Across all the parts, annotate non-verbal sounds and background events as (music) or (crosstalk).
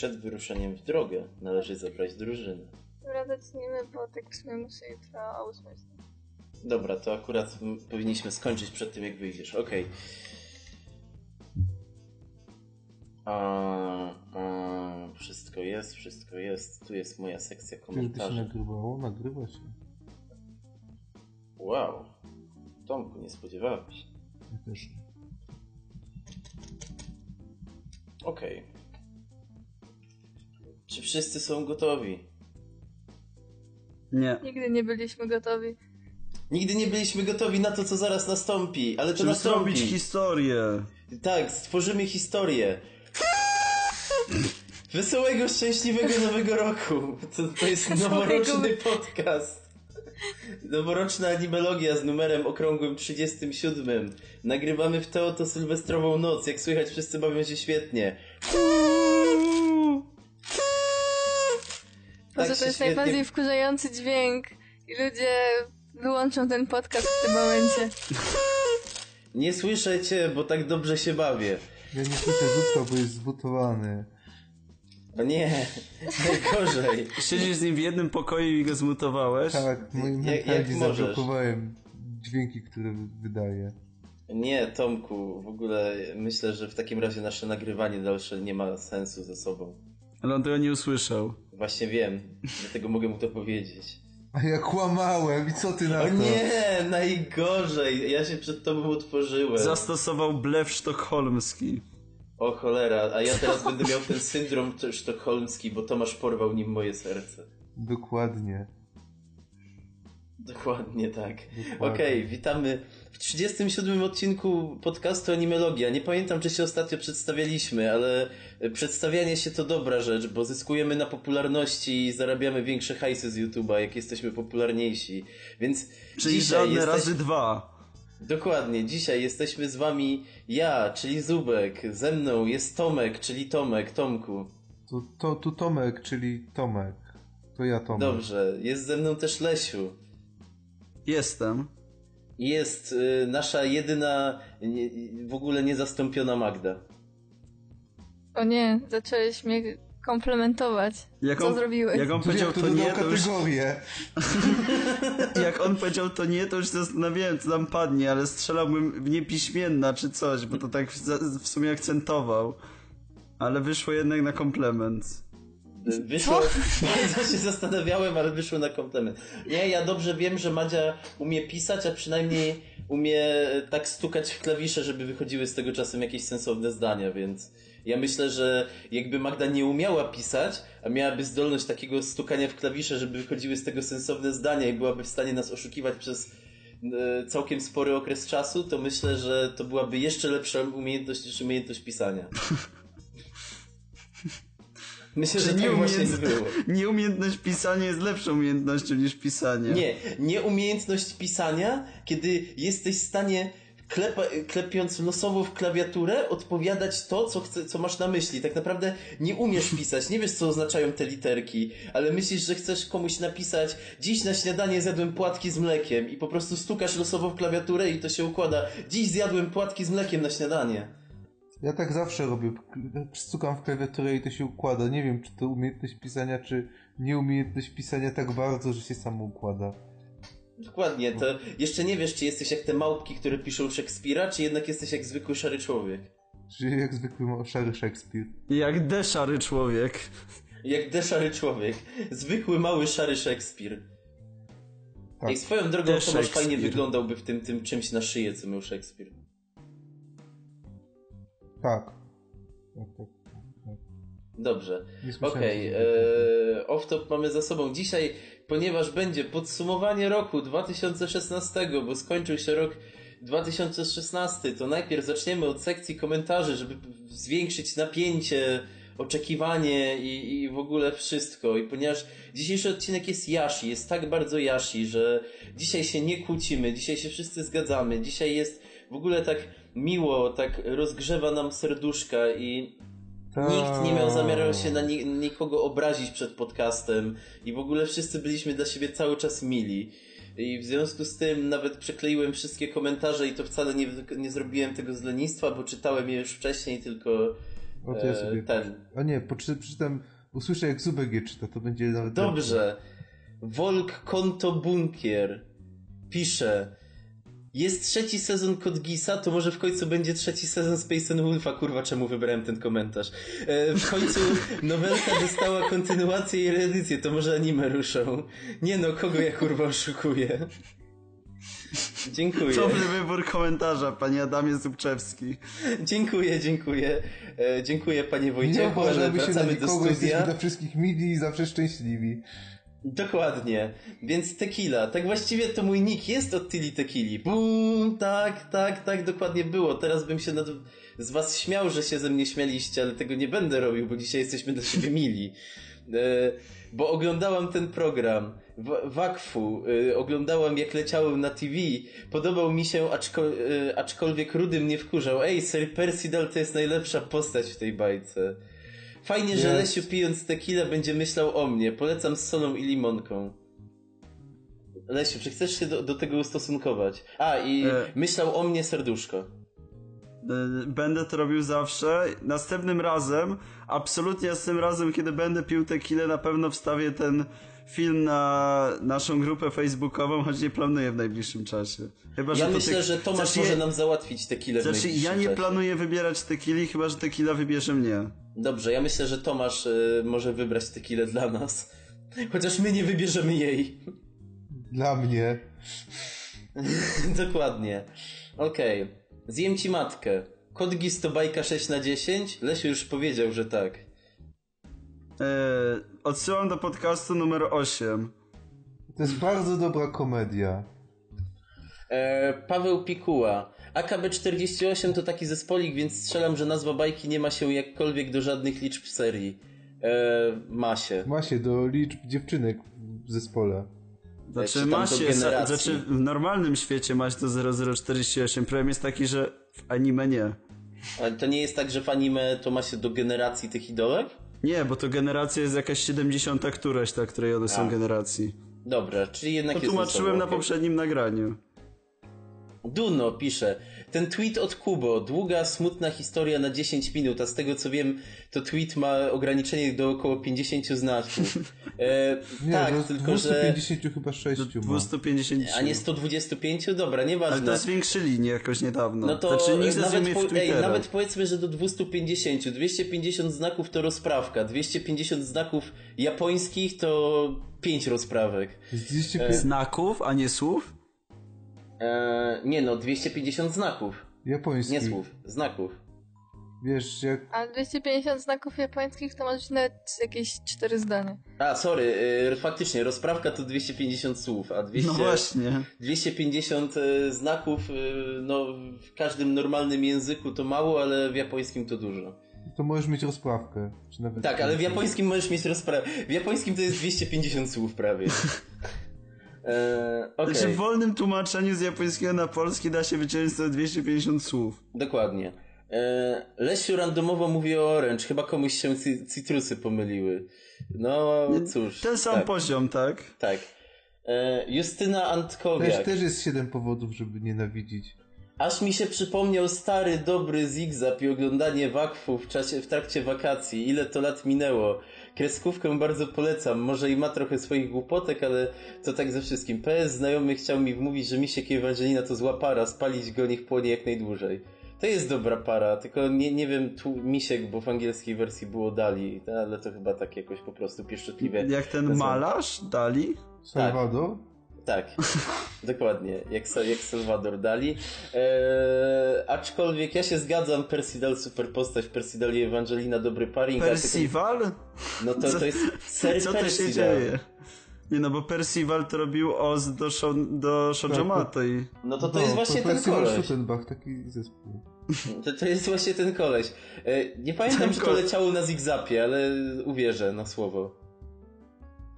przed wyruszeniem w drogę należy zebrać drużynę. Dobra, zacznijmy, bo tak w sumie muszę jutro o 8 Dobra, to akurat powinniśmy skończyć przed tym, jak wyjdziesz. Okej. A, a, wszystko jest, wszystko jest. Tu jest moja sekcja Czyżby się komentarzy. nagrywało? Nagrywa się. Wow. Tomku, nie spodziewałem się. Ja też nie. Okej. Czy wszyscy są gotowi? Nie. Nigdy nie byliśmy gotowi. Nigdy nie byliśmy gotowi na to, co zaraz nastąpi, ale to Żeby nastąpi. zrobić historię. Tak, stworzymy historię. (laughs) Wesołego, szczęśliwego nowego roku. To, to jest noworoczny podcast. Noworoczna animologia z numerem okrągłym 37. Nagrywamy w tę oto sylwestrową noc. Jak słychać, wszyscy bawią się świetnie. Tak to jest świetnie- najbardziej wkurzający dźwięk i ludzie wyłączą ten podcast w tym momencie. Nie słyszę cię, bo tak dobrze się bawię. Ja nie słyszę Zupka, bo jest zbutowany. O nie, najgorzej. Siedzisz z nim w jednym pokoju i go zmutowałeś. Tak, jak mentalnie zablokowałem dźwięki, które wydaje. Nie, Tomku, w ogóle myślę, że w takim razie nasze nagrywanie dalsze nie ma sensu ze sobą. Ale on tego nie usłyszał. Właśnie wiem, dlatego mogę mu to powiedzieć. A ja kłamałem i co ty na O to? nie, najgorzej, ja się przed tobą utworzyłem. Zastosował blef sztokholmski. O cholera, a ja teraz będę miał ten syndrom sztokholmski, bo Tomasz porwał nim moje serce. Dokładnie. Dokładnie tak. Okej, witamy w 37 odcinku podcastu Animologia. Nie pamiętam, czy się ostatnio przedstawialiśmy, ale e, przedstawianie się to dobra rzecz, bo zyskujemy na popularności i zarabiamy większe hajsy z YouTube'a, jak jesteśmy popularniejsi. Więc Czyli dzisiaj żadne jesteś... razy dwa. Dokładnie, dzisiaj jesteśmy z wami ja, czyli Zubek, ze mną jest Tomek, czyli Tomek, Tomku. To, to, tu Tomek, czyli Tomek. To ja Tomek. Dobrze, jest ze mną też Lesiu. Jestem. Jest y, nasza jedyna, nie, w ogóle niezastąpiona Magda. O nie, zacząłeś mnie komplementować. Jak Co on, zrobiłeś? Jak on powiedział to to nie, to już, (laughs) jak on powiedział to nie, to już zastanawiałem, co tam padnie, ale strzelałbym w niepiśmienna czy coś, bo to tak w, w sumie akcentował. Ale wyszło jednak na komplement. Y, Wyszło, bardzo (laughs) (laughs) się zastanawiałem, ale wyszło na komplement. Nie, ja dobrze wiem, że Madzia umie pisać, a przynajmniej umie e, tak stukać w klawisze, żeby wychodziły z tego czasem jakieś sensowne zdania, więc ja myślę, że jakby Magda nie umiała pisać, a miałaby zdolność takiego stukania w klawisze, żeby wychodziły z tego sensowne zdania i byłaby w stanie nas oszukiwać przez e, całkiem spory okres czasu, to myślę, że to byłaby jeszcze lepsza umiejętność niż umiejętność pisania. (laughs) Myślę, że Czy tak właśnie było. (laughs) Nieumiejętność pisania jest lepszą umiejętnością niż pisanie. Nie, nieumiejętność pisania, kiedy jesteś w stanie klepa, klepiąc losowo w klawiaturę odpowiadać to, co, chce, co masz na myśli. Tak naprawdę nie umiesz (laughs) pisać, nie wiesz, co oznaczają te literki, ale myślisz, że chcesz komuś napisać dziś na śniadanie zjadłem płatki z mlekiem i po prostu stukasz losowo w klawiaturę i to się układa. Dziś zjadłem płatki z mlekiem na śniadanie. Ja tak zawsze robię. Stukam w klawiaturę i to się układa. Nie wiem, czy to umiejętność pisania, czy nieumiejętność pisania tak bardzo, że się samo układa. Dokładnie, to jeszcze nie wiesz, czy jesteś jak te małpki, które piszą Szekspira, czy jednak jesteś jak zwykły szary człowiek. Czyli jak zwykły szary Szekspir. Jak deszary człowiek. Jak de szary człowiek. Zwykły, mały, szary Szekspir. Tak. Ej, swoją drogą De Tomasz fajnie wyglądałby w tym, tym czymś na szyję, co miał Szekspir. Tak. Tak, tak. tak. Dobrze. Okej, okay, off-top mamy za sobą. Dzisiaj, ponieważ będzie podsumowanie roku 2016, bo skończył się rok 2016, to najpierw zaczniemy od sekcji komentarzy, żeby zwiększyć napięcie, oczekiwanie i, i w ogóle wszystko. I ponieważ dzisiejszy odcinek jest Yashi, jest tak bardzo Yashi, że dzisiaj się nie kłócimy, dzisiaj się wszyscy zgadzamy, dzisiaj jest w ogóle tak miło, tak rozgrzewa nam serduszka i Nikt nie miał zamiaru się na ni- nikogo obrazić przed podcastem i w ogóle wszyscy byliśmy dla siebie cały czas mili. I w związku z tym nawet przekleiłem wszystkie komentarze i to wcale nie, nie zrobiłem tego z lenistwa, bo czytałem je już wcześniej, tylko O, to ja e, sobie... ten. A nie, poczy, przeczytam, usłyszę jak Zubek je czyta, to będzie nawet... Dobrze. Volk Konto Bunkier pisze. Jest trzeci sezon Kod Gisa, to może w końcu będzie trzeci sezon Space and Wolfa. Kurwa, czemu wybrałem ten komentarz? E, w końcu nowelka dostała kontynuację i reedycję, to może anime ruszą. Nie no, kogo ja kurwa oszukuję? Dziękuję. Dobry wybór komentarza, panie Adamie Zubczewski. Dziękuję, dziękuję. E, dziękuję panie Nie Wojciechu, ale się na wracamy do jesteśmy studia. dla wszystkich mili i zawsze szczęśliwi. Dokładnie. Więc tequila. Tak właściwie to mój nick jest od Tilly Tequili. Bum, tak, tak, tak dokładnie było. Teraz bym się nad... z was śmiał, że się ze mnie śmialiście, ale tego nie będę robił, bo dzisiaj jesteśmy dla siebie mili. E, bo oglądałam ten program w Wakfu, e, oglądałam jak leciałem na TV, podobał mi się, e, aczkolwiek Rudy mnie wkurzał. Ej, Sir Percidal to jest najlepsza postać w tej bajce. Fajnie, że. Lesiu pijąc tequilę będzie myślał o mnie. Polecam z solą i limonką. Lesiu, czy chcesz się do, do tego ustosunkować? A, i E. myślał o mnie serduszko. Y, Będę to robił zawsze. Następnym razem, absolutnie z tym razem, kiedy będę pił tequilę, na pewno wstawię ten film na naszą grupę facebookową, choć nie planuję w najbliższym czasie. Chyba, Ja to myślę, tek- że Tomasz Znaczy, może nam załatwić tequilę w Znaczy, najbliższym ja nie czasie. planuję wybierać tequili, chyba, że tequila wybierze mnie. Dobrze, ja myślę, że Tomasz y, może wybrać tequilę dla nas. Chociaż my nie wybierzemy jej. Dla mnie. (laughs) Dokładnie. Okej. Zjem ci matkę. Kod Gis to bajka 6 na 10? Lesiu już powiedział, że tak. E, odsyłam do podcastu numer 8. To jest bardzo dobra komedia. E, Paweł Pikuła. AKB48 to taki zespolik, więc strzelam, że nazwa bajki nie ma się jakkolwiek do żadnych liczb serii. E, ma się. Ma się do liczb dziewczynek w zespole. Znaczy, czy tam ma do się, generacji. znaczy w normalnym świecie masz to 0048. Problem jest taki, że w anime nie. Ale to nie jest tak, że w anime to ma się do generacji tych idolek? Nie, bo to generacja jest jakaś 70 któraś, ta, której one są A. generacji. Dobra, czyli jednak To jest tłumaczyłem na poprzednim nagraniu. Duno pisze, ten tweet od Kubo, długa, smutna historia na 10 minut, a z tego co wiem, to tweet ma ograniczenie do około 50 znaków. E, (laughs) Nie, tak, do tylko że... 250 chyba 6 Do ma. 250. A nie 125? Dobra, Ale nieważne. to zwiększyli nie jakoś niedawno. No to znaczy, nikt nawet, po, w ej, nawet powiedzmy, że do 250. 250 znaków to rozprawka, 250 znaków japońskich to 5 rozprawek. Z 250... Znaków, a nie słów? E, nie no, 250 znaków. Japoński. Nie słów, znaków. Wiesz, jak... A 250 znaków japońskich to może być nawet jakieś 4 zdania. A, sorry, y, faktycznie, rozprawka to 250 słów, a 200, No właśnie. 250 y, znaków, y, no w każdym normalnym języku to mało, ale w japońskim to dużo. To możesz mieć rozprawkę. Czy nawet Tak, ale w japońskim możesz mieć rozprawę. W japońskim to jest 250 słów prawie. (laughs) E, Okej, Znaczy w wolnym tłumaczeniu z japońskiego na polski da się wyciągnąć sobie 250 słów. dokładnie. E, Lesiu randomowo mówi o Orange, chyba komuś się cy- cytrusy pomyliły. No cóż. Ten sam tak, poziom, tak? Tak. E, Justyna Antkowiak. Też, też jest 7 powodów, żeby nienawidzić. Aż mi się przypomniał stary, dobry zigzag i oglądanie wakfu w, czasie, w trakcie wakacji. Ile to lat minęło. Kreskówkę bardzo polecam. Może i ma trochę swoich głupotek, ale to tak ze wszystkim. PS znajomy chciał mi wmówić, że Misiek i Ewangelina to zła para. Spalić go, niech płonie jak najdłużej. To jest dobra para, tylko nie, nie wiem, tu Misiek, bo w angielskiej wersji było Dali, ale to chyba tak jakoś po prostu pieszczotliwie. Jak ten nazwane. malarz Dali? Salvador? Tak, (laughs) dokładnie, jak, jak Salvador Dali. Eee, aczkolwiek ja się zgadzam, Persidal super postać, Persidal i Ewangelina dobry paring. a tylko- Percival? No to, to jest (laughs) Ser Co to się Persidal. dzieje? Nie no, bo Percival to robił Oz do, Sho do i... No to to jest właśnie ten Percival koleś. Taki zespół. (laughs) To, to jest właśnie ten koleś. E, nie pamiętam, Ten czy to leciało na Zigzapie, ale uwierzę na słowo.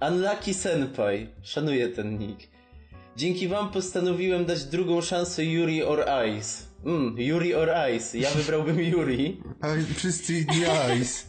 Unlucky Senpai. Szanuję ten nick. Dzięki wam postanowiłem dać drugą szansę Yuri or Ice. Mm, Yuri or Ice. Ja wybrałbym Yuri. A wszyscy inni (laughs) Ice.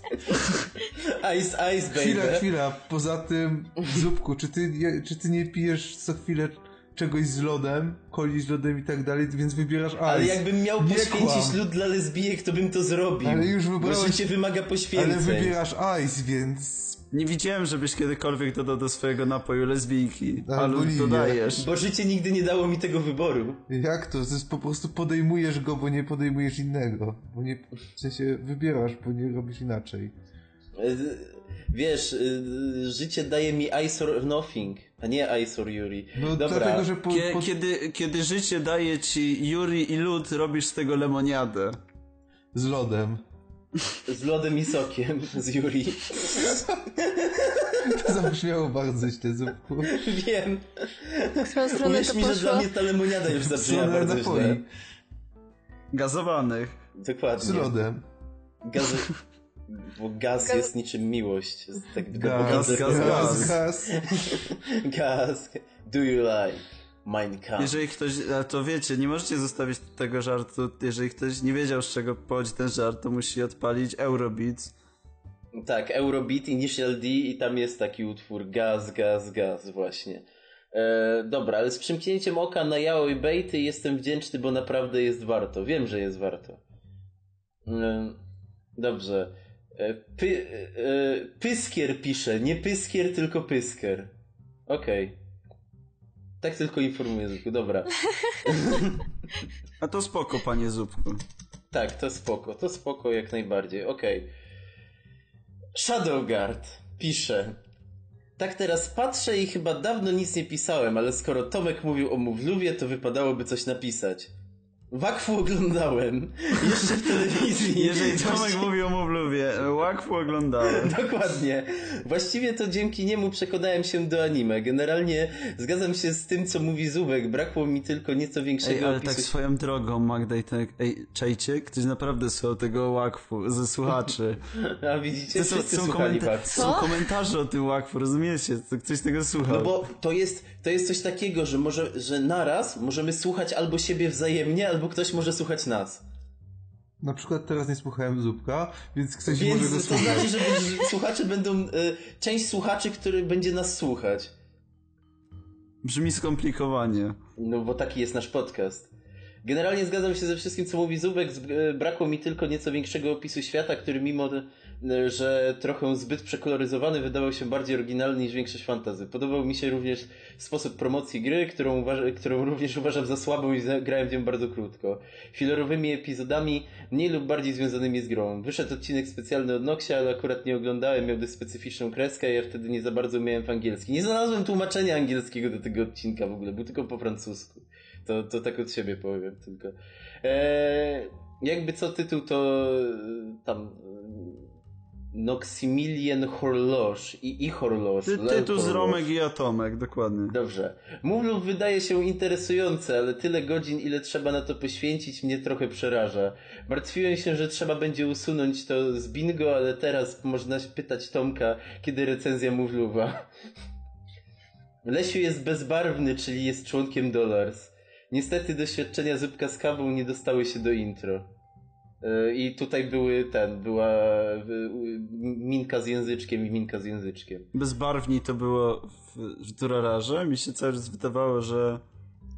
Ice, ice, Chwila, baby. chwila. Poza tym, Zupku, czy ty, czy ty nie pijesz co chwilę czegoś z lodem, coli z lodem i tak dalej, więc wybierasz ice. Ale jakbym miał Nie poświęcić kłam. lud dla lesbijek, to bym to zrobił. Ale już Bo wybrałeś- życie wymaga Ale poświęceń. wybierasz ice, więc... Nie widziałem, żebyś kiedykolwiek dodał do swojego napoju lesbijki. Albo Ale dodajesz. Bo życie nigdy nie dało mi tego wyboru. Jak to? Po prostu podejmujesz go, bo nie podejmujesz innego. Bo nie... W sensie wybierasz, bo nie robisz inaczej. E, Wiesz, e, życie daje mi ice or nothing, a nie ice or Yuri. No Dobra, dlatego, że po, po... kiedy, kiedy życie daje ci Yuri i lód, robisz z tego lemoniadę. z lodem. Z lodem i sokiem z Yuri. To zabrzmiało bardzo źle, Zupku. Wiem. W którą stronę Uwierz to mi, że poszło? dla mnie ta lemoniada już zabrzmiała bardzo napoi. źle. Gazowanych. Dokładnie. Z lodem. Gaz... Bo gaz, Gaz- jest niczym miłość. Jest tak gaz, gaz, gaz. gaz. (laughs) Gaz. Do you like Kampf? Jeżeli ktoś, a to wiecie, nie możecie zostawić tego żartu, jeżeli ktoś nie wiedział z czego pochodzi ten żart, to musi odpalić Eurobeats. Tak, Eurobeat, Initial D i tam jest taki utwór Gaz, gaz, gaz właśnie. E, dobra, ale z przymknięciem oka na Yao i Bejty jestem wdzięczny, bo naprawdę jest warto. Wiem, że jest warto. E, dobrze. E, py, e, pyskier pisze, nie pyskier, tylko pysker. Okej. Tak tylko informuję, Zuku. Dobra. (laughs) A to spoko, panie Zupku. Tak, to spoko, to spoko jak najbardziej, okej. Shadowguard pisze. Tak teraz patrzę i chyba dawno nic nie pisałem, ale skoro Tomek mówił o Mówluwie, to wypadałoby coś napisać. Wakfu oglądałem. Jeszcze w telewizji. Jeżeli Tomek Właściwie- mówi o Mowluwie, łakwu oglądałem. Dokładnie. Właściwie to dzięki niemu przekonałem się do anime. Generalnie zgadzam się z tym, co mówi Zubek. Brakło mi tylko nieco większego Ej, ale opisu. tak swoją drogą, Magda i tak, ej, czajcie, ktoś naprawdę słuchał tego łakwu ze słuchaczy. (laughs) A widzicie, To są, są, komenta- Wakfu. są komentarze o tym łakwu, rozumiecie? To ktoś tego słuchał. No bo to jest, to jest coś takiego, że może, że naraz możemy słuchać albo siebie wzajemnie, albo ktoś może słuchać nas. Na przykład teraz nie słuchałem Zupka, więc ktoś Więc może go to znaczy, że słuchacze będą, e, część słuchaczy, który będzie nas słuchać. Brzmi skomplikowanie. No bo taki jest nasz podcast. Generalnie zgadzam się ze wszystkim, co mówi Zubek. E, Brakło mi tylko nieco większego opisu świata, który mimo, że trochę zbyt przekoloryzowany, wydawał się bardziej oryginalny niż większość fantazy. Podobał mi się również sposób promocji gry, którą, którą również (laughs) uważam za słabą i grałem w nią bardzo krótko. Filerowymi epizodami, mniej lub bardziej związanymi z grą. Wyszedł odcinek specjalny od Noxia, ale akurat nie oglądałem, miał dość specyficzną kreskę, a ja wtedy nie za bardzo umiałem w angielski. Nie znalazłem tłumaczenia angielskiego do tego odcinka w ogóle, był tylko po francusku. To, to tak od siebie powiem tylko. Eee, jakby co tytuł to e, tam Noximilian Horloge i, i Horloge. Ty, tytuł z. Romek i Atomek, dokładnie. Dobrze. Mówlów wydaje się interesujące, ale tyle godzin, ile trzeba na to poświęcić, mnie trochę przeraża. Martwiłem się, że trzeba będzie usunąć to z bingo, ale teraz można się pytać Tomka, kiedy recenzja Mówluwa. Lesiu jest bezbarwny, czyli jest członkiem Dollars. Niestety doświadczenia Zupka z kawą nie dostały się do intro. Yy, I tutaj były ten, była minka z języczkiem i minka z języczkiem. Bezbarwni to było w, w Durararze. Mi się cały czas wydawało, że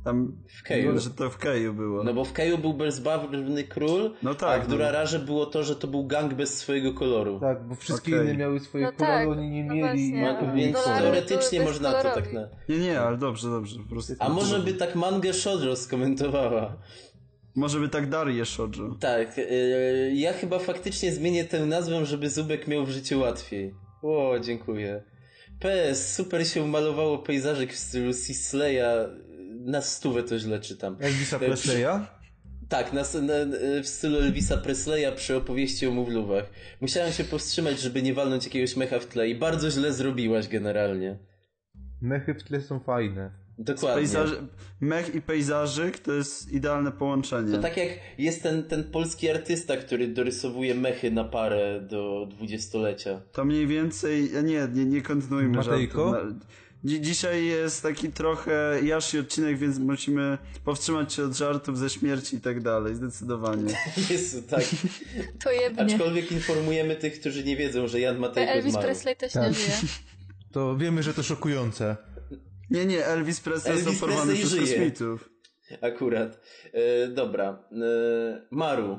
tam... W Keju. Że to w Keju było. No bo w Keju był bezbarwny król, No tak, a w no. Durararze było to, że to był gang bez swojego koloru. Tak, bo wszystkie Okej. inne miały swoje No kolory, tak, oni nie no mieli. No, więc teoretycznie można to tak na... Nie, nie, ale dobrze, dobrze. Po prostu A może by tak mangę Shoujo skomentowała? Może by tak Darię Shoujo. Tak, yy, ja chyba faktycznie zmienię tę nazwę, żeby Zubek miał w życiu łatwiej. O, dziękuję. PS, super się malowało pejzażek w stylu Sisleya. Na stówę to źle czytam. Elvisa E, Presleya? Tak, na, na, w stylu Elvisa Presleya przy opowieści o Mówluwach. Musiałem się powstrzymać, żeby nie walnąć jakiegoś mecha w tle i bardzo źle zrobiłaś generalnie. Mechy w tle są fajne. Dokładnie. Pejzaży, mech i pejzażyk to jest idealne połączenie. To tak jak jest ten, ten polski artysta, który dorysowuje mechy na parę do dwudziestolecia. To mniej więcej, a nie, nie, nie kontynuujmy Matejko? żartu. Dzisiaj jest taki trochę jaszy odcinek, więc musimy powstrzymać się od żartów ze śmierci i tak dalej, zdecydowanie. (laughs) Jest tak. (laughs) To jebnie. Aczkolwiek informujemy tych, którzy nie wiedzą, że Jan Matejko Elvis zmarł. Presley też nie Tak. żyje. To wiemy, że to szokujące. Nie, nie, Elvis Presley Elvis został porwany przez żyje. kosmitów. Akurat. E, dobra. E, Maru.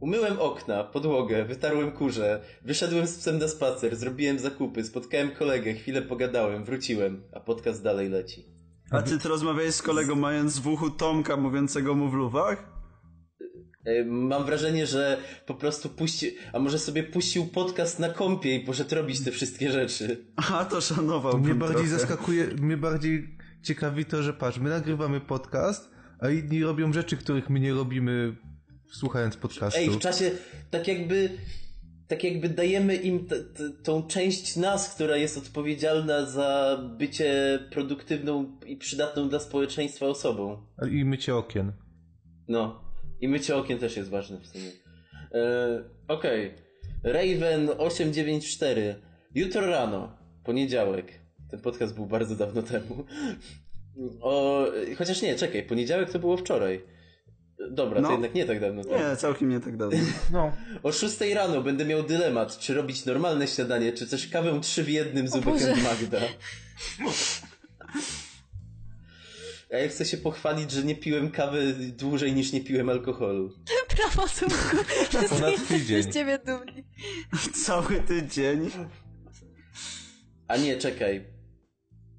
Umyłem okna, podłogę, wytarłem kurze, wyszedłem z psem na spacer, zrobiłem zakupy, spotkałem kolegę, chwilę pogadałem, wróciłem, a podcast dalej leci. A ty to rozmawiałeś z kolegą mając w uchu Tomka mówiącego mu w luwach? E, Mam wrażenie, że po prostu puści, a może sobie puścił podcast na kompie i poszedł robić te wszystkie rzeczy. A to szanowałbym Mnie bardziej trochę. zaskakuje, mnie bardziej ciekawi to, że patrz, my nagrywamy podcast, a inni robią rzeczy, których my nie robimy słuchając podcastu. Ej, w czasie tak jakby tak jakby dajemy im t- t- tą część nas, która jest odpowiedzialna za bycie produktywną i przydatną dla społeczeństwa osobą. I mycie okien. No. I mycie okien też jest ważne w sumie. E, Okej. Raven 894. Jutro rano. Poniedziałek. Ten podcast był bardzo dawno temu. O, chociaż nie, czekaj. Poniedziałek to było wczoraj. Dobra, No. to jednak nie tak dawno temu. Nie, całkiem nie tak dawno. (laughs) No, O 6 rano będę miał dylemat, czy robić normalne śniadanie, czy też kawę trzy w jednym z Magda. (laughs) A ja chcę się pochwalić, że nie piłem kawy dłużej niż nie piłem alkoholu. Brawo, Sumku. Ponad tydzień. Z ciebie dumni. (laughs) Cały tydzień. A nie, czekaj.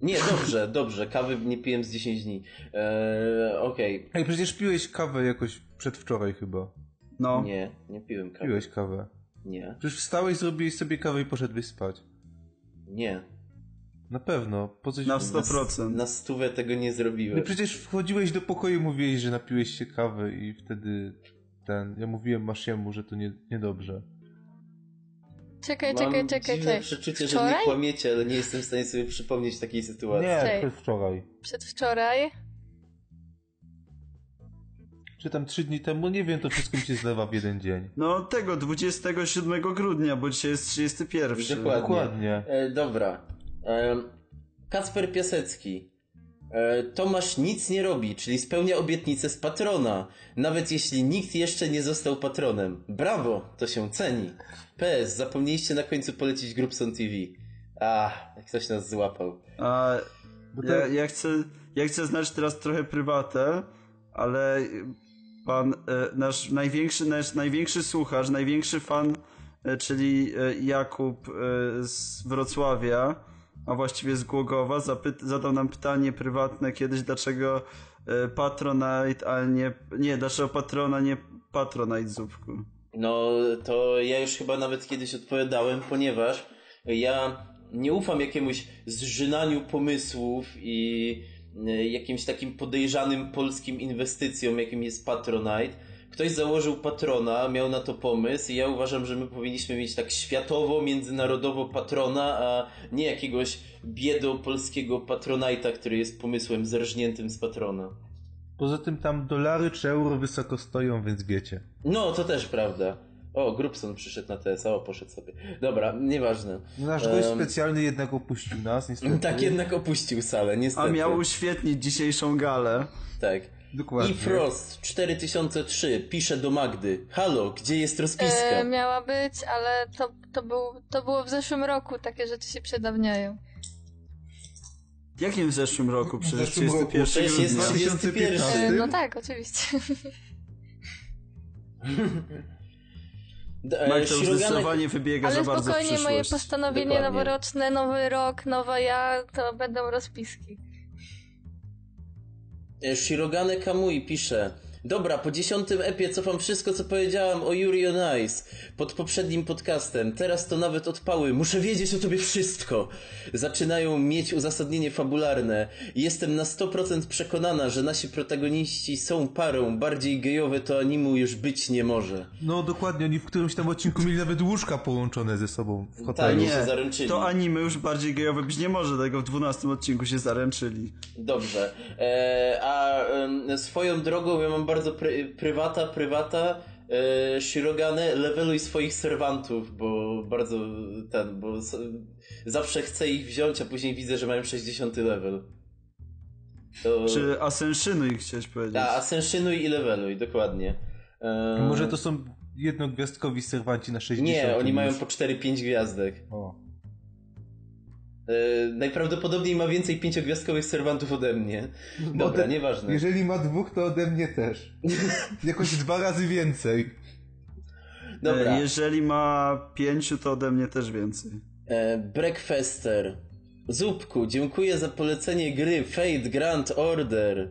Nie, dobrze, dobrze, kawy nie piłem z 10 dni. Eee, Okej. Ej, przecież piłeś kawę jakoś przedwczoraj chyba. No. Nie, nie piłem kawy. Piłeś kawę. Nie, Przecież wstałeś, zrobiłeś sobie kawę i poszedłeś spać. nie. Na pewno. Po coś... Na Na, 100%. na stówę tego nie No zrobiłem. przecież wchodziłeś do pokoju i mówiłeś, że napiłeś się kawy i wtedy ten... Ja mówiłem Masziemu, że to nie, niedobrze. Czekaj, Mam czekaj, czekaj, czekaj. przeczucie, że nie Wczoraj? kłamiecie, ale nie jestem w stanie sobie przypomnieć takiej sytuacji. Nie, Cześć. przedwczoraj. Przedwczoraj. Czy tam trzy dni temu, nie wiem, to wszystko mi się zlewa w jeden dzień. No tego 27 grudnia, bo dzisiaj jest 31. Dokładnie. Dokładnie. E, dobra. Kacper Piasecki. E, Tomasz nic nie robi, czyli spełnia obietnicę z patrona, nawet jeśli nikt jeszcze nie został patronem. Brawo, to się ceni. PS, zapomnieliście na końcu polecić Grupson TV. A, jak ktoś nas złapał. A Bo to- ja, ja, chcę, ja chcę znać teraz trochę prywatę, ale pan, e, nasz największy, nasz największy słuchacz, największy fan, e, czyli Jakub z Wrocławia, a właściwie z Głogowa, zadał nam pytanie prywatne kiedyś, dlaczego e, Patronite, a nie, nie, dlaczego Patrona, nie Patronite Zupku. No, to ja już chyba nawet kiedyś odpowiadałem, ponieważ ja nie ufam jakiemuś zżynaniu pomysłów i e, jakimś takim podejrzanym polskim inwestycjom, jakim jest Patronite. Ktoś założył patrona, miał na to pomysł i ja uważam, że my powinniśmy mieć tak światowo, międzynarodowo patrona, a nie jakiegoś biedo polskiego patronite'a, który jest pomysłem zerżniętym z patrona. Poza tym tam dolary czy euro wysoko stoją, więc wiecie. No, to też prawda. O, Grubson przyszedł na TSA, o, poszedł sobie. Dobra, nieważne. Nasz gość Em, specjalny jednak opuścił nas, niestety. (laughs) Tak, jednak opuścił salę, niestety. A miał uświetnić dzisiejszą galę. Tak. Dokładnie. I Frost 4003 pisze do Magdy. Halo, gdzie jest rozpiska? E, miała być, ale to, to, był, to było w zeszłym roku. Takie rzeczy się przedawniają. Jakim w zeszłym roku? Przecież zeszłym roku. 31 Przecież jest grudnia. 2015. E, no tak, oczywiście. (laughs) D- e, to już zdecydowanie wybiega Ale za bardzo w spokojnie, moje postanowienie Dokładnie. noworoczne, nowy rok, nowa ja, to będą rozpiski. Shirogane Kamui pisze. Dobra, po dziesiątym epie cofam wszystko, co powiedziałam o Yuri on Ice pod poprzednim podcastem. Teraz to nawet odpały. Muszę wiedzieć o tobie wszystko. Zaczynają mieć uzasadnienie fabularne. Jestem na 100% przekonana, że nasi protagoniści są parą. Bardziej gejowe to animu już być nie może. No dokładnie, oni w którymś tam odcinku mieli nawet łóżka połączone ze sobą w Tak, hotelu. nie. Nie, się zaręczyli. to anime już bardziej gejowe być nie może, dlatego w 12 odcinku się zaręczyli. Dobrze. E, a em, swoją drogą ja mam bardzo pry, prywata, prywata. E, Shirogane, leveluj swoich serwantów, bo bardzo ten, bo zawsze chcę ich wziąć, a później widzę, że mają 60 level. To... Czy Ascensionuj chciałeś powiedzieć? A, ascensionuj i leveluj, dokładnie. E, Może to są jednogwiazdkowi serwanci na 60. Nie, oni już. mają po 4-5 gwiazdek. O. E, najprawdopodobniej ma więcej pięciogwiazdkowych serwantów ode mnie. Dobra, Ode- nieważne. Jeżeli ma dwóch, to ode mnie też. (laughs) Jakoś dwa razy więcej. Dobra. E, Jeżeli ma pięciu, to ode mnie też więcej. E, Breakfaster. Zupku, dziękuję za polecenie gry Fate Grand Order.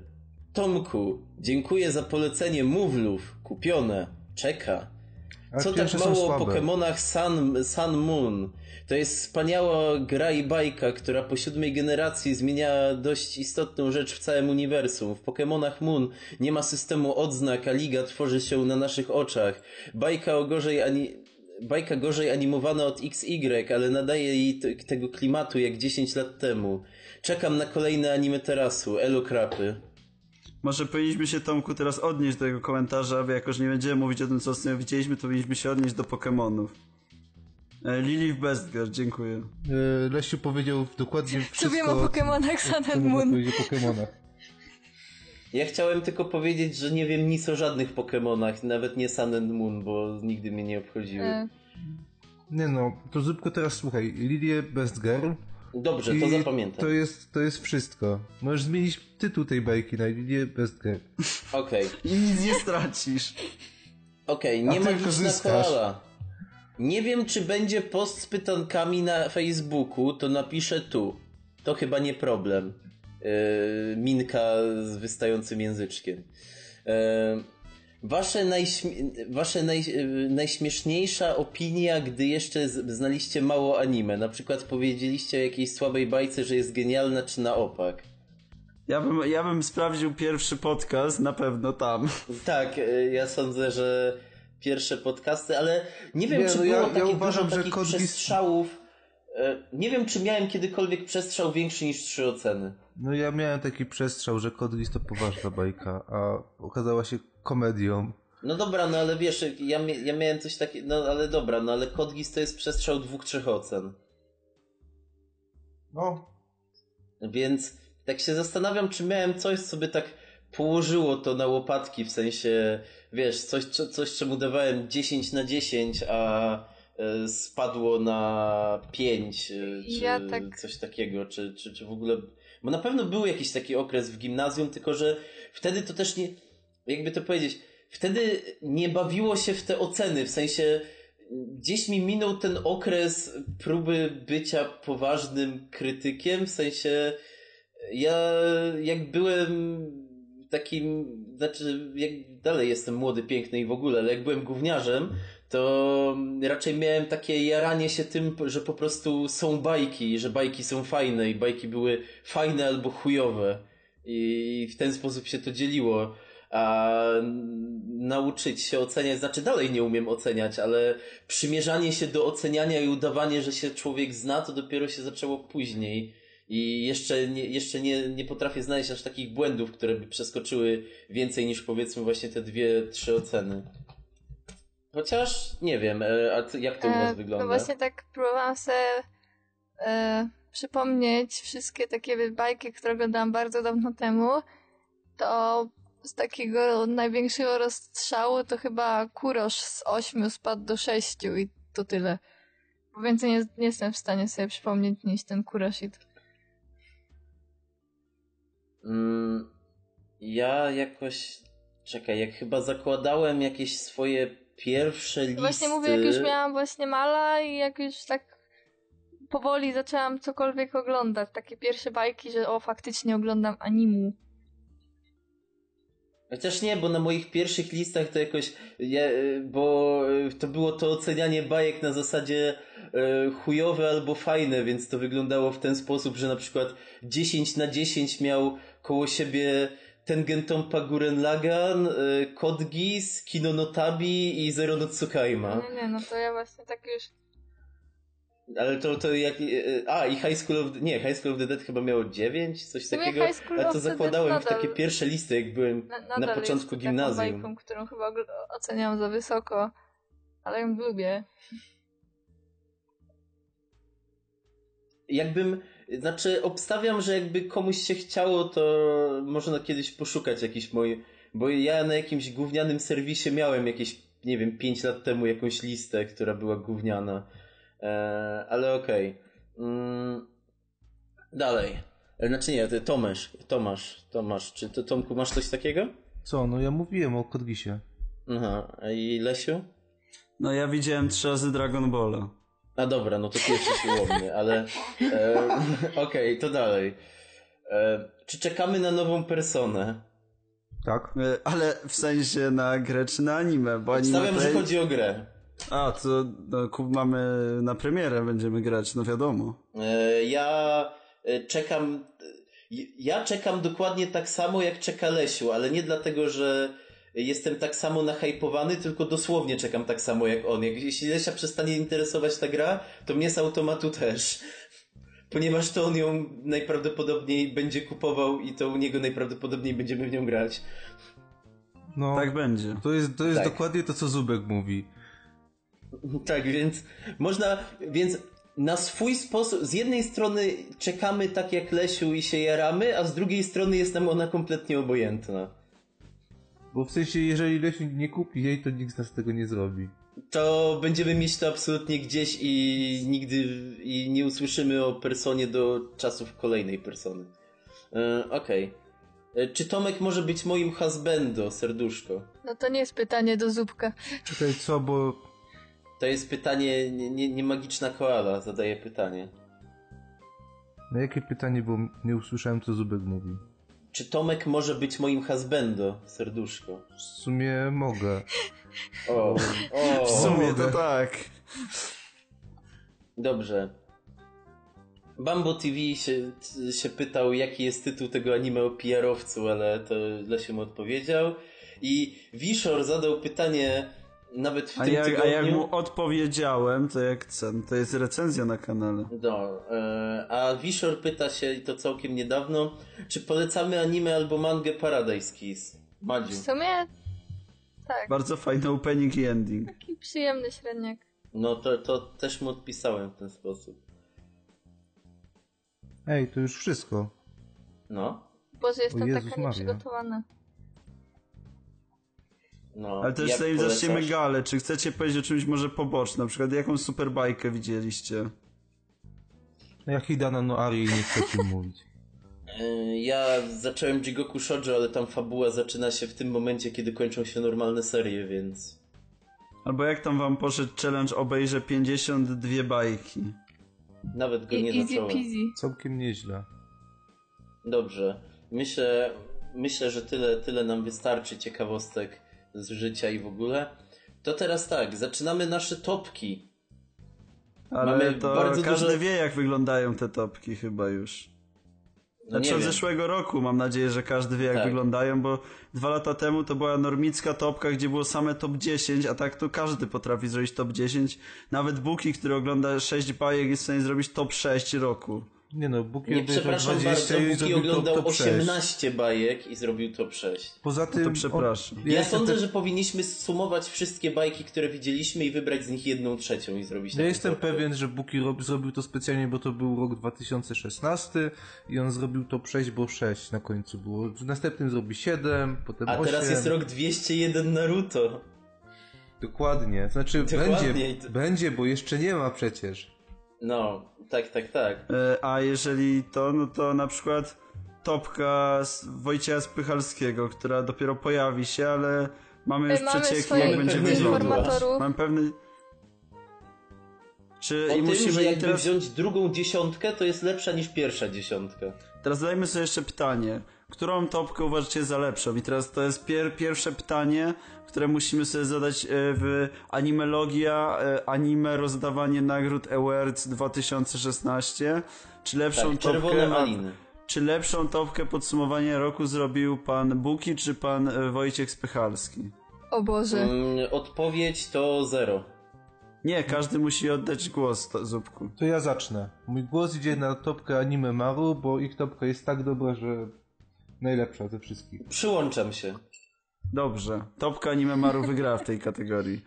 Tomku, dziękuję za polecenie Mówlów. Kupione. Czeka. Co tak mało o. Pokemonach Sun, Sun Moon? To jest wspaniała gra i bajka, która po siódmej generacji zmieniała dość istotną rzecz w całym uniwersum. W Pokemonach Moon nie ma systemu odznak, a liga tworzy się na naszych oczach. Bajka o gorzej ani... Bajka gorzej animowana od XY, ale nadaje jej tego klimatu jak 10 lat temu. Czekam na kolejne anime terasu. Elo krapy. Może powinniśmy się, Tomku, teraz odnieść do tego komentarza, bo jako, że nie będziemy mówić o tym, co ostatnio widzieliśmy, to powinniśmy się odnieść do Pokemonów. E, Lilith Bestgar, dziękuję. E, Lesiu powiedział dokładnie wszystko. wiem o Pokemonach Sun co and Moon. Pokemonach. Ja chciałem tylko powiedzieć, że nie wiem nic o żadnych Pokemonach, nawet nie Sun and Moon, bo nigdy mnie nie obchodziły. E, Nie no, to Zupko teraz słuchaj. Lilię Best Girl. Dobrze, to zapamiętam. To jest, to jest wszystko. Możesz zmienić tytuł tej bajki na Lilię Best Girl. Okej, I nic nie stracisz. okej, A nie tylko magiczna zyskasz. koala. Nie wiem, czy będzie post z pytankami na Facebooku, to napiszę tu. To chyba nie problem. Yy, minka z wystającym języczkiem. Yy, wasze najśmie- wasze naj, yy, najśmieszniejsza opinia, gdy jeszcze znaliście mało anime. Na przykład powiedzieliście o jakiejś słabej bajce, że jest genialna, czy na opak. Ja bym, ja bym sprawdził pierwszy podcast, na pewno tam. Tak, y, ja sądzę, że pierwsze podcasty, ale nie wiem, Nie, czy no było ja- ja takie uważam, dużo takich przestrzałów. E, Nie wiem, czy miałem kiedykolwiek przestrzał większy niż trzy oceny. No ja miałem taki przestrzał, że Code Geass to poważna bajka, a okazała się komedią. No dobra, no ale wiesz, ja, ja miałem coś takiego, no ale dobra, no ale Code Geass to jest przestrzał dwóch, trzech ocen. No. Więc tak się zastanawiam, czy miałem coś, co by tak położyło to na łopatki, w sensie, wiesz, coś, co- coś czemu dawałem 10 na 10, a e, spadło na 5, e, czy Ja tak- coś takiego, czy, czy, czy w ogóle... Bo na pewno był jakiś taki okres w gimnazjum, tylko że wtedy to też nie... Jakby to powiedzieć, wtedy nie bawiło się w te oceny, w sensie gdzieś mi minął ten okres próby bycia poważnym krytykiem, w sensie ja jak byłem takim, znaczy jak dalej jestem młody, piękny i w ogóle, ale jak byłem gówniarzem, to raczej miałem takie jaranie się tym, że po prostu są bajki, że bajki są fajne i bajki były fajne albo chujowe i w ten sposób się to dzieliło. A nauczyć się oceniać, znaczy dalej nie umiem oceniać, ale przymierzanie się do oceniania i udawanie, że się człowiek zna, to dopiero się zaczęło później. I jeszcze nie, jeszcze nie, nie potrafię znaleźć aż takich błędów, które by przeskoczyły więcej niż powiedzmy właśnie te dwie, trzy oceny. Chociaż nie wiem, e, a jak to u was e, wygląda? No właśnie tak próbowałam sobie e, przypomnieć wszystkie takie bajki, które oglądałam bardzo dawno temu. To z takiego największego rozstrzału to chyba Kurosz z 8 spadł do 6 i to tyle. Bo więcej nie, nie jestem w stanie sobie przypomnieć niż ten Kuroshit. Mm, ja jakoś. Czekaj, jak chyba zakładałem jakieś swoje pierwsze listy. Właśnie mówię, jak już miałam właśnie mala i jak już tak powoli zaczęłam cokolwiek oglądać. Takie pierwsze bajki, że o, faktycznie oglądam animu. Chociaż nie, bo na moich pierwszych listach to jakoś. Ja, e, bo e, to było to ocenianie bajek na zasadzie e, chujowe albo fajne, więc to wyglądało w ten sposób, że na przykład 10 na 10 miał koło siebie Tengentompa Guren Lagan, e, Code Geass, Kino no Tabi i Zero no Tsukaima. Nie, nie, no to ja właśnie tak już... Ale to, to jak. e, A, i High School of Nie, High School of the Dead chyba miało 9, coś takiego. Ale to zakładałem w nadal- takie pierwsze listy, jak byłem Na, na początku jest gimnazjum. taką bajką, którą chyba oceniam za wysoko, ale ją lubię. Jakbym, znaczy obstawiam, że jakby komuś się chciało, to można kiedyś poszukać jakiś mój, bo ja na jakimś gównianym serwisie miałem jakieś, nie wiem, 5 lat temu jakąś listę, która była gówniana. E, ale okej. Mm, Dalej. E, Znaczy nie, ty Tomasz, Tomasz, Tomasz, czy ty Tomku masz coś takiego? Co, no ja mówiłem o Kodgisie. Aha, a i Lesiu? No ja widziałem trzy razy Dragon Balla. A dobra, no to pierwszy siłowny, ale e, okej, to dalej. E, czy czekamy na nową personę? Tak? E, Ale w sensie na grę czy na anime, bo anime Stawiam, że play... chodzi o grę. A, to no, ku- mamy na premierę będziemy grać, no wiadomo. E, ja e, czekam. e, Ja czekam dokładnie tak samo jak czeka Lesiu, ale nie dlatego, że jestem tak samo nahypowany, tylko dosłownie czekam tak samo jak on. Jak, jeśli Lesia przestanie interesować ta gra, to mnie z automatu też. (laughs) Ponieważ to on ją najprawdopodobniej będzie kupował i to u niego najprawdopodobniej będziemy w nią grać. No, Tak będzie. to jest, to jest Tak. dokładnie to, co Zubek mówi. (laughs) Tak, więc można, więc na swój sposób, z jednej strony czekamy tak jak Lesiu i się jaramy, a z drugiej strony jest nam ona kompletnie obojętna. Bo w sensie, jeżeli Lesiu nie kupi jej, to nikt z nas tego nie zrobi. To będziemy mieć to absolutnie gdzieś i nigdy i nie usłyszymy o personie do czasów kolejnej persony. E, Okej. E, Czy Tomek może być moim husbando, serduszko? No to nie jest pytanie do Zupka. Czekaj, co, bo... To jest pytanie, nie, nie, nie magiczna koala zadaje pytanie. Na jakie pytanie, bo nie usłyszałem, co Zubek mówi. Czy Tomek może być moim husbando, serduszko? W sumie mogę. O, o. W sumie to tak. Dobrze. Bambo TV się, się pytał, jaki jest tytuł tego anime o PR-owcu, ale to Lesiu mu odpowiedział. I Wishor zadał pytanie nawet w A tym jak, a tygodniu. jak mu odpowiedziałem, to jak cen, to jest recenzja na kanale. No, e, a Wishor pyta się, i to całkiem niedawno, czy polecamy anime albo mangę Paradise Kiss? W Madziu. sumie tak, Bardzo fajny opening i ending. taki przyjemny średniak. No to, to też mu odpisałem w ten sposób. Ej, to już wszystko. No, Boże, jestem Jezus taka Maria. nieprzygotowana. No. Ale też zanim zaczniemy galę, czy chcecie powiedzieć o czymś może pobocznym? Na przykład jaką superbajkę widzieliście? No Ja Hidana no Ari nie chcę (laughs) mówić. E, Ja zacząłem Jigoku Shoujo, ale tam fabuła zaczyna się w tym momencie, kiedy kończą się normalne serie, więc... Albo jak tam wam poszedł challenge obejrzę 52 bajki? Nawet go nie easy zacząłem. peasy. Całkiem nieźle. Dobrze. Myślę, myślę, że tyle, tyle nam wystarczy ciekawostek z życia i w ogóle. To teraz tak, zaczynamy nasze topki. Ale Mamy to bardzo każdy dużo- wie jak wyglądają te topki chyba już. No Znaczy od zeszłego roku mam nadzieję, że każdy wie jak Tak. wyglądają, bo dwa lata temu to była normicka topka, gdzie było same top 10, a tak to każdy potrafi zrobić top 10. Nawet Buki, który ogląda 6 bajek jest w stanie zrobić top 6 roku. Nie no, Bóg Nie, przepraszam bardzo, i Buki zrobił top, oglądał top 6. 18 bajek i zrobił top 6. Poza tym... to przepraszam. on- Ja, jestem sądzę, te- że powinniśmy sumować wszystkie bajki, które widzieliśmy i wybrać z nich jedną trzecią i zrobić Ja jestem top. pewien, że Buki rob, zrobił to specjalnie, bo to był rok 2016 i on zrobił top 6, bo 6 na końcu było. W następnym zrobi 7, potem A 8. teraz jest rok 201 Naruto. Dokładnie. Znaczy Dokładnie. będzie, będzie, bo jeszcze nie ma przecież. No, tak, tak, tak. E, A jeżeli to, no to na przykład topka z Wojciecha Spychalskiego, która dopiero pojawi się, ale mamy już Ej, mamy przecieki jak będzie pewnych wyglądać. informatorów. Mam pewny... Czy O i tym, musimy że i jakby teraz... wziąć drugą dziesiątkę, to jest lepsza niż pierwsza dziesiątka. Teraz zadajmy sobie jeszcze pytanie. Którą topkę uważacie za lepszą? I teraz to jest pier pierwsze pytanie, które musimy sobie zadać e, w Animelogia, e, anime rozdawanie nagród Awards 2016. Czy lepszą Tak, topkę... maliny. Czy lepszą topkę podsumowania roku zrobił pan Buki, czy pan e, Wojciech Spychalski? O Boże. Mm, odpowiedź to zero. Nie, każdy musi oddać głos, to, Zupku. To ja zacznę. Mój głos idzie na topkę anime Maru, bo ich topka jest tak dobra, że najlepsza ze wszystkich. Przyłączam się. Dobrze. Topka Anime Maru wygrała w tej kategorii.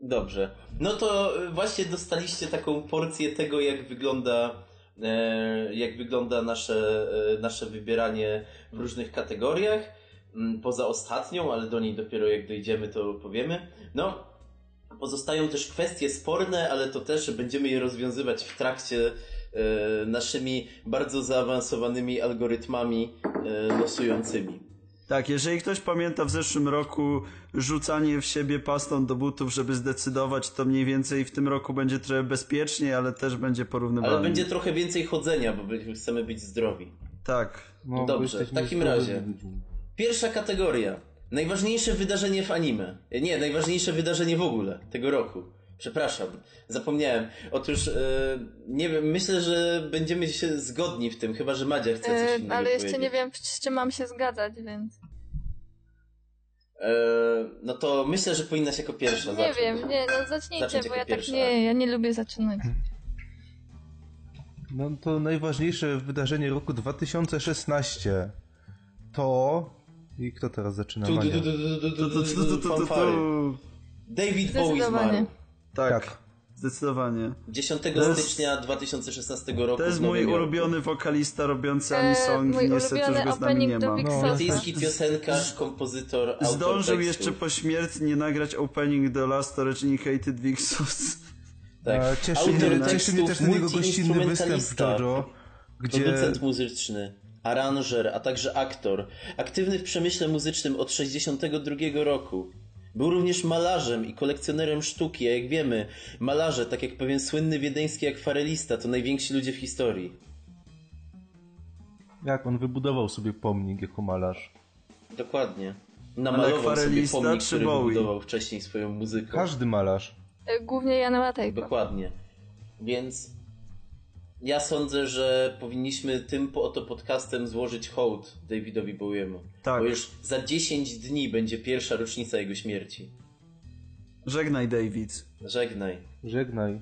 Dobrze. No to y, właśnie dostaliście taką porcję tego, jak wygląda, e, jak wygląda nasze, e, nasze wybieranie w różnych kategoriach. Mm, Poza ostatnią, ale do niej dopiero jak dojdziemy, to powiemy. No, pozostają też kwestie sporne, ale to też będziemy je rozwiązywać w trakcie, e, naszymi bardzo zaawansowanymi algorytmami losującymi. Tak, jeżeli ktoś pamięta w zeszłym roku rzucanie w siebie pastą do butów, żeby zdecydować, to mniej więcej w tym roku będzie trochę bezpieczniej, ale też będzie porównywalnie. Ale będzie trochę więcej chodzenia, bo chcemy być zdrowi. Tak. No, Dobrze, w takim razie. Pierwsza kategoria. Najważniejsze wydarzenie w anime. Nie, najważniejsze wydarzenie w ogóle tego roku. Przepraszam, zapomniałem. Otóż, e, nie wiem, myślę, że będziemy się zgodni w tym, chyba że Madzia chce coś E, innego ale jeszcze powiedzieć. nie wiem, z czym mam się zgadzać, więc. E, no to myślę, że powinnaś jako pierwsza Nie zacząć. wiem, nie, no zacznijcie, Zacząć bo ja pierwsza. tak nie, ja nie lubię zaczynać. No to najważniejsze wydarzenie roku 2016 to... I kto teraz zaczyna? Mania. David Bowie zmarł. Tak, Tak. zdecydowanie. 10 To jest- stycznia 2016 roku To jest mój ulubiony wokalista robiący E, anisong mój i niestety już ulubiony go z nami opening nie ma. No. Brytyjski piosenkarz, kompozytor, autor Zdążył tekstów. jeszcze po śmierci nie nagrać opening do Last Hated Vixus. Tak. E, Cieszy Autor mnie, cieszy mnie też ten jego gościnny występ w multiinstrumentalista, JoJo, gdzie... Producent muzyczny, aranżer, a także aktor. Aktywny w przemyśle muzycznym od 62 roku. Był również malarzem i kolekcjonerem sztuki, a jak wiemy, malarze, tak jak pewien słynny wiedeński akwarelista, to najwięksi ludzie w historii. Jak on wybudował sobie pomnik jako malarz. Dokładnie. Namalował sobie akwarelista pomnik, który wybudował wcześniej swoją muzyką. Każdy malarz. E, Głównie Jan Matejko. Dokładnie. Więc ja sądzę, że powinniśmy tym po- oto podcastem złożyć hołd Davidowi Bowiemu. Tak. Bo już za 10 dni będzie pierwsza rocznica jego śmierci. Żegnaj, David. Żegnaj. Żegnaj.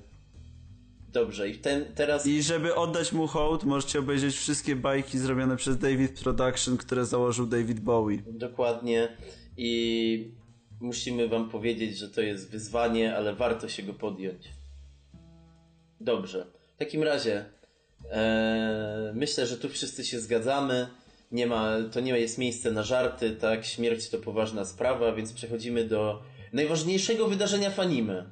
Dobrze, i ten, teraz I żeby oddać mu hołd, możecie obejrzeć wszystkie bajki zrobione przez David Production, które założył David Bowie. dokładnie i musimy wam powiedzieć, że to jest wyzwanie, ale warto się go podjąć. Dobrze. W takim razie e, myślę, że tu wszyscy się zgadzamy. Nie ma, to nie jest miejsce na żarty, tak? Śmierć to poważna sprawa, więc przechodzimy do najważniejszego wydarzenia w anime.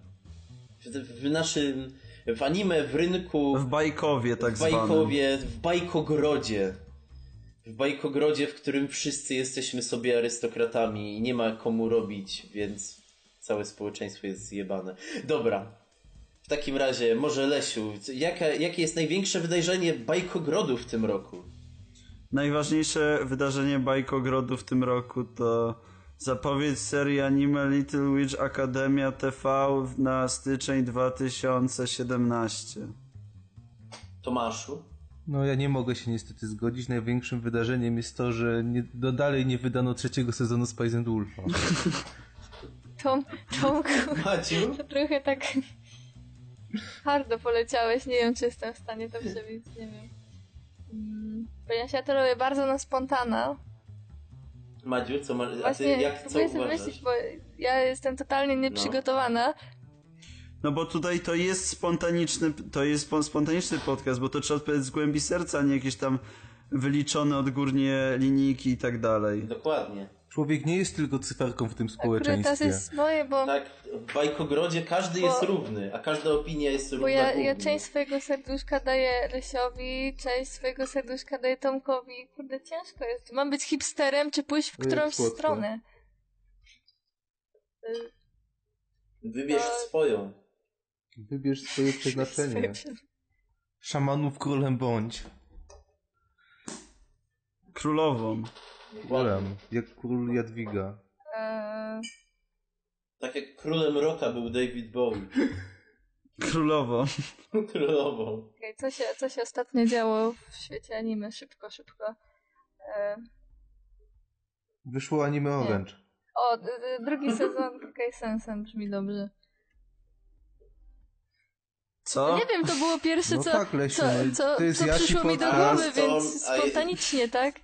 W, w naszym, w anime, w rynku, W Bajkowie tak w zwanym. Bajkowie, w Bajkogrodzie. W Bajkogrodzie, w którym wszyscy jesteśmy sobie arystokratami i nie ma komu robić, więc całe społeczeństwo jest zjebane. Dobra. W takim razie, może Lesiu, jaka, jakie jest największe wydarzenie Bajkogrodu w tym roku? Najważniejsze wydarzenie Bajkogrodu w tym roku to zapowiedź serii anime Little Witch Academia TV na styczeń 2017. Tomaszu? No ja nie mogę się niestety zgodzić. Największym wydarzeniem jest to, że nie, do dalej nie wydano trzeciego sezonu Spice and Wolfa. (laughs) Tom, Tomku, Maciu? to trochę tak hardo poleciałeś. Nie wiem, czy jestem w stanie to przebić, nie wiem. Mm, Ponieważ ja to robię bardzo na spontana. Madziu, co ma, a ty Właśnie jak, co uważasz? myśleć, bo ja jestem totalnie nieprzygotowana. No bo tutaj to jest spontaniczny, to jest spo- spontaniczny podcast, bo to trzeba odpowiedzieć z głębi serca, a nie jakieś tam wyliczone odgórnie linijki i tak dalej. Dokładnie. Człowiek nie jest tylko cyferką w tym Akurat teraz społeczeństwie. jest moje, bo, Tak, w Bajkogrodzie każdy Bo- jest równy, a każda opinia jest równa bo ja, ja część swojego serduszka daję Lesiowi, część swojego serduszka daję Tomkowi. Kurde, ciężko jest. Mam być hipsterem, czy pójść w którąś słodko. stronę? Wybierz to- swoją. Wybierz swoje przeznaczenie. Szamanów królem bądź. Królową. Królem. Jak król Jadwiga. Eee, Tak jak królem roka był David Bowie. (laughs) Królową. (laughs) Królową. okej, co, się, co się ostatnio działo w świecie anime? Szybko, szybko. Eee, Wyszło anime Orange. o, drugi (laughs) sezon Kai Sensen brzmi dobrze. Co? Nie wiem, to było pierwsze, No co, tak, Lesiu, co, no co, to jest co przyszło mi do głowy, więc spontanicznie, tak?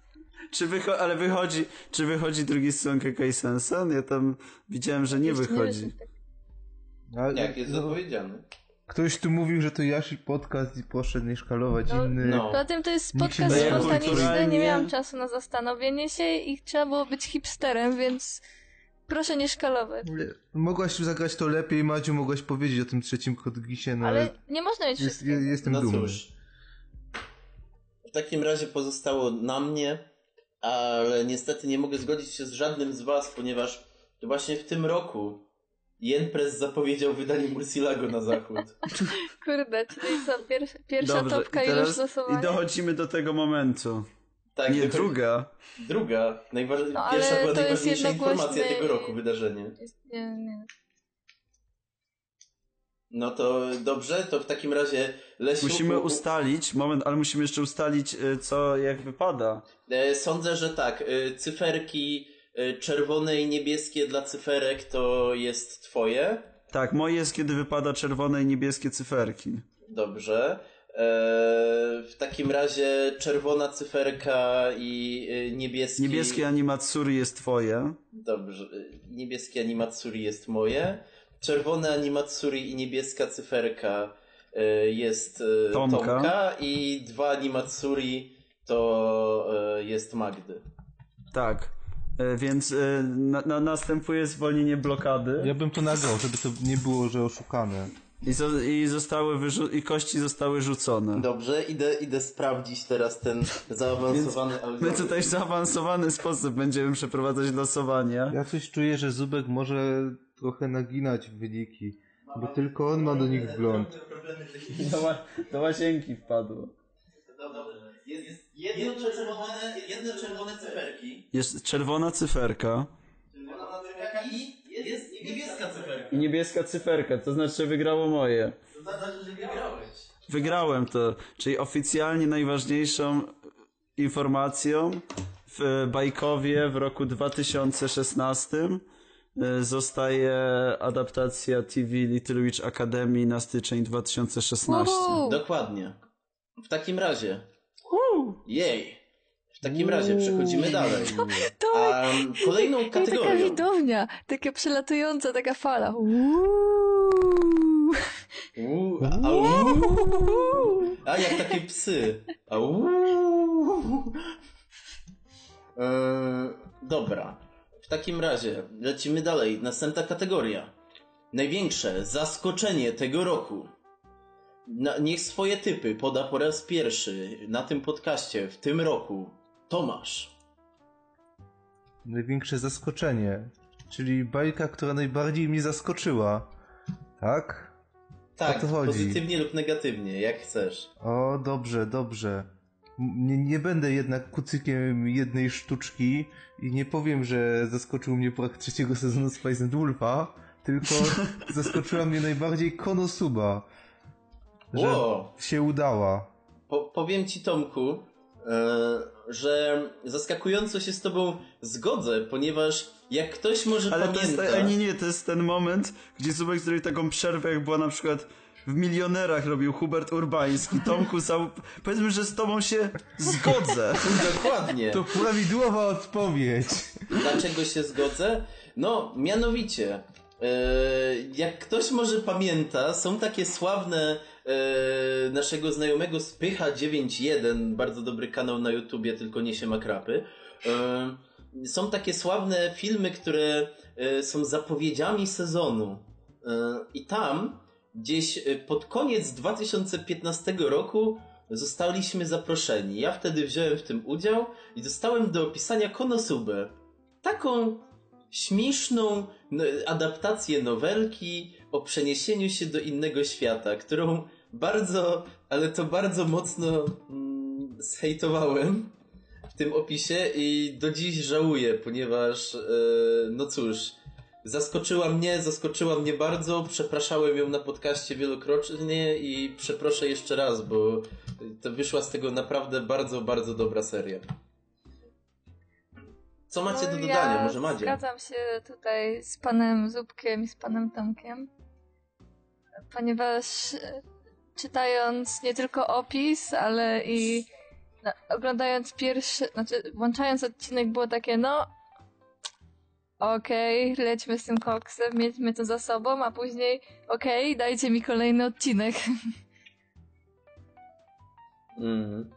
Czy wycho- ale wychodzi, czy wychodzi drugi sezon Kekai Sensen? Ja tam widziałem, że nie wychodzi. wiesz, tak. A, Jak jest no, zapowiedziane. Ktoś tu mówił, że to Yasi podcast i poszedł nie szkalować No, inny. no. Poza tym to jest podcast nie spontaniczny, nie miałam czasu na zastanowienie się i trzeba było być hipsterem, więc proszę nie szkalować. Mogłaś zagrać to lepiej, Madziu, mogłaś powiedzieć o tym trzecim Kodgisie, no Ale ale nie można mieć jest, jestem No dumny. cóż. w takim razie pozostało na mnie, ale niestety nie mogę zgodzić się z żadnym z was, ponieważ to właśnie w tym roku Jenpress zapowiedział wydanie Murcielago na zachód. (laughs) Kurde, czyli co, pierwsza, pierwsza Dobrze, topka i już losowanie? i dochodzimy do tego momentu. Tak, Nie, druga. Druga, najważ... No, ale pierwsza była to jest najważniejsza informacja tego roku wydarzenie. Jest- Nie, nie. No to dobrze, to w takim razie Lesiu... Musimy ustalić, moment, ale musimy jeszcze ustalić, y, co jak wypada. E, Sądzę, że tak. e, Cyferki e, czerwone i niebieskie dla cyferek to jest twoje. Tak, moje jest, kiedy wypada czerwone i niebieskie cyferki. Dobrze. E, w takim razie czerwona cyferka i niebieski... Niebieskie animatsuri jest twoje. Dobrze. Niebieskie animatsuri jest moje. Czerwone animatsuri i niebieska cyferka e, jest e, Tomka. Tomka. I dwa animatsuri to e, jest Magdy. Tak. Więc na, na, następuje zwolnienie blokady Ja bym to nagrał, żeby to nie było, że oszukane. i, zo, i zostały wyrzu- i kości zostały rzucone. Dobrze, idę, idę sprawdzić teraz ten zaawansowany My algorytm. tutaj w zaawansowany sposób będziemy przeprowadzać losowania. Ja coś czuję, że Zubek może trochę naginać wyniki, bo tylko on ma do nich wgląd. (laughs) Do, do łazienki wpadło. Jest, jest jedno czerwone, jedno czerwone cyferki. Jest czerwona cyferka Czerwona cyferka i jest niebieska cyferka. i niebieska cyferka, to znaczy, że wygrało moje. To znaczy, że wygrałeś. Wygrałem to, czyli oficjalnie najważniejszą informacją w Bajkowie w roku 2016 y, zostaje adaptacja TV Little Witch Academy na styczeń 2016. Uhu! Dokładnie. W takim razie. Jej. W takim razie przechodzimy dalej. (laughs) To A kolejną i taka kategorią. widownia, taka przelatująca, taka fala. Uuu. Uuu, a, uuu. a jak takie (laughs) psy. A, uuu. Eee, dobra. W takim razie lecimy dalej. Następna kategoria. Największe zaskoczenie tego roku. Na, niech swoje typy poda po raz pierwszy na tym podcaście w tym roku Tomasz. Największe zaskoczenie, czyli bajka, która najbardziej mnie zaskoczyła. Tak? Tak, pozytywnie lub negatywnie, jak chcesz. O, dobrze, dobrze. Nie, nie będę jednak kucykiem jednej sztuczki i nie powiem, że zaskoczył mnie brak trzeciego sezonu Spice and Wolfa, tylko (laughs) zaskoczyła mnie najbardziej Konosuba, że Ło! się udała. Po, powiem ci, Tomku, e, że zaskakująco się z tobą zgodzę, ponieważ jak ktoś może Ale to jest, pamięta... a nie, nie, to jest ten moment, gdzie Zubek zrobił taką przerwę, jak była na przykład w Milionerach robił Hubert Urbański. Tomku, za... powiedzmy, że z tobą się zgodzę. Dokładnie. To prawidłowa odpowiedź. Dlaczego się zgodzę? No, mianowicie, e, jak ktoś może pamięta, są takie sławne e, naszego znajomego Spycha 91, bardzo dobry kanał na YouTubie, tylko niesie makrapy. E, są takie sławne filmy, które są zapowiedziami sezonu. I tam gdzieś e, pod koniec 2015 roku zostaliśmy zaproszeni. Ja wtedy wziąłem w tym udział i dostałem do opisania Konosubę. Taką śmieszną no, adaptację nowelki o przeniesieniu się do innego świata, którą bardzo, ale to bardzo mocno mm, zhejtowałem w tym opisie i do dziś żałuję, ponieważ e, no cóż, zaskoczyła mnie, zaskoczyła mnie bardzo, przepraszałem ją na podcaście wielokrotnie i przeproszę jeszcze raz, bo to wyszła z tego naprawdę bardzo, bardzo dobra seria. Co macie do No, dodania? ja Może Madzie? Zgadzam się tutaj z panem Zubkiem i z panem Tomkiem, ponieważ e, czytając nie tylko opis, ale i no, oglądając pierwszy, znaczy włączając odcinek było takie, no okej, lećmy z tym koksem, mieliśmy to za sobą, a później okej, dajcie mi kolejny odcinek. Mhm.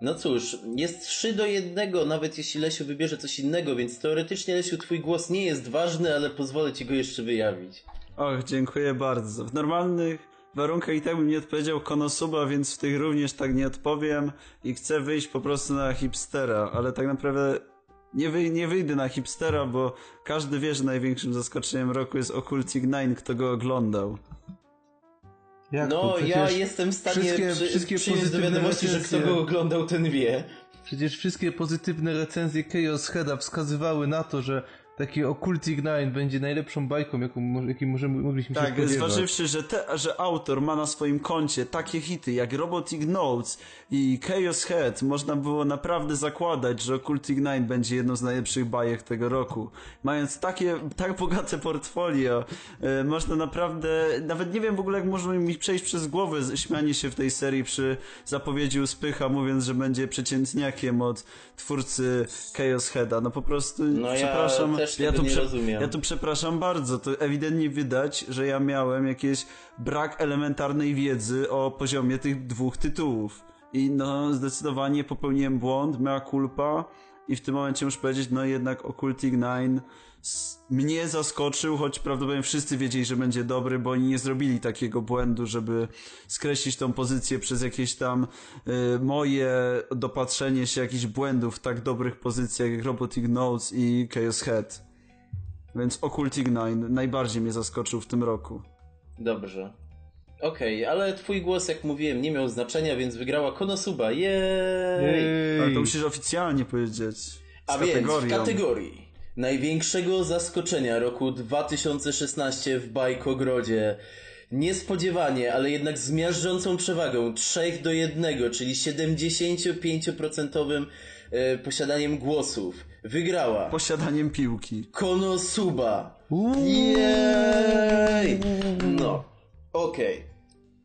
No cóż, jest 3 do 1, nawet jeśli Lesiu wybierze coś innego, więc teoretycznie Lesiu, twój głos nie jest ważny, ale pozwolę ci go jeszcze wyjawić. Och, dziękuję bardzo. W normalnych warunkach i tak bym nie odpowiedział Konosuba, więc w tych również tak nie odpowiem i chcę wyjść po prostu na hipstera, ale tak naprawdę nie, wyj nie wyjdę na hipstera, bo każdy wie, że największym zaskoczeniem roku jest Occultic Nine, kto go oglądał. Jak No, ja jestem w stanie wszystkie- przy, wszystkie przyjąć do pozytywne wiadomości, że kto recenzje- go oglądał, ten wie. Przecież wszystkie pozytywne recenzje Chaos Heada wskazywały na to, że taki Occultic Nine będzie najlepszą bajką, jaką, jakiej możemy, mogliśmy się Tak, spodziewać. zważywszy, że, te, że autor ma na swoim koncie takie hity jak Robotic Notes i Chaos Head, można było naprawdę zakładać, że Occultic Nine będzie jedną z najlepszych bajek tego roku. Mając takie, tak bogate portfolio, e, można naprawdę, nawet nie wiem w ogóle jak można mi przejść przez głowę śmianie się w tej serii przy zapowiedzi Uspycha, mówiąc, że będzie przeciętniakiem od twórcy Chaos Heada. No po prostu, No ja przepraszam, też tego tu nie prze- rozumiem. ja tu przepraszam bardzo, to ewidentnie widać, że ja miałem jakieś brak elementarnej wiedzy o poziomie tych dwóch tytułów. I no, zdecydowanie popełniłem błąd, mea culpa i w tym momencie muszę powiedzieć, no jednak Occultic Nine s- mnie zaskoczył, choć prawdopodobnie wszyscy wiedzieli, że będzie dobry, bo oni nie zrobili takiego błędu, żeby skreślić tą pozycję przez jakieś tam y, moje dopatrzenie się jakichś błędów w tak dobrych pozycjach jak Robotic Notes i Chaos Head. Więc Occultic Nine najbardziej mnie zaskoczył w tym roku. Dobrze. Okej, ale twój głos, jak mówiłem, nie miał znaczenia, więc wygrała Konosuba. Jej! Ale Jej. to musisz oficjalnie powiedzieć. Z A więc w kategorią. kategorii największego zaskoczenia roku 2016 w Bajkogrodzie niespodziewanie, ale jednak z miażdżącą przewagą 3 do 1, czyli 75% e, posiadaniem głosów, wygrała Posiadaniem piłki. Konosuba. Jej! No, okej.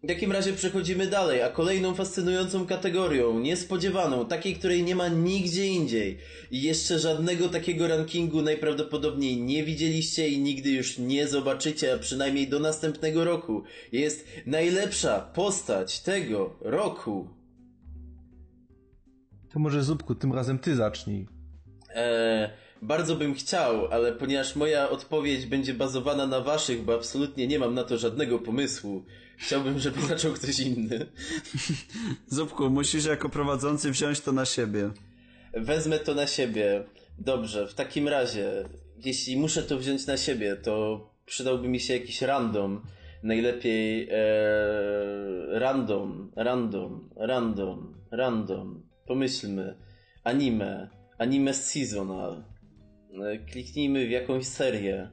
W takim razie przechodzimy dalej, a kolejną fascynującą kategorią, niespodziewaną, takiej, której nie ma nigdzie indziej i jeszcze żadnego takiego rankingu najprawdopodobniej nie widzieliście i nigdy już nie zobaczycie, a przynajmniej do następnego roku, jest najlepsza postać tego roku. To może Zupku, tym razem ty zacznij. Eee, bardzo bym chciał, ale ponieważ moja odpowiedź będzie bazowana na waszych, bo absolutnie nie mam na to żadnego pomysłu, chciałbym, żeby (laughs) zaczął ktoś inny. Zupku, musisz jako prowadzący wziąć to na siebie. Wezmę to na siebie. Dobrze, w takim razie, jeśli muszę to wziąć na siebie, to przydałby mi się jakiś random. Najlepiej eee, random, random, random, random. Pomyślmy. Anime, anime seasonal. E, Kliknijmy w jakąś serię.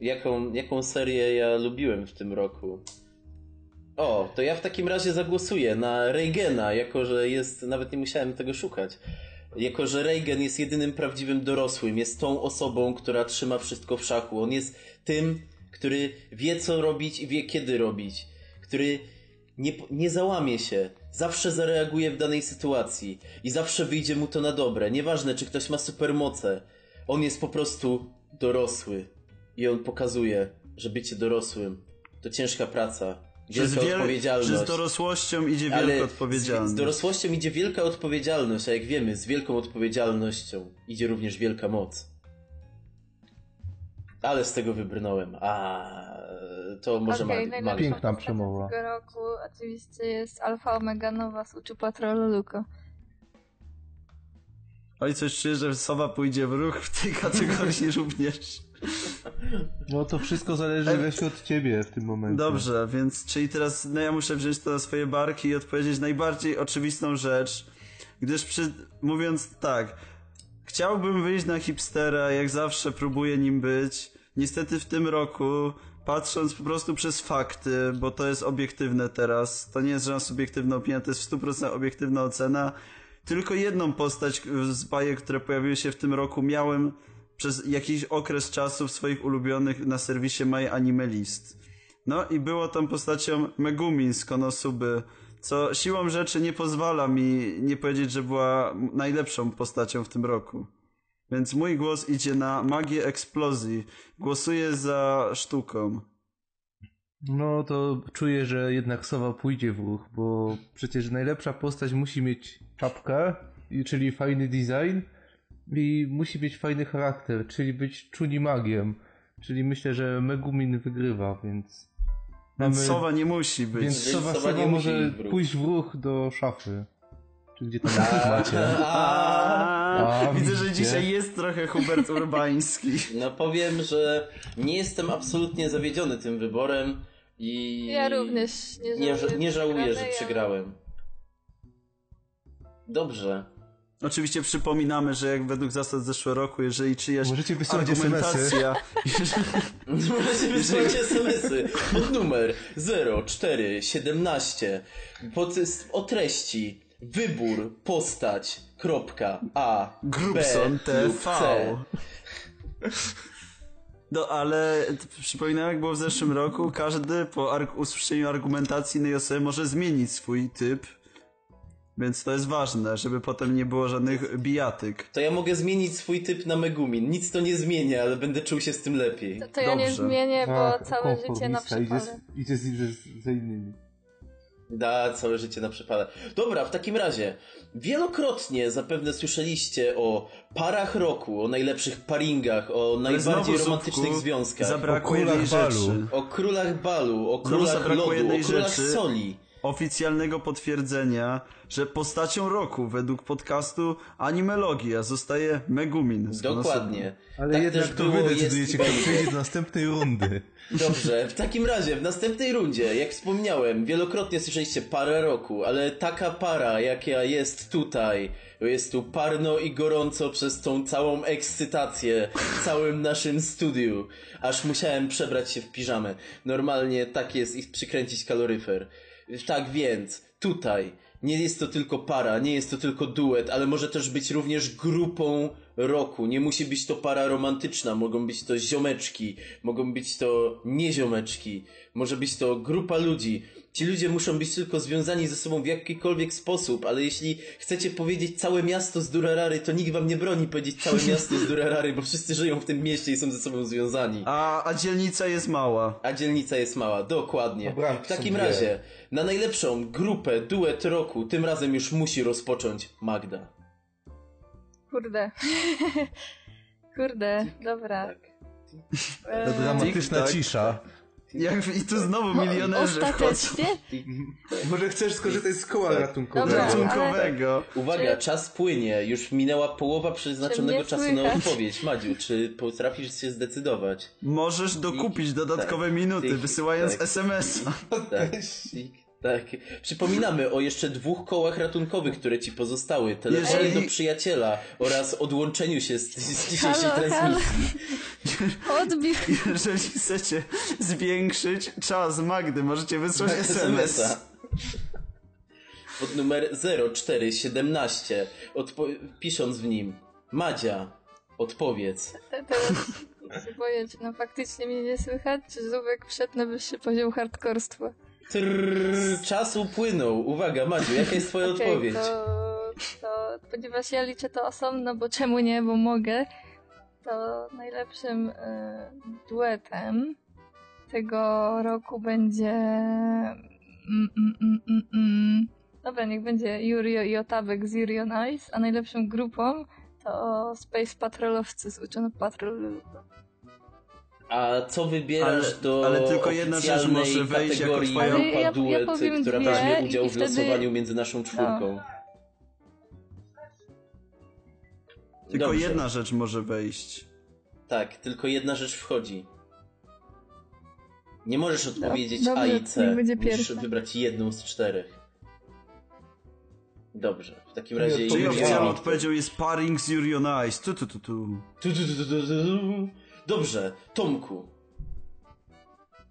Jaką, jaką serię ja lubiłem w tym roku? O, to ja w takim razie zagłosuję na Reagana, jako że jest, nawet nie musiałem tego szukać. Jako że Reagan jest jedynym prawdziwym dorosłym, jest tą osobą, która trzyma wszystko w szachu. On jest tym, który wie co robić i wie kiedy robić. Który nie, nie załamie się, zawsze zareaguje w danej sytuacji i zawsze wyjdzie mu to na dobre. Nieważne, czy ktoś ma supermoce. On jest po prostu dorosły. I on pokazuje, że bycie dorosłym to ciężka praca. Że z, wiel- że z dorosłością idzie Ale wielka z, odpowiedzialność. z dorosłością idzie wielka odpowiedzialność, a jak wiemy, z wielką odpowiedzialnością idzie również wielka moc. Ale z tego wybrnąłem. A to może okay, najlepsza Piękna postać przemowa. tego roku oczywiście jest Alfa Omega Nowa z Uczu Patrolu Luko. Oj, coś czuję, że Sowa pójdzie w ruch w tej kategorii (laughs) również. (laughs) No to wszystko zależy właśnie od ciebie w tym momencie. Dobrze, więc czyli teraz no ja muszę wziąć to na swoje barki i odpowiedzieć najbardziej oczywistą rzecz, gdyż przy, mówiąc tak, chciałbym wyjść na hipstera, jak zawsze próbuję nim być. Niestety w tym roku, patrząc po prostu przez fakty, bo to jest obiektywne teraz, to nie jest żadna subiektywna opinia, to jest w 100% obiektywna ocena, tylko jedną postać z bajek, które pojawiły się w tym roku miałem przez jakiś okres czasu w swoich ulubionych na serwisie My Anime List. No i było tą postacią Megumin z Konosuby, co siłą rzeczy nie pozwala mi nie powiedzieć, że była najlepszą postacią w tym roku. Więc mój głos idzie na magię eksplozji. Głosuję za sztuką. No to czuję, że jednak Sowa pójdzie w ruch, bo przecież najlepsza postać musi mieć czapkę, czyli fajny design i musi mieć fajny charakter, czyli być czuni magiem. Czyli myślę, że Megumin wygrywa, więc Więc Mamy- sowa nie musi być. Więc Więc Sowa Sowa nie Sowa może pójść w ruch do szafy. Czy gdzie tam (laughs) macie? A, widzę, że dzisiaj jest trochę Hubert Urbański. No powiem, że nie jestem absolutnie zawiedziony tym wyborem i... Ja również nie żałuję. nie żałuję, że przegrałem. Dobrze. Oczywiście przypominamy, że jak według zasad zeszłego roku, jeżeli czyjaś Możecie wysyłać SMS-y. argumentacja... (laughs) Możecie wysłać SMS-y pod numer 0417 pod, o treści wybór, postać, kropka, A, Grubson B TV. lub C. No ale przypominam, jak było w zeszłym roku, każdy po arg- usłyszeniu argumentacji innej osoby może zmienić swój typ. Więc to jest ważne, żeby potem nie było żadnych bijatyk. To ja mogę zmienić swój typ na Megumin. Nic to nie zmienia, ale będę czuł się z tym lepiej. To, to ja nie zmienię, bo Tak, całe życie na idzie, przepale. z- idzie z, z, za innymi. Da, całe życie na przepale. Dobra, w takim razie, wielokrotnie zapewne słyszeliście o parach roku, o najlepszych paringach, o Ale najbardziej znowu, romantycznych Zupku, związkach, Zabrakło O królach balu. o królach balu, o królach lodu, o królach rzeczy. soli. Oficjalnego potwierdzenia, że postacią roku według podcastu Animelogia zostaje Megumin. Dokładnie. Ale tak jednak to wy decydujecie, kto będzie. przejdzie do następnej rundy. (laughs) Dobrze, w takim razie, w następnej rundzie, jak wspomniałem, wielokrotnie słyszeliście parę roku, ale taka para, jaka jest tutaj, jest tu parno i gorąco przez tą całą ekscytację w całym naszym studiu, aż musiałem przebrać się w piżamę. Normalnie tak jest i przykręcić kaloryfer. Tak więc, tutaj, nie jest to tylko para, nie jest to tylko duet, ale może też być również grupą roku. Nie musi być to para romantyczna, mogą być to ziomeczki, mogą być to nieziomeczki, może być to grupa ludzi. Ci ludzie muszą być tylko związani ze sobą w jakikolwiek sposób, ale jeśli chcecie powiedzieć całe miasto z Durarary, to nikt wam nie broni powiedzieć całe miasto z Durarary, bo wszyscy żyją w tym mieście i są ze sobą związani. A, a dzielnica jest mała. A dzielnica jest mała, dokładnie. W takim razie, na najlepszą grupę, duet roku, tym razem już musi rozpocząć Magda. Kurde. (laughs) Kurde, dobra. Tak. To dramatyczna Tik-tak. cisza. Jak, I tu znowu milionerzy wchodzą. Ostatecznie? Może chcesz skorzystać z koła ratunkowego? Dobra. Ratunkowego. Uwaga, Czy- czas płynie, już minęła połowa przeznaczonego czasu mnie na słychać? odpowiedź. Madziu, czy potrafisz się zdecydować? Możesz dokupić dodatkowe tak, minuty, wysyłając tak. SMS-a. Tak. Tak. Przypominamy o jeszcze dwóch kołach ratunkowych, które ci pozostały. Telefonie Jeżeli- do przyjaciela oraz odłączeniu się z, z dzisiejszej Halo, transmisji. Odbił. Jeżeli chcecie zwiększyć czas Magdy, możecie wysłać Tak, SMS. SMS-a. Pod numer 0417, odpo- pisząc w nim Madzia, odpowiedz. Te- Teraz się boję, czy no faktycznie mnie nie słychać, czy Zubek wszedł na wyższy poziom hardkorstwa. Trrr, czas upłynął. Uwaga, Madziu, jaka jest twoja (laughs) Okej, odpowiedź? To, to, ponieważ ja liczę to osobno, bo czemu nie, bo mogę, to najlepszym e, duetem tego roku będzie... Mm, mm, mm, mm, mm. Dobra, niech będzie Yurio i Otabek z Yuri on Ice, a najlepszą grupą to Space Patrolowcy z Uczony Patrol. A co wybierasz Ale- do ale tylko jedna rzecz może wejść jako kategorii twoja- ja- ja duet, powiem która dwie weźmie udział w wtedy- losowaniu między naszą czwórką? Tylko Dobrze. jedna rzecz może wejść. Tak, tylko jedna rzecz wchodzi. Nie możesz odpowiedzieć dobrze, A i C. będzie Musisz wybrać jedną z czterech. Dobrze, w takim razie... Czyli oficjalną odpowiedzią jest Paring z Ice. Tu, tu, tu, tu. Tu, tu, tu, tu, tu, tu. Dobrze, Tomku.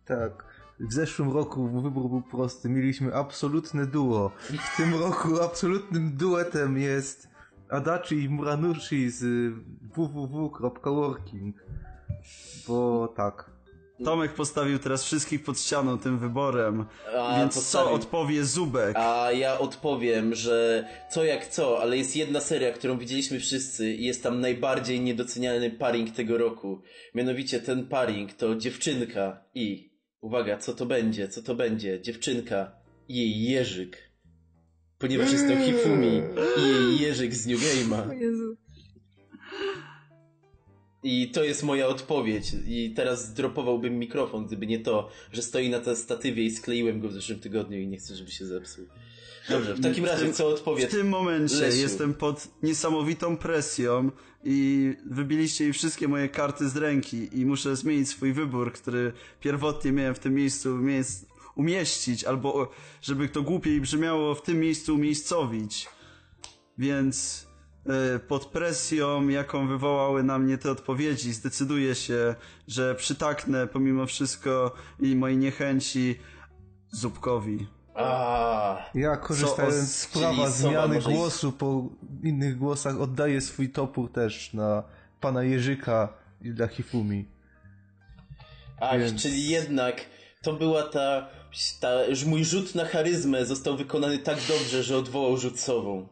Tak. W zeszłym roku wybór był prosty. Mieliśmy absolutne duo. W tym roku absolutnym duetem jest Adachi i Muranushi z www.working. Bo tak. Tomek postawił teraz wszystkich pod ścianą tym wyborem. A, Więc postawił- co odpowie Zubek? A ja odpowiem, że co jak co, ale jest jedna seria, którą widzieliśmy wszyscy i jest tam najbardziej niedoceniany paring tego roku. Mianowicie ten paring to dziewczynka i... Uwaga, co to będzie, co to będzie? Dziewczynka i jej jeżyk. Ponieważ jest to Hifumi i jej jeżyk z New O Game'a. I to jest moja odpowiedź. I teraz dropowałbym mikrofon, gdyby nie to, że stoi na tej statywie i skleiłem go w zeszłym tygodniu i nie chcę, żeby się zepsuł. Dobrze, w takim W razie tym- co odpowie? W tym momencie Lesiu. jestem pod niesamowitą presją i wybiliście mi wszystkie moje karty z ręki i muszę zmienić swój wybór, który pierwotnie miałem w tym miejscu umieścić, albo żeby to głupiej brzmiało, w tym miejscu umiejscowić. Więc pod presją, jaką wywołały na mnie te odpowiedzi, zdecyduję się, że przytaknę pomimo wszystko i mojej niechęci Zupkowi. A, Ja korzystając z prawa zmiany głosu po innych głosach oddaję swój topór też na pana Jerzyka i dla Hifumi. ach, Więc- czyli jednak to była ta, ta, mój rzut na charyzmę został wykonany tak dobrze, że odwołał rzut sową.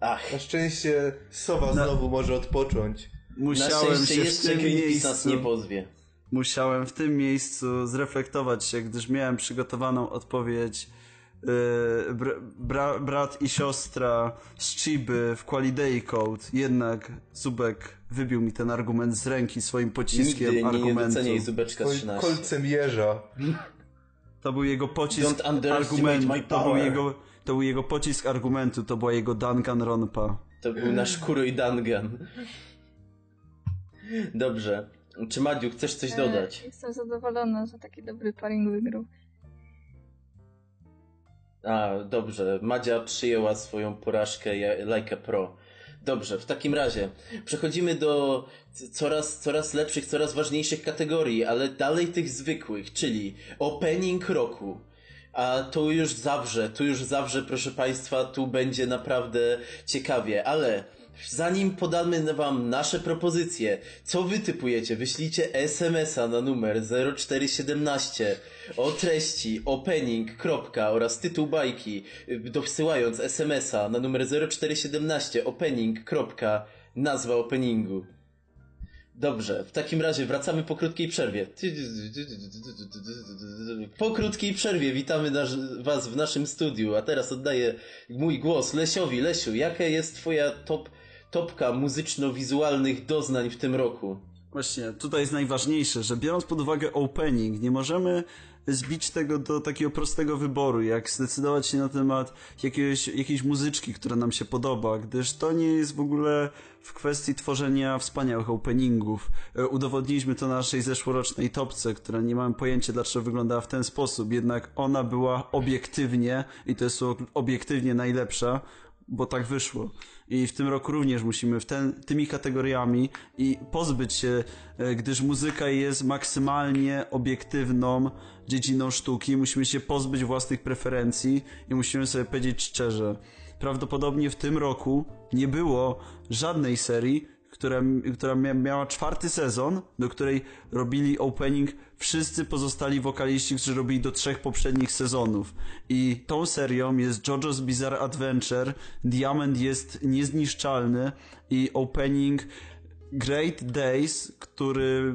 Ach, Na szczęście Sowa znowu może odpocząć. na Musiałem się w jeszcze tym Greenpeace nas nie miejscu... pozwie. Musiałem w tym miejscu zreflektować się, gdyż miałem przygotowaną odpowiedź yy, br bra brat i siostra z Chiby w Qualidei Code, jednak Zubek wybił mi ten argument z ręki swoim pociskiem Nigdy nie, nie argumentu. doceniaj Zubeczka Kol 13. kolcem jeża. To był jego pocisk Don't underestimate argumentu, my to był, power. jego, to był jego pocisk argumentu, to była jego Danganronpa. To był nasz Kuroi Dangan. Dobrze. Czy Madziu, chcesz coś E, dodać? Jestem zadowolona, że taki dobry paring wygrał. A, dobrze. Madzia przyjęła swoją porażkę like a pro. Dobrze, w takim razie przechodzimy do coraz, coraz lepszych, coraz ważniejszych kategorii, ale dalej tych zwykłych, czyli opening roku. A tu już zawrze, tu już zawrze, proszę Państwa, tu będzie naprawdę ciekawie, ale zanim podamy wam nasze propozycje, co wy typujecie? Wyślijcie SMS-a na numer 0417 o treści opening, kropka oraz tytuł bajki, y, dosyłając SMS-a na numer 0417 opening, kropka, nazwa openingu. Dobrze, w takim razie wracamy po krótkiej przerwie. Po krótkiej przerwie witamy nasz, Was w naszym studiu, a teraz oddaję mój głos Lesiowi. Lesiu, jaka jest Twoja top, topka muzyczno-wizualnych doznań w tym roku? Właśnie, tutaj jest najważniejsze, że biorąc pod uwagę opening, nie możemy zbić tego do takiego prostego wyboru, jak zdecydować się na temat jakiegoś, jakiejś muzyczki, która nam się podoba, gdyż to nie jest w ogóle w kwestii tworzenia wspaniałych openingów. E, Udowodniliśmy to na naszej zeszłorocznej topce, która nie mamy pojęcia dlaczego wyglądała w ten sposób, jednak ona była obiektywnie, i to jest obiektywnie najlepsza, bo tak wyszło. I w tym roku również musimy w ten, tymi kategoriami i pozbyć się, e, gdyż muzyka jest maksymalnie obiektywną dziedziną sztuki, musimy się pozbyć własnych preferencji i musimy sobie powiedzieć szczerze. Prawdopodobnie w tym roku nie było żadnej serii, która, która mia- miała czwarty sezon, do której robili opening wszyscy pozostali wokaliści, którzy robili do trzech poprzednich sezonów. I tą serią jest JoJo's Bizarre Adventure, Diamond jest niezniszczalny i opening Great Days, który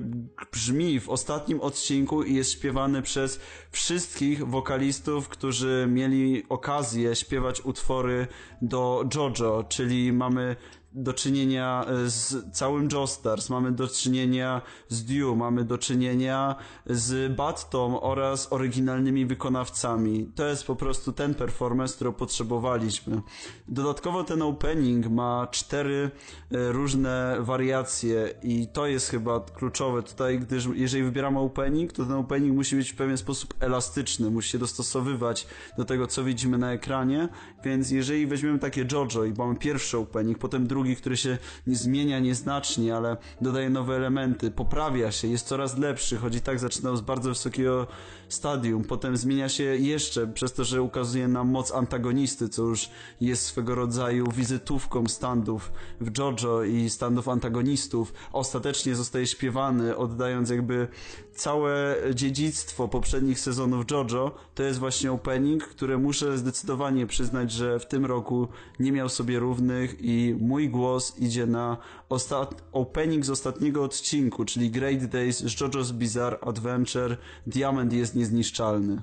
brzmi w ostatnim odcinku i jest śpiewany przez wszystkich wokalistów, którzy mieli okazję śpiewać utwory do JoJo, czyli mamy do czynienia e, z całym Joestars, mamy do czynienia z Dew, mamy do czynienia z Battą oraz oryginalnymi wykonawcami. To jest po prostu ten performance, który potrzebowaliśmy. Dodatkowo ten opening ma cztery e, różne wariacje i to jest chyba kluczowe tutaj, gdyż jeżeli wybieramy opening, to ten opening musi być w pewien sposób elastyczny, musi się dostosowywać do tego, co widzimy na ekranie, więc jeżeli weźmiemy takie JoJo i mamy pierwszy opening, potem drugi, który się zmienia nieznacznie, ale dodaje nowe elementy, poprawia się, jest coraz lepszy, choć i tak zaczynał z bardzo wysokiego stadium, potem zmienia się jeszcze przez to, że ukazuje nam moc antagonisty, co już jest swego rodzaju wizytówką standów w JoJo i standów antagonistów. Ostatecznie zostaje śpiewany, oddając jakby całe dziedzictwo poprzednich sezonów JoJo. To jest właśnie opening, które muszę zdecydowanie przyznać, że w tym roku nie miał sobie równych i mój głos idzie na ostat... opening z ostatniego odcinku, czyli Great Days z JoJo's Bizarre Adventure. Diamond jest niezniszczalny.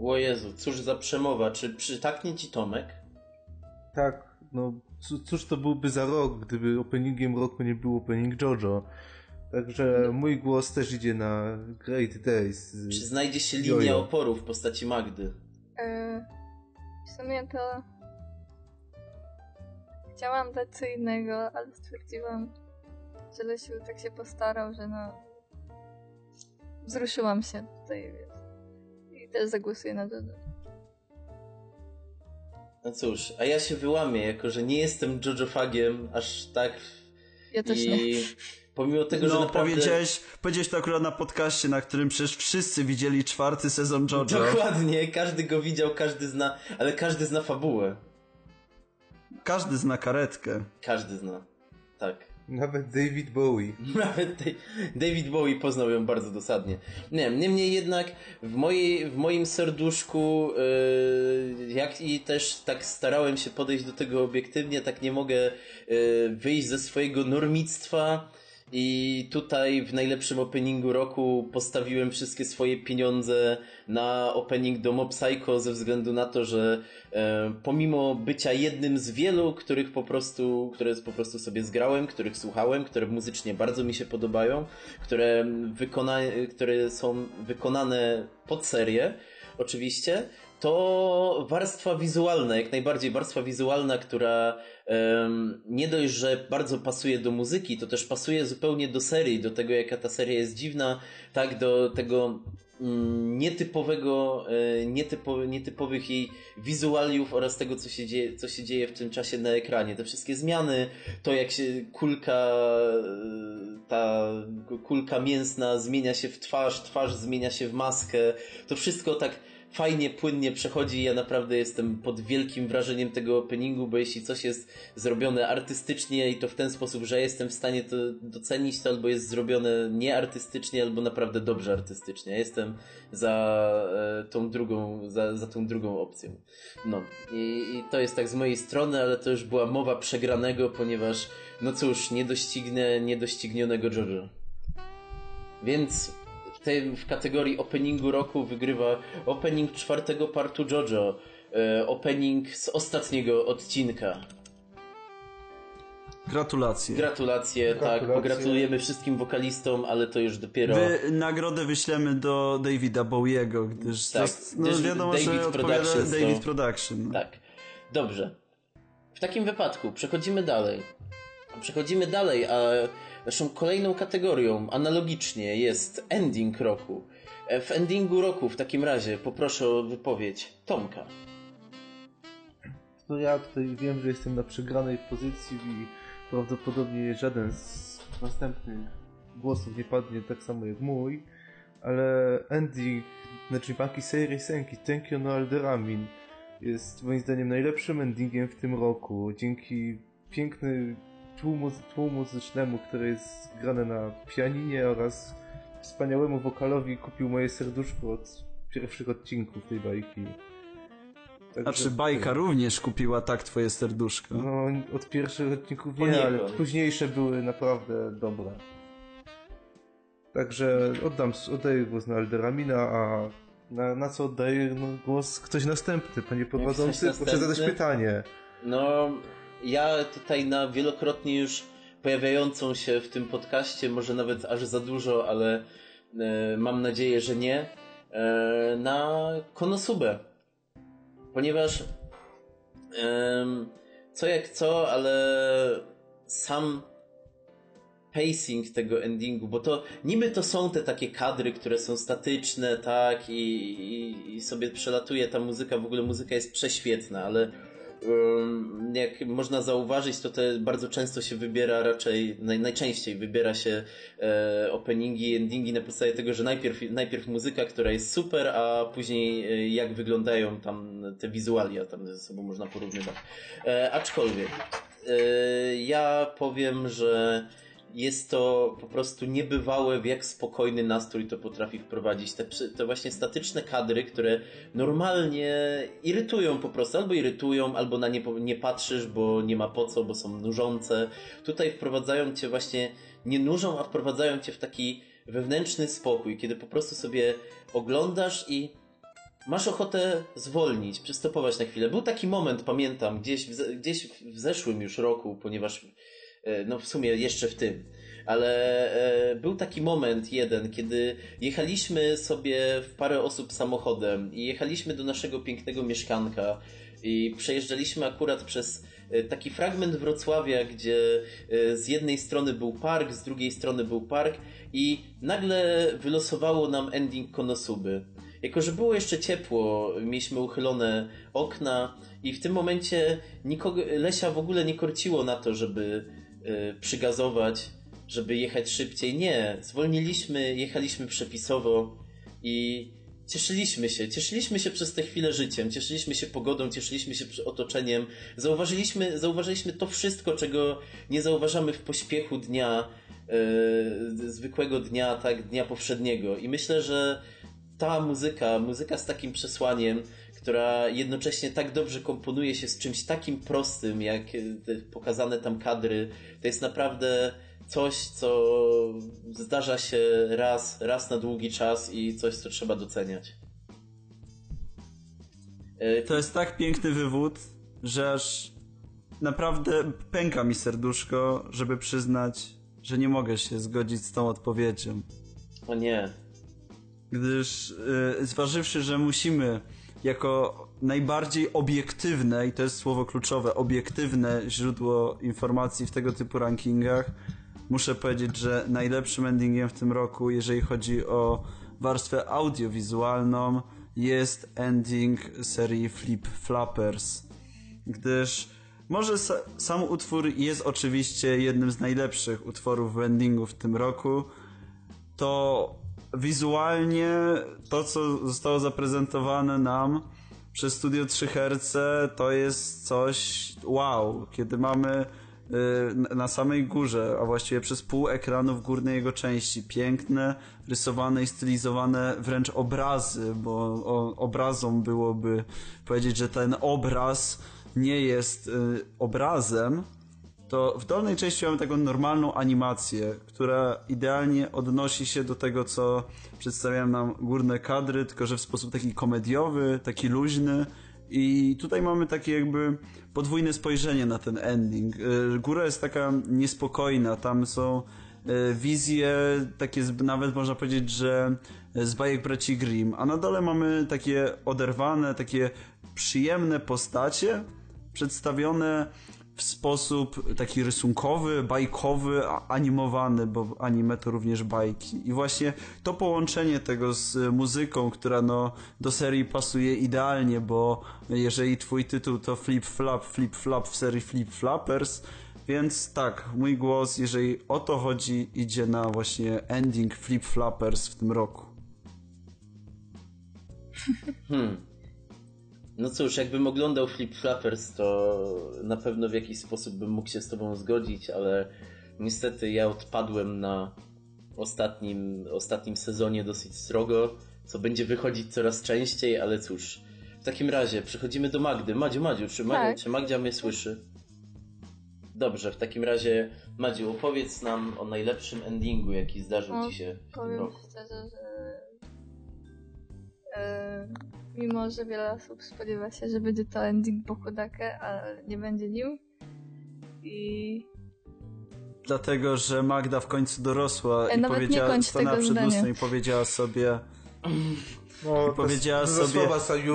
O Jezu, cóż za przemowa. Czy przytaknie ci Tomek? Tak, no có- cóż to byłby za rok, gdyby openingiem roku nie był opening JoJo. Także mój głos też idzie na Great Days. Czy znajdzie się Jojo. linia oporu w postaci Magdy? E, w sumie to chciałam dać co innego, ale stwierdziłam, że Lesiu tak się postarał, że no wzruszyłam się tutaj, wiesz. I też zagłosuję na Jojo. No cóż, a ja się wyłamię, jako że nie jestem Jojo-fagiem aż tak. Ja też I nie. pomimo tego, że No, naprawdę... powiedziałeś, powiedziałeś to akurat na podcaście, na którym przecież wszyscy widzieli czwarty sezon JoJo. Dokładnie, każdy go widział, każdy zna, ale każdy zna fabułę. Każdy zna karetkę. Każdy zna. Tak. Nawet David Bowie. (laughs) Nawet Da- David Bowie poznał ją bardzo dosadnie. Nie, niemniej jednak w, mojej, w moim serduszku, yy, jak i też tak starałem się podejść do tego obiektywnie, tak nie mogę yy, wyjść ze swojego normictwa. I tutaj w najlepszym openingu roku postawiłem wszystkie swoje pieniądze na opening do Mob Psycho ze względu na to, że e, pomimo bycia jednym z wielu, których po prostu, które po prostu sobie zgrałem, których słuchałem, które muzycznie bardzo mi się podobają, które, wykona, które są wykonane pod serię, oczywiście, to warstwa wizualna, jak najbardziej warstwa wizualna, która em, nie dość, że bardzo pasuje do muzyki, to też pasuje zupełnie do serii, do tego jaka ta seria jest dziwna, tak, do tego mm, nietypowego, e, nietypo, nietypowych jej wizualiów oraz tego, co się, dzieje, co się dzieje w tym czasie na ekranie. Te wszystkie zmiany, to jak się kulka, e, ta kulka mięsna zmienia się w twarz, twarz zmienia się w maskę, to wszystko tak fajnie, płynnie przechodzi. Ja naprawdę jestem pod wielkim wrażeniem tego openingu, bo jeśli coś jest zrobione artystycznie i to w ten sposób, że jestem w stanie to docenić, to albo jest zrobione nieartystycznie, albo naprawdę dobrze artystycznie. Ja Jestem za e, tą drugą, za, za tą drugą opcją. No I, i to jest tak z mojej strony, ale to już była mowa przegranego, ponieważ no cóż, nie doścignę niedoścignionego JoJo. Więc w, tej, w kategorii openingu roku wygrywa opening czwartego partu JoJo. E, opening z ostatniego odcinka. Gratulacje. Gratulacje, tak, pogratulujemy wszystkim wokalistom, ale to już dopiero. Wy, nagrodę wyślemy do Davida Bowiego, gdyż Tak, to, no, gdyż wiadomo, David że to- David Production. no. Tak. Dobrze. W takim wypadku przechodzimy dalej. Przechodzimy dalej, a naszą kolejną kategorią analogicznie jest ending roku. E, W endingu roku w takim razie poproszę o wypowiedź Tomka. To ja tutaj wiem, że jestem na przegranej pozycji i prawdopodobnie żaden z następnych głosów nie padnie tak samo jak mój, ale ending, znaczy Baki Seiri Senki, Thank you no Alderamin jest moim zdaniem najlepszym endingiem w tym roku. Dzięki piękny tłu, muzy- tłu muzycznemu, które jest grane na pianinie oraz wspaniałemu wokalowi kupił moje serduszko od pierwszych odcinków tej bajki. Także Znaczy bajka również kupiła tak twoje serduszko. No, od pierwszych odcinków nie, Poniekąd. ale późniejsze były naprawdę dobre. Także oddam, oddaję głos na Alderamina, a na, na co oddaję no, głos ktoś następny, panie prowadzący? Proszę zadać pytanie. No, ja tutaj na wielokrotnie już pojawiającą się w tym podcaście, może nawet aż za dużo, ale e, mam nadzieję, że nie, e, na Konosubę. Ponieważ em, co jak co, ale sam pacing tego endingu, bo to niby to są te takie kadry, które są statyczne, tak, i, i, i sobie przelatuje ta muzyka, w ogóle muzyka jest prześwietna, ale jak można zauważyć, to te bardzo często się wybiera raczej, naj, najczęściej wybiera się e, openingi, endingi na podstawie tego, że najpierw, najpierw muzyka, która jest super, a później e, jak wyglądają tam te wizualia, tam ze sobą można porównywać. E, aczkolwiek, e, ja powiem, że jest to po prostu niebywałe, w jak spokojny nastrój to potrafi wprowadzić. Te, te właśnie statyczne kadry, które normalnie irytują po prostu, albo irytują, albo na nie nie patrzysz, bo nie ma po co, bo są nużące. Tutaj wprowadzają cię właśnie, nie nużą, a wprowadzają cię w taki wewnętrzny spokój, kiedy po prostu sobie oglądasz i masz ochotę zwolnić, przystopować na chwilę. Był taki moment, pamiętam, gdzieś w, gdzieś w zeszłym już roku, ponieważ no w sumie jeszcze w tym. ale e, był taki moment jeden, kiedy jechaliśmy sobie w parę osób samochodem i jechaliśmy do naszego pięknego mieszkanka i przejeżdżaliśmy akurat przez e, taki fragment Wrocławia, gdzie e, z jednej strony był park, z drugiej strony był park i nagle wylosowało nam ending Konosuby. Jako, że było jeszcze ciepło, mieliśmy uchylone okna i w tym momencie nikogo, Lesia w ogóle nie korciło na to, żeby przygazować, żeby jechać szybciej. Nie, zwolniliśmy, jechaliśmy przepisowo i cieszyliśmy się. Cieszyliśmy się przez tę chwilę życiem, cieszyliśmy się pogodą, cieszyliśmy się otoczeniem. Zauważyliśmy, zauważyliśmy to wszystko, czego nie zauważamy w pośpiechu dnia, y, zwykłego dnia, tak, dnia powszedniego. I myślę, że ta muzyka, muzyka z takim przesłaniem, która jednocześnie tak dobrze komponuje się z czymś takim prostym, jak te pokazane tam kadry, to jest naprawdę coś, co zdarza się raz, raz na długi czas i coś, co trzeba doceniać. E, To jest tak piękny wywód, że aż naprawdę pęka mi serduszko, żeby przyznać, że nie mogę się zgodzić z tą odpowiedzią. O nie. Gdyż yy, zważywszy, że musimy jako najbardziej obiektywne, i to jest słowo kluczowe, obiektywne źródło informacji w tego typu rankingach, muszę powiedzieć, że najlepszym endingiem w tym roku, jeżeli chodzi o warstwę audiowizualną, jest ending serii Flip Flappers. Gdyż może sa- sam utwór jest oczywiście jednym z najlepszych utworów endingu w tym roku, to wizualnie to, co zostało zaprezentowane nam przez Studio 3 Hz, to jest coś wow, kiedy mamy y, na samej górze, a właściwie przez pół ekranu w górnej jego części, piękne, rysowane i stylizowane wręcz obrazy, bo o, obrazom byłoby powiedzieć, że ten obraz nie jest y, obrazem, to w dolnej części mamy taką normalną animację, która idealnie odnosi się do tego, co przedstawiają nam górne kadry, tylko że w sposób taki komediowy, taki luźny. I tutaj mamy takie jakby podwójne spojrzenie na ten ending. Y, Góra jest taka niespokojna, tam są y, wizje takie nawet można powiedzieć, że z bajek braci Grimm, a na dole mamy takie oderwane, takie przyjemne postacie przedstawione w sposób taki rysunkowy, bajkowy, animowany, bo anime to również bajki. I właśnie to połączenie tego z muzyką, która no do serii pasuje idealnie, bo jeżeli twój tytuł to Flip Flap, Flip Flap w serii Flip Flappers, więc tak, mój głos, jeżeli o to chodzi, idzie na właśnie ending Flip Flappers w tym roku. Hmm. No cóż, jakbym oglądał Flip Flappers, to na pewno w jakiś sposób bym mógł się z tobą zgodzić, ale niestety ja odpadłem na ostatnim, ostatnim sezonie dosyć srogo, co będzie wychodzić coraz częściej, ale cóż. W takim razie przechodzimy do Magdy. Madziu, Madziu, czy, Madziu, Tak. czy Magdzia mnie słyszy? Dobrze, w takim razie Madziu, opowiedz nam o najlepszym endingu, jaki zdarzył No, Ci się w tym roku. szczerze, że e, mimo, że wiele osób spodziewa się, że będzie to ending Bokudake, ale nie będzie nim. I Dlatego, że Magda w końcu dorosła E, i powiedziała, stanęła przed lustrem i powiedziała sobie No, i powiedziała sobie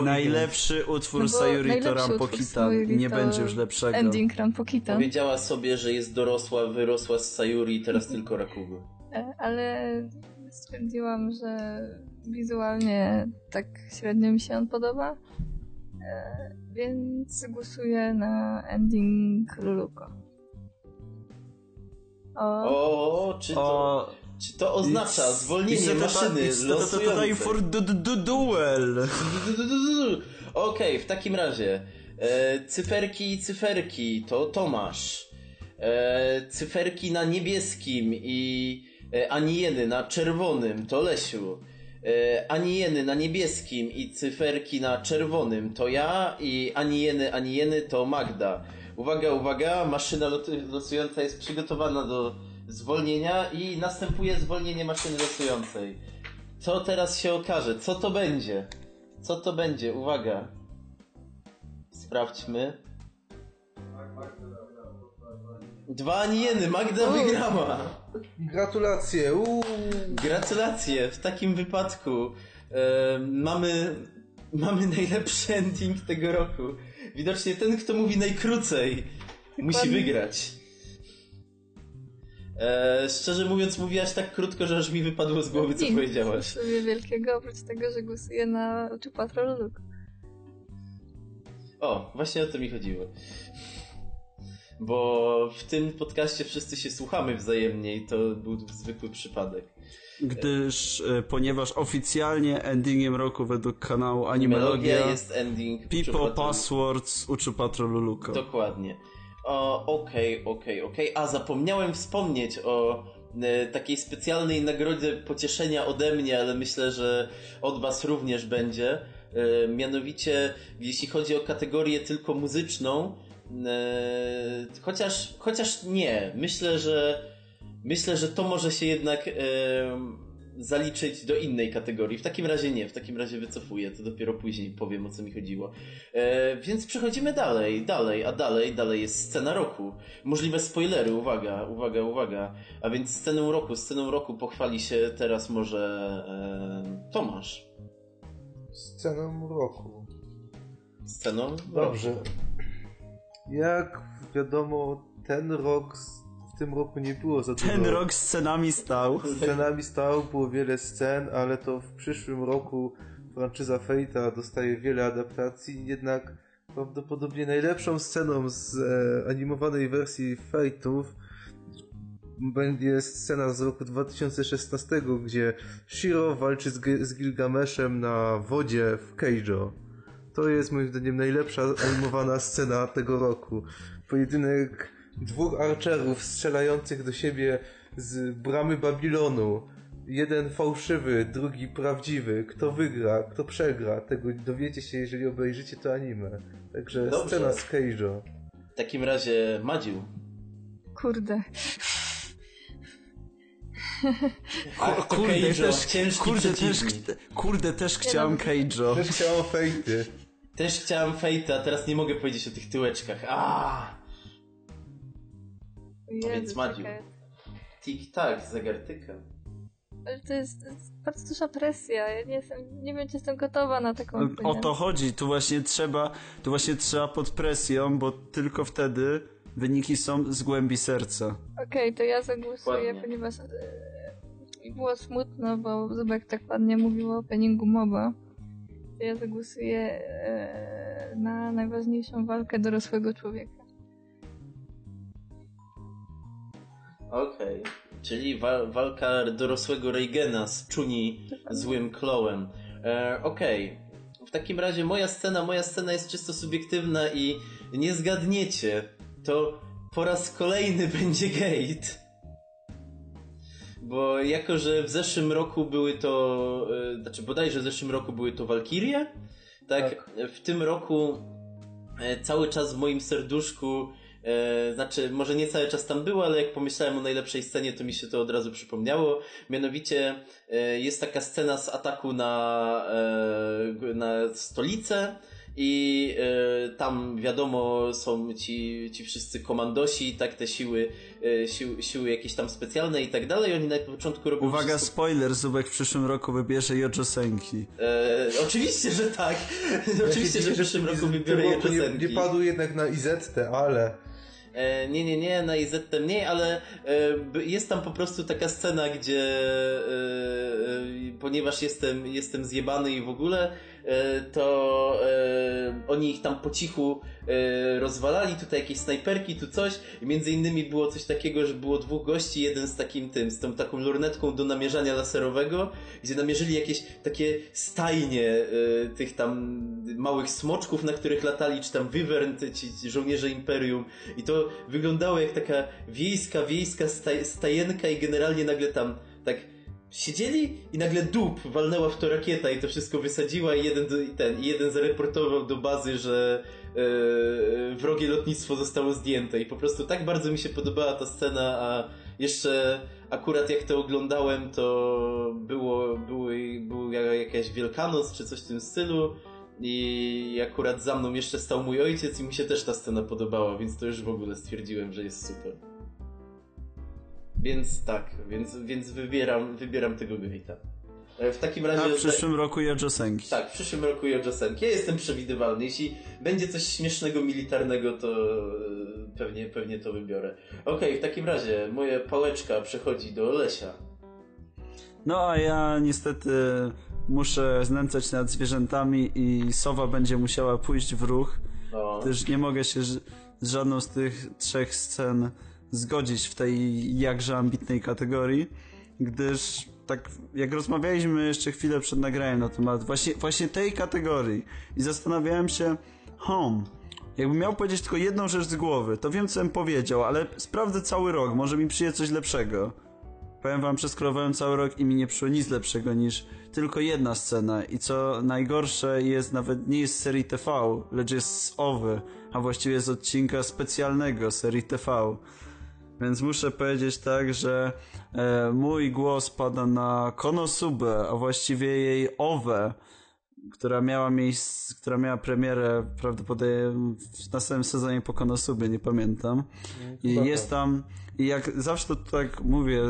najlepszy utwór No Sayuri to najlepszy Rampo utwór Kitan i Sayuri nie to będzie już lepszego. ending Rampokitan. Powiedziała sobie, że jest dorosła, wyrosła z Sayuri i teraz tylko Rakugo. E, Ale stwierdziłam, że wizualnie tak średnio mi się on podoba. E, Więc głosuję na ending Luluko. O, O, czy to, O, czy to oznacza zwolnienie it's a tota- maszyny it's losującej? for du- du- du- duel. (laughs) Okej, w takim razie e, cyferki i cyferki to Tomasz. E, cyferki na niebieskim i e, anieny na czerwonym to Lesiu. E, anieny na niebieskim i cyferki na czerwonym to ja i anieny, anieny to Magda. Uwaga, uwaga, maszyna losująca jest przygotowana do zwolnienia i następuje zwolnienie maszyny losującej. Co teraz się okaże? Co to będzie? Co to będzie? Uwaga. Sprawdźmy. Dwa anieny, Magda Uuu. wygrała. Gratulacje, uuu. Gratulacje, w takim wypadku e, mamy, mamy najlepszy ending tego roku. Widocznie ten, kto mówi najkrócej, musi wygrać. E, szczerze mówiąc, mówiłaś tak krótko, że aż mi wypadło z głowy, co Nic powiedziałaś. sobie wielkiego, oprócz tego, że głosuję na Chu Patrol Look. O, właśnie o to mi chodziło. Bo w tym podcaście wszyscy się słuchamy wzajemnie i to był zwykły przypadek. Gdyż, e, ponieważ oficjalnie endingiem roku według kanału Animologia, jest ending. People Patrol. Passwords uczy Patrolu Luka. Dokładnie. Okej, okej, okej. A zapomniałem wspomnieć o e, takiej specjalnej nagrodzie pocieszenia ode mnie, ale myślę, że od Was również będzie. E, mianowicie, jeśli chodzi o kategorię tylko muzyczną, chociaż, chociaż nie, myślę, że myślę, że to może się jednak e, zaliczyć do innej kategorii. W takim razie nie, w takim razie wycofuję, to dopiero później powiem o co mi chodziło. E, więc przechodzimy dalej, dalej, a dalej, dalej jest scena roku. Możliwe spoilery, uwaga, uwaga, uwaga. A więc sceną roku, sceną roku pochwali się teraz może e, Tomasz. Sceną roku. Sceną roku. Jak wiadomo, ten rok, w tym roku nie było za dużo. Ten rok scenami stał. (laughs) Scenami stał, było wiele scen, ale to w przyszłym roku franczyza Fate'a dostaje wiele adaptacji, jednak prawdopodobnie najlepszą sceną z e, animowanej wersji Fate'ów będzie scena z roku 2016, gdzie Shiro walczy z, z Gilgameszem na wodzie w Keijo. To jest moim zdaniem najlepsza animowana scena tego roku. Pojedynek dwóch archerów strzelających do siebie z bramy Babilonu. Jeden fałszywy, drugi prawdziwy. Kto wygra, kto przegra, tego dowiecie się, jeżeli obejrzycie to anime. Także Dobrze. scena z Keijo. W takim razie Madziu. Kurde. Kurde, Keijo, też, kurde, też, kurde, też chciałem Keijo. Też chciałem fejty. Też chciałem Fate'a, a teraz nie mogę powiedzieć o tych tyłeczkach. A, więc Madziu. Tik-tak, zegartyka. Ale to jest, to jest bardzo duża presja. Ja nie, jestem, nie wiem, czy jestem gotowa na taką O to chodzi, tu właśnie trzeba, tu właśnie trzeba pod presją, bo tylko wtedy wyniki są z głębi serca. Okej, to ja zagłosuję, ponieważ e, mi było smutno, bo Zubek tak ładnie mówił o openingu MOBA. To ja zagłosuję e, na najważniejszą walkę dorosłego człowieka. Okej. Czyli wa- walka dorosłego Reagana z Czuni złym klołem. E, Okej. W takim razie moja scena, moja scena jest czysto subiektywna i nie zgadniecie. To po raz kolejny (laughs) będzie Gate. Bo jako, że w zeszłym roku były to, e, znaczy bodajże w zeszłym roku były to Walkirie, tak, w tym roku e, cały czas w moim serduszku, e, znaczy może nie cały czas tam było, ale jak pomyślałem o najlepszej scenie, to mi się to od razu przypomniało. Mianowicie jest taka scena z ataku na, na stolicę i e, tam wiadomo są ci, ci wszyscy komandosi, tak, te siły, e, siły, siły jakieś tam specjalne i tak dalej. Oni na początku robią Uwaga, wszystko spoiler, Zubek w przyszłym roku wybierze Jojo Senki. E, oczywiście, że tak. oczywiście, że w przyszłym roku wybiorę Jojo nie, Senki. nie padł jednak na Izetę, ale... E, nie, nie, nie, na IZ mniej, ale e, jest tam po prostu taka scena, gdzie e, e, ponieważ jestem, jestem zjebany i w ogóle, to e, oni ich tam po cichu e, rozwalali, tutaj jakieś snajperki, tu coś. I między innymi było coś takiego, że było dwóch gości, jeden z takim tym, z tą taką lornetką do namierzania laserowego, gdzie namierzyli jakieś takie stajnie e, tych tam małych smoczków, na których latali, czy tam wyvern, ci żołnierze Imperium. I to wyglądało jak taka wiejska, wiejska staj, stajenka i generalnie nagle tam tak siedzieli i nagle dup walnęła w to rakieta i to wszystko wysadziła i jeden, do, i ten, i jeden zareportował do bazy, że e, wrogie lotnictwo zostało zdjęte i po prostu tak bardzo mi się podobała ta scena, a jeszcze akurat jak to oglądałem, to było, było, był jakaś Wielkanoc czy coś w tym stylu I akurat za mną jeszcze stał mój ojciec i mi się też ta scena podobała, więc to już w ogóle stwierdziłem, że jest super. Więc tak, więc, więc wybieram, wybieram tego Gate'a. E, W takim razie... A w przyszłym roku Jojo Senki. Tak, w przyszłym roku Jojo Senki. Ja jestem przewidywalny. Jeśli będzie coś śmiesznego, militarnego, to e, pewnie, pewnie to wybiorę. Okej, w takim razie moja pałeczka przechodzi do Lesia. No a ja niestety muszę znęcać nad zwierzętami i sowa będzie musiała pójść w ruch, No, gdyż nie mogę się z żadną z tych trzech scen zgodzić w tej jakże ambitnej kategorii, gdyż tak jak rozmawialiśmy jeszcze chwilę przed nagraniem na temat właśnie, właśnie tej kategorii i zastanawiałem się, hom, jakbym miał powiedzieć tylko jedną rzecz z głowy, to wiem co bym powiedział, ale sprawdzę cały rok, może mi przyjdzie coś lepszego. Powiem wam, przeskrolowałem cały rok i mi nie przyszło nic lepszego niż tylko jedna scena i co najgorsze jest nawet nie jest z serii TV, lecz jest z OWY, a właściwie z odcinka specjalnego serii TV. Więc muszę powiedzieć tak, że e, mój głos pada na Konosubę, a właściwie jej OWE, która miała miejsce, która miała premierę prawdopodobnie w- na samym sezonie po Konosubie, nie pamiętam. I Chyba jest tak. tam, i jak zawsze to tak mówię,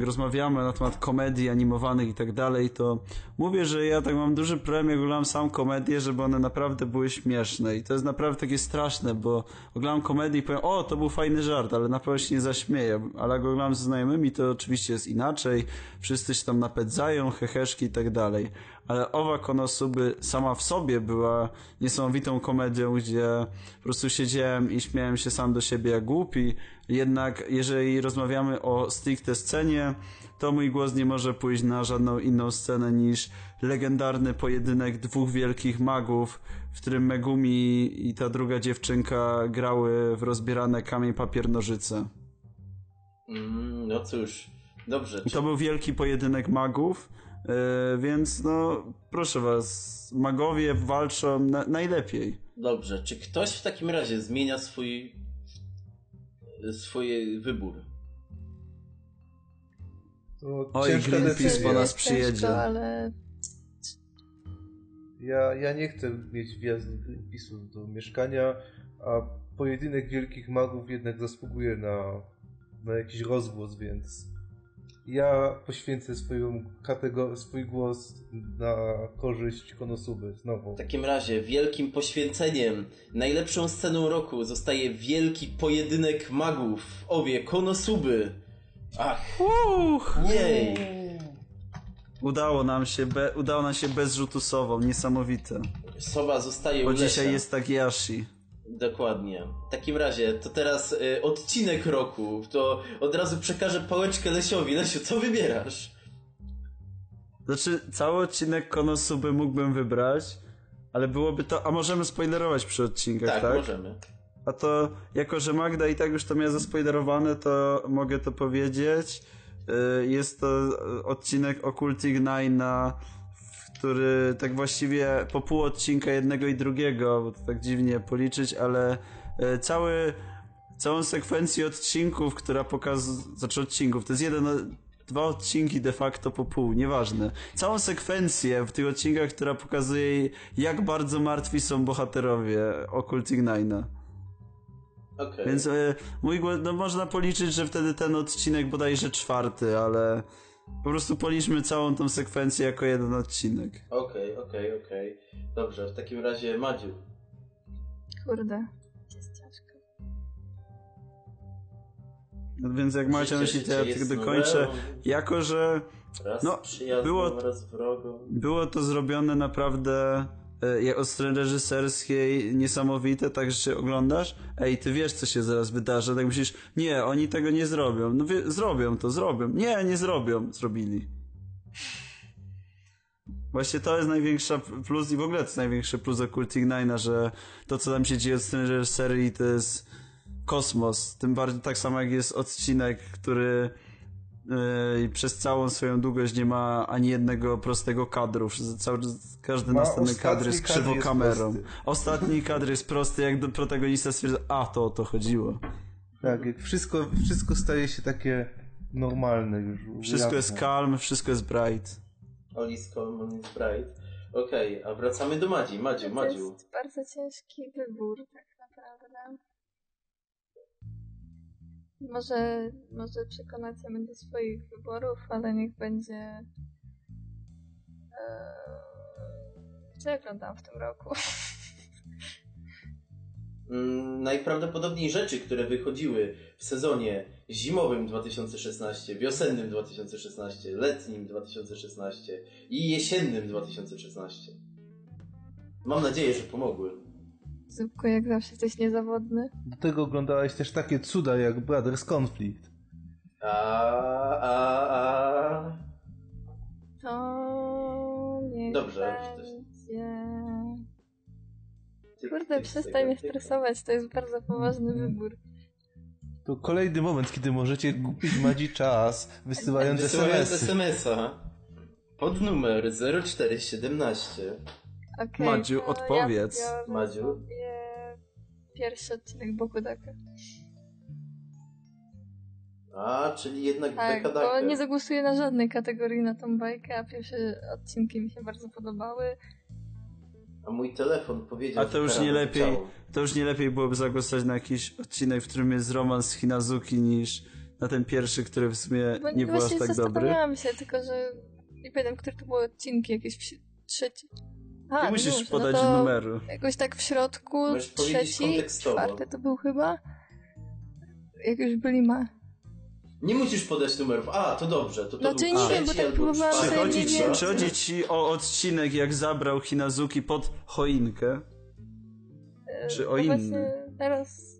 rozmawiamy na temat komedii animowanych i tak dalej, to mówię, że ja tak mam duży problem, jak oglądam sam komedię, żeby one naprawdę były śmieszne. I to jest naprawdę takie straszne, bo oglądam komedię i powiem, o, to był fajny żart, ale na pewno się nie zaśmieję. Ale jak oglądam ze znajomymi, to oczywiście jest inaczej. Wszyscy się tam napędzają, heheszki i tak dalej. Ale owa Konosuby sama w sobie była niesamowitą komedią, gdzie po prostu siedziałem i śmiałem się sam do siebie jak głupi. Jednak jeżeli rozmawiamy o stricte scenie, to mój głos nie może pójść na żadną inną scenę niż legendarny pojedynek dwóch wielkich magów, w którym Megumi i ta druga dziewczynka grały w rozbierane kamień, papier, nożyce. mm, no cóż, dobrze. I to był wielki pojedynek magów, yy, więc no proszę was, magowie walczą na, najlepiej. Dobrze, czy ktoś w takim razie zmienia swój swój wybór? To Oj, ciężka Greenpeace po nas Ciężko, przyjedzie. ale Ja, ja nie chcę mieć wjazdu Greenpeace'u do mieszkania, a pojedynek wielkich magów jednak zasługuje na, na jakiś rozgłos, więc ja poświęcę swoją kategor- swój głos na korzyść Konosuby znowu. W takim razie wielkim poświęceniem, najlepszą sceną roku zostaje wielki pojedynek magów w owie Konosuby. Ach, Uch, jej! udało nam się, be, udało nam się bez rzutu sową, niesamowite. Soba zostaje Bo u Lesia. dzisiaj jest Takiyashi. Dokładnie. W takim razie, to teraz y, odcinek roku. To od razu przekażę pałeczkę Lesiowi. Lesiu, co wybierasz? Znaczy, cały odcinek Konosuby mógłbym wybrać, ale byłoby to... A możemy spoilerować przy odcinkach, Tak, tak? możemy. A to, jako że Magda i tak już to miała zaspoilerowane, to mogę to powiedzieć. Y, Jest to odcinek Occulting Nine'a, w który tak właściwie po pół odcinka jednego i drugiego, bo to tak dziwnie policzyć, ale y, cały, całą sekwencję odcinków, która pokazuje, znaczy odcinków, to jest jeden, dwa odcinki de facto po pół, nieważne. Całą sekwencję w tych odcinkach, która pokazuje jak bardzo martwi są bohaterowie Occulting Nine'a. Okej. Więc e, mój głos, no można policzyć, że wtedy ten odcinek bodajże czwarty, ale po prostu policzmy całą tą sekwencję jako jeden odcinek. Okej, okej, okej. Dobrze, w takim razie Madziu. kurde. Jest ciężko. No Więc jak macie myśli, to ja jest dokończę. nowelą, Jako, że Raz no, było- raz wrogą. było to zrobione naprawdę od strony reżyserskiej niesamowite, tak że się oglądasz, ej, ty wiesz, co się zaraz wydarzy, tak myślisz, nie, oni tego nie zrobią. No wie, zrobią to, zrobią. Nie, nie zrobią. Zrobili. Właśnie to jest największa plus i w ogóle to jest największy plus Occulting Nine'a, że to, co tam się dzieje od strony reżyserii, to jest kosmos. Tym bardziej tak samo jak jest odcinek, który yy, przez całą swoją długość nie ma ani jednego prostego kadru. Cały, każdy Ma następny kadr jest kadr krzywo jest kamerą. prosty. Ostatni kadr jest prosty, jak do protagonista stwierdza, a to o to chodziło. Tak, jak wszystko, wszystko staje się takie normalne już. Wszystko jest ujawne. calm, wszystko jest bright. All is calm, all is bright. Okej, a wracamy do Madzi. Madziu, To Madziu. jest bardzo ciężki wybór, tak Może, może przekonacie mnie do swoich wyborów, ale niech będzie. Eee, co ja oglądam w tym roku? Mm, najprawdopodobniej rzeczy, które wychodziły w sezonie zimowym 2016, wiosennym 2016, letnim 2016 i jesiennym 2016. Mam nadzieję, że pomogły. Zupku, jak zawsze jesteś niezawodny. Do tego oglądałeś też takie cuda jak Brothers Conflict. A, a, a. To niech Dobrze, będzie... Kurde, przestań mnie stresować, to jest bardzo poważny wybór. To kolejny moment, kiedy możecie kupić Madzi czas, wysyłając Wysyłając SMS-y. SMS-a pod numer 0417. Okej, Madziu, odpowiedz. Ja Madziu? Pierwszy odcinek Bokudaka. A, czyli jednak Tak, Beka bo nie zagłosuję na żadnej kategorii na tą bajkę, a pierwsze odcinki mi się bardzo podobały. A mój telefon powiedział, A to już nie lepiej, chciał. to już nie lepiej byłoby zagłosować na jakiś odcinek, w którym jest romans z Hinazuki niż na ten pierwszy, który w sumie Bo nie był aż właśnie tak dobry. zastanawiałam się, tylko że nie pamiętam, które to były odcinki, jakieś w... A, Nie musisz już, podać no numeru. Jakoś tak w środku, Możesz trzeci, czwarty to był chyba. Jak już byli ma. Nie musisz podać numerów. A, to dobrze. To, to No, czyli nie wiem, bo tak próbowałam sobie Przychodzi nie ci, wiem. przychodzi ci o odcinek, jak zabrał Hinazuki pod choinkę. E, Czy o inny? Teraz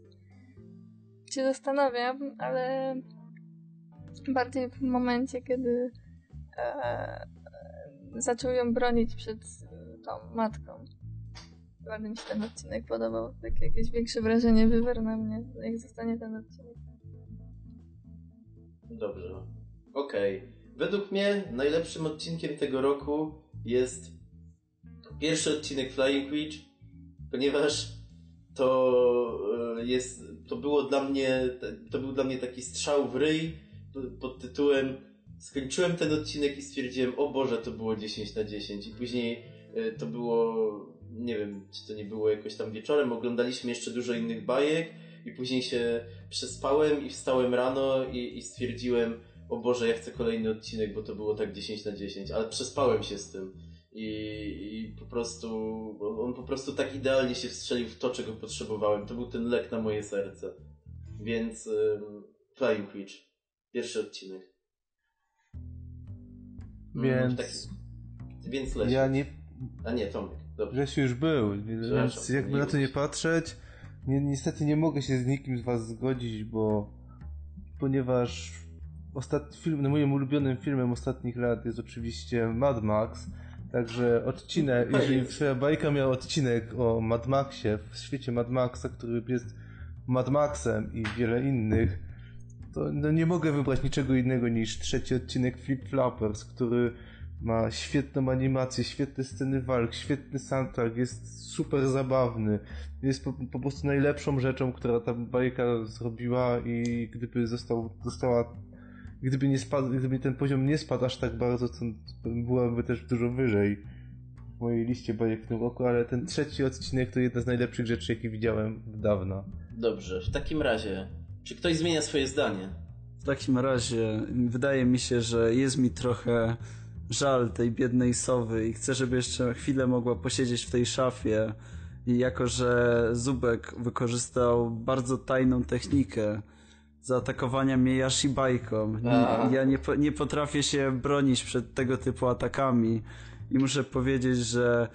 się zastanawiam, ale bardziej w momencie, kiedy e, zaczął ją bronić przed e, tą matką. Bardzo mi się ten odcinek podobał. Takie jakieś większe wrażenie wywarł na mnie, jak zostanie ten odcinek. Dobrze. Okej. Według mnie najlepszym odcinkiem tego roku jest pierwszy odcinek Flying Witch, ponieważ to e, jest, to było dla mnie, to był dla mnie taki strzał w ryj pod tytułem skończyłem ten odcinek i stwierdziłem, o Boże, to było 10 na 10 i później to było, nie wiem, czy to nie było jakoś tam wieczorem, oglądaliśmy jeszcze dużo innych bajek i później się przespałem i wstałem rano i, i stwierdziłem, o Boże, ja chcę kolejny odcinek, bo to było tak 10 na 10, ale przespałem się z tym. I, I po prostu, on po prostu tak idealnie się wstrzelił w to, czego potrzebowałem. To był ten lek na moje serce. Więc um, Flying Witch. Pierwszy odcinek. Więc taki- więc Lesiu. ja nie... A nie, Tomek. Dobrze. Grzesiu już był, więc jakby na to nie patrzeć, ni niestety nie mogę się z nikim z was zgodzić, bo ponieważ ostatni film, no moim ulubionym filmem ostatnich lat jest oczywiście Mad Max, także odcinek, Tak jeżeli twoja bajka miała odcinek o Mad Maxie, w świecie Mad Maxa, który jest Mad Maxem i wiele innych, to no nie mogę wybrać niczego innego niż trzeci odcinek Flip Flappers, który ma świetną animację, świetne sceny walk, świetny soundtrack, jest super zabawny. Jest po, po prostu najlepszą rzeczą, która ta bajka zrobiła i gdyby został, została, gdyby nie spadł, gdyby ten poziom nie spadł aż tak bardzo, to byłaby też dużo wyżej w mojej liście bajek w tym roku, ale ten trzeci odcinek to jedna z najlepszych rzeczy, jakie widziałem od dawna. Dobrze. W takim razie, czy ktoś zmienia swoje zdanie? W takim razie wydaje mi się, że jest mi trochę żal tej biednej sowy i chcę, żeby jeszcze chwilę mogła posiedzieć w tej szafie. I jako, że Zubek wykorzystał bardzo tajną technikę zaatakowania mnie Yashi bajką, nie, ja nie, nie potrafię się bronić przed tego typu atakami i muszę powiedzieć, że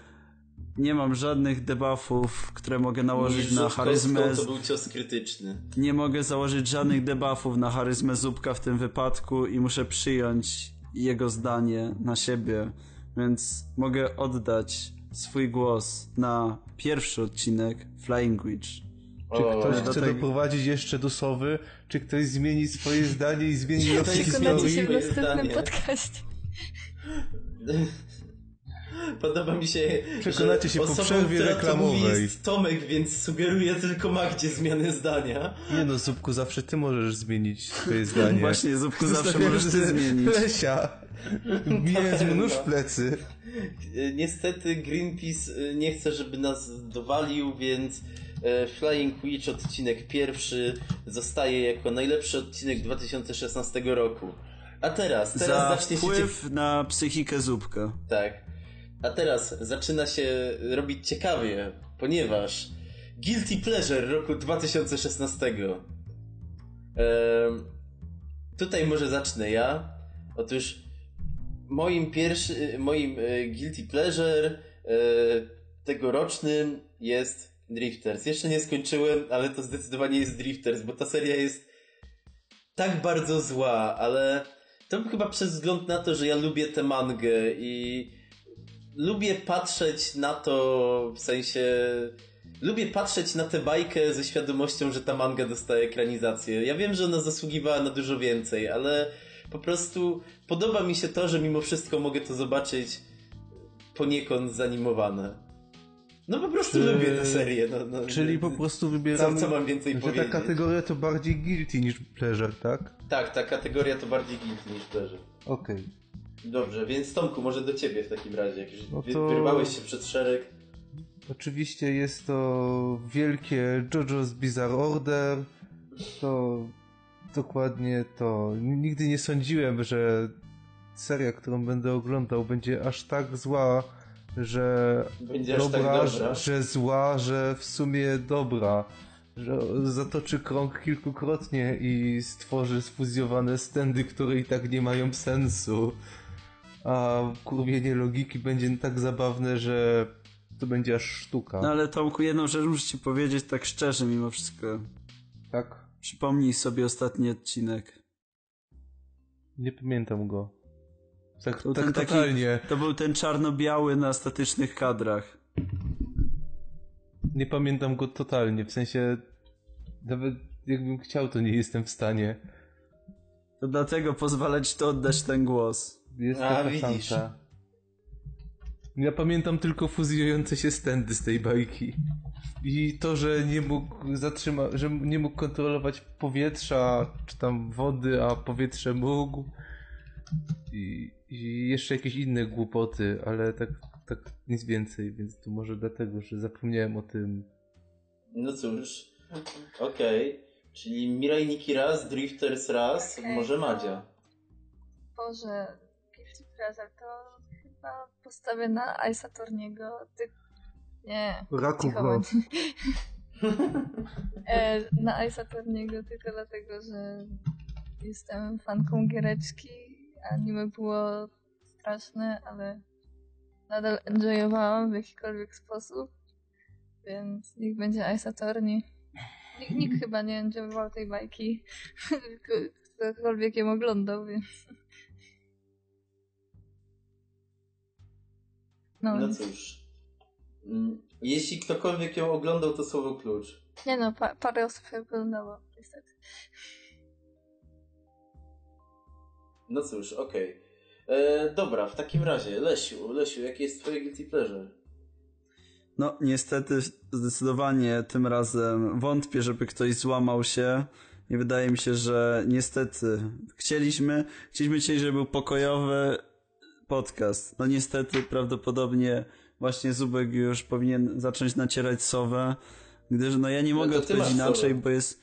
nie mam żadnych debuffów, które mogę nałożyć na charyzmę. To był cios krytyczny. Nie mogę założyć żadnych debuffów na charyzmę Zubka w tym wypadku i muszę przyjąć jego zdanie na siebie, więc mogę oddać swój głos na pierwszy odcinek Flying Witch. Czy ktoś chce tego- doprowadzić jeszcze do sowy? Czy ktoś zmieni swoje zdanie i zmieni losy Ktoś Przekonacie się historii? w następnym zdanie. podcaście. (laughs) Podoba mi się, Przekonacie się po przerwie która to mówi reklamowej. jest Tomek, więc sugeruję tylko Magdzie zmianę zdania. Nie no, Zupku, zawsze ty możesz zmienić swoje (laughs) zdanie. Właśnie, Zupku, zawsze Zostawiam, możesz ty zmienić. Lesia, bijając mu nóż w plecy. E, Niestety Greenpeace e, nie chce, żeby nas dowalił, więc e, Flying Witch odcinek pierwszy zostaje jako najlepszy odcinek 2016 roku. A teraz, teraz Za zacznie się... wpływ na psychikę Zupka. Tak. A teraz zaczyna się robić ciekawie, ponieważ Guilty Pleasure roku 2016. Ehm, tutaj może zacznę ja. Otóż moim pierwszy, moim e, Guilty Pleasure e, tegorocznym jest Drifters. Jeszcze nie skończyłem, ale to zdecydowanie jest Drifters, bo ta seria jest tak bardzo zła, ale to chyba przez wzgląd na to, że ja lubię tę mangę i lubię patrzeć na to w sensie. Lubię patrzeć na tę bajkę ze świadomością, że ta manga dostaje ekranizację. Ja wiem, że ona zasługiwała na dużo więcej, ale po prostu podoba mi się to, że mimo wszystko mogę to zobaczyć poniekąd zanimowane. No po prostu Czy- lubię tę serię. No, no, Czyli po prostu wybieramy, Co- co mam więcej że powiedzieć? ta kategoria to bardziej guilty niż pleasure, tak? Tak, ta kategoria to bardziej guilty niż pleasure. Okej. Dobrze, więc Tomku, może do ciebie w takim razie, jak już No to- wyrwałeś się przed szereg. Oczywiście jest to wielkie JoJo's Bizarre Order. To dokładnie to. Nigdy nie sądziłem, że seria, którą będę oglądał, będzie aż tak zła, że Będzie dobra, tak dobra. że, że zła, że w sumie dobra. Że zatoczy krąg kilkukrotnie i stworzy sfuzjowane stędy, które i tak nie mają sensu. A kurwienie logiki będzie tak zabawne, że to będzie aż sztuka. No ale Tomku, jedną rzecz muszę ci powiedzieć tak szczerze mimo wszystko. Tak? Przypomnij sobie ostatni odcinek. Nie pamiętam go. Tak, To tak ten taki- totalnie. To był ten czarno-biały na statycznych kadrach. Nie pamiętam go totalnie. W sensie nawet jakbym chciał, to nie jestem w stanie. To dlatego pozwala ci to oddać ten głos. Jest A, taka widzisz. Ja pamiętam tylko fuzjujące się stędy z tej bajki. I to, że nie mógł zatrzymać, że nie mógł kontrolować powietrza, czy tam wody, a powietrze mógł. I, i jeszcze jakieś inne głupoty, ale tak, tak nic więcej, więc to może dlatego, że zapomniałem o tym. No cóż, okej. Czyli Mirai Nikki raz, Drifters raz, Okej, może to- Madzia. Boże, Pleasure to chyba postawię na Ice'a Torniego. Ty... Nie, Raku bądź. (laughs) e, na Ice'a Torniego tylko dlatego, że jestem fanką giereczki. Anime było straszne, ale nadal enjoyowałam w jakikolwiek sposób. Więc niech będzie Ice'a Torni. Nikt, nikt chyba nie enjoyował tej bajki. (laughs) Ktokolwiek ją oglądał, więc... No, No cóż. Mm, Jeśli ktokolwiek ją oglądał, to słowo klucz. nie no, pa, parę osób ją oglądało, niestety. No cóż, okej. E, Dobra, w takim razie, Lesiu, Lesiu, jakie jest twoje guilty pleasure? No, niestety, zdecydowanie tym razem wątpię, żeby ktoś złamał się. I wydaje mi się, że niestety chcieliśmy, chcieliśmy dzisiaj, żeby był pokojowy podcast. No niestety, prawdopodobnie właśnie Zubek już powinien zacząć nacierać sowę, gdyż no ja nie No mogę ty odpowiedzieć inaczej, bo jest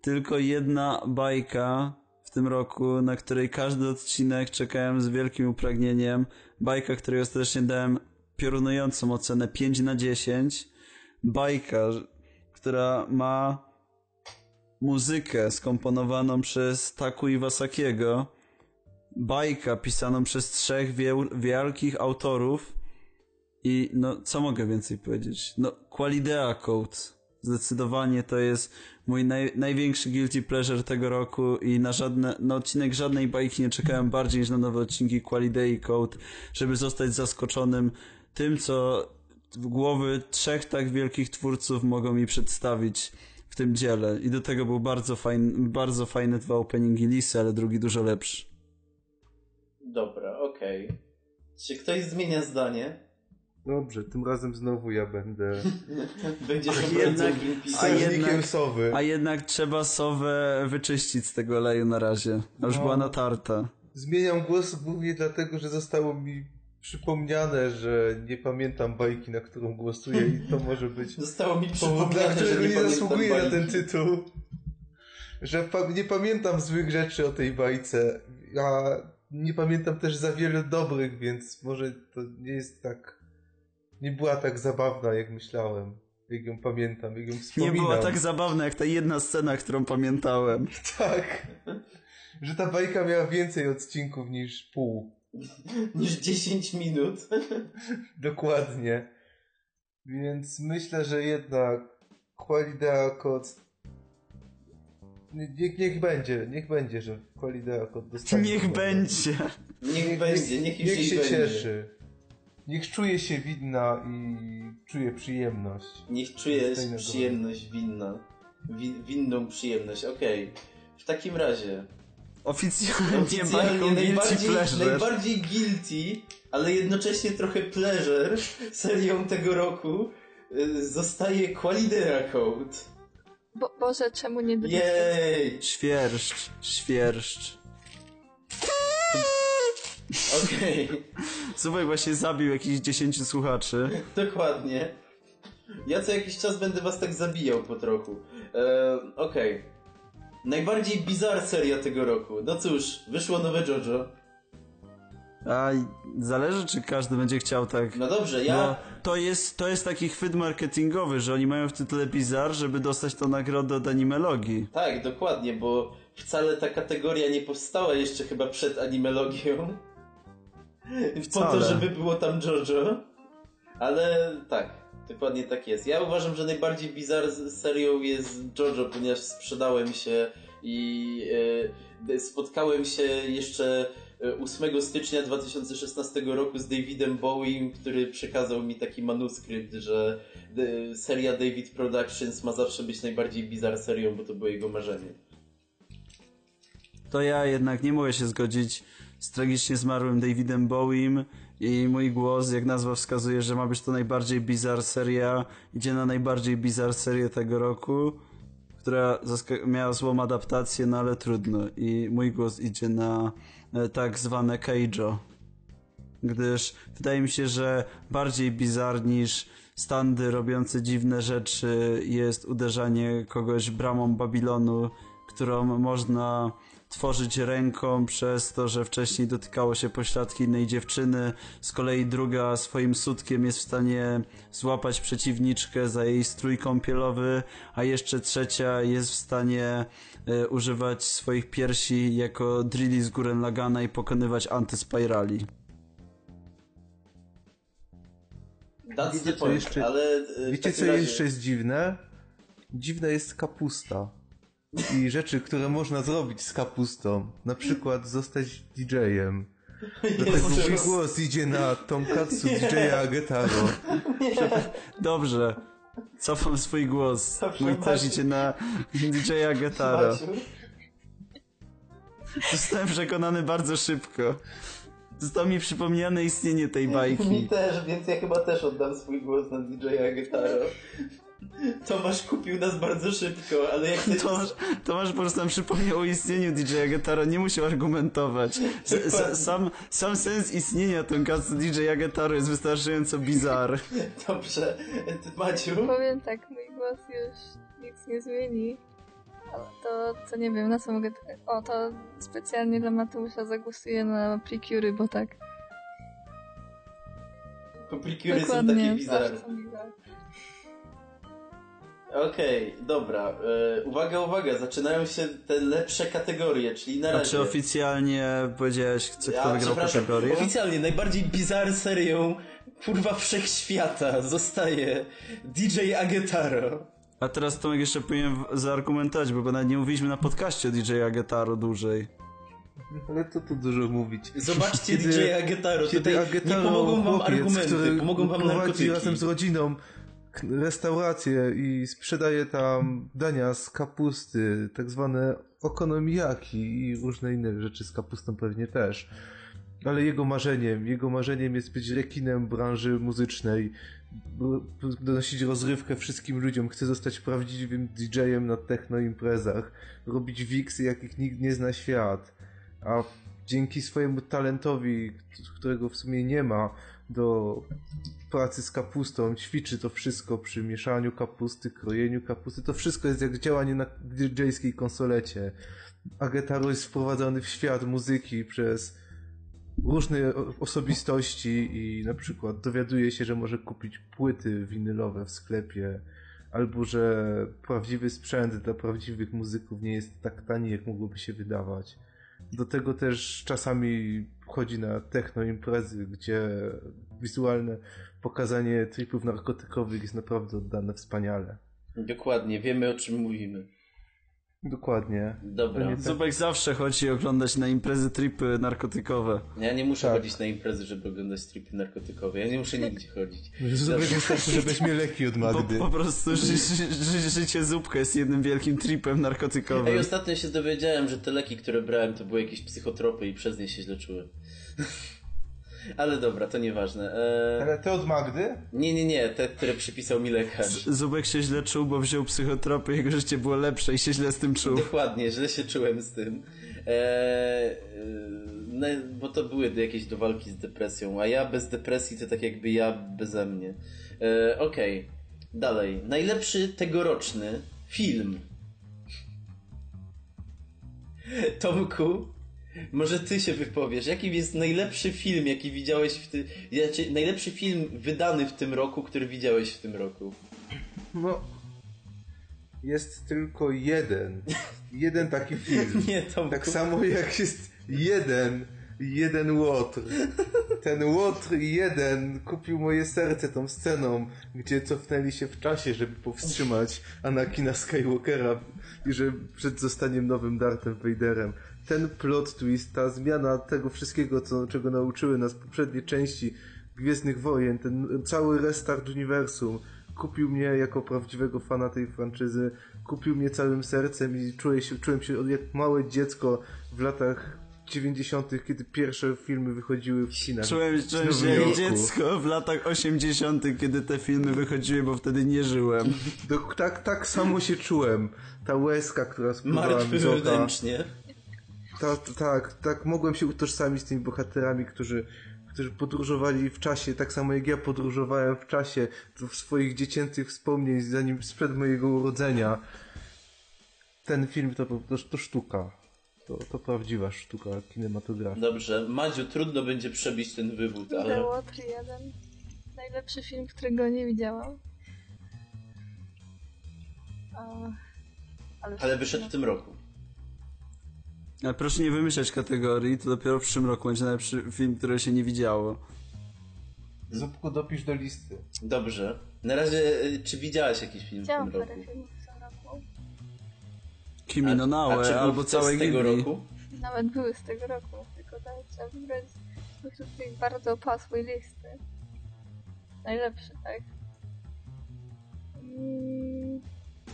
tylko jedna bajka w tym roku, na której każdy odcinek czekałem z wielkim upragnieniem. Bajka, której ostatecznie dałem piorunującą ocenę 5 na 10. Bajka, która ma muzykę skomponowaną przez Taku Iwasakiego. Bajka pisaną przez trzech wiel- wielkich autorów. I no, co mogę więcej powiedzieć? No, Qualidea Code. Zdecydowanie to jest mój naj, największy guilty pleasure tego roku i na żadne, na odcinek żadnej bajki nie czekałem bardziej niż na nowe odcinki Qualidei Code, żeby zostać zaskoczonym tym, co głowy trzech tak wielkich twórców mogą mi przedstawić w tym dziele. I do tego był bardzo fajny, bardzo fajne dwa openingi Lisy, ale drugi dużo lepszy. Dobra, okej. Czy ktoś zmienia zdanie? Dobrze, tym razem znowu ja będę (laughs) Będziesz A jednak- a jednak- sowy. A jednak trzeba sowę wyczyścić z tego oleju na razie. A już No. była natarta. Zmieniam głos głównie dlatego, że zostało mi przypomniane, że nie pamiętam bajki, na którą głosuję i to może być (laughs) Zostało mi powód, dla przypomniane, że którego nie, nie pamiętam zasługuję na ten bajki. tytuł. Że pa- nie pamiętam złych rzeczy o tej bajce, a nie pamiętam też za wiele dobrych, więc może to nie jest tak... Nie była tak zabawna, jak myślałem. Jak ją pamiętam, jak ją Nie wspominam. była tak zabawna jak ta jedna scena, którą pamiętałem. (laughs) Tak. Że ta bajka miała więcej odcinków niż pół. Niż 10 minut. (laughs) Dokładnie. Więc myślę, że jednak Qualidea Code... Niech, niech będzie, niech będzie, że Qualidea Code dostanie. Niech będzie. Niech będzie, niech już Niech jej się będzie. cieszy. Niech czuje się widna i czuje przyjemność. Niech czuje przyjemność winna. Win, winną przyjemność, okej. W takim razie, Oficjalnie, oficjalnie najbardziej, Pleasure. najbardziej guilty, ale jednocześnie trochę pleasure serią tego roku y, zostaje Qualidera Code. Bo, Boże, czemu nie Detektyw? Jej! Świerszcz, świerszcz. Okej, Słuchaj, właśnie zabił jakichś 10 słuchaczy. (laughs) dokładnie. Ja co jakiś czas będę was tak zabijał po trochu. E, Okej. Najbardziej bizar seria tego roku. No cóż, wyszło nowe JoJo. A zależy, czy każdy będzie chciał tak. No dobrze, ja... To jest, to jest taki chwyt marketingowy, że oni mają w tytule Bizarre, żeby dostać tą nagrodę od animologii. Tak, dokładnie, bo wcale ta kategoria nie powstała jeszcze chyba przed animologią. (laughs) Po Wcale. to, żeby było tam JoJo. Ale tak, dokładnie tak jest. Ja uważam, że najbardziej bizar z serią jest JoJo, ponieważ sprzedałem się i e, spotkałem się jeszcze 8 stycznia 2016 roku z Davidem Bowiem, który przekazał mi taki manuskrypt, że e, seria David Productions ma zawsze być najbardziej bizar serią, bo to było jego marzenie. To ja jednak nie mogę się zgodzić z tragicznie zmarłym Davidem Bowiem i mój głos, jak nazwa wskazuje, że ma być to najbardziej bizar seria, idzie na najbardziej bizar serię tego roku, która miała złą adaptację, no ale trudno. I mój głos idzie na e, tak zwane Keijo. Gdyż wydaje mi się, że bardziej bizar niż standy robiące dziwne rzeczy jest uderzanie kogoś bramą Babilonu, którą można tworzyć ręką przez to, że wcześniej dotykało się pośladki innej dziewczyny. Z kolei druga swoim sutkiem jest w stanie złapać przeciwniczkę za jej strój kąpielowy, a jeszcze trzecia jest w stanie e, używać swoich piersi jako drilli z Guren Lagana i pokonywać antyspirali. That's Wiecie, the co point, jeszcze- ale... e, Wiecie, co razie- jeszcze jest dziwne? Dziwna jest kapusta. I rzeczy, które można zrobić z kapustą. Na przykład zostać DJ-em. Dlatego mój głos idzie na Tonkatsu DJ-a Getaro. Dobrze. Cofam swój głos. Dobrze, Mój też idzie na DJ-a Getaro. Zostałem przekonany bardzo szybko. Zostało mi przypomniane istnienie tej Mi bajki. też, więc ja chyba też oddam swój głos na DJ-a Gitaro. Tomasz kupił nas bardzo szybko, ale jak (laughs) ty... Tomasz, Tomasz po prostu nam przypomniał o istnieniu DJ-a nie musiał argumentować. S, sam, sam sens istnienia Tonkatsu DJ-a jest wystarczająco bizar. (laughs) Dobrze, ty, Maciu, Powiem tak, mój głos już nic nie zmieni. Ale to, co nie wiem, na co mogę... O, to specjalnie dla Mateusza zagłosuję na Precure, bo tak. Populikury są Dokładnie, takie bizarne. Okej, dobra. E, uwaga, uwaga, zaczynają się te lepsze kategorie, czyli na A razie... czy oficjalnie powiedziałeś, co, kto Ja, wygrał przepraszam, kategorię? Oficjalnie najbardziej bizar serią kurwa wszechświata zostaje DJ Agetaro. A teraz Tomek jeszcze powinien zaargumentować, bo nawet nie mówiliśmy na podcaście o DJ-a Getaro dłużej. Ale to tu dużo mówić. Zobaczcie Kiedy- DJ Agetaro, tutaj Kiedy nie Agetaro, pomogą wam chłopiec, argumenty, pomogą wam narkotyki. razem z rodziną restaurację i sprzedaje tam dania z kapusty, tak zwane okonomiyaki i różne inne rzeczy z kapustą pewnie też. ale jego marzeniem, jego marzeniem jest być rekinem branży muzycznej, donosić rozrywkę wszystkim ludziom, chce zostać prawdziwym DJ-em na techno imprezach, robić wiksy, jakich nikt nie zna świat, a dzięki swojemu talentowi, którego w sumie nie ma, do pracy z kapustą, ćwiczy to wszystko przy mieszaniu kapusty, krojeniu kapusty, to wszystko jest jak działanie na DJ-skiej konsolecie. Agetaro jest wprowadzany w świat muzyki przez różne osobistości i na przykład dowiaduje się, że może kupić płyty winylowe w sklepie, albo że prawdziwy sprzęt dla prawdziwych muzyków nie jest tak tani, jak mogłoby się wydawać. Do tego też czasami chodzi na techno imprezy, gdzie wizualne pokazanie tripów narkotykowych jest naprawdę oddane wspaniale. Dokładnie, wiemy o czym mówimy. Dokładnie. Dobra. Nie- Zubek zawsze chodzi oglądać na imprezy tripy narkotykowe. Ja nie muszę Tak. chodzić na imprezy, żeby oglądać stripy narkotykowe. Ja nie muszę nigdzie chodzić. Zubek wystarczy, że weźmie leki od Po, Magdy. po prostu ży, ży, ży, życie Zubka jest jednym wielkim tripem narkotykowym. Ej, ostatnio się dowiedziałem, że te leki, które brałem, to były jakieś psychotropy i przez nie się źle czułem. Ale dobra, to nieważne. Eee, Ale te od Magdy? nie, nie, nie, te, które przypisał mi lekarz. Zubek się źle czuł, bo wziął psychotropy, jego życie było lepsze i się źle z tym czuł. Dokładnie, źle się czułem z tym. Eee, no, bo to były jakieś do walki z depresją, a ja bez depresji to tak jakby ja beze mnie. Eee, Okej, dalej. Najlepszy tegoroczny film. Tomku, może ty się wypowiesz. Jaki jest najlepszy film, jaki widziałeś w tym... Znaczy, najlepszy film wydany w tym roku, który widziałeś w tym roku? No. Jest tylko jeden. (laughs) Jeden taki film. (laughs) Nie, Tomku. Tak samo jak jest jeden, jeden łotr. Ten łotr jeden kupił moje serce tą sceną, gdzie cofnęli się w czasie, żeby powstrzymać Anakina Skywalkera i że przed zostaniem nowym Darthem Vaderem. Ten plot twist, ta zmiana tego wszystkiego, co, czego nauczyły nas poprzednie części Gwiezdnych Wojen, ten cały restart uniwersum, kupił mnie jako prawdziwego fana tej franczyzy, kupił mnie całym sercem i czuję się, czułem się jak małe dziecko w latach 90., kiedy pierwsze filmy wychodziły w kinach. Czułem, czułem się jak dziecko w latach 80., kiedy te filmy wychodziły, bo wtedy nie żyłem. Do, tak, tak samo się czułem. Ta łezka, która spływała mi z oka. Wewnętrznie. Ta, tak, tak, mogłem się utożsamić z tymi bohaterami, którzy, którzy podróżowali w czasie, tak samo jak ja podróżowałem w czasie, do swoich dziecięcych wspomnień, zanim sprzed mojego urodzenia. Ten film to, to, to sztuka. To, to prawdziwa sztuka kinematografii. Dobrze, Madziu, trudno będzie przebić ten wywód, The ale... Water 1. Najlepszy film, którego nie widziałam. A, ale, Ale wyszedł w tym roku. Ale proszę nie wymyślać kategorii, to dopiero w przyszłym roku będzie najlepszy film, którego się nie widziało. Zupku dopisz do listy. Dobrze. Na razie, y, czy widziałaś jakiś film w Widziałam tym parę roku? filmów w tym roku. Kimi no a Naue, czy był albo z całe tego Ghibli. roku? Nawet były z tego roku, tylko tak trzeba wybrać spośród tych bardzo opasłej listy. Najlepszy, tak. Mm,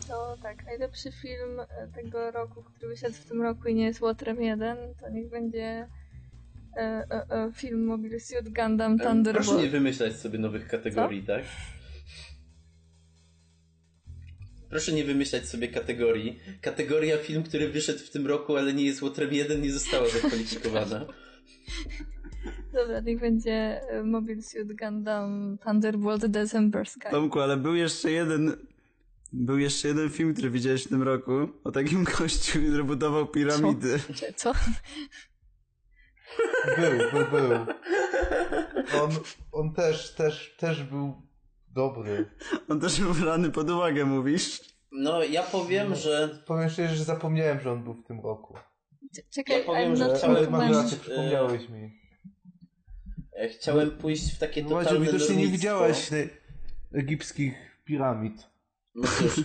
To tak, najlepszy film e, tego roku, który wyszedł w tym roku i nie jest Łotrem 1, to niech będzie e, e, e, film Mobile Suit Gundam Em, Thunderbolt. Proszę nie wymyślać sobie nowych kategorii, tak? Proszę nie wymyślać sobie kategorii. Kategoria film, który wyszedł w tym roku, ale nie jest Łotrem 1, nie została zakwalifikowana. Dobra, niech będzie e, Mobile Suit Gundam Thunderbolt December Sky. Tomku, ale był jeszcze jeden... Był jeszcze jeden film, który widziałeś w tym roku, o takim (laughs) gościu, który budował piramidy. Czy co? Był, był, był. (laughs) On, on też, też, też był dobry. On też był brany pod uwagę, mówisz? No, ja powiem, że Powiem szczerze, że zapomniałem, że on był w tym roku. Czekaj, Ja powiem, I'm że chciałem- mam rację, przypomniałeś mi. e, chciałem pójść w takie totalne widocznie nie widziałeś ne- egipskich piramid. No cóż, (laughs)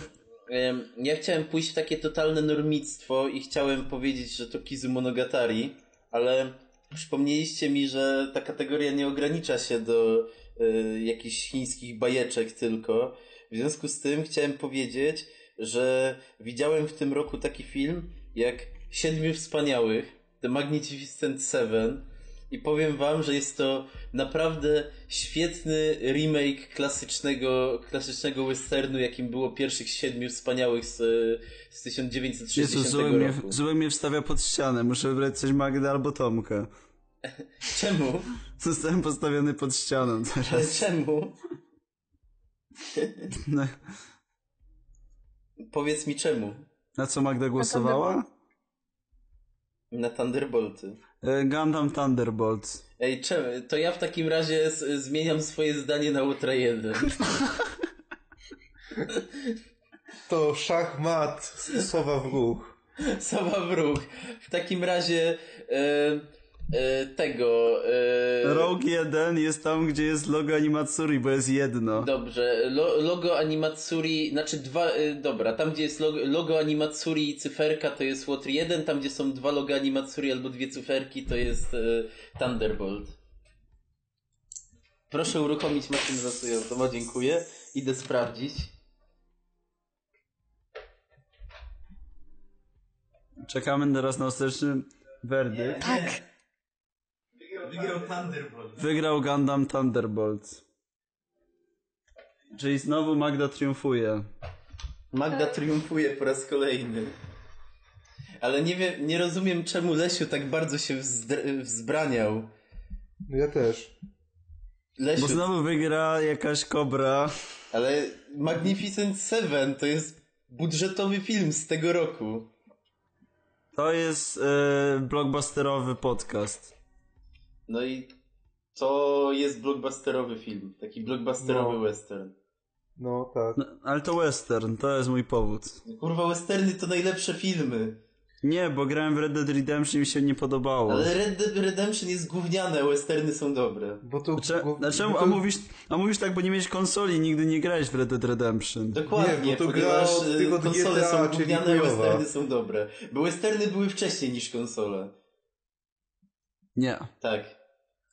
ja chciałem pójść w takie totalne normictwo i chciałem powiedzieć, że to Kizu Monogatari, ale przypomnieliście mi, że ta kategoria nie ogranicza się do y, jakichś chińskich bajeczek tylko. W związku z tym chciałem powiedzieć, że widziałem w tym roku taki film jak Siedmiu Wspaniałych, The Magnificent Seven, I powiem wam, że jest to naprawdę świetny remake klasycznego, klasycznego westernu, jakim było pierwszych siedmiu wspaniałych z, z 1960 Jezu, Zubek mnie, roku. Zubek mnie wstawia pod ścianę. Muszę wybrać coś Magdę albo Tomka. (laughs) Czemu? Zostałem postawiony pod ścianą Ale teraz. czemu? (laughs) No. Powiedz mi czemu? Na co Magda głosowała? Na Thunderbolty. E, Gundam Thunderbolts. Ej, czemu? To ja w takim razie z, zmieniam swoje zdanie na Ultra 1. To szachmat, sowa w ruch. (laughs) Sowa w ruch. W takim razie e, tego... E, Rogue 1 jest tam, gdzie jest logo Animatsuri, bo jest jedno. Dobrze, lo, logo Animatsuri, znaczy dwa, y, dobra, tam gdzie jest logo, logo Animatsuri i cyferka to jest Water 1, tam gdzie są dwa logo Animatsuri albo dwie cyferki to jest Thunderbolt. Proszę uruchomić maszynę zasującą, dziękuję. Idę sprawdzić. Czekamy teraz na ostateczny werdykt. Tak. Wygrał Thunderbolt. Wygrał Gundam Thunderbolts. Czyli znowu Magda triumfuje. Magda triumfuje po raz kolejny. Ale nie wiem, nie rozumiem czemu Lesiu tak bardzo się wzbraniał. No ja też. Lesiu, Bo znowu wygra jakaś kobra. Ale Magnificent Seven to jest budżetowy film z tego roku. To jest e, blockbusterowy podcast. No i to jest blockbusterowy film. Taki blockbusterowy No. western. No tak. No, ale to western, to jest mój powód. Kurwa, westerny to najlepsze filmy. Nie, bo grałem w Red Dead Redemption i mi się nie podobało. Ale Red Dead Redemption jest gówniane, a westerny są dobre. Bo to... Cze- bo, Dlaczego? bo A mówisz, a mówisz tak, bo nie miałeś konsoli i nigdy nie grałeś w Red Dead Redemption. Dokładnie, Nie, bo to ponieważ od konsole GTA, są gówniane, westerny są dobre. Bo westerny były wcześniej niż konsole. Nie. Tak,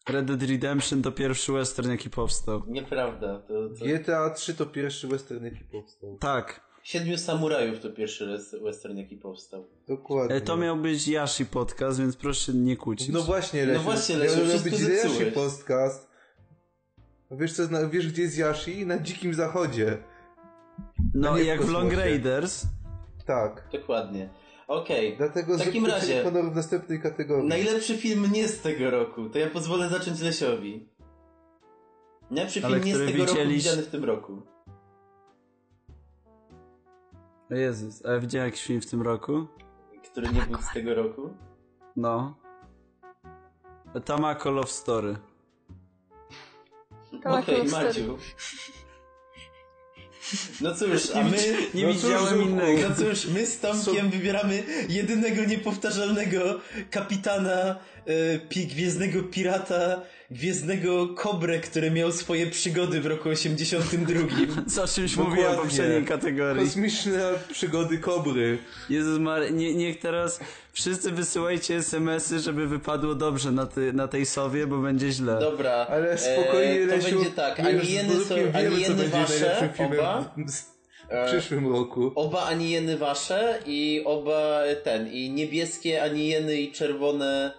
Red Dead Redemption to pierwszy western, jaki powstał. nieprawda. To, to... GTA 3 to pierwszy western jaki powstał. Tak. Siedmiu Samurajów to pierwszy western jaki powstał. Dokładnie. E, To miał być Yashi podcast, więc proszę nie kłócić. No właśnie, Lesiu. No właśnie, Lesiu, miał być. Yashi podcast. A Wiesz, co, wiesz gdzie jest Yashi? Na dzikim zachodzie. No w jak w Long kosmosie. Raiders. Tak. Dokładnie. Okej. Dlatego W takim razie- honor w następnej kategorii. Najlepszy film nie z tego roku. To ja pozwolę zacząć Lesiowi. Najlepszy Ale film nie z tego roku widzieliś- widziany w tym roku. O Jezus, a ja widziałem jakiś film w tym roku? Który nie był z tego roku. No. Tamako Love Story. Okej, kluster. Maciu. No cóż, a my... Nie No widziałem cóż, innego. No cóż, my z Tomkiem wybieramy jedynego niepowtarzalnego kapitana e, pi, Gwiezdnego Pirata, Gwiezdnego Kobrę, który miał swoje przygody w roku 82. (laughs) Co czymś Dokładnie. mówiłem w poprzedniej kategorii. Kosmiczne przygody kobry. Jezus Mary, nie, niech teraz wszyscy wysyłajcie smsy, żeby wypadło dobrze na, ty, na tej sowie, bo będzie źle. Dobra, Ale spokojnie, e, to Lesiu. będzie tak, są, Zuzkiem wiemy, będzie wasze, oba, w, w E, przyszłym roku. oba anieny wasze i oba ten, i niebieskie anieny i czerwone,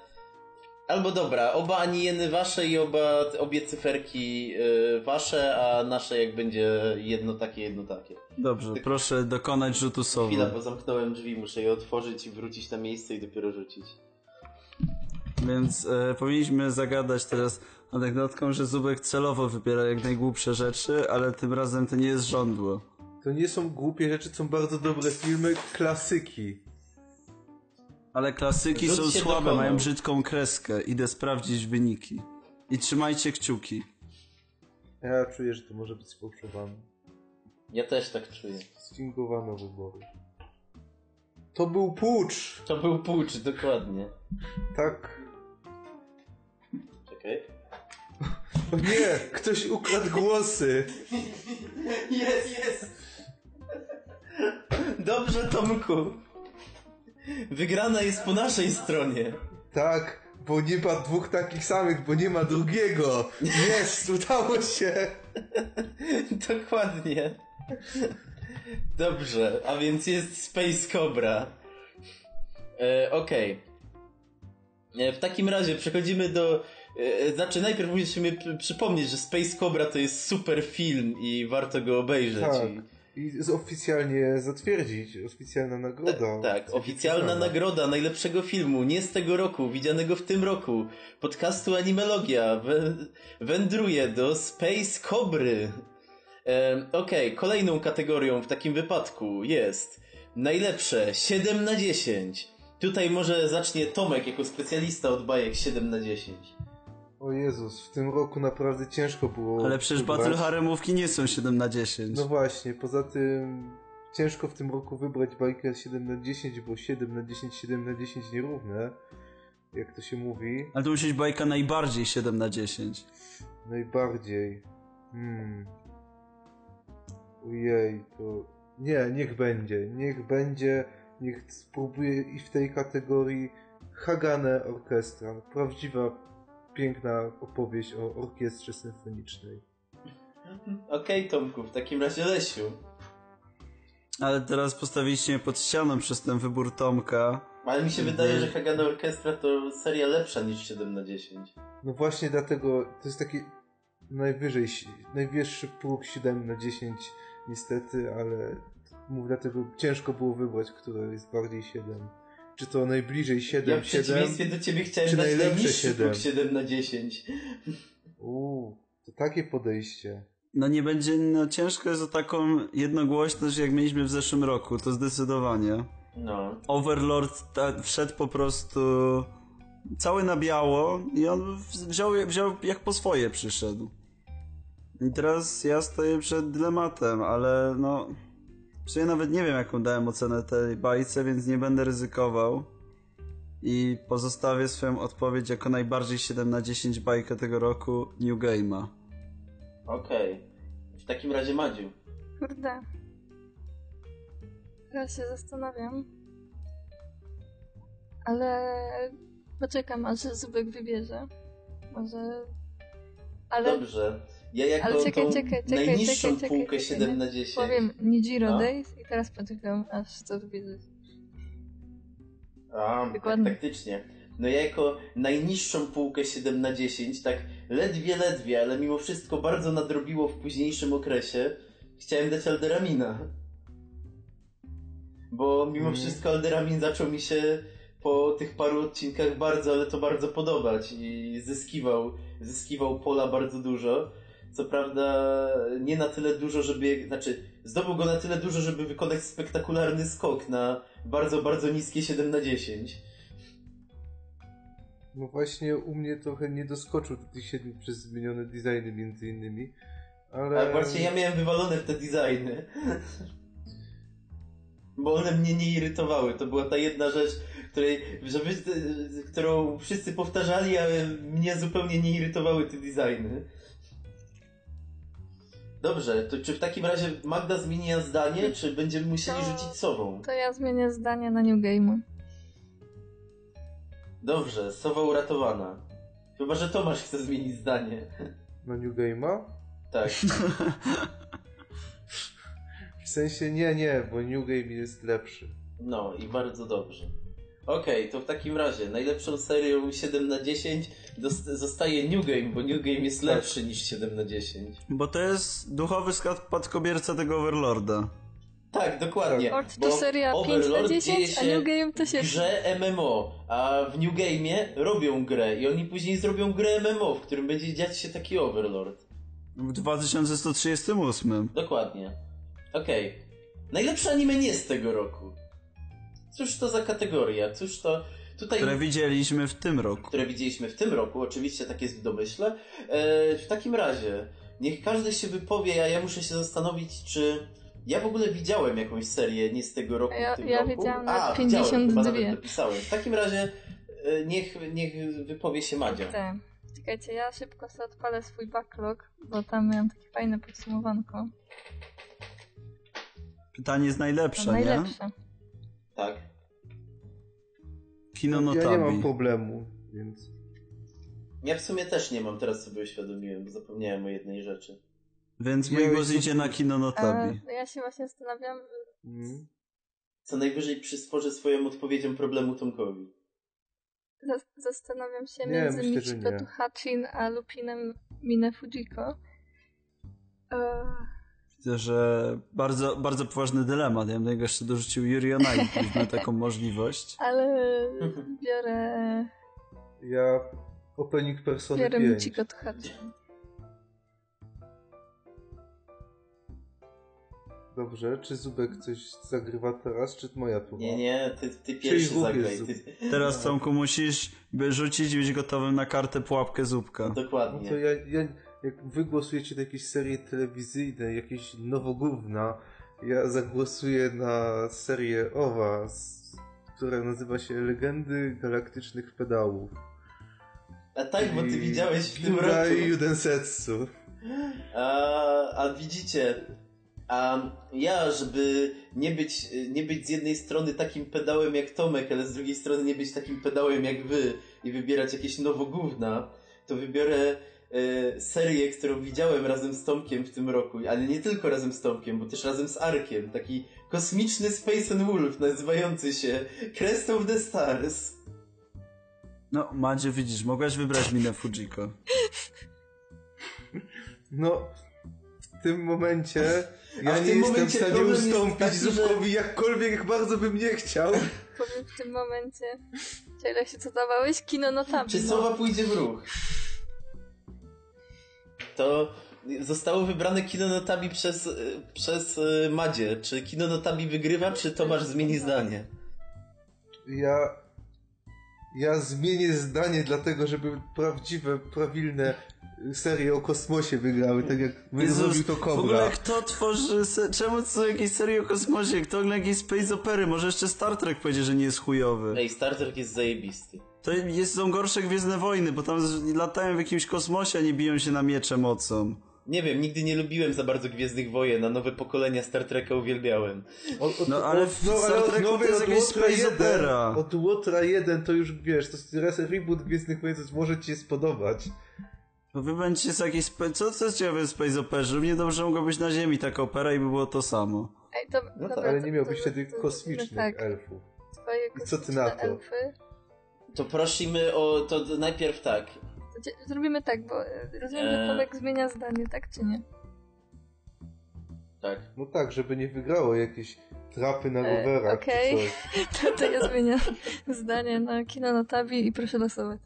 albo dobra, oba anieny wasze i oba, obie cyferki e, wasze, a nasze jak będzie jedno takie, jedno takie. Dobrze, proszę dokonać rzutu Chwila, sowy. bo zamknąłem drzwi, muszę je otworzyć i wrócić na miejsce i dopiero rzucić. Więc e, powinniśmy zagadać teraz anegdotką, że Zubek celowo wybiera jak najgłupsze rzeczy, ale tym razem to nie jest żądło. To nie są głupie rzeczy, są bardzo dobre filmy, klasyki. Ale klasyki Rzut są słabe, dokonał. mają brzydką kreskę. Idę sprawdzić wyniki. I trzymajcie kciuki. Ja czuję, że to może być sfałszowane. Ja też tak czuję. Sfingowano wybory. To był pucz! To był pucz, dokładnie. Tak. Czekaj. (laughs) O nie! Ktoś ukradł głosy! (laughs) Jest, jest! Dobrze, Tomku. Wygrana jest po naszej stronie. Tak, bo nie ma dwóch takich samych, bo nie ma drugiego! Jest! (laughs) Udało się! (laughs) Dokładnie. Dobrze, a więc jest Space Cobra. E, Okej. E, W takim razie przechodzimy do. e, Znaczy, najpierw musimy przypomnieć, że Space Cobra to jest super film i warto go obejrzeć. Tak. I... Oficjalnie zatwierdzić, oficjalna nagroda. Tak, oficjalna Certyfikowana. nagroda najlepszego filmu, nie z tego roku, widzianego w tym roku. Podcastu Animologia wę- wędruje do Space Cobry. E, Okej, kolejną kategorią w takim wypadku jest najlepsze 7 na 10. Tutaj może zacznie Tomek jako specjalista od bajek 7 na 10. O Jezus, w tym roku naprawdę ciężko było. Ale przecież wybrać. Battle Haremówki nie są 7 na 10. No właśnie, poza tym ciężko w tym roku wybrać bajkę 7 na 10, bo 7 na 10, 7 na 10 nierówne, jak to się mówi. Ale to musi być bajka najbardziej 7 na 10. Najbardziej. Hmm. Ojej, to... Nie, niech będzie, niech będzie, niech spróbuje i w tej kategorii Hagane Orchestra. Prawdziwa, piękna opowieść o orkiestrze symfonicznej. Okej, Tomku, w takim razie Lesiu. Ale teraz postawiliście mnie pod ścianą przez ten wybór Tomka. Ale mi się wydaje, że Hagana Orkiestra to seria lepsza niż 7 na 10. No właśnie dlatego to jest taki najwyżej, najwyższy próg 7 na 10 niestety, ale mów, dlatego ciężko było wybrać, które jest bardziej 7. Czy to najbliżej 7, Ja w 7? przeciwieństwie do ciebie chciałem czy dać najlepsze najniższy siedem? próg 7 na 10. Uuu, to takie podejście. No nie będzie, no ciężko jest o taką jednogłośność jak mieliśmy w zeszłym roku, to zdecydowanie. No. Overlord ta, wszedł po prostu cały na biało i on w- wziął, wziął jak po swoje przyszedł. I teraz ja stoję przed dylematem, ale no... W sumie nawet nie wiem jaką dałem ocenę tej bajce, więc nie będę ryzykował. I pozostawię swoją odpowiedź jako najbardziej 7 na 10 bajkę tego roku New Game'a. Okej. W takim razie Madziu. Kurde. Teraz się zastanawiam. Ale poczekam, aż Zubek wybierze. Może... Ale Dobrze. Ja jako Ale czekaj, tą czekaj, czekaj, najniższą czekaj, czekaj, półkę czekaj, 7 nie? na 10. powiem Nijiro No. Days i teraz poczekam, aż to wybierzesz. A, tak Dokładnie. taktycznie. No ja jako najniższą półkę 7 na 10, tak ledwie, ledwie, ale mimo wszystko bardzo nadrobiło w późniejszym okresie, chciałem dać Alderamina. Bo mimo Mm. wszystko Alderamin zaczął mi się po tych paru odcinkach bardzo, ale to bardzo podobać i zyskiwał, zyskiwał pola bardzo dużo. Co prawda nie na tyle dużo, żeby, znaczy zdobył go na tyle dużo, żeby wykonać spektakularny skok na bardzo, bardzo niskie 7 na 10. No właśnie u mnie trochę nie doskoczył do tych 7 przez zmienione designy między innymi. Ale... Ale właśnie ja miałem wywalone w te designy. Bo one mnie nie irytowały. To była ta jedna rzecz, której, że wy, którą wszyscy powtarzali, ale mnie zupełnie nie irytowały te designy. Dobrze, to czy w takim razie Magda zmienia zdanie, czy będziemy musieli To- rzucić sową? To ja zmienię zdanie na New Game'u. Dobrze, sowa uratowana. Chyba, że Tomasz chce zmienić zdanie. Na New Game'a? Tak. W sensie nie, nie, bo New Game jest lepszy. No i bardzo dobrze. Okej, to w takim razie najlepszą serią 7 na 10 dost- zostaje New Game, bo New Game jest lepszy niż 7 na 10. Bo to jest duchowy spadkobierca tego Overlorda. Tak, dokładnie. Ort bo to seria 5 na Overlord dzieje 10, a się New Game to 7. grze MMO, a w New Game'ie robią grę i oni później zrobią grę MMO, w którym będzie dziać się taki Overlord. W 2138. Dokładnie. Okej. Najlepsze anime nie z tego roku. Cóż to za kategoria? Cóż to... Tutaj... Które widzieliśmy w tym roku. które widzieliśmy w tym roku, oczywiście tak jest w domyśle. E, w takim razie, niech każdy się wypowie, a ja muszę się zastanowić, czy ja w ogóle widziałem jakąś serię nie z tego roku. Ja- w tym ja roku. widziałam a, nawet widziałem, chyba 52. nawet. W takim razie, e, niech, niech wypowie się Madzia. Tak. Czekajcie, ja szybko sobie odpalę swój backlog, bo tam miałam takie fajne podsumowanko. Pytanie jest To najlepsze, nie? najlepsze. Tak. Kino ja nie mam problemu, więc... Ja w sumie też nie mam, teraz sobie uświadomiłem, bo zapomniałem o jednej rzeczy. Więc mój głos idzie na Kino A Notabi. ja się właśnie zastanawiam, Mm. Co najwyżej przysporzę swoją odpowiedzią problemu Tomkowi. Zas- Zastanawiam się Nie, między Michiko nie. Tuchatchin a Lupinem Mine Fujiko. E, Widzę, że bardzo, bardzo poważny dylemat. Ja bym do niego jeszcze dorzucił Yuri on gdybyśmy taką (laughs) możliwość. ale (laughs) biorę, Ja opening Persony biorę 5. Michiko Tuchatchin. Dobrze, czy Zubek coś zagrywa teraz, czy moja tura? Nie, nie, ty, ty Czyli pierwszy Bóg zagraj. Ty... Teraz, Tomku, musisz by rzucić i być gotowym na kartę pułapkę zupka. No Dokładnie. to ja, ja, jak wy głosujecie na jakieś serie telewizyjne, jakieś nowogówna, ja zagłosuję na serię OWA, która nazywa się Legendy Galaktycznych Pedałów. A tak, bo ty I widziałeś w tym roku. i Judensetsu. A, a widzicie, a ja, żeby nie być, nie być z jednej strony takim pedałem jak Tomek, ale z drugiej strony nie być takim pedałem jak wy i wybierać jakieś nowogówna, to wybiorę serię, którą widziałem razem z Tomkiem w tym roku, ale nie tylko razem z Tomkiem, bo też razem z Arkiem. Taki kosmiczny Space and Wolf nazywający się Crest of the Stars. No, Madzie, widzisz, mogłaś wybrać minę Fujiko. No, w tym momencie ja A w nie tym jestem w stanie ustąpić taki, że- Zubkowi, jakkolwiek jak bardzo bym nie chciał. Powiem w tym momencie. Czego się co dawałeś? Kino notami. Czy no. słowa pójdzie w ruch? To zostało wybrane Kino Notabi przez, y, przez y, Madzie. Czy Kino Notabi wygrywa, czy Tomasz zmieni zdanie? Ja. Ja zmienię zdanie, dlatego żeby prawdziwe, prawilne serie o kosmosie wygrały, tak jak zrobił to w ogóle kto tworzy... Se... Czemu to są jakieś serie o kosmosie? Kto ogląda jakieś space opery? Może jeszcze Star Trek powiedzie, że nie jest chujowy. Ej, Star Trek jest zajebisty. To jest, są gorsze Gwiezdne Wojny, bo tam latają w jakimś kosmosie, a nie biją się na miecze mocą. Nie wiem, nigdy nie lubiłem za bardzo Gwiezdnych Wojen, a nowe pokolenia Star Treka uwielbiałem. Od, od, No, ale w no, Star ale Treku to jest jakaś space 1, opera. od Łotra 1 to już wiesz, to jest reboot Gwiezdnych Wojen, to może ci się spodobać. Bo wy będziecie z jakiejś... Spe... Co ciekawe w space operze? Równie dobrze mogła być na Ziemi taka opera i by było to samo. Ej, to, No tak, dobra, Ale to- nie miałbyś to- wtedy to- to- kosmicznych tak, elfów. Twoje I co ty na to? elfy. To prosimy o... to najpierw tak. Zrobimy tak, bo e, rozumiem, że Eee. Tomek zmienia zdanie, tak czy nie? Tak. No tak, żeby nie wygrało jakieś trapy na E, rowerach okej. czy coś. (laughs) To, to ja zmieniam zdanie na kino notabi i proszę losować.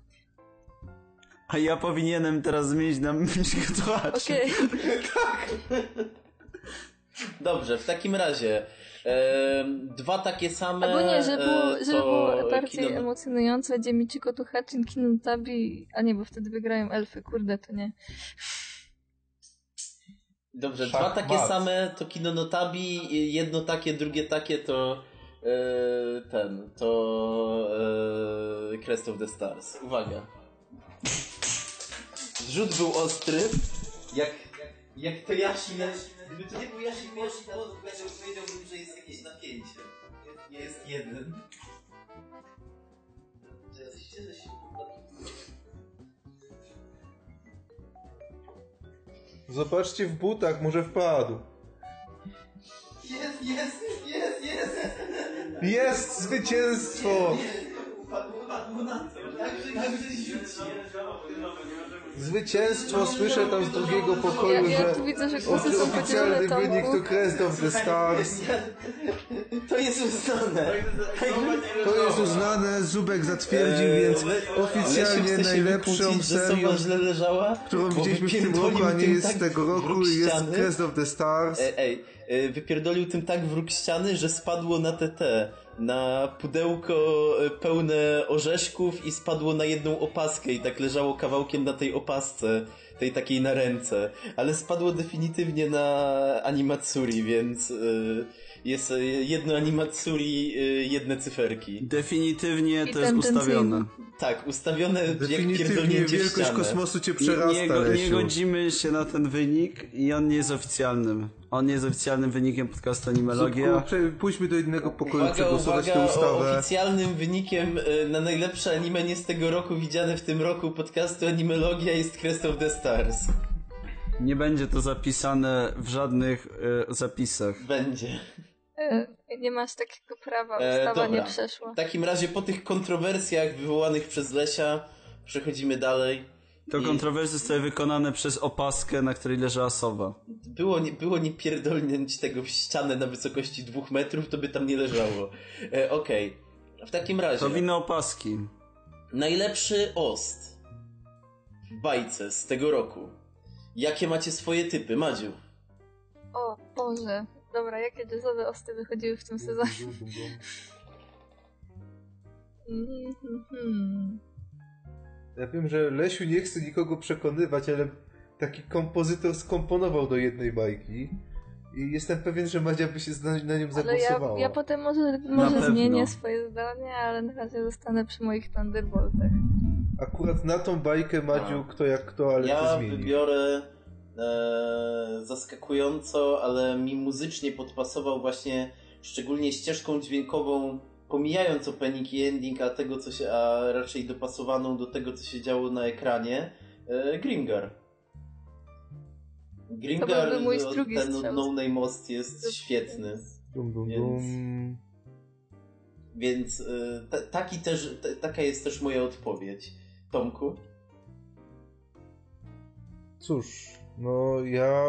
A ja powinienem teraz zmienić na Miszkotołacz. Okej. (laughs) Dobrze, w takim razie... em, dwa takie same... Albo nie, żeby było, e, żeby to było bardziej Kino- emocjonujące, będzie Michiko Tuchatchin, kino notabi, a nie, bo wtedy wygrają elfy, kurde, to nie. Dobrze, Szach, dwa takie mat. same to Kino Notabi, jedno takie, drugie takie to e, ten, to e, Crest of the Stars. Uwaga. Zrzut był ostry, jak, jak to Yashi, gdyby to nie był Yashi Yashi, to powiedział- powiedziałbym, że jest jakieś napięcie. Nie jest jeden. Że się- że się- Zobaczcie w butach, może wpadł. Jest, jest, jest, jest! Jest zwycięstwo! Upadł, upadł na to, także, także rzuci. Zwycięstwo słyszę tam z drugiego pokoju, Ja, ja że tu widzę, że głosy są oficjalny podzielone, wynik to Crest of the Stars. To jest uznane. To jest uznane, Zubek zatwierdził, Eee, więc oficjalnie najlepszą serią, Sowa źle leżała, którą widzieliśmy w tym roku, a nie tym jest tak z tego roku, jest. Crest of the Stars. Ej, ej, e, wypierdolił tym tak wróg ściany, że spadło na TT, na pudełko e, pełne orzeszków i spadło na jedną opaskę i tak leżało kawałkiem na tej opasce, tej takiej na ręce, ale spadło definitywnie na animatsuri, więc e, jest e, jedno animatsuri, e, jedne cyferki. Definitywnie to jest ustawione. Tak, ustawione jak Definitywnie pierdolnięcie wielkość ścianę. kosmosu cię Nie, przerasta, nie, go- nie Lesiu. godzimy się na ten wynik i on nie jest oficjalnym. On nie jest oficjalnym wynikiem podcastu Animologia. Pójdźmy do innego pokoju Uwaga, przegłosować uwaga, tę ustawę. oficjalnym wynikiem y, na najlepsze anime nie z tego roku widziane w tym roku podcastu Animologia jest Crest of the Stars. Nie będzie to zapisane w żadnych e, zapisach. Będzie. E, Nie masz takiego prawa, E, ustawa dobra. nie przeszła. W takim razie po tych kontrowersjach wywołanych przez Lesia przechodzimy dalej. To I kontrowersje zostały wykonane przez opaskę, na której leżała sowa. Było nie, było nie pierdolnąć tego w ścianę na wysokości dwóch metrów, to by tam nie leżało. E, Okej. W takim razie. To wino opaski. Najlepszy ost w bajce z tego roku. Jakie macie swoje typy, Madziu? O Boże. Dobra, jakie jazzowe osty wychodziły w tym sezonie? Mhm. (laughs) Ja wiem, że Lesiu nie chce nikogo przekonywać, ale taki kompozytor skomponował do jednej bajki i jestem pewien, że Madzia by się na, nią Ale ja, zagłosowała. ja potem może, może zmienię swoje zdanie, ale na razie zostanę przy moich Thunderboltach. Akurat na tą bajkę Madziu kto jak kto, ale to ja zmieni. wybiorę e, zaskakująco, ale mi muzycznie podpasował właśnie szczególnie ścieżką dźwiękową, pomijając opening i ending, a tego co się, a raczej dopasowaną do tego co się działo na ekranie, e, Grimgar. Grimgar, byłby mój no, drugi ten strzał. No Name Most jest świetny. Dum, dum, Więc- dum. Więc y, ta, taki też, ta, taka jest też moja odpowiedź. Tomku? Cóż, no ja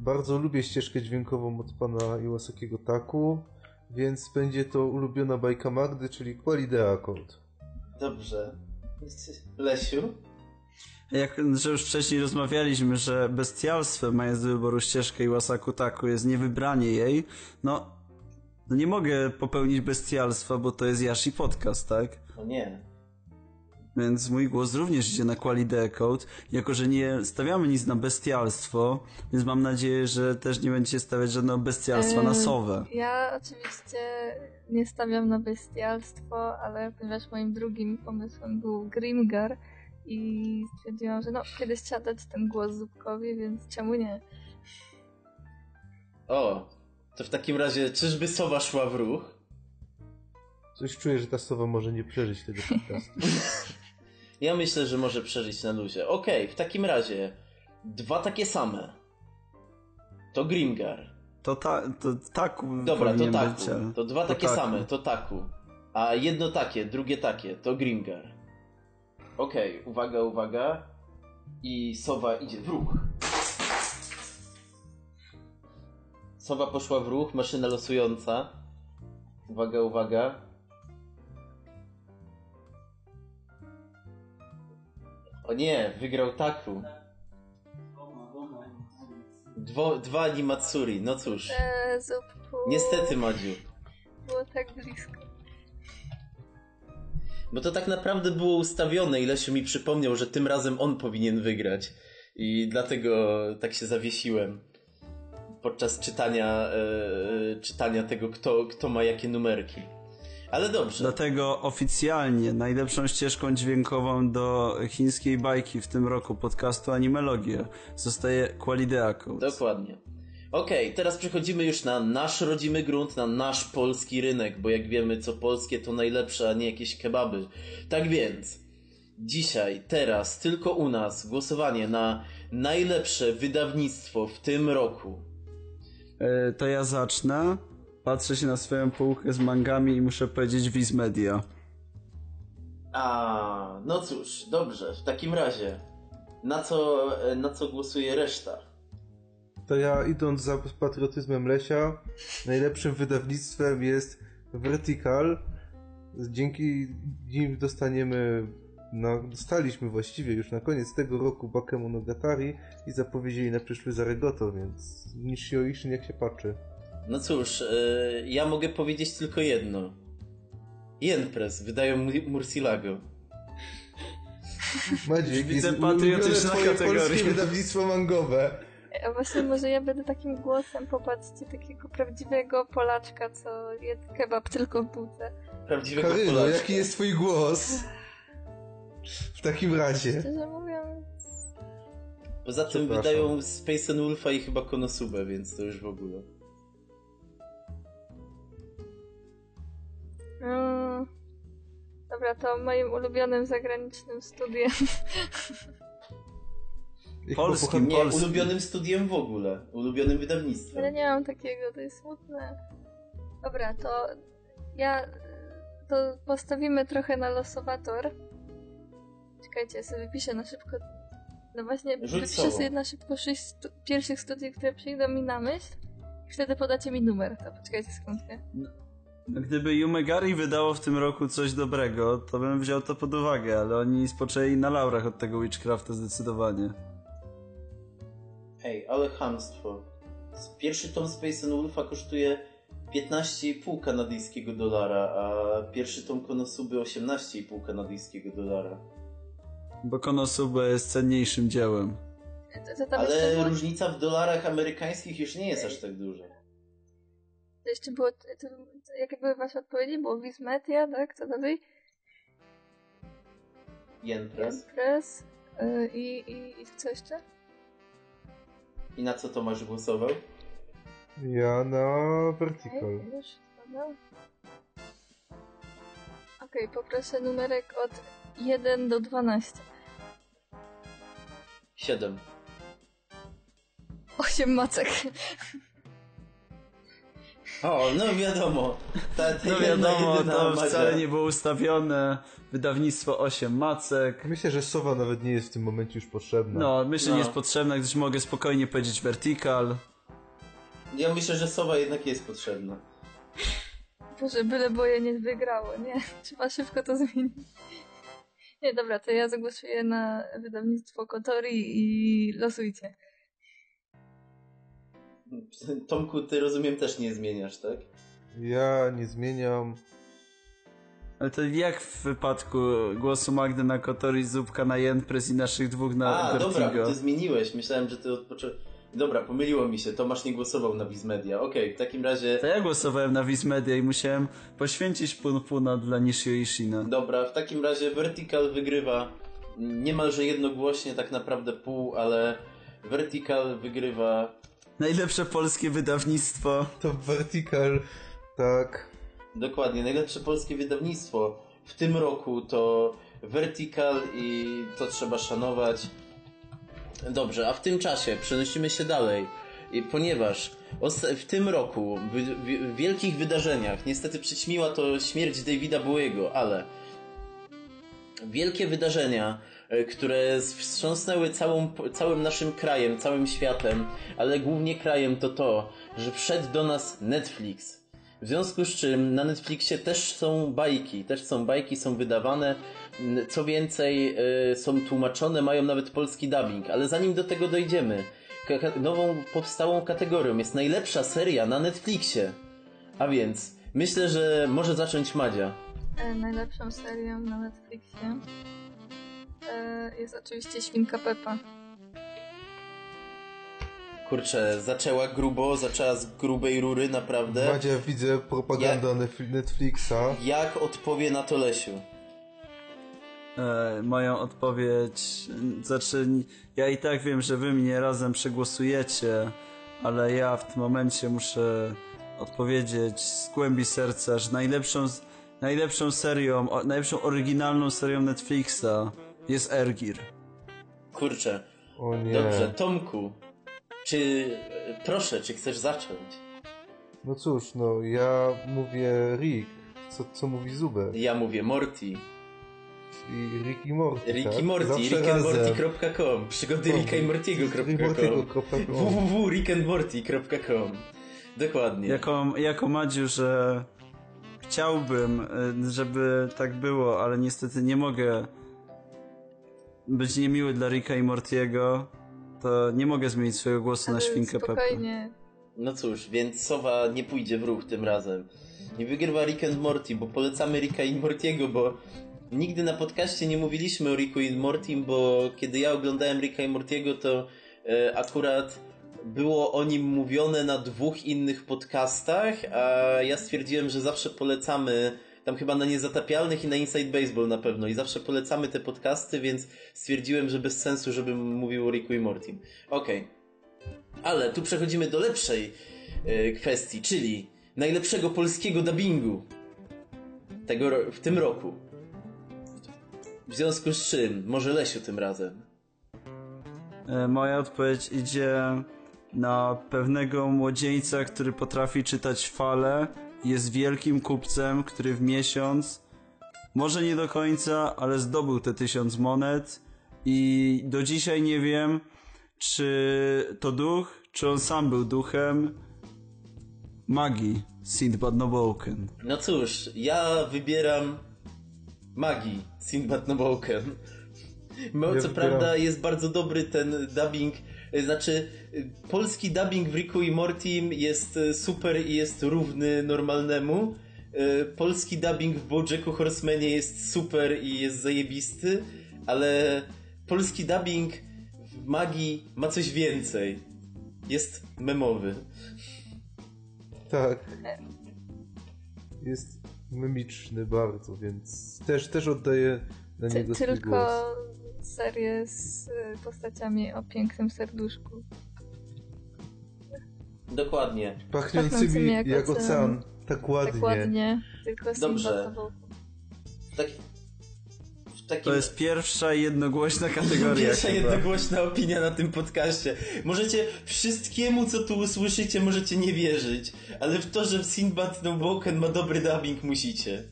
bardzo lubię ścieżkę dźwiękową od pana Iwasakiego Taku, więc będzie to ulubiona bajka Magdy, czyli Qualidea Code. Dobrze. Lesiu? Jak że już wcześniej rozmawialiśmy, że bestialstwem, mając do wyboru ścieżkę Iwasaku Taku, jest niewybranie jej, no, no nie mogę popełnić bestialstwa, bo to jest Yashi Podcast, tak? O nie. Więc mój głos również idzie na Quality Code, jako że nie stawiamy nic na bestialstwo, więc mam nadzieję, że też nie będziecie stawiać żadnego bestialstwa na sowę. Ja oczywiście nie stawiam na bestialstwo, ale ponieważ moim drugim pomysłem był Grimgar i stwierdziłam, że no, kiedyś trzeba dać ten głos Zupkowi, więc czemu nie? O, to w takim razie, czyżby sowa szła w ruch? Coś czuję, że ta sowa może nie przeżyć tego podcastu. (laughs) Ja myślę, że może przeżyć na luzie. Okej, w takim razie, dwa takie same. To Grimgar. To, ta, to taku Dobra, to taku. być, To dwa to takie taku. same, to taku. A jedno takie, drugie takie, to Grimgar. Okej, uwaga, uwaga. I sowa idzie w ruch. Sowa poszła w ruch, maszyna losująca. Uwaga, uwaga. O nie, wygrał Taku. Dwo, dwa animatsuri, no cóż. Niestety, Madziu. Było tak blisko. Bo to tak naprawdę było ustawione i Lesiu mi przypomniał, że tym razem on powinien wygrać. I dlatego tak się zawiesiłem podczas czytania, e, czytania tego, kto, kto ma jakie numerki. Ale dobrze. Dlatego oficjalnie najlepszą ścieżką dźwiękową do chińskiej bajki w tym roku podcastu Animelogia zostaje Qualidea Code. Dokładnie. Okej, teraz przechodzimy już na nasz rodzimy grunt, na nasz polski rynek, bo jak wiemy, co polskie to najlepsze, a nie jakieś kebaby. Tak więc, dzisiaj, teraz, tylko u nas głosowanie na najlepsze wydawnictwo w tym roku. E, to ja zacznę. Patrzę się na swoją półkę z mangami i muszę powiedzieć Viz Media. A, no cóż, dobrze, w takim razie, na co, na co głosuje reszta? To ja idąc za patriotyzmem Lesia, najlepszym wydawnictwem jest Vertical. Dzięki nim dostaniemy, na, dostaliśmy właściwie już na koniec tego roku Bakemonogatari i zapowiedzieli na przyszły Zaregoto, więc niż się o jak się patrzy. No cóż, y, ja mogę powiedzieć tylko jedno. Jenpress wydają Mu- Murcilago. (laughs) Maciek, Widzę patriotyczna kategoria. polskie wydawnictwo mangowe. A właśnie może ja będę takim głosem, popatrzcie, takiego prawdziwego Polaczka, co je kebab tylko w bułce. Prawdziwego Karyno, Polaczka. jaki jest twój głos? W takim razie. Szczerze mówiąc, Poza tym wydają Space and Wolfa i chyba Konosubę, więc to już w ogóle. Mm, dobra, to moim ulubionym zagranicznym studiem Polskim, Nie, polskim. ulubionym studiem w ogóle. Ulubionym wydawnictwem. Ale nie mam takiego, to jest smutne. Dobra, to ja to postawimy trochę na losowator. Czekajcie, ja sobie wypiszę na szybko. No właśnie, Rzuć wypiszę sobie na szybko sześć stu- pierwszych studiów, które przyjdą mi na myśl. I wtedy podacie mi numer. To poczekajcie sekundkę. Gdyby Yumegari wydało w tym roku coś dobrego, to bym wziął to pod uwagę, ale oni spoczęli na laurach od tego Witchcrafta zdecydowanie. Ej, ale chamstwo. Pierwszy tom Space and Wolfa kosztuje 15,5 kanadyjskiego dolara, a pierwszy tom Konosuby 18,5 kanadyjskiego dolara. Bo Konosuba jest cenniejszym dziełem. To, to Ale różnica w dolarach amerykańskich już nie jest aż tak duża. To jeszcze było to, to, jakie były wasze odpowiedzi? Było Wismetia, tak? Co dalej? Yen Press. Press. y, I, i, I co jeszcze? I na co Tomasz głosował? Ja na Vertical. Okej, poproszę numerek od 1 do 12. 7. 8 macek. O, no wiadomo. Ta, ta No wiadomo, to Madzia. wcale nie było ustawione. Wydawnictwo 8 macek. Myślę, że Sowa nawet nie jest w tym momencie już potrzebna. No, myślę, No. nie jest potrzebna, gdyż mogę spokojnie powiedzieć vertical. Ja myślę, że Sowa jednak jest potrzebna. Boże, byle boje nie wygrało, nie? (laughs) Trzeba szybko to zmienić. Nie, dobra, to ja zagłosuję na wydawnictwo Kotori i losujcie. (laughs) Tomku, ty rozumiem też nie zmieniasz, tak? Ja nie zmieniam. Ale to jak w wypadku głosu Magdy na Kotori, Zupka na Jenpress i naszych dwóch na A, dobra, Vertigo? bo ty zmieniłeś. Myślałem, że ty od początku... Dobra, pomyliło mi się. Tomasz nie głosował na Wizmedia. Okej, w takim razie... To ja głosowałem na Wismedia i musiałem poświęcić Pun Puna dla Nishio Ishina. Dobra, w takim razie Vertical wygrywa niemalże jednogłośnie, tak naprawdę pół, ale Vertical wygrywa... Najlepsze polskie wydawnictwo. To Vertical, tak. Dokładnie, najlepsze polskie wydawnictwo w tym roku to Vertical i to trzeba szanować. Dobrze, a w tym czasie przenosimy się dalej, I ponieważ w tym roku w, w, w wielkich wydarzeniach, niestety przyćmiła to śmierć Davida Bowiego, ale wielkie wydarzenia, które wstrząsnęły całą, całym naszym krajem, całym światem, ale głównie krajem to to, że wszedł do nas Netflix. W związku z czym na Netflixie też są bajki, też są bajki, są wydawane. Co więcej, y, są tłumaczone, mają nawet polski dubbing, ale zanim do tego dojdziemy, nową powstałą kategorią jest najlepsza seria na Netflixie. A więc myślę, że może zacząć Madzia. E, najlepszą serią na Netflixie e, jest oczywiście Świnka Pepa. Kurczę, zaczęła grubo, zaczęła z grubej rury, naprawdę. Madzia, widzę propaganda Nef- Netflixa. Jak odpowie na to Lesiu? E, moją odpowiedź. Znaczy, ja i tak wiem, że wy mnie razem przegłosujecie, ale ja w tym momencie muszę odpowiedzieć z głębi serca, że najlepszą, najlepszą serią, najlepszą oryginalną serią Netflixa jest Ergir. Kurczę. O nie. Dobrze, Tomku. Czy... Proszę, czy chcesz zacząć? No cóż, no ja mówię Rick. Co, co mówi Zuber? Ja mówię Morty. I Rick i Morty. Rick tak? i Morty, Zawsze razem. rickandmorty.com Przygody O, Ricka i Mortiego.com www.rickandmorty.com Dokładnie. Jako, jako Madziu, że chciałbym, y, żeby tak było, ale niestety nie mogę być niemiły dla Ricka i Mortiego, to nie mogę zmienić swojego głosu na Ale świnkę Peppę. spokojnie. No cóż, więc Sowa nie pójdzie w ruch tym razem. Nie wygrywa Rick and Morty, bo polecamy Ricka i Mortiego, bo nigdy na podcaście nie mówiliśmy o Ricku i Mortim, bo kiedy ja oglądałem Ricka i Mortiego, to e, akurat było o nim mówione na dwóch innych podcastach, a ja stwierdziłem, że zawsze polecamy tam chyba na Niezatapialnych i na Inside Baseball na pewno i zawsze polecamy te podcasty, więc stwierdziłem, że bez sensu, żebym mówił o Ricku i Mortim. Okej. Ale tu przechodzimy do lepszej e, kwestii, czyli najlepszego polskiego dubbingu tego, w tym roku. W związku z czym, może Lesiu tym razem. E, Moja odpowiedź idzie na pewnego młodzieńca, który potrafi czytać fale, jest wielkim kupcem, który w miesiąc, może nie do końca, ale zdobył te tysiąc monet i do dzisiaj nie wiem, czy to duch, czy on sam był duchem magii Sindbad Noboken. No cóż, ja wybieram magii Sinbad Noboken. Bo Ja co wybieram- prawda jest bardzo dobry ten dubbing, znaczy y, polski dubbing w Ricku i Mortim jest y, super i jest równy normalnemu. Y, Polski dubbing w Bojacku Horsemanie jest super i jest zajebisty, ale polski dubbing w magii ma coś więcej. Jest memowy. Tak. Jest mimiczny bardzo, więc też, też oddaję na Ty, niego swój tylko głos. Serię z y, postaciami o pięknym serduszku. Dokładnie. Pachnącymi pachnącymi jak jak ocean. ocean. Tak ładnie. Tak ładnie. Tylko Dobrze. W, tak, w takim... To jest pierwsza jednogłośna (laughs) kategoria Pierwsza chyba. jednogłośna opinia na tym podcaście. Możecie wszystkiemu, co tu usłyszycie, możecie nie wierzyć, ale w to, że Sinbad No Broken ma dobry dubbing, musicie.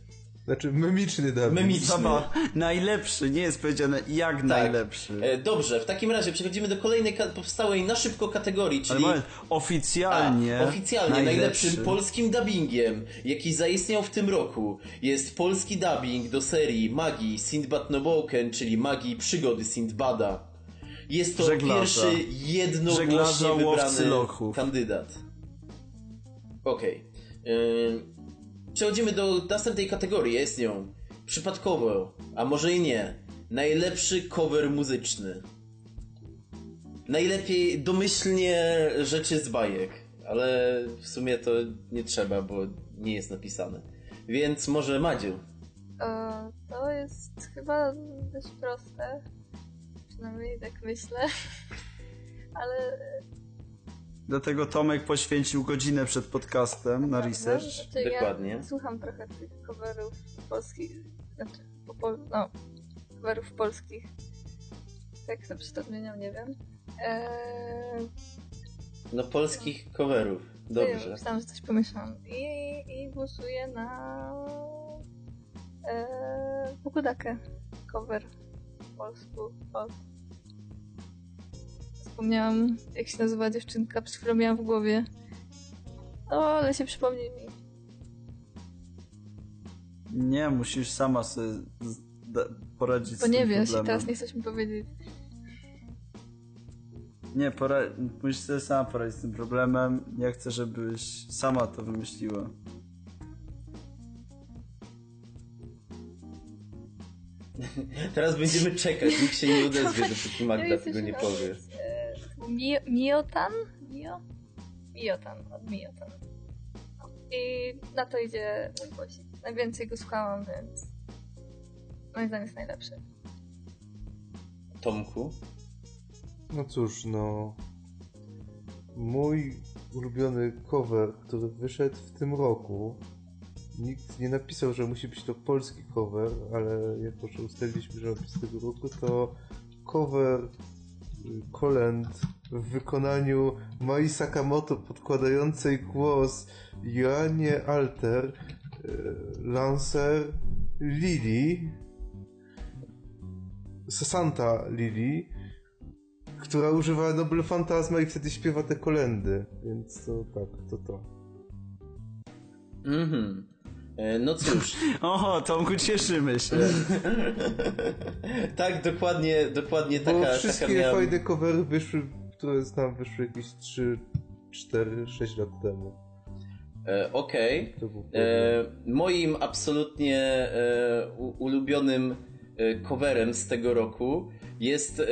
Znaczy mimiczny dubbing. Mimiczny. Zaba, najlepszy, nie jest powiedziane jak najlepszy. E, dobrze, w takim razie przechodzimy do kolejnej powstałej na szybko kategorii, Ale czyli... moment, oficjalnie. A, oficjalnie najlepszy. najlepszym polskim dubbingiem, jaki zaistniał w tym roku, jest polski dubbing do serii Magii Sindbad Noboken, czyli Magii Przygody Sindbada. Jest to Żeglarza. pierwszy jednogłośnie Żeglarza wybrany lochów. kandydat. Okej. Ym, Przechodzimy do następnej kategorii, jest nią przypadkowo, a może i nie, najlepszy cover muzyczny. Najlepiej domyślnie rzeczy z bajek, ale w sumie to nie trzeba, bo nie jest napisane. Więc może Madziu. E, to jest chyba dość proste. Przynajmniej tak myślę. (laughs) Ale Dlatego Tomek poświęcił godzinę przed podcastem na research. Znaczy, Dokładnie. Ja słucham trochę tych coverów polskich. Znaczy, po, no, coverów polskich. Tak to przytodmieniam, nie wiem. Eee, No polskich coverów. Dobrze. Myślałam, że coś pomyślałam. I, i głosuję na eee, Bukudakę. Cover w polsku. Zapomniałam, jak się nazywa dziewczynka, przed chwilą miałam w głowie. O, ale się przypomni mi. Nie, musisz sama sobie z- poradzić Bo z nie tym wiesz i problemem. teraz nie chcesz mi powiedzieć. Nie, pora... musisz sobie sama poradzić z tym problemem. Ja chcę, żebyś sama to wymyśliła. (laughs) Teraz będziemy czekać, nikt się nie (laughs) odezwie, dopóki Magda tego nie powie. Miotan? Mio? Miotan, od Miotan. No. I na to idzie mój głosik. Najwięcej go słuchałam, więc moim zdaniem jest najlepszy. Tomku? No cóż, no. Mój ulubiony cover, który wyszedł w tym roku. Nikt nie napisał, że musi być to polski cover, ale jako, że ustaliliśmy, że z tego roku, to cover kolęd w wykonaniu Mai Sakamoto podkładającej głos Joannie Alter, y, Lancer Lili, Santa Lili, która używa Nobel Fantasma i wtedy śpiewa te kolendy, więc to tak, to to. Mhm. E, No cóż, (laughs) Oho, Tomku, cieszymy się. (laughs) tak, dokładnie, dokładnie taka, Bo taka wszystkie miała... fajne covery wyszły, które znam, wyszły jakieś 3, 4, 6 lat temu. E, Okej. Był E, moim absolutnie e, u- ulubionym e, coverem z tego roku jest e,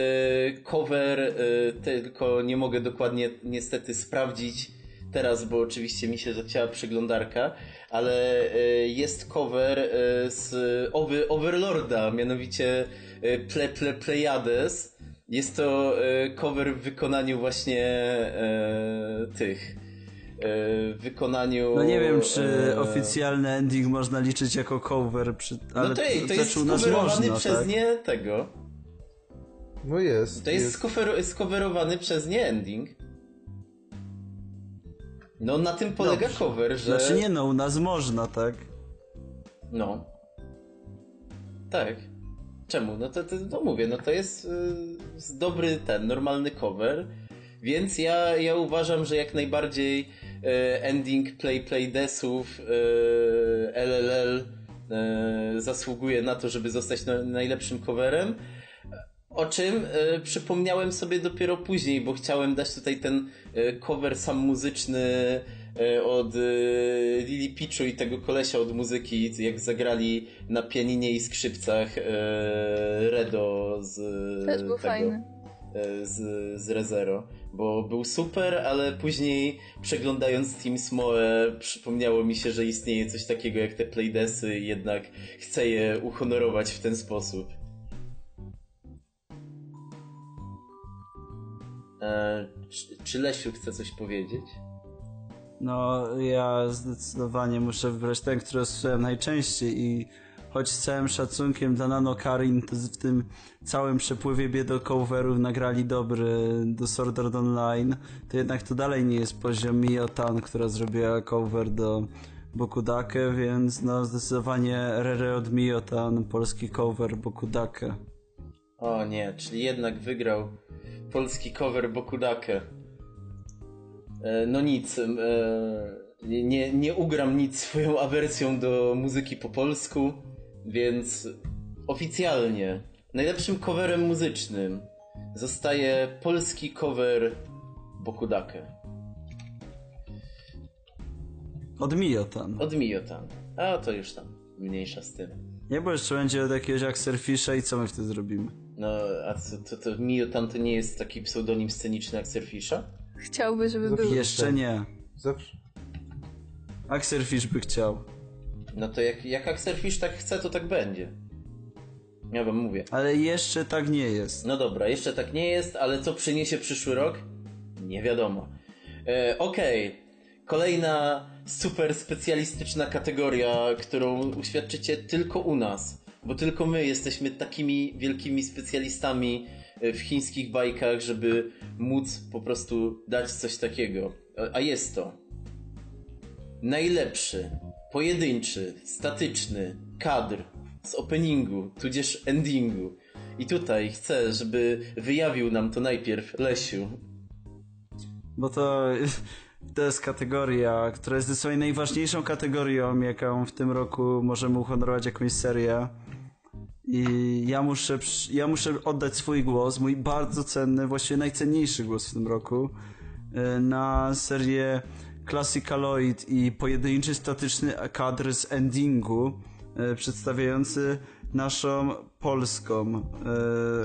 cover, e, tylko nie mogę dokładnie niestety sprawdzić teraz, bo oczywiście mi się zacięła przeglądarka, ale e, jest cover e, z Over, Overlorda, mianowicie e, Ple, Ple, Pleiades. Jest to cover w wykonaniu właśnie tych w wykonaniu. No nie wiem, czy e, oficjalny ending można liczyć jako cover, przy... ale no to, to jest coverowany można, przez tak? nie tego. No jest. To jest, skofer- skoverowany przez nie ending. No na tym polega Dobrze. cover, że... Znaczy nie no, u nas można, tak? No. Tak. Czemu? No to, to no mówię, no to jest y, dobry ten, normalny cover, więc ja, ja uważam, że jak najbardziej y, ending Play Play Desów LLL y, zasługuje na to, żeby zostać na, najlepszym coverem. O czym y, przypomniałem sobie dopiero później, bo chciałem dać tutaj ten y, cover sam muzyczny y, od y, Lili i tego kolesia od muzyki, jak zagrali na pianinie i skrzypcach Redo z Też był tego, fajny. z, z Rezero, bo był super, ale później przeglądając Team Smoe przypomniało mi się, że istnieje coś takiego jak te playdesy i jednak chcę je uhonorować w ten sposób. E, czy, czy Lesiu chce coś powiedzieć? No, ja zdecydowanie muszę wybrać ten, który słyszałem najczęściej i choć z całym szacunkiem dla Nano Karin to w tym całym przepływie biedocoverów nagrali dobry do Sword Online, to jednak to dalej nie jest poziom Miotan, która zrobiła cover do Bokudake, więc no zdecydowanie Rere od Miotan, polski cover Bokudake. O nie, czyli jednak wygrał polski cover Bokudake. E, no nic, e, nie, nie, ugram nic swoją awersją do muzyki po polsku, więc oficjalnie najlepszym coverem muzycznym zostaje polski cover Bokudake Od Miotan. od Miyotan. A to już tam, mniejsza z tym. Nie, bo jeszcze będzie od jakiegoś Axelfisha i co my wtedy zrobimy? No, a co, to, to Miyotan to nie jest taki pseudonim sceniczny jak Surfisha? Chciałby, żeby Zawsze- był. Jeszcze nie. Zawsze. Axelfish by chciał. No to jak, jak Axelfish tak chce, to tak będzie. Ja wam mówię. Ale jeszcze tak nie jest. No dobra, jeszcze tak nie jest, ale co przyniesie przyszły rok? Nie wiadomo. E, Okej, kolejna super specjalistyczna kategoria, którą uświadczycie tylko u nas, bo tylko my jesteśmy takimi wielkimi specjalistami e, w chińskich bajkach, żeby móc po prostu dać coś takiego. A- A jest to najlepszy, pojedynczy, statyczny kadr z openingu, tudzież endingu. I tutaj chcę, żeby wyjawił nam to najpierw Lesiu. Bo to, (laughs) to jest kategoria, która jest zdecydowanie najważniejszą kategorią, jaką w tym roku możemy uhonorować jakąś serię. I ja muszę, ja muszę oddać swój głos, mój bardzo cenny, właściwie najcenniejszy głos w tym roku, y, na serię Classicaloid i pojedynczy statyczny kadr z endingu, y, przedstawiający naszą polską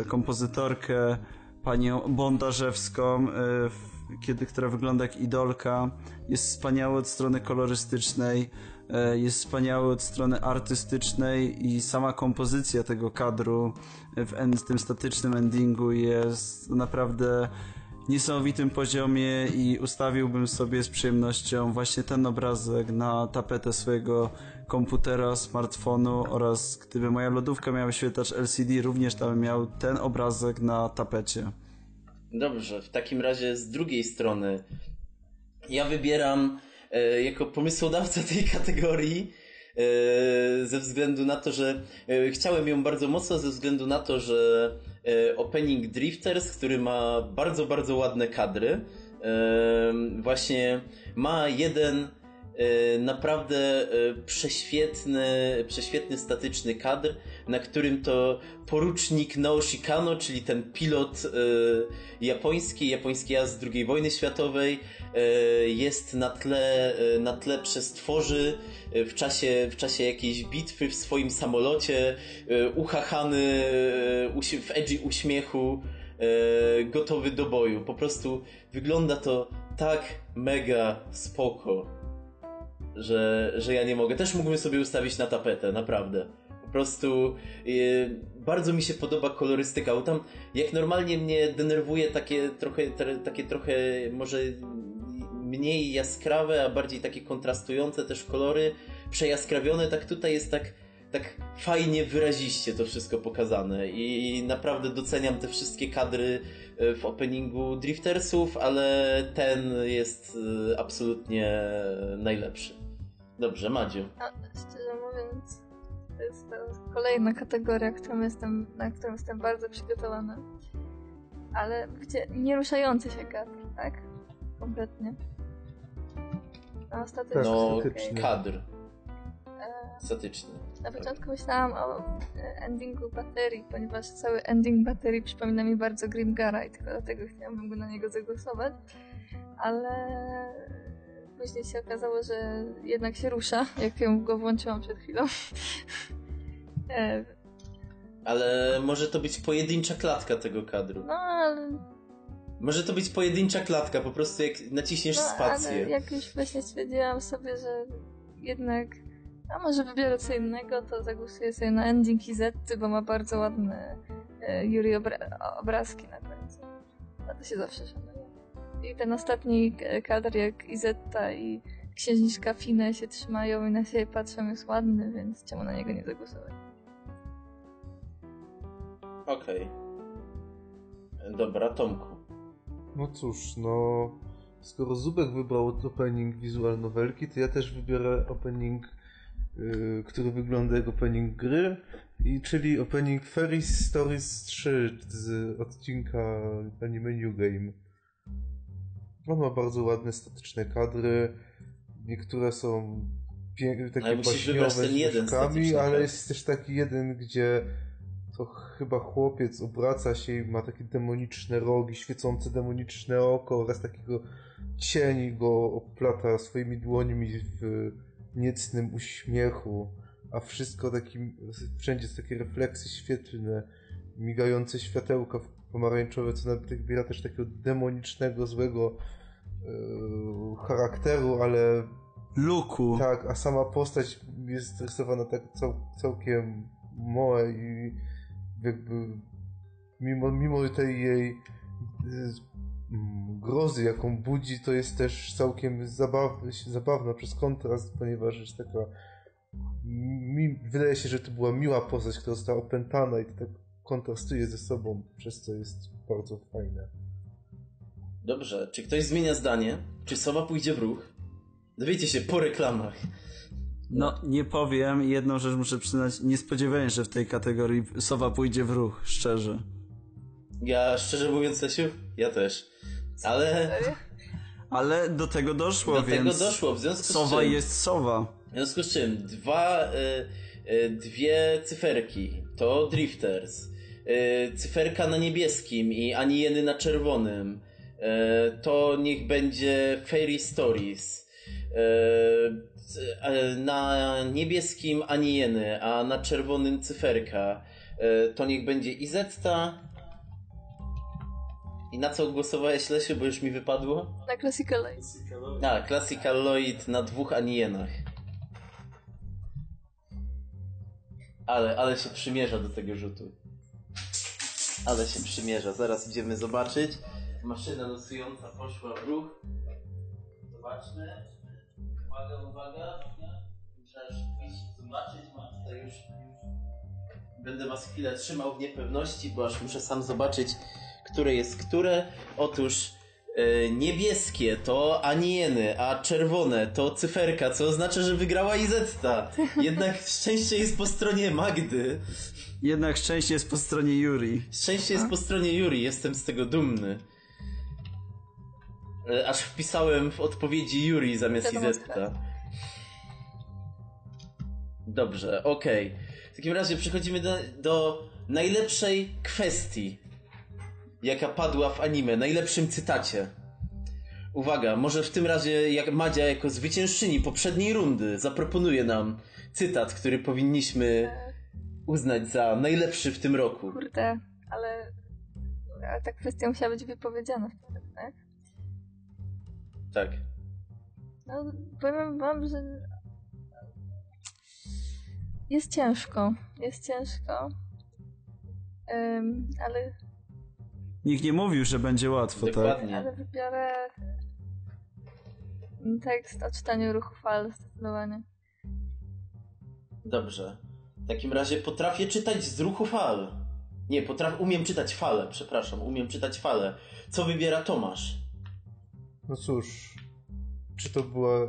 y, kompozytorkę, panią Bondarzewską, kiedy, która wygląda jak idolka. Jest wspaniała od strony kolorystycznej, jest wspaniała od strony artystycznej i sama kompozycja tego kadru w tym statycznym endingu jest naprawdę niesamowitym poziomie i ustawiłbym sobie z przyjemnością właśnie ten obrazek na tapetę swojego komputera, smartfonu oraz gdyby moja lodówka miała świetlacz LCD, również tam miał ten obrazek na tapecie. Dobrze, w takim razie z drugiej strony ja wybieram e, jako pomysłodawca tej kategorii e, ze względu na to, że e, chciałem ją bardzo mocno ze względu na to, że e, opening Drifters, który ma bardzo, bardzo ładne kadry, e, właśnie ma jeden e, naprawdę e, prześwietny, prześwietny statyczny kadr, na którym to porucznik Naoshi Kano, czyli ten pilot e, japoński, japoński z II wojny światowej, jest na tle, na tle przestworzy w czasie, w czasie jakiejś bitwy w swoim samolocie, uchachany w edgy uśmiechu, gotowy do boju. Po prostu wygląda to tak mega spoko, że, że ja nie mogę. Też mógłbym sobie ustawić na tapetę, naprawdę. Po prostu yy, bardzo mi się podoba kolorystyka, bo tam jak normalnie mnie denerwuje takie trochę, takie trochę może mniej jaskrawe, a bardziej takie kontrastujące też kolory, przejaskrawione, tak tutaj jest tak tak fajnie, wyraziście to wszystko pokazane i naprawdę doceniam te wszystkie kadry e, w openingu Driftersów, ale ten jest e, absolutnie najlepszy. Dobrze, Madziu. No, szczerze mówiąc, to jest to kolejna kategoria, którą jestem, na którą jestem bardzo przygotowana. Ale gdzie nieruszający się kadr, tak? Kompletnie. A ostatecznie. Tak, No, faktycznie. kadr. E, Statyczny. Na początku myślałam o e, endingu baterii, ponieważ cały ending baterii przypomina mi bardzo Grimgara i tylko dlatego chciałabym go na niego zagłosować. Ale później się okazało, że jednak się rusza, jak ją go włączyłam przed chwilą. (laughs) E, Ale może to być pojedyncza klatka tego kadru. No, ale, Może to być pojedyncza klatka, po prostu jak naciśniesz no, ale spację. jak już właśnie stwierdziłam sobie, że jednak a może wybiorę co innego, to zagłosuję sobie na ending Izetty, bo ma bardzo ładne e, Yuri obra- obrazki na końcu. A to się zawsze szanuje. I ten ostatni kadr, jak Izetta i księżniczka Fine się trzymają i na siebie patrzą, jest ładny, więc czemu na niego nie zagłosować? Okej. Dobra, Tomku. No cóż, no... Skoro Zubek wybrał opening visual novelki, to ja też wybiorę opening, yy, który wygląda jak opening gry, i, czyli opening Fairy Stories 3 z odcinka anime New Game. On ma bardzo ładne, statyczne kadry. Niektóre są takie Ale musisz wybrać baśniowe z ale jest też taki jeden, gdzie to chyba chłopiec obraca się i ma takie demoniczne rogi, świecące demoniczne oko oraz takiego cień go oplata swoimi dłońmi w niecnym uśmiechu, a wszystko takim, wszędzie są takie refleksy świetlne, migające światełka pomarańczowe, co nabiera też takiego demonicznego, złego charakteru, ale Luku. tak, a sama postać jest rysowana tak cał, całkiem moe i jakby mimo, mimo tej jej mm, grozy, jaką budzi, to jest też całkiem zabawna, zabawna przez kontrast, ponieważ jest taka mi, wydaje się, że to była miła postać, która została opętana i to tak kontrastuje ze sobą, przez co jest bardzo fajne. Dobrze, czy ktoś zmienia zdanie? Czy Sowa pójdzie w ruch? Dowiecie się po reklamach. No, nie powiem. Jedną rzecz muszę przyznać. Nie spodziewałem się, że w tej kategorii Sowa pójdzie w ruch, szczerze. Ja szczerze mówiąc, Lesiu, ja też. Ale? Ale do tego doszło, do więc... tego doszło, w związku z Sowa jest sowa. W związku z czym dwa, y, y, dwie cyferki to Drifters. Y, cyferka na niebieskim i ani jeny na czerwonym. Y, to niech będzie Fairy Stories. C- y, na niebieskim ani jeny, a na czerwonym cyferka. To niech będzie Izetta. I na co głosowałeś, Lesiu, bo już mi wypadło? Na Classical Lights. A, Classical Lloyd na dwóch anienach. Ale, ale się przymierza do tego rzutu. Ale się przymierza. Zaraz idziemy zobaczyć. Maszyna losująca poszła w ruch. Zobaczmy. Uwaga, uwaga. Muszę aż pójść zobaczyć. Mam tutaj już. Będę was chwilę trzymał w niepewności, bo aż muszę sam zobaczyć, które jest które. Otóż e, niebieskie to anieny, a czerwone to cyferka, co oznacza, że wygrała Izetta. Jednak (laughs) szczęście jest po stronie Magdy. Jednak szczęście jest po stronie Yuri. Szczęście jest po stronie Juri, jestem z tego dumny. E, Aż wpisałem w odpowiedzi Juri zamiast Izetta. Dobrze, okej. W takim razie przechodzimy do, do najlepszej kwestii, jaka padła w anime, najlepszym cytacie. Uwaga, może w tym razie jak Madzia jako zwyciężczyni poprzedniej rundy zaproponuje nam cytat, który powinniśmy uznać za najlepszy w tym roku. Kurde, ale, ale ta kwestia musiała być wypowiedziana wtedy, tak? Tak. No, powiem wam, że jest ciężko. Jest ciężko. Ym, ale, Nikt nie mówił, że będzie łatwo, tak? Dokładnie. ale wybiorę tekst o czytaniu ruchu fal zdecydowanie. Dobrze. W takim razie potrafię czytać z ruchu fal. Nie, potraf... umiem czytać fale, przepraszam, umiem czytać fale. Co wybiera Tomasz? No cóż, czy to była...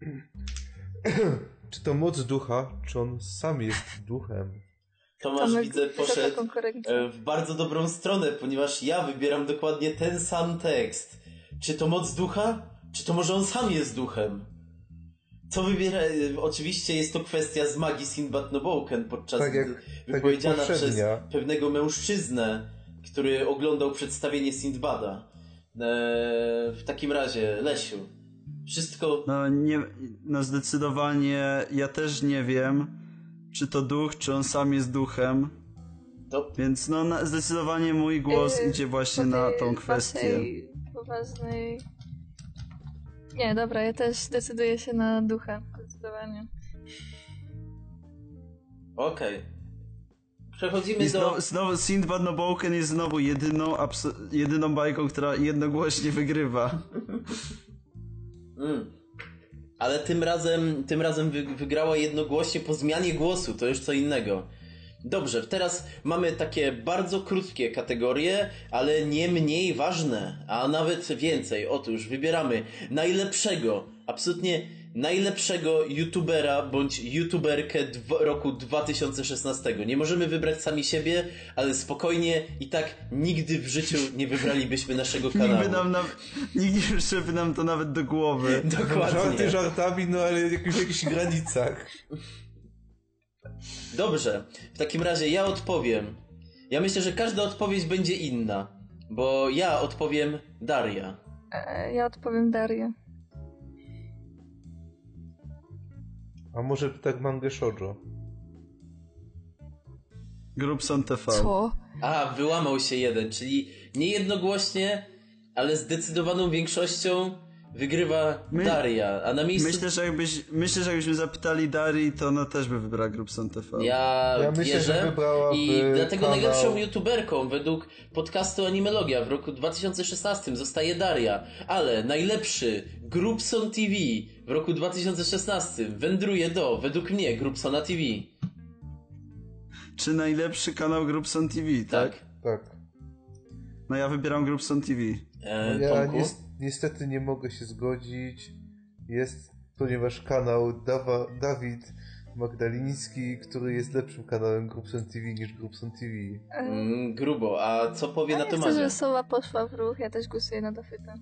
(clears throat) czy to moc ducha, czy on sam jest duchem? Tomasz, Tomek, widzę, poszedł e, w bardzo dobrą stronę, ponieważ ja wybieram dokładnie ten sam tekst. Czy to moc ducha? Czy to może on sam jest duchem? Co wybiera... e, Oczywiście jest to kwestia z magii Sinbad Noboken podczas Tak jak- tak jak wypowiedziana przez poprzednia. pewnego mężczyznę, który oglądał przedstawienie Sindbada. E, w takim razie, Lesiu, wszystko... No nie, no zdecydowanie ja też nie wiem, czy to duch, czy on sam jest duchem. To, Więc no na, zdecydowanie mój głos Yy, idzie właśnie na tą kwestię. poważnej... Nie, dobra, ja też decyduję się na ducha. Zdecydowanie. Okej. Przechodzimy I do... znowu, znowu Sindbad Noboken jest znowu jedyną, jedyną bajką, która jednogłośnie wygrywa. Mm. Ale tym razem, tym razem wy, wygrała jednogłośnie po zmianie głosu, to już co innego. Dobrze, teraz mamy takie bardzo krótkie kategorie, ale nie mniej ważne, a nawet więcej. Otóż wybieramy najlepszego, absolutnie najlepszego youtubera bądź youtuberkę roku 2016. Nie możemy wybrać sami siebie, ale spokojnie i tak nigdy w życiu nie wybralibyśmy naszego (laughs) kanału. Nigdy nam, nam, nigdy nie przyszedłby nam to nawet do głowy. (laughs) Dokładnie. Żarty żartami, no ale w jakichś, w jakichś granicach. Dobrze, w takim razie ja odpowiem. Ja myślę, że każda odpowiedź będzie inna, bo ja odpowiem Daria. E, ja odpowiem Darię. A może tak mangę shoujo? Grubson TV. Co? A, wyłamał się jeden, czyli nie jednogłośnie, ale zdecydowaną większością wygrywa My- Daria, a na miejscu... Myślę, że jakbyś, myślę, że jakbyśmy zapytali Darii, to ona też by wybrała Grubson TV. Ja, Ja myślę, wierzę że wybrałaby i dlatego kanał- najlepszą youtuberką według podcastu Animelogia w roku 2016 zostaje Daria, ale najlepszy Grubson TV w roku 2016 wędruje do, według mnie, Grubsona TV. Czy najlepszy kanał Grubson TV, tak? Tak. Tak. No ja wybieram Grubson TV. E, Ja Tomku? nies- niestety nie mogę się zgodzić. Jest, ponieważ kanał Dawa, Dawid Magdaliński, który jest lepszym kanałem Grubson TV niż Grubson TV. Mm, grubo, a co powie ja na to chcę, żeby Sowa poszła w ruch, ja też głosuję na Dafyta.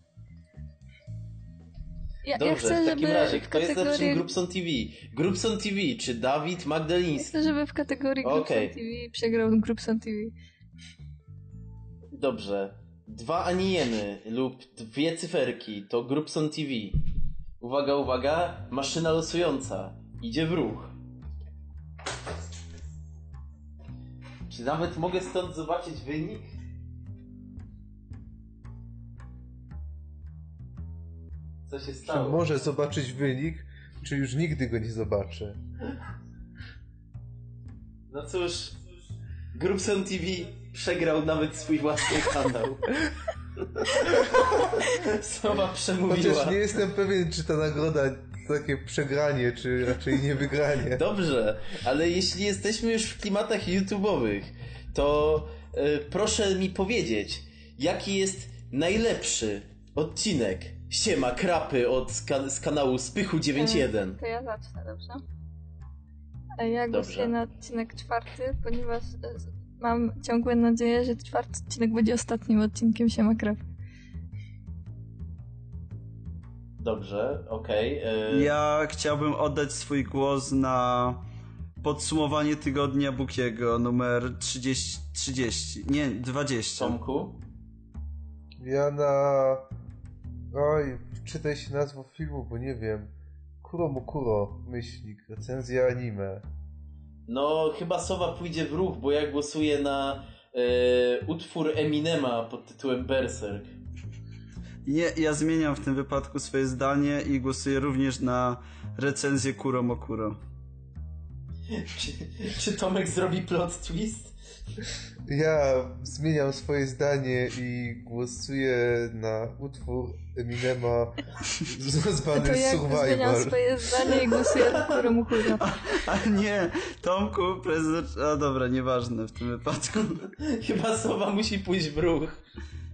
Ja, ja Dobrze, chcę, w takim żeby razie, kto jest lepszym kategorii... Grubson TV? Grubson TV czy Dawid Ja Magdaliński? chcę, żeby w kategorii Grubson Okej. TV przegrał Grubson TV. Dobrze. Dwa aniemy lub dwie cyferki to Grubson TV. Uwaga, uwaga, maszyna losująca. Idzie w ruch. Czy nawet mogę stąd zobaczyć wynik? Co się Czy stało? może zobaczyć wynik, czy już nigdy go nie zobaczę? No cóż, Grubson TV przegrał nawet swój własny kanał. (laughs) Sowa przemówiła. Chociaż nie jestem pewien, czy ta nagroda to takie przegranie, czy raczej nie wygranie. Dobrze, ale jeśli jesteśmy już w klimatach YouTube'owych, to e, proszę mi powiedzieć, jaki jest najlepszy odcinek Siema Krapy od ska- z kanału Spychu 91. To ja zacznę, dobrze? A ja głosuję na odcinek czwarty, ponieważ e, z- mam ciągłe nadzieję, że czwarty odcinek będzie ostatnim odcinkiem Siema Krab. Dobrze, okej. e, Ja chciałbym oddać swój głos na podsumowanie tygodnia Bukiego numer 30, 30, nie, 20. Tomku? Ja na... Oj, czytaj się nazwę filmu, bo nie wiem. Kuro Mukuro, myślnik, recenzja anime. No, chyba Sowa pójdzie w ruch, bo ja głosuję na e, utwór Eminema pod tytułem Berserk. Nie, ja zmieniam w tym wypadku swoje zdanie i głosuję również na recenzję Kuro Mokuro. Czy, czy Tomek zrobi plot twist? Ja zmieniam swoje zdanie i głosuję na utwór Eminema (laughs) zwany To jak zmieniam swoje zdanie i głosuję na Kuromukuro. (laughs) A nie, Tomku, prezydent... A dobra, nieważne w tym wypadku. (laughs) Chyba słowa musi pójść w ruch.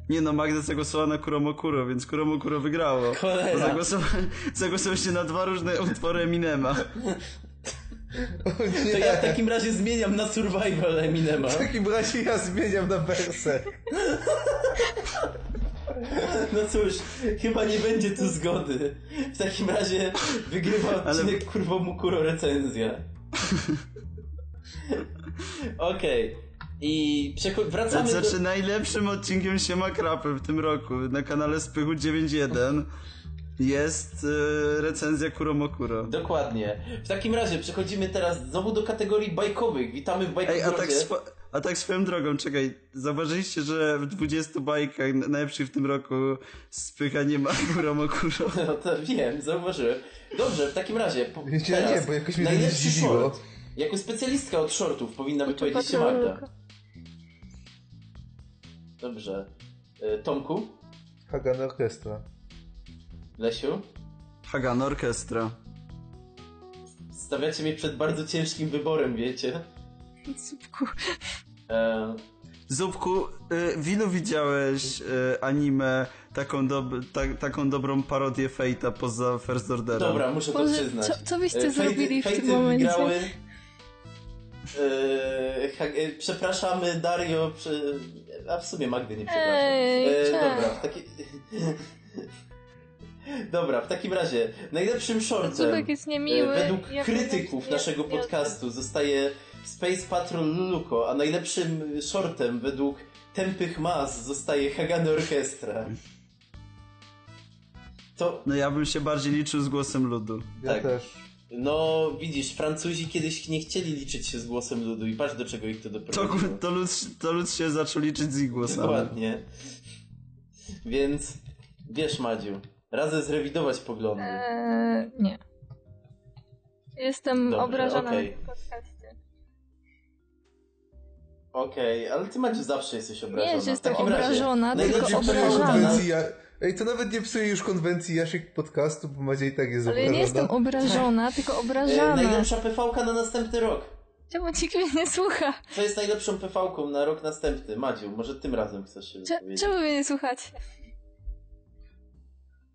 Nie no, Magda zagłosowała na Kuromokuro, więc Kuromokuro wygrało. Cholera. Zagłosowa- Zagłosowaliście na dwa różne utwory Eminema. To ja w takim razie zmieniam na Survival Eminema. W takim razie ja zmieniam na Berserk. No cóż, chyba nie będzie tu zgody. W takim razie wygrywa odcinek kurwa Mukuro recenzja. Okej. I przeko- wracamy Znaczy do... najlepszym odcinkiem Siema Krapy w tym roku na kanale Spychu 9.1 jest e, recenzja Kuromokuro. Dokładnie. W takim razie przechodzimy teraz znowu do kategorii bajkowych. Witamy w Ej, bajkogrodzie. a tak, a tak swoją drogą, czekaj, zauważyliście, że w 20 bajkach najlepszych w tym roku Spycha nie ma (laughs) Kuromokuro? No to wiem, zauważyłem. Dobrze, w takim razie. Po, Nie, teraz, nie, bo jakoś mnie najlepszy short. Jako specjalistka od shortów powinna wypowiedzieć się Patrol- Magda. Dobrze. E, Tomku? Hagan Orchestra. Lesiu? Hagan Orkestra. Stawiacie mnie przed bardzo ciężkim wyborem, wiecie? Zupku. E, Zupku, y, w ilu widziałeś y, anime taką, dob- ta- taką dobrą parodię Fate'a poza First Orderem? dobra, muszę to Boże, przyznać. co, co byście E, zrobili w fejty tym momencie? Wygrały. E, e, przepraszamy Dario, prze... a w sumie Magdy nie przepraszam. Ej, E, czemu? dobra, w taki... (laughs) Dobra, w takim razie najlepszym shortem jest niemiły. e, według ja krytyków naszego podcastu zostaje Space Patrol Luluko, a najlepszym shortem według tępych mas zostaje Hagany Orchestra. To, No ja bym się bardziej liczył z głosem ludu. Ja Tak. też. no widzisz, Francuzi kiedyś nie chcieli liczyć się z głosem ludu i patrz do czego ich to To, doprowadziło. to, lud, to lud się zaczął liczyć z ich głosami. Dokładnie. Więc wiesz Madziu, razem zrewidować poglądy. Eee, nie. Jestem Dobrze, obrażona okej. na tym podcaście. Okej, ale ty Madziu zawsze jesteś obrażona. Nie, że jestem razie, obrażona, najlepszy tylko ja... Ej, to nawet nie psuje już konwencji Jasiek podcastu, bo Madzia i tak jest Ale ja nie jestem obrażona. (laughs) obrażona, tylko E, obrażana. najlepsza PV-ka na następny rok. Czemu nikt mnie nie słucha? Co jest najlepszą PV-ką na rok następny? Madziu, może tym razem chcesz się Cze- wypowiedzieć. czemu mnie nie słuchacie?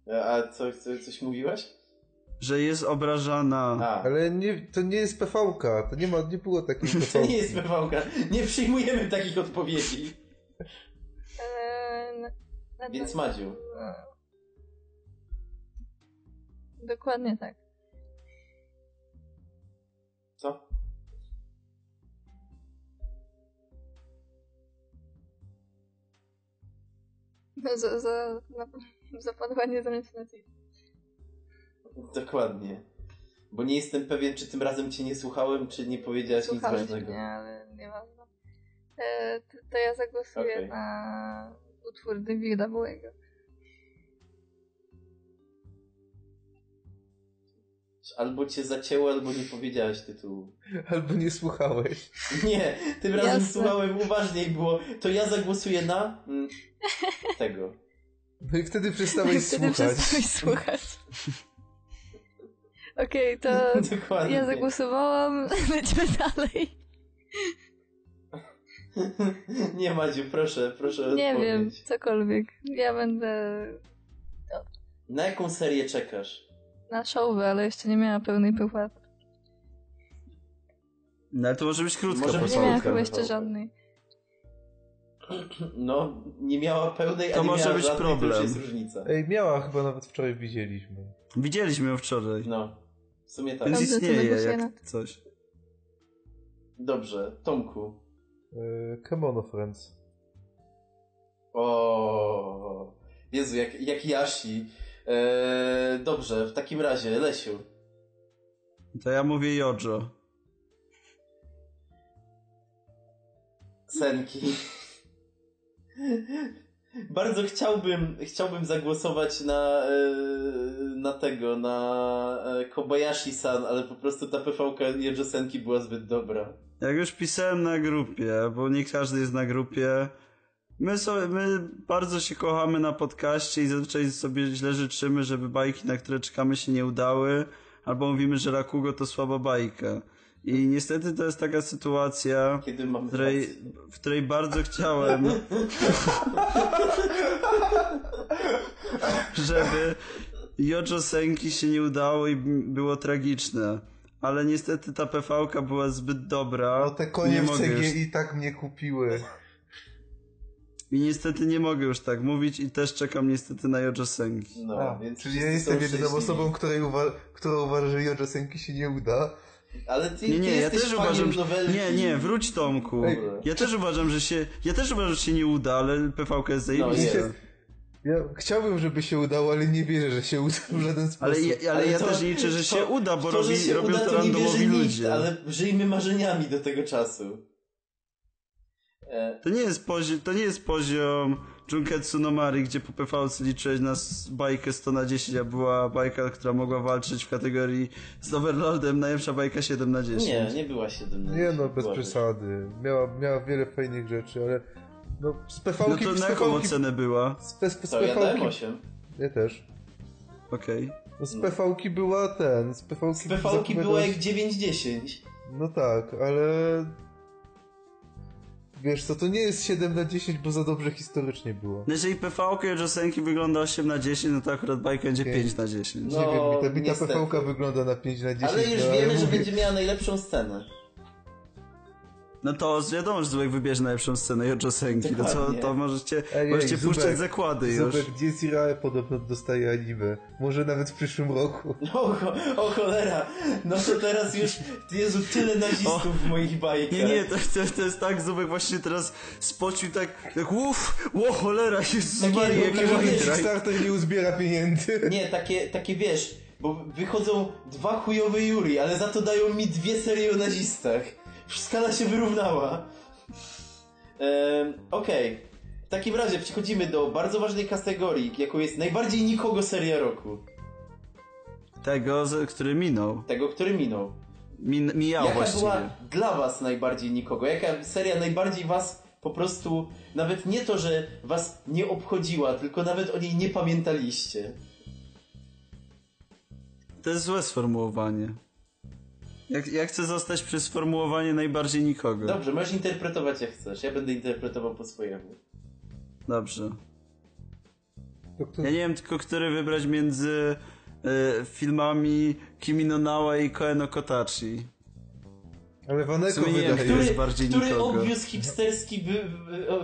E, A co, co, coś mówiłaś? Że jest obrażana. A, Ale nie, to nie jest PV-ka, to nie ma, nie było takiej (laughs) to PV-ki. nie jest PV-ka. Nie przyjmujemy takich odpowiedzi. (laughs) Eee, na- Więc Madziu, Dokładnie tak. co? Za, za, za, za panowanie zręczności. Dokładnie. Bo nie jestem pewien, czy tym razem cię nie słuchałem, czy nie powiedziałaś nic ważnego. mnie, ale nieważne. Eee, to, to ja zagłosuję Okej. na utwór Davida Bowiego. Albo cię zacięło, albo nie powiedziałaś tytułu. Albo nie słuchałeś. Nie, tym razem Jasne. słuchałem uważnie i było, to ja zagłosuję na mm, tego. No i wtedy przestałeś Wtedy słuchać. przestałeś słuchać. (laughs) Okej, to Dokładnie. ja zagłosowałam. (laughs) Lecimy dalej. (laughs) Nie Madziu, proszę, proszę Nie odpowiedź. wiem, cokolwiek. Ja będę Na jaką serię czekasz? na showy, ale jeszcze nie miała pełnej PWP. No ale to może być krótka Może Nie miała chyba jeszcze żadnej. (clears throat) No, nie miała pełnej, To nie może miała być żadnej, to problem. już jest różnica. Ej, miała, chyba nawet wczoraj widzieliśmy. Widzieliśmy ją wczoraj. No, w sumie tak. Więc Dobrze, to istnieje jak coś. Dobrze, Tomku. Yy, come on, friends. O, Jezu, jak, jak Yashi. Eee, dobrze, w takim razie, Lesiu. To ja mówię Jojo. Senki. Bardzo chciałbym, chciałbym zagłosować na, e, na tego, na e, Kobayashi-san, ale po prostu ta PV-ka była zbyt dobra. Jak już pisałem na grupie, bo nie każdy jest na grupie, my, sobie, my bardzo się kochamy na podcaście i zazwyczaj sobie źle życzymy, żeby bajki, na które czekamy się nie udały, albo mówimy, że Rakugo to słaba bajka. I niestety to jest taka sytuacja, Kiedy mam w której, w której bardzo chciałem, (laughs) żeby Jojo Senki się nie udało i było tragiczne. Ale niestety ta PV była zbyt dobra. No te konie nie w już, CGI tak mnie kupiły. I niestety nie mogę już tak mówić i też czekam niestety na Jojo Senki. No, A, więc czyli ja jestem jedyną osobą, której uwa- która uważa, że Jojo Senki się nie uda. Ale ty, Nie, ty nie, ja jesteś też uważam, nowelki. Nie, nie, wróć Tomku. Ja też uważam, że się... Ja też uważam, że się nie uda, ale PV jest zajebista. jest. Ja chciałbym, żeby się udało, ale nie wierzę, że się uda w żaden sposób. Ale, ja- ale, Ale ja to- też liczę, że to- się uda, bo to, robi, się robią uda, to randomowi ludzie. Nikt, ale żyjmy marzeniami do tego czasu. E, To nie jest poziom, to nie jest poziom Junketsu no Mari, gdzie po PVC liczyłeś na bajkę 100 na 10, a była bajka, która mogła walczyć w kategorii z Overlordem, najlepsza bajka 7 na 10. nie, nie była 7 na Nie 10, no, bez była przesady. Miała, miała wiele fajnych rzeczy, ale... No, z No PV-ki... to z na jaką ocenę była? Z, P- z To ja dałem PV-ki... 8. Ja też. Okej. No, z PV-ki była ten... Z PV-ki... Z PV-ki była jak 9-10. No tak, ale... Wiesz co, to nie jest 7 na 10, bo za dobrze historycznie było. No Jeżeli PV-ka i Josenki wygląda 8 na 10, no to akurat bajka będzie Okej. 5 na 10. No, nie wiem, mi ta, mi ta niestety. PV-ka wygląda na 5 na 10. Ale już no, wiemy, że mówię- będzie miała najlepszą scenę. No to wiadomo, że Zubek wybierze najlepszą scenę i Josenki, no co, Dokładnie. to możecie, Ej, możecie ej, puszczać Zubek, zakłady już. Zobacz, gdzie Zirae podobno dostaje anime. Może nawet w przyszłym roku. (laughs) O, o cholera, no to teraz już, Jezu, tyle nazistów w moich bajkach. Nie, nie, to, to, to jest tak, Zubek właśnie teraz spocił tak, tak uff, ło cholera, Jezus Takie- Maria, jaki. Kickstarter nie uzbiera pieniędzy. (laughs) Nie, takie, takie wiesz, bo wychodzą dwa chujowe Yuri, ale za to dają mi dwie serie o nazistach. Skala się wyrównała. Ehm, Okej. W takim razie przechodzimy do bardzo ważnej kategorii, jaką jest najbardziej nikogo seria roku. Tego, z- który minął. Tego, który minął. Min, mijał Jaka właściwie. była dla was najbardziej nikogo? Jaka seria najbardziej was po prostu, nawet nie to, że was nie obchodziła, tylko nawet o niej nie pamiętaliście? To jest złe sformułowanie. Jak, ja chcę zostać przy sformułowanie najbardziej nikogo. Dobrze, możesz interpretować jak chcesz. Ja będę interpretował po swojemu. Dobrze. Ja nie wiem tylko, który wybrać między e, filmami Kimi no Nawa i Koen Kotachi. Ale W Waneko wydaje. który- Który, jest bardziej który nikogo. obwiózł hipsterski wy,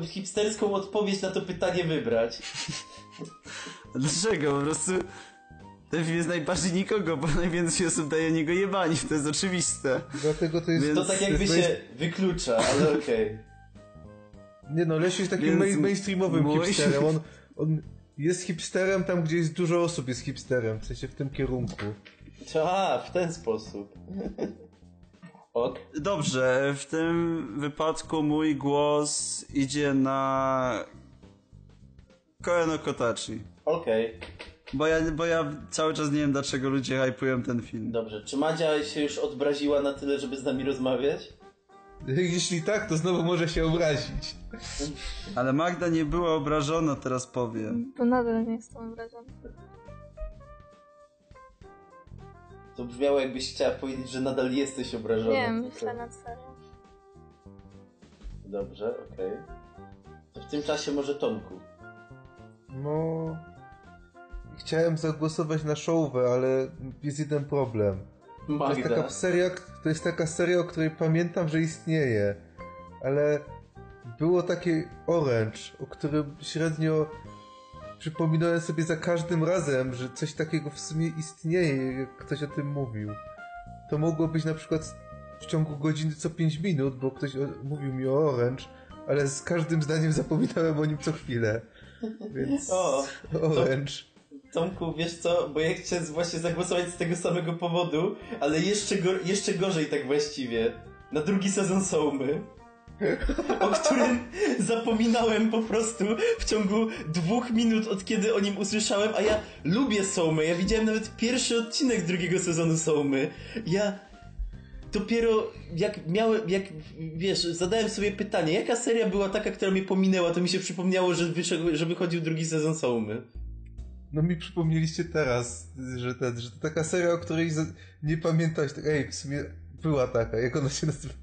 hipsterską odpowiedź na to pytanie wybrać? (laughs) Dlaczego? Po prostu ten film jest najbardziej nikogo, bo najwięcej osób daje niego jebani, to jest oczywiste. Dlatego to jest... Więc- To tak jakby to jest się wyklucza, ale okej. Nie no, Leś jest takim Więc main, mainstreamowym mój- hipsterem. On, on jest hipsterem tam, gdzie jest dużo osób jest hipsterem. W sensie w tym kierunku. A, w ten sposób. Ok. Dobrze, w tym wypadku mój głos idzie na Koen Kotachi. Okej, Bo ja, bo ja cały czas nie wiem, dlaczego ludzie hypują ten film. dobrze. Czy Madzia się już odbraziła na tyle, żeby z nami rozmawiać? Jeśli tak, to znowu może się obrazić. Ale Magda nie była obrażona, teraz powiem. To nadal nie jestem obrażona. To brzmiało jakbyś chciała powiedzieć, że nadal jesteś obrażona. Nie, myślę nad serią. Dobrze, okej. To w tym czasie może Tomku. No... Chciałem zagłosować na Showę, ale jest jeden problem. To jest taka seria, to jest taka seria, o której pamiętam, że istnieje. Ale było takie Orange, o którym średnio przypominałem sobie za każdym razem, że coś takiego w sumie istnieje, jak ktoś o tym mówił. To mogło być na przykład w ciągu godziny co 5 minut, bo ktoś o, mówił mi o Orange, ale z każdym zdaniem zapominałem o nim co chwilę. Więc O, Orange. Tomku, wiesz co, bo ja chciałem właśnie zagłosować z tego samego powodu, ale jeszcze, go, jeszcze gorzej tak właściwie. Na drugi sezon Sołmy. O którym (laughs) zapominałem po prostu w ciągu dwóch minut od kiedy o nim usłyszałem, a ja lubię Sołmę. Ja widziałem nawet pierwszy odcinek drugiego sezonu Sołmy. Ja dopiero jak miałem, jak wiesz, zadałem sobie pytanie, jaka seria była taka, która mnie pominęła, to mi się przypomniało, że, wyszedł, że wychodził drugi sezon Sołmy. No mi przypomnieliście teraz, że, ten, że to taka seria, o której nie pamiętałeś. Tak, ej, w sumie była taka, jak ona się nazywa.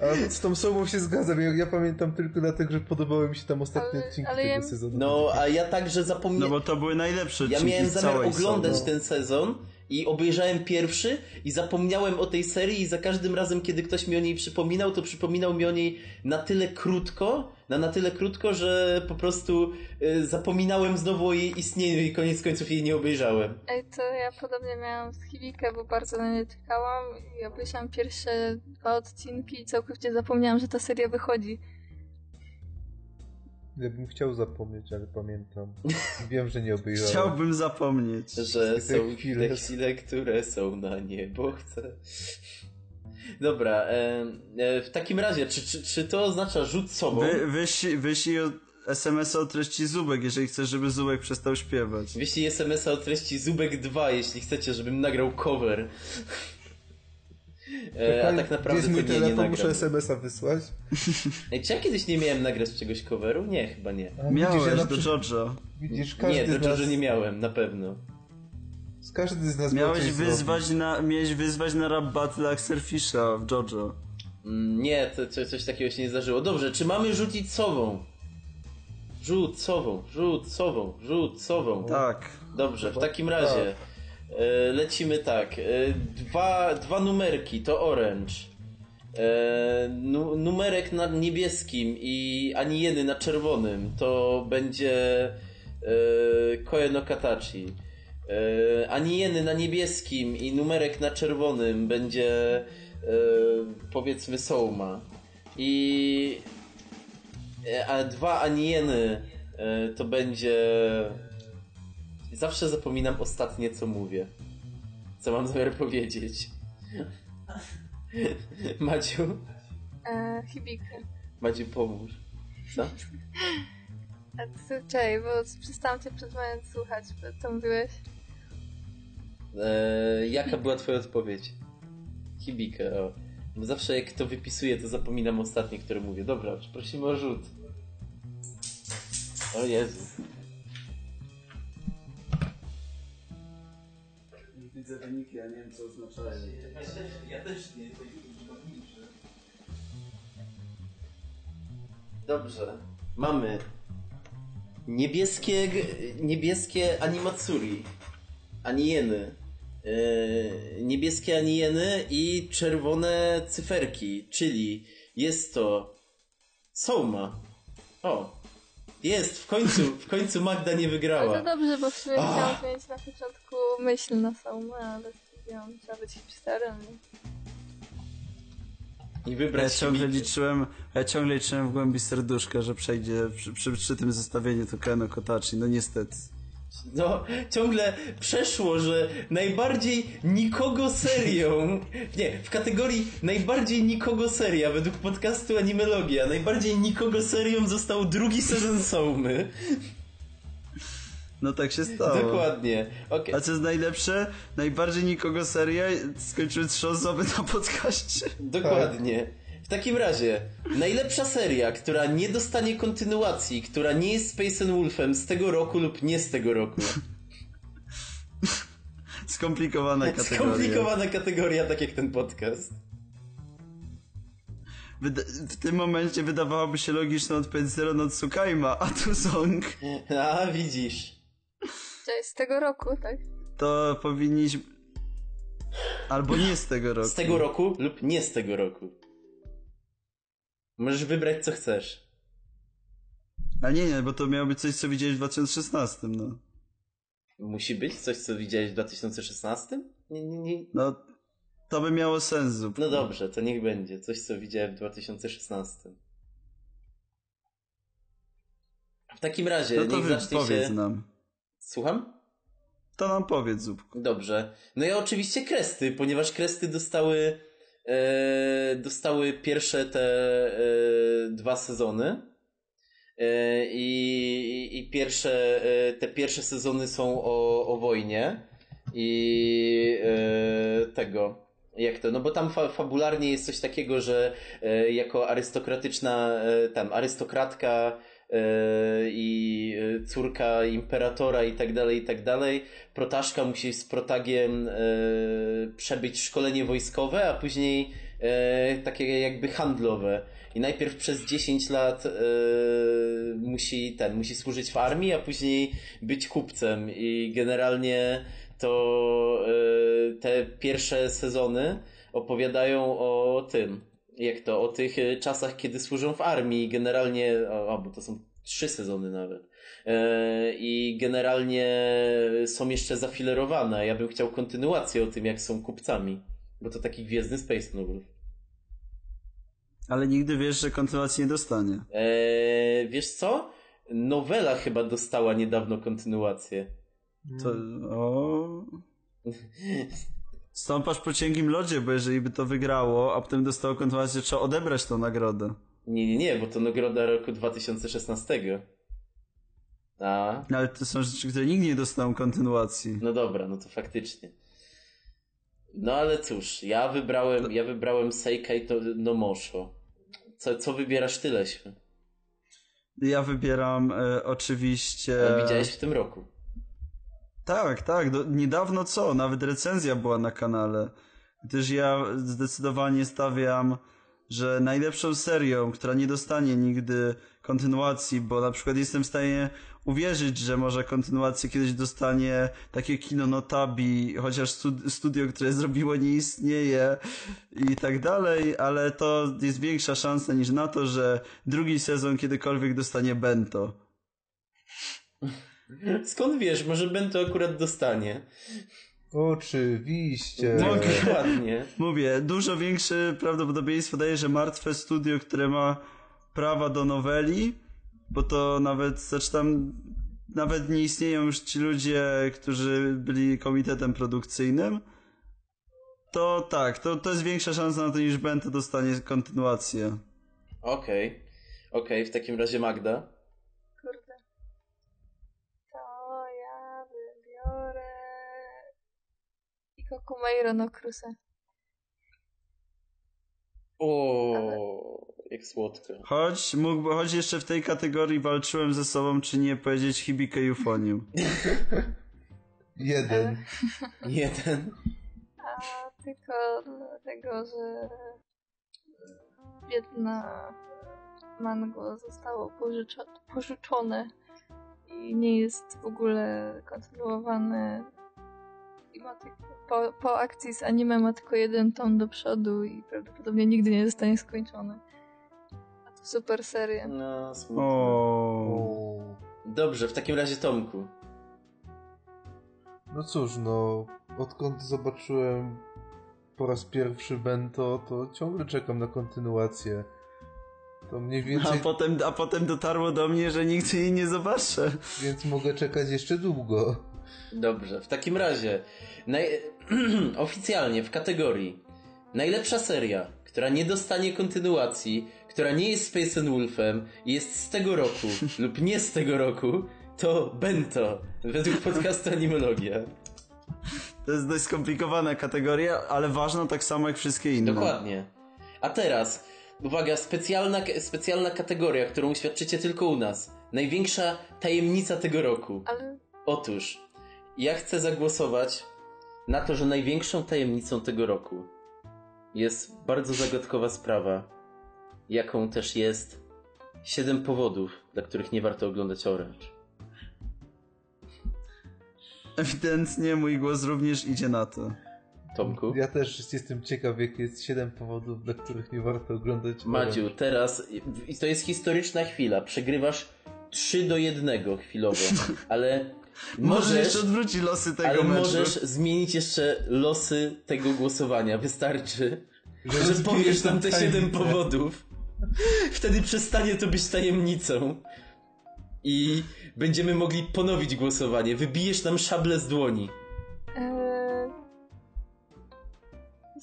A z tą sobą się zgadzam. Ja, ja pamiętam tylko dlatego, że podobały mi się tam ostatnie Ale- odcinki ale tego ja- sezonu. No, a ja także zapomniałem... No bo to były najlepsze Ja odcinki miałem z zamiar całej oglądać ten sezon i obejrzałem pierwszy i zapomniałem o tej serii i za każdym razem, kiedy ktoś mi o niej przypominał, to przypominał mi o niej na tyle krótko, na, na tyle krótko, że po prostu y, zapominałem znowu o jej istnieniu i koniec końców jej nie obejrzałem. Ej, to ja podobnie miałam z Hibikę, bo bardzo na nie czekałam i obejrzałam pierwsze dwa odcinki i całkowicie zapomniałam, że ta seria wychodzi. Ja bym chciał zapomnieć, ale pamiętam. Wiem, że nie obejrzałem. Chciałbym zapomnieć. Że Te są chwile. te chwile, które są na niebo, chcę. Dobra, e, e, w takim razie, czy, czy, czy to oznacza rzut sobą? Wy, wyślij, wyślij SMS-a o treści Zubek, jeżeli chcesz, żeby Zubek przestał śpiewać. Wyślij SMS-a o treści Zubek 2, jeśli chcecie, żebym nagrał cover. E, a tak naprawdę Jest to mój nie, nie telefon, muszę. SMS-a wysłać. Ej, czy ja kiedyś nie miałem nagrać czegoś coveru? Nie, chyba nie. A Miałeś widzisz, ja do przy- Jojo. Widzisz, każdy Nie, z to nas... nie miałem, na pewno. Każdy z nas miał Miałeś wyzwać na, miałeś wyzwać na rap battle Axelfisha w Jojo. Mm, Nie, to, to, coś takiego się nie zdarzyło. Dobrze, czy mamy rzucić sową? Rzut sową, rzut sową, rzut sową. Tak. Dobrze, w takim razie e, lecimy tak. E, dwa, dwa numerki to orange. E, nu, numerek na niebieskim i ani jeden na czerwonym to będzie e, Koe no Katachi. E, ani jeden na niebieskim i numerek na czerwonym będzie e, powiedzmy Souma. I e, a dwa anieny e, to będzie Zawsze zapominam ostatnie, co mówię. Co mam zamiar powiedzieć. (laughs) Maciu, E, Hibikę. Maciu, pomóż. Co? A ty, czekaj, bo przestałam cię przed momentem słuchać, bo to mówiłeś. Eee, jaka była twoja odpowiedź? Hibikę, o. Bo zawsze jak to wypisuję, to zapominam ostatnie, które mówię. Dobra, prosimy o rzut. O Jezu. Widzę wyniki, ja nie wiem co oznaczają. Ja też nie, to Dobrze. Mamy niebieskie, niebieskie animatsuri. Anieny. Yy, niebieskie anieny i czerwone cyferki, czyli jest to Souma. O. Jest, w końcu, w końcu Magda nie Ale wygrała. to dobrze, bo w sumie chciałam zmienić na początku myśl na samą, ale stwierdziłam, trzeba być hipsterem. I Ja wybrać ciągle mi- liczyłem, ja ciągle liczyłem w głębi serduszka, że przejdzie przy, przy, przy tym zestawieniu to Keno Kotachi, no niestety. No, ciągle przeszło, że najbardziej nikogo serią, nie, w kategorii najbardziej nikogo seria według podcastu Animologia, najbardziej nikogo serią został drugi sezon Sołmy. No tak się stało. Dokładnie. Okej. A co jest najlepsze? Najbardziej nikogo seria skończyły trzy osoby na podcaście. Dokładnie. W takim razie, najlepsza seria, która nie dostanie kontynuacji, która nie jest Space and Wolfem z tego roku lub nie z tego roku. (laughs) Skomplikowana kategoria. Skomplikowana kategoria, tak jak ten podcast. Wyda- w tym momencie wydawałoby się logiczna odpowiedź Zero no Tsukaima, a tu Song. A, widzisz. Cześć, z tego roku, tak? To powinniśmy... Albo nie z tego roku. Z tego roku lub nie z tego roku. Możesz wybrać co chcesz. A nie, nie, bo to miało być coś, co widziałeś w 2016, no. Musi być coś, co widziałeś w 2016? Nie, nie, nie. No, to by miało sens. Zupku. No dobrze, to niech będzie. Coś, co widziałem w 2016. W takim razie, No to niech zacznie powiedz się... nam. Słucham? To nam powiedz, Zupku. Dobrze. No i oczywiście kresty, ponieważ kresty dostały dostały pierwsze te e, dwa sezony. E, i, I pierwsze, e, te pierwsze sezony są o, o wojnie i e, tego. Jak to? No bo tam fa fabularnie jest coś takiego, że e, jako arystokratyczna, e, tam arystokratka e, i e, córka imperatora i tak dalej, i tak dalej, protaszka musi z protagiem e, przebyć szkolenie wojskowe, a później e, takie jakby handlowe. I najpierw przez 10 lat e, musi ten, musi służyć w armii, a później być kupcem. I generalnie to e, te pierwsze sezony opowiadają o tym, jak to, o tych e, czasach, kiedy służą w armii. Generalnie, o, bo to są trzy sezony nawet. E, I generalnie są jeszcze zafilerowane. Ja bym chciał kontynuację o tym, jak są kupcami. Bo to taki gwiezdny Space Novel. Ale nigdy wiesz, że kontynuacji nie dostanie. E, wiesz co? Nowela chyba dostała niedawno kontynuację. To, o... (laughs) Stąpasz po cienkim lodzie, bo jeżeli by to wygrało, a potem dostało kontynuację, trzeba odebrać tą nagrodę. Nie, nie, nie, bo to nagroda roku 2016. A, No, ale to są rzeczy, które nigdy nie dostaną kontynuacji. no dobra, no to faktycznie. No ale cóż, ja wybrałem, ja wybrałem Seikai to no Mosho. Co, co wybierasz ty, Leśmy? Ja wybieram e, oczywiście... No, widziałeś w tym roku. Tak, tak. Do, niedawno co? Nawet recenzja była na kanale. Gdyż ja zdecydowanie stawiam, że najlepszą serią, która nie dostanie nigdy kontynuacji, bo na przykład jestem w stanie uwierzyć, że może kontynuację kiedyś dostanie takie kino Notabi, chociaż stud- studio, które zrobiło nie istnieje i tak dalej, ale to jest większa szansa niż na to, że drugi sezon kiedykolwiek dostanie Bento. Skąd wiesz, może Bento akurat dostanie? Oczywiście. No, dokładnie. Mówię, dużo większe prawdopodobieństwo daje, że martwe studio, które ma prawa do noweli, bo to nawet, znaczy tam nawet nie istnieją już ci ludzie, którzy byli komitetem produkcyjnym, to tak, to, to jest większa szansa na to niż Bento dostanie kontynuację. Okej. Okej, w takim razie Magda. Ikokumeiro no Kruse. O, jak słodko. Choć, mógłby, choć jeszcze w tej kategorii walczyłem ze sobą, czy nie powiedzieć Hibike Euphonium. (laughs) Jeden. (laughs) Jeden. A tylko dlatego, że biedna mango zostało pożyczo- pożyczone i nie jest w ogóle kontynuowane. I ma tylko, po, po akcji z anime ma tylko jeden tom do przodu i prawdopodobnie nigdy nie zostanie skończony. A to super seria. No, smutno. O. Dobrze, w takim razie Tomku. No cóż, no, odkąd zobaczyłem po raz pierwszy Bento, to ciągle czekam na kontynuację. To mniej A więcej, potem, a potem dotarło do mnie, że nigdy jej nie zobaczę. więc mogę czekać jeszcze długo. Dobrze, w takim razie naj... (clears throat) oficjalnie w kategorii najlepsza seria, która nie dostanie kontynuacji, która nie jest Space and Wolfem i jest z tego roku (laughs) lub nie z tego roku, to Bento, według podcastu Animologia. To jest dość skomplikowana kategoria, ale ważna tak samo jak wszystkie inne. Dokładnie. A teraz, uwaga, specjalna, specjalna kategoria, którą uświadczycie tylko u nas. Największa tajemnica tego roku. Ale Otóż, ja chcę zagłosować na to, że największą tajemnicą tego roku jest bardzo zagadkowa sprawa, jaką też jest siedem powodów, dla których nie warto oglądać Orange. Ewidentnie mój głos również idzie na to. Tomku? Ja też jestem ciekaw, jakie jest 7 powodów, dla których nie warto oglądać Madziu, Orange. teraz, i to jest historyczna chwila, przegrywasz 3 do 1 chwilowo, (laughs) ale Możesz jeszcze odwrócić losy tego ale meczu. możesz zmienić jeszcze losy tego głosowania, wystarczy. Że powiesz nam te siedem powodów. Wtedy przestanie to być tajemnicą. I będziemy mogli ponowić głosowanie. Wybijesz nam szable z dłoni. Eee,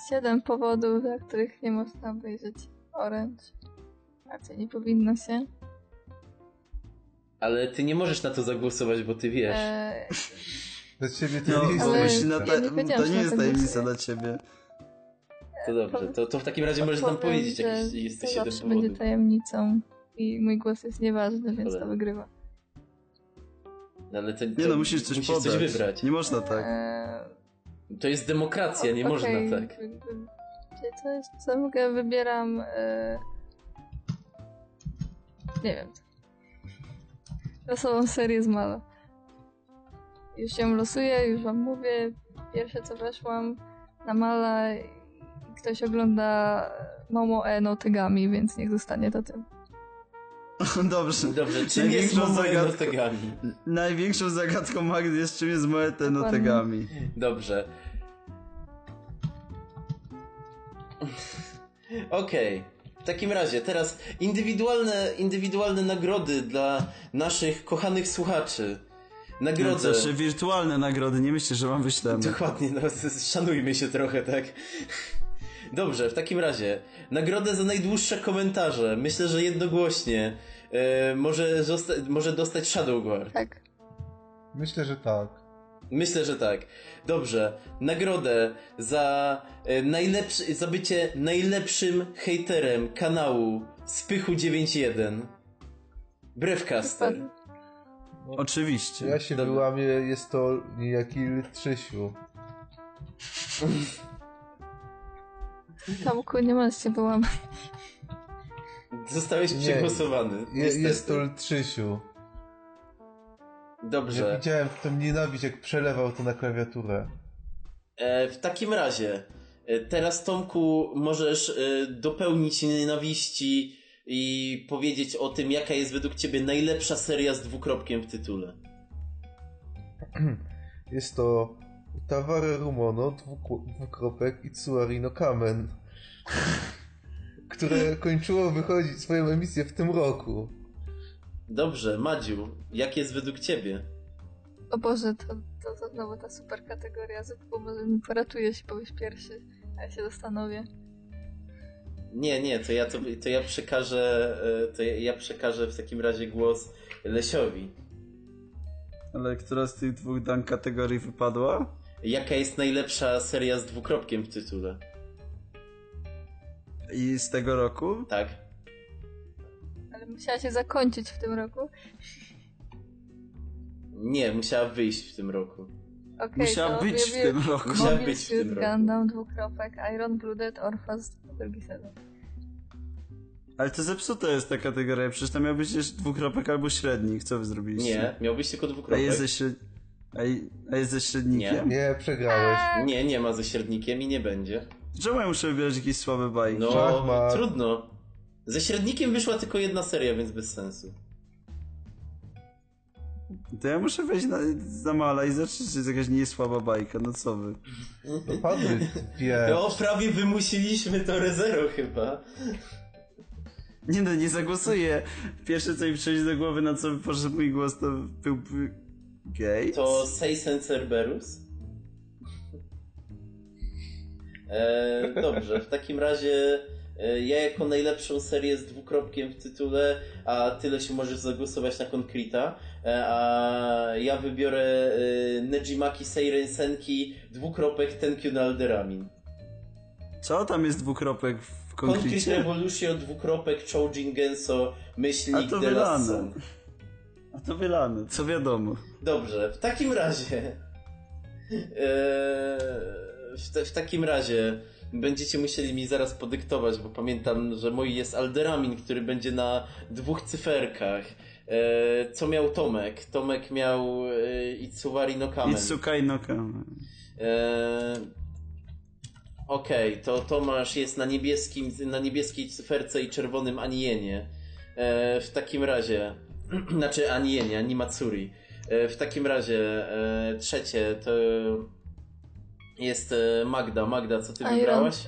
siedem powodów, dla których nie można obejrzeć Orange. A co nie powinno się. Ale ty nie możesz na to zagłosować, bo ty wiesz. Eee, Dla ciebie to No, nie jest Ale na ja ta... nie powiedziałam, to nie jest to tajemnica dla ciebie. To dobrze, to, to w takim razie możesz nam powiedzieć, że jaki jesteś to jeden zawsze będzie powodów. tajemnicą i mój głos jest nieważny, więc Dobra. to wygrywa. No, Ale to, Nie to no, musisz coś musisz podać. coś wybrać. Nie można tak. Eee, To jest demokracja, nie o- można okej, tak. Wiecie co, jest, co mogę? Wybieram... E... Nie wiem. Losową serię z Mala. Już ją losuję, już wam mówię. Pierwsze co weszłam na Mala i ktoś ogląda Momo E notygami, więc niech zostanie to tym. (laughs) Dobrze. Dobrze, czym jest Największą momoe zagadką- notegami? (laughs) Największą zagadką Magdy jest czym jest Moete notegami. Dobrze. Okej. W takim razie, teraz indywidualne, indywidualne nagrody dla naszych kochanych słuchaczy. Nagrody. Znaczy wirtualne nagrody, nie myślę, że wam wyślemy. Dokładnie, no szanujmy się trochę, tak? (laughs) Dobrze, w takim razie. Nagrodę za najdłuższe komentarze. Myślę, że jednogłośnie. E, może, zosta- może dostać Shadowguard. Tak. Myślę, że tak. Myślę, że tak. Dobrze. Nagrodę za e, najlepszy, za bycie najlepszym hejterem kanału Spychu 91. Brewcaster. Oczywiście. Ja się Dobra. wyłamię, jest to niejaki Lytrzysiu. Tomku, nie możesz się wyłamać. Zostałeś Nie. przegłosowany. Je, jest to Lytrzysiu. Ja Dobrze. widziałem tą nienawiść, jak przelewał to na klawiaturę. E, w takim razie, e, teraz Tomku możesz e, dopełnić nienawiści i powiedzieć o tym, jaka jest według ciebie najlepsza seria z dwukropkiem w tytule. (clears throat) Jest to Taware Rumono, dwuk- dwukropek i Tsuari no Kamen. (laughs) Które kończyło wychodzić swoją emisję w tym roku. Dobrze, Madziu, jak jest według ciebie? O Boże, to, to, to znowu ta super kategoria ZW, może mi poratujesz i powiesz pierwszy, a ja się zastanowię. Nie, nie, to ja, to, to ja przekażę, e, to ja, ja przekażę w takim razie głos Lesiowi. Ale która z tych dwóch dan kategorii wypadła? Jaka jest najlepsza seria z dwukropkiem w tytule? I z tego roku? Tak? Musiała się zakończyć w tym roku. Nie, musiała wyjść w tym roku. Okej, Musiała to być w tym roku. Musiała Mobile być w tym roku. Gundam, dwukropek, Iron Blooded, Orphans, drugi sezon. Ale to zepsute jest ta kategoria, przecież tam miał być jeszcze dwukropek albo średnik, co wy zrobiliście? Nie, miał być tylko A dwukropek. jest ze, śred... a, a jest ze średnikiem? Nie, przegrałeś. Nie, nie ma ze średnikiem i nie będzie. Czemu ja muszę wybierać jakieś słabe bajki? No, Szachmat. trudno. Ze średnikiem wyszła tylko jedna seria, więc bez sensu. To ja muszę wejść na Zamala i zobaczyć, czy jest jakaś niesłaba bajka, no co wy. To padły dwie. No, prawie wymusiliśmy to rezero chyba. Nie no, nie zagłosuję. Pierwsze co mi przychodzi do głowy, na co poszedł mój głos, to byłby... Gates? To Seisen Cerberus. E, dobrze, w takim razie ja jako najlepszą serię z dwukropkiem w tytule, a tyle się możesz zagłosować na Concreta, e, a ja wybiorę e, Nejimaki Seiren Senki dwukropek Tenkyu no Alderamin. Co tam jest dwukropek w Concrete konkrecie? Revolution dwukropek Choujin Genso A myślnik to The Last wylane. A to wylane, co wiadomo. Dobrze, w takim razie. Eee, w, te, w takim razie będziecie musieli mi zaraz podyktować, bo pamiętam, że mój jest Alderamin, który będzie na dwóch cyferkach. Eee, co miał Tomek? Tomek miał e, Itsuwari no Kamen. Itsukai no Kamen. Eee, Okej, to Tomasz jest na niebieskim, na niebieskiej cyferce i czerwonym Anienie. Eee, w takim razie, (clears throat) znaczy Anienie, Animatsuri. Eee, w takim razie e, trzecie to jest e, Magda. Magda, co ty Iron. wybrałaś?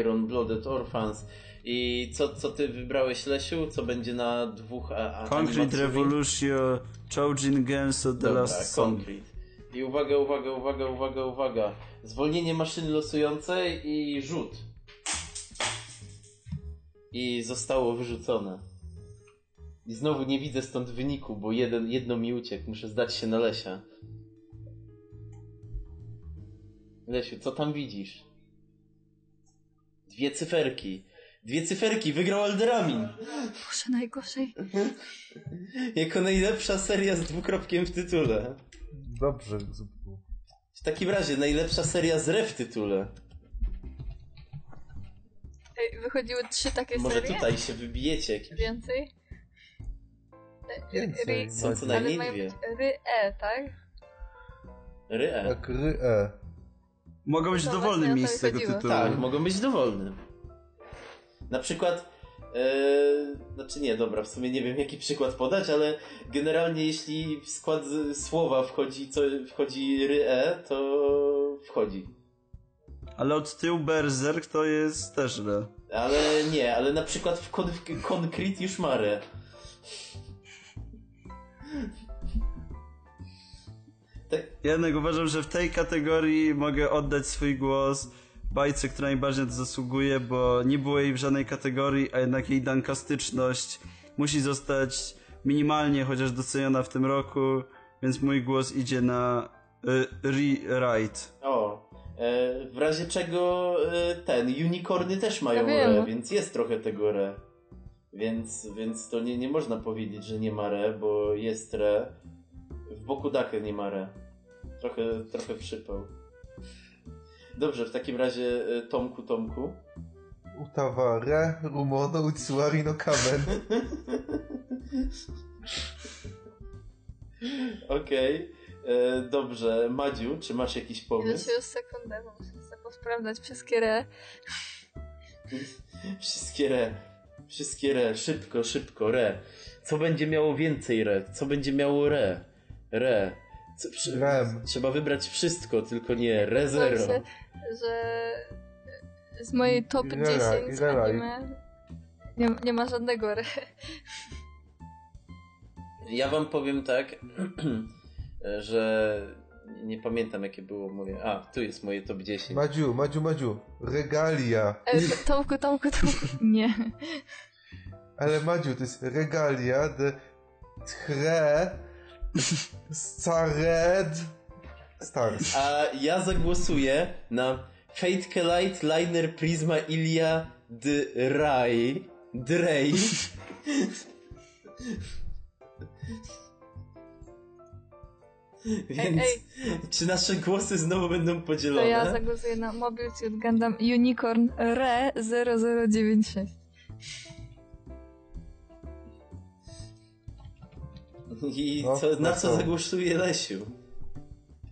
Iron Blooded Orphans. I co, co ty wybrałeś, Lesiu? Co będzie na dwóch a, a, Concrete? Revolution, Choujin Genso, The Dobra, Last. Concrete. I uwaga, uwaga, uwaga, uwaga, uwaga. Zwolnienie maszyny losującej i rzut. I zostało wyrzucone. I znowu nie widzę stąd wyniku, bo jeden, jedno mi uciekł. Muszę zdać się na Lesia. Lesiu, co tam widzisz? Dwie cyferki. Dwie cyferki, wygrał Alderamin. Boże, najgorzej. Jako najlepsza seria z dwukropkiem w tytule. Dobrze, Zupku. W takim razie najlepsza seria z re w tytule. Ej, wychodziły trzy takie Może serie? tutaj się wybijecie. Więcej? Więcej. Ry- Są co najmniej dwie. być ry e, tak? Ry-e. Tak, ry e. Mogą być No miejsca z tego chodziło. tytułu. Tak, mogą być dowolne. Na przykład, e, znaczy nie, dobra, w sumie nie wiem jaki przykład podać, ale generalnie jeśli w skład słowa wchodzi, co, wchodzi ry-e, to wchodzi. Ale od tyłu Berserk to jest też źle. Ale nie, ale na przykład w kon Concrete już ma re. Ja jednak uważam, że w tej kategorii mogę oddać swój głos bajce, która najbardziej na to zasługuje, bo nie było jej w żadnej kategorii, a jednak jej dankastyczność musi zostać minimalnie chociaż doceniona w tym roku, więc mój głos idzie na y, rewrite. o. E, w razie czego e, ten, unicorny też mają Ja re, więc jest trochę tego re. Więc, więc to nie, nie można powiedzieć, że nie ma re, bo jest re. W boku Dake nie ma re. Trochę, trochę przypał. Dobrze, w takim razie e, Tomku, Tomku. Utawa re, rumono, utsuari no kamen. (laughs) Okej. E, Dobrze, Madziu, czy masz jakiś pomysł? już sekundę, bo muszę sobie posprawdzać wszystkie re. (laughs) Wszystkie re. Wszystkie re. Szybko, szybko, re. Co będzie miało więcej re? Co będzie miało re? Re. Co, przy, Rem. Trzeba wybrać wszystko, tylko nie re zero. Dobrze, że z mojej top Ile ra- 10 ile ra- anime nie, nie ma żadnego re. Ja wam powiem tak, (clears throat) że nie pamiętam jakie było moje... A, tu jest moje top 10. Madziu, Madziu, Madziu. Regalia. E, Tomku, Tomku, Tomku. (laughs) Nie. Ale Madziu, to jest regalia de tre stared stars. A ja zagłosuję na Fate Light Liner Prisma Ilia Dray. Dray. Więc ej. czy nasze głosy znowu będą To podzielone? ja zagłosuję na Mobile Suit Gundam Unicorn Re 0096. I No, co, na no co to- zagłosuje Lesiu?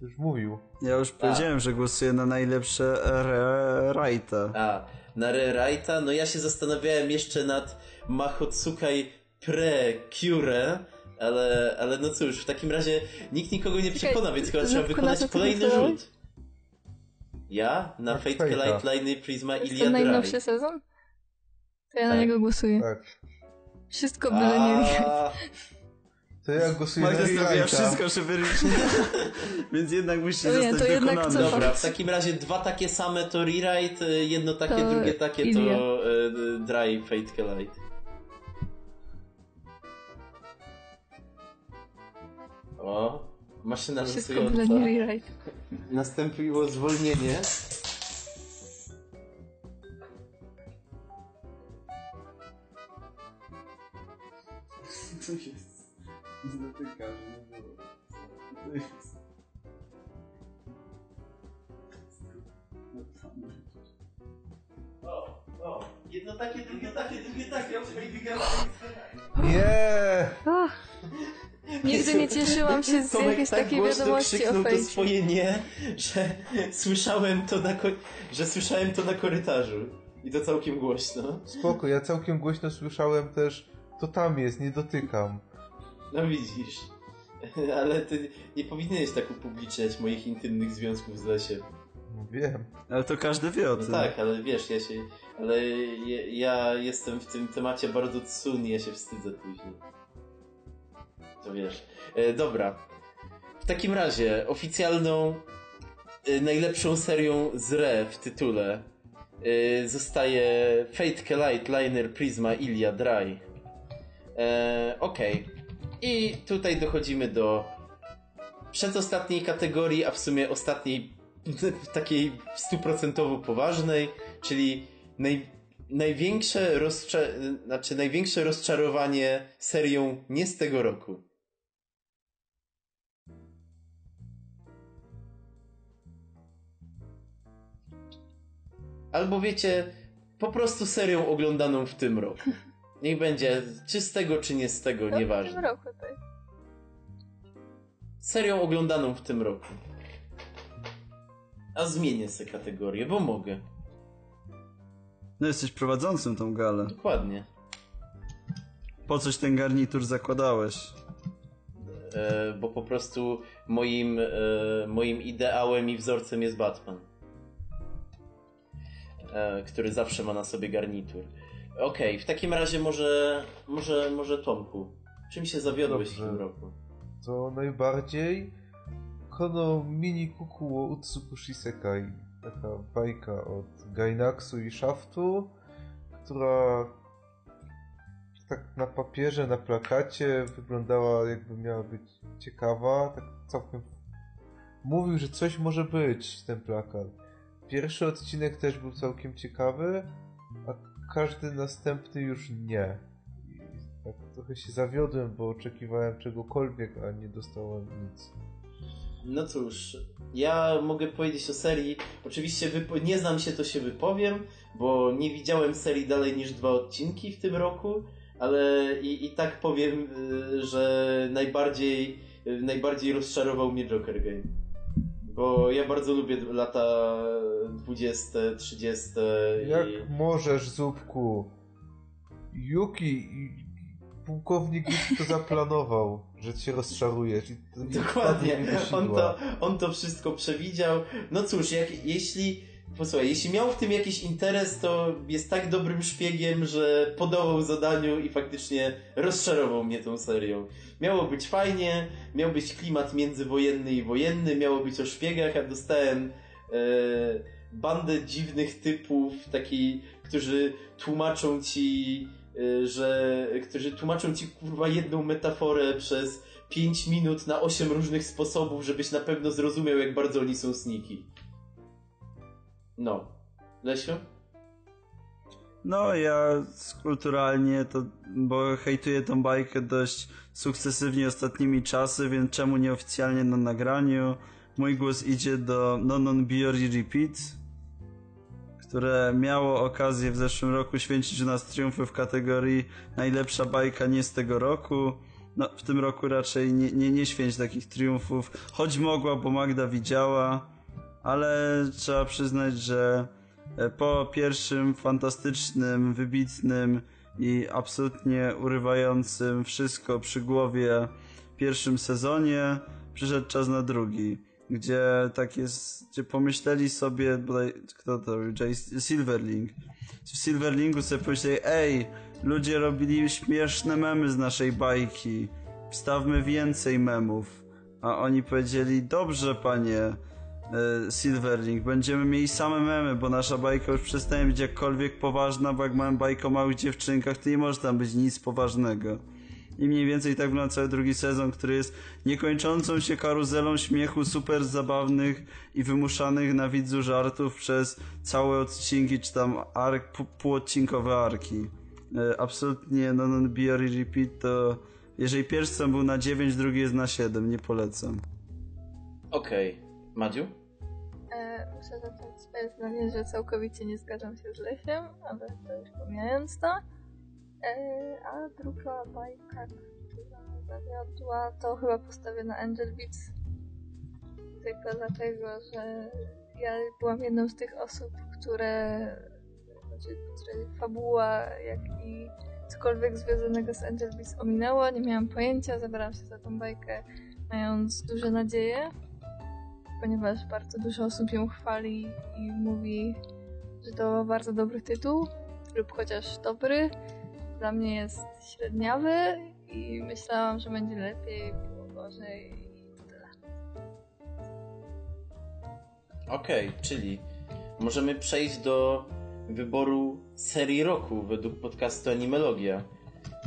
Już mówił. Ja już powiedziałem, że głosuję na najlepsze rewrite'a. A, na Rewrite'a? No ja się zastanawiałem jeszcze nad Mahotsukai Pre-Cure, ale, ale no cóż, w takim razie nikt nikogo nie Czekaj, przekona, więc chyba trzeba wykonać na co kolejny rzut. Ja? Na Na Fate. Light Liny Prisma Jest Ilia to Dry. najnowszy sezon? To ja na Tak. niego głosuję. Tak. Wszystko byle nie. A, To ja głosuję na Magda zrobiła Rewrite'a. wszystko, żeby... (laughs) Więc jednak musi No nie, zostać to jednak co? Dobra, w takim razie dwa takie same to Rewrite, jedno takie, To drugie takie Ilia. to y, Dry Fate Light. O, maszyna Wszystko losująca. nie rewrite. Nastąpiło zwolnienie. Co jest? Nie dotykam, nie było. To jest... O, o, jedno takie, drugie takie, drugie takie, wygrałem. Nie! Nigdy nie cieszyłam się z Tomek jakiejś tak takiej głośno wiadomości o krzyknął to fejcie. swoje nie, że słyszałem to na, ko- że słyszałem to na korytarzu. I to całkiem głośno. Spoko, ja całkiem głośno słyszałem też, to tam jest, nie dotykam. No widzisz. (laughs) Ale ty nie powinieneś tak upubliczniać moich intymnych związków z Lesiem. No Wiem. Ale to każdy wie o No tym. tak, ale wiesz, ja się. Ale ja, ja jestem w tym temacie bardzo tsun i ja się wstydzę później. To wiesz. E, dobra. W takim razie oficjalną e, najlepszą serią z Re w tytule e, zostaje Fate Light Liner Prisma Ilia Dry. E, Okej. I tutaj dochodzimy do przedostatniej kategorii, a w sumie ostatniej (laughs) takiej stuprocentowo poważnej, czyli naj, największe, rozcza- znaczy największe rozczarowanie serią nie z tego roku. Albo wiecie, po prostu serią oglądaną w tym roku. (laughs) Niech będzie czy z tego, czy nie z tego, No, W tym nieważne. roku, tak. Serią oglądaną w tym roku. A zmienię sobie kategorię, bo mogę. No jesteś prowadzącym tą galę. Dokładnie. Po coś ten garnitur zakładałeś? E, bo po prostu moim, e, moim ideałem i wzorcem jest Batman. E, który zawsze ma na sobie garnitur. Okej, w takim razie może, może, może Tomku. Czym się zawiodłeś w Dobrze. tym roku? To najbardziej Kono Mini Kukuo Utsukushi Sekai. Taka bajka od Gainaxu i Shaftu, która tak na papierze, na plakacie wyglądała jakby miała być ciekawa, tak całkiem mówił, że coś może być ten plakat. Pierwszy odcinek też był całkiem ciekawy, a każdy następny już nie. I tak trochę się zawiodłem, bo oczekiwałem czegokolwiek, a nie dostałem nic. No cóż, ja mogę powiedzieć o serii. Oczywiście nie znam się, to się wypowiem, bo nie widziałem serii dalej niż dwa odcinki w tym roku, ale i, i tak powiem, y, że najbardziej, y, najbardziej rozczarował mnie Joker Game. Bo ja bardzo lubię lata 20, 30 Jak i... możesz, Zupku? Yuki, pułkownik to zaplanował, że cię rozczarujesz. I Dokładnie, on to, on to wszystko przewidział. No cóż, jak, jeśli, posłuchaj, jeśli miał w tym jakiś interes, to jest tak dobrym szpiegiem, że podołał zadaniu i faktycznie rozczarował mnie tą serią. Miało być fajnie, miał być klimat międzywojenny i wojenny, miało być o szpiegach, a dostałem e, bandę dziwnych typów, taki, którzy tłumaczą ci, e, że, którzy tłumaczą ci kurwa jedną metaforę przez 5 minut na 8 różnych sposobów, żebyś na pewno zrozumiał, jak bardzo oni są sniki. No. Lesiu? No, ja kulturalnie to, bo hejtuję tą bajkę dość sukcesywnie ostatnimi czasy, więc czemu nieoficjalnie na nagraniu? Mój głos idzie do Nonon Biori Repeat, które miało okazję w zeszłym roku święcić u nas triumfy w kategorii najlepsza bajka nie z tego roku. No, w tym roku raczej nie, nie, nie święć takich triumfów, choć mogła, bo Magda widziała, ale trzeba przyznać, że E, po pierwszym fantastycznym, wybitnym i absolutnie urywającym wszystko przy głowie pierwszym sezonie przyszedł czas na drugi, gdzie tak jest, gdzie pomyśleli sobie, bodaj, kto to robił, Silverling. W Silverlingu sobie pomyśleli, ej, ludzie robili śmieszne memy z naszej bajki, wstawmy więcej memów. A oni powiedzieli, dobrze panie, e, Silverling, będziemy mieli same memy, bo nasza bajka już przestaje być jakkolwiek poważna, bo jak mamy bajkę o małych dziewczynkach, to nie może tam być nic poważnego. I mniej więcej tak wygląda cały drugi sezon, który jest niekończącą się karuzelą śmiechu super zabawnych i wymuszanych na widzu żartów przez całe odcinki, czy tam ark, pół- półodcinkowe arki. E, absolutnie no, non Biori Repeat to jeżeli pierwszy był na 9, drugi jest na 7, nie polecam. Okej. Madziu? E, muszę zacząć swoje zdanie, że całkowicie nie zgadzam się z Lesiem, ale to już pomijając to. E, a druga bajka, która zawiodła, to chyba postawię na Angel Beats. Tylko dlatego, że ja byłam jedną z tych osób, które, znaczy, które fabuła, jak i cokolwiek związanego z Angel Beats ominęło. Nie miałam pojęcia, zabrałam się za tą bajkę mając duże nadzieje ponieważ bardzo dużo osób ją chwali i mówi, że to bardzo dobry tytuł, lub chociaż dobry. Dla mnie jest średniawy i myślałam, że będzie lepiej, było gorzej i tyle. Okej, czyli możemy przejść do wyboru serii roku według podcastu Animologia.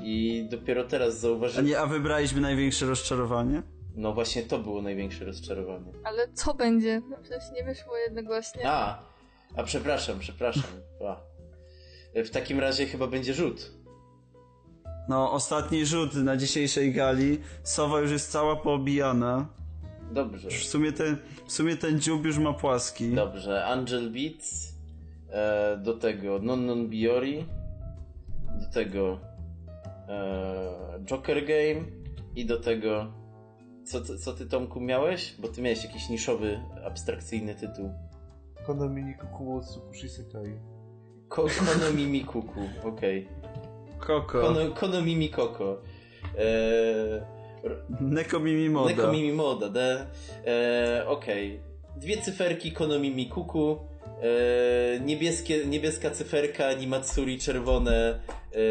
I dopiero teraz A, zauważyłem... nie, a wybraliśmy największe rozczarowanie? No właśnie to było największe rozczarowanie. Ale co będzie? No przecież nie wyszło jednogłośnie. A, a przepraszam, przepraszam. (laughs) A. w takim razie chyba będzie rzut. No, ostatni rzut na dzisiejszej gali. Sowa już jest cała poobijana. Dobrze. W sumie ten, w sumie ten dziób już ma płaski. Dobrze, Angel Beats, e, do tego Non Non Biori, do tego e, Joker Game i do tego co, co, co ty Tomku miałeś? Bo ty miałeś jakiś niszowy, abstrakcyjny tytuł. Konami Nikuku Otsukushi Sekai. Ko Kono Mimi Kuku, okej. Koko. Kono, Kono Mimi Koko. E, Neko Mimi Moda. Neko Mimi Moda, de. E, Okej. Dwie cyferki Konomi Mikuku. E, niebieskie, niebieska cyferka Animatsuri czerwone e,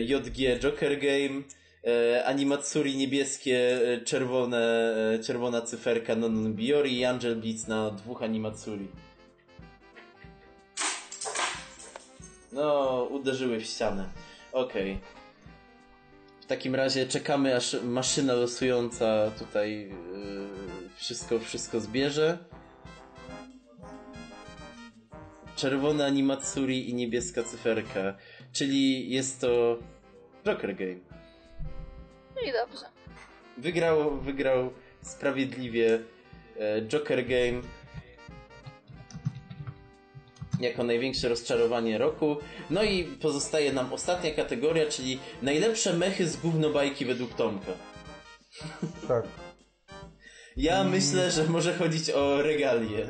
JG Joker Game. E, Animatsuri niebieskie, e, czerwone, e, czerwona cyferka Nonon Biori i Angel Beats na dwóch Animatsuri. No, uderzyły w ścianę. Okej. W takim razie czekamy, aż maszyna losująca tutaj yy, wszystko, wszystko zbierze. Czerwona animatsuri i niebieska cyferka, czyli jest to Joker Game. I dobrze. Wygrał, wygrał sprawiedliwie e, Joker Game jako największe rozczarowanie roku. No i pozostaje nam ostatnia kategoria, czyli najlepsze mechy z gównobajki według Tomka. Tak. Ja myślę, że może chodzić o regalię.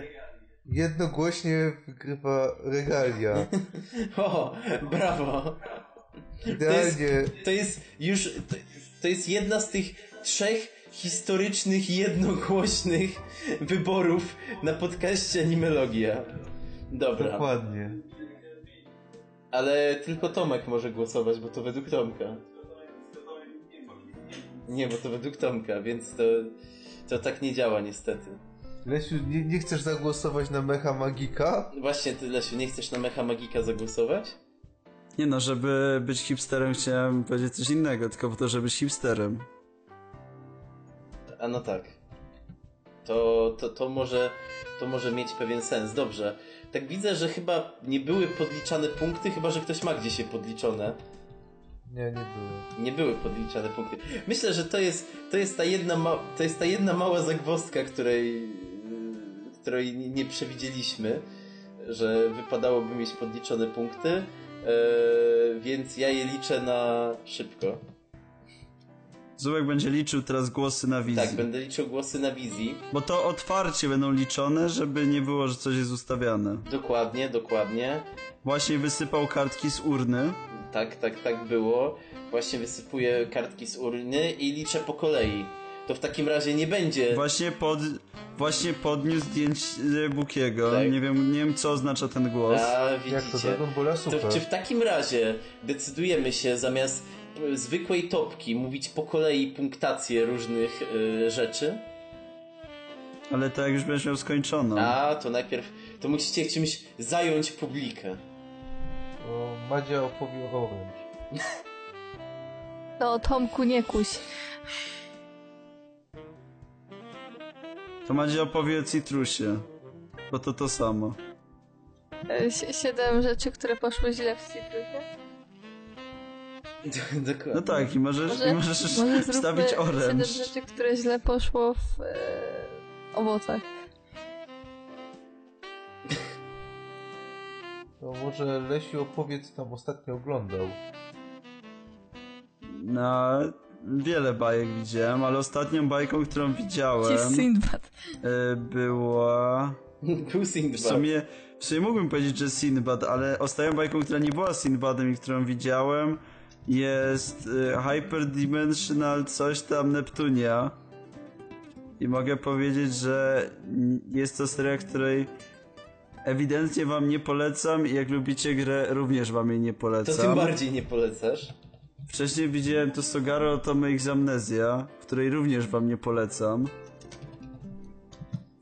Jednogłośnie wygrywa regalia. (laughs) O, brawo! Idealnie. To jest już. To, to jest jedna z tych trzech historycznych, jednogłośnych wyborów na podcaście Animologia. Dobra, Dokładnie. ale tylko Tomek może głosować, bo to według Tomka. Nie, bo to według Tomka, więc to, to tak nie działa niestety. Lesiu, nie, nie chcesz zagłosować na Mecha Magika? Właśnie ty, Lesiu, nie chcesz na Mecha Magika zagłosować? Nie no, żeby być hipsterem chciałem powiedzieć coś innego, tylko po to, żeby być hipsterem. A no tak. To, to, to, może, to może mieć pewien sens. Dobrze. Tak widzę, że chyba nie były podliczane punkty, chyba że ktoś ma gdzieś je podliczone. Nie, nie było. Nie były podliczane punkty. Myślę, że to jest, to jest, ta, jedna ma, to jest ta jedna mała zagwozdka, której, yy, której nie przewidzieliśmy, że wypadałoby mieć podliczone punkty, yy, więc ja je liczę na szybko. Zubek będzie liczył teraz głosy na wizji. Tak, będę liczył głosy na wizji. Bo to otwarcie będą liczone, żeby nie było, że coś jest ustawiane. Dokładnie, dokładnie. Właśnie wysypał kartki z urny. Tak, tak, tak było. Właśnie wysypuję kartki z urny i liczę po kolei. To w takim razie nie będzie. Właśnie pod... Właśnie podniósł zdjęcie Bukiego. Tak. Nie wiem, nie wiem co oznacza ten głos. A Jak to widzicie. Dragon Balla To Super. czy w takim razie decydujemy się zamiast e, zwykłej topki mówić po kolei punktację różnych e, rzeczy? Ale to jak już będziesz miał skończoną. A to najpierw to musicie czymś zająć publikę. O, Madzia opowie o. No, Tomku, nie kuś. To Madzia opowie o Citrusie. Bo to to samo. Si- Siedem rzeczy, które poszły źle w Citrusie. (laughs) Dokładnie. No tak, i możesz, Może, i możesz może wstawić zróbmy siedem rzeczy, które źle poszło w e, owocach. (laughs) To może Lesiu opowie, co tam ostatnio oglądał. No, wiele bajek widziałem, ale ostatnią bajką, którą widziałem Ci Sindbad. y, była... Był Sinbad. W sumie, w sumie mógłbym powiedzieć, że Sinbad, ale ostatnią bajką, która nie była Sinbadem i którą widziałem jest y, Hyperdimensional coś tam Neptunia. I mogę powiedzieć, że jest to seria, której ewidentnie wam nie polecam i jak lubicie grę, również wam jej nie To polecam. tym bardziej nie polecasz. Wcześniej widziałem to Sogaro Otome X Amnesia, której również wam nie polecam.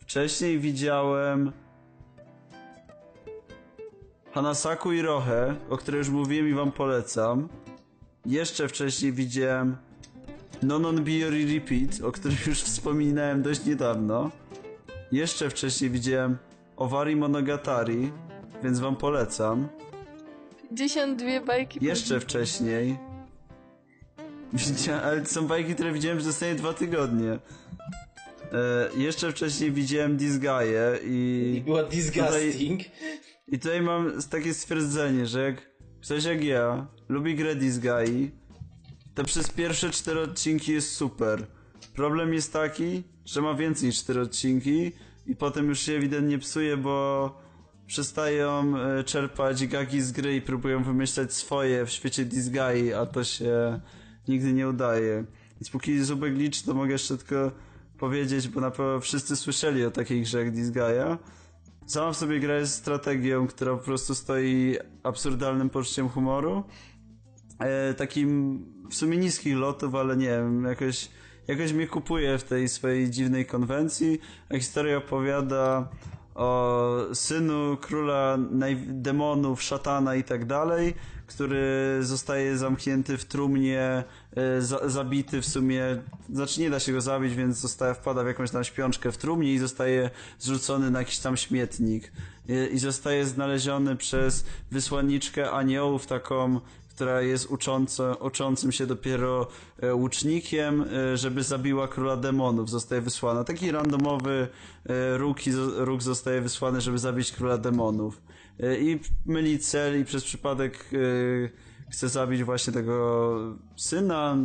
Wcześniej widziałem Hanasaku i Rohe, o której już mówiłem i wam polecam. Jeszcze wcześniej widziałem Nonon Biori Repeat, o którym już wspominałem dość niedawno. Jeszcze wcześniej widziałem Owari Monogatari, więc wam polecam. 52 bajki. Jeszcze wcześniej. (laughs) Widzia- Ale to są bajki, które widziałem przez ostatnie dwa tygodnie. E, jeszcze wcześniej widziałem Disgaea I i, była disgusting. i tutaj mam takie stwierdzenie, że jak ktoś jak ja lubi grę Disgaea, to przez pierwsze cztery odcinki jest super. Problem jest taki, że ma więcej niż cztery odcinki i potem już się ewidentnie psuje, bo przestają e, czerpać gagi z gry i próbują wymyślać swoje w świecie Disgaea, a to się nigdy nie udaje. Więc póki Zubek liczy, to mogę jeszcze tylko powiedzieć, bo na pewno wszyscy słyszeli o takiej grze jak Disgaea. Sama w sobie gra jest strategią, która po prostu stoi absurdalnym poczuciem humoru. E, takim w sumie niskich lotów, ale nie wiem, jakoś, jakoś mnie kupuje w tej swojej dziwnej konwencji. A historia opowiada o synu króla demonów, szatana i tak dalej, który zostaje zamknięty w trumnie, e, za, zabity w sumie, znaczy nie da się go zabić, więc zostaje, wpada w jakąś tam śpiączkę w trumnie i zostaje zrzucony na jakiś tam śmietnik. I, zostaje znaleziony przez wysłanniczkę aniołów, taką która jest ucząca, uczącym się dopiero e, łucznikiem, e, żeby zabiła króla demonów. Zostaje wysłana. Taki randomowy róg, róg zostaje wysłany, żeby zabić króla demonów. E, I myli cel i przez przypadek e, chce zabić właśnie tego syna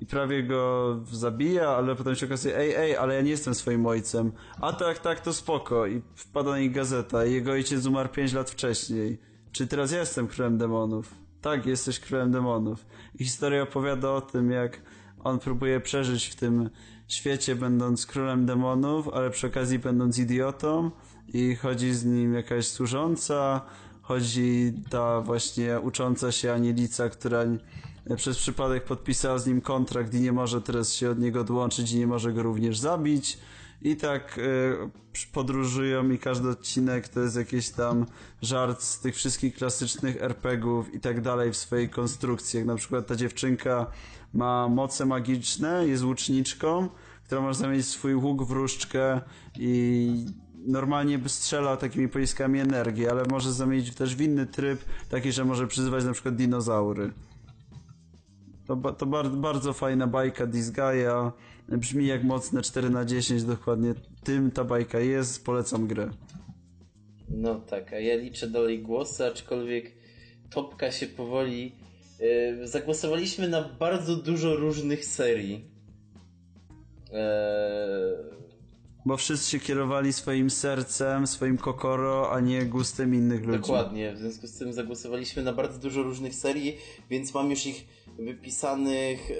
i prawie go zabija, ale potem się okazuje, ej, ej, ale ja nie jestem swoim ojcem. A tak, tak, to spoko. I wpada na nich gazeta. Jego ojciec umarł 5 lat wcześniej. Czy teraz ja jestem królem demonów? Tak, jesteś królem demonów. I historia opowiada o tym, jak on próbuje przeżyć w tym świecie, będąc królem demonów, ale przy okazji będąc idiotą. I chodzi z nim jakaś służąca, chodzi ta właśnie ucząca się anielica, która przez przypadek podpisała z nim kontrakt i nie może teraz się od niego odłączyć i nie może go również zabić. I tak y, podróżują i każdy odcinek to jest jakiś tam żart z tych wszystkich klasycznych RPGów i tak dalej w swojej konstrukcji. Jak na przykład ta dziewczynka ma moce magiczne, jest łuczniczką, która może zamienić swój łuk w różdżkę i normalnie by strzela takimi pociskami energii, ale może zamienić też w inny tryb, taki, że może przyzywać na przykład dinozaury. To, ba- to bar- bardzo fajna bajka Disgaea. Brzmi jak mocne 4 na 10 dokładnie. Tym ta bajka jest, polecam grę. No tak, a ja liczę dalej głosy, aczkolwiek topka się powoli. Yy, zagłosowaliśmy na bardzo dużo różnych serii. Eee, Bo wszyscy kierowali swoim sercem, swoim kokoro, a nie gustem innych ludzi. Dokładnie, w związku z tym zagłosowaliśmy na bardzo dużo różnych serii, więc mam już ich wypisanych e,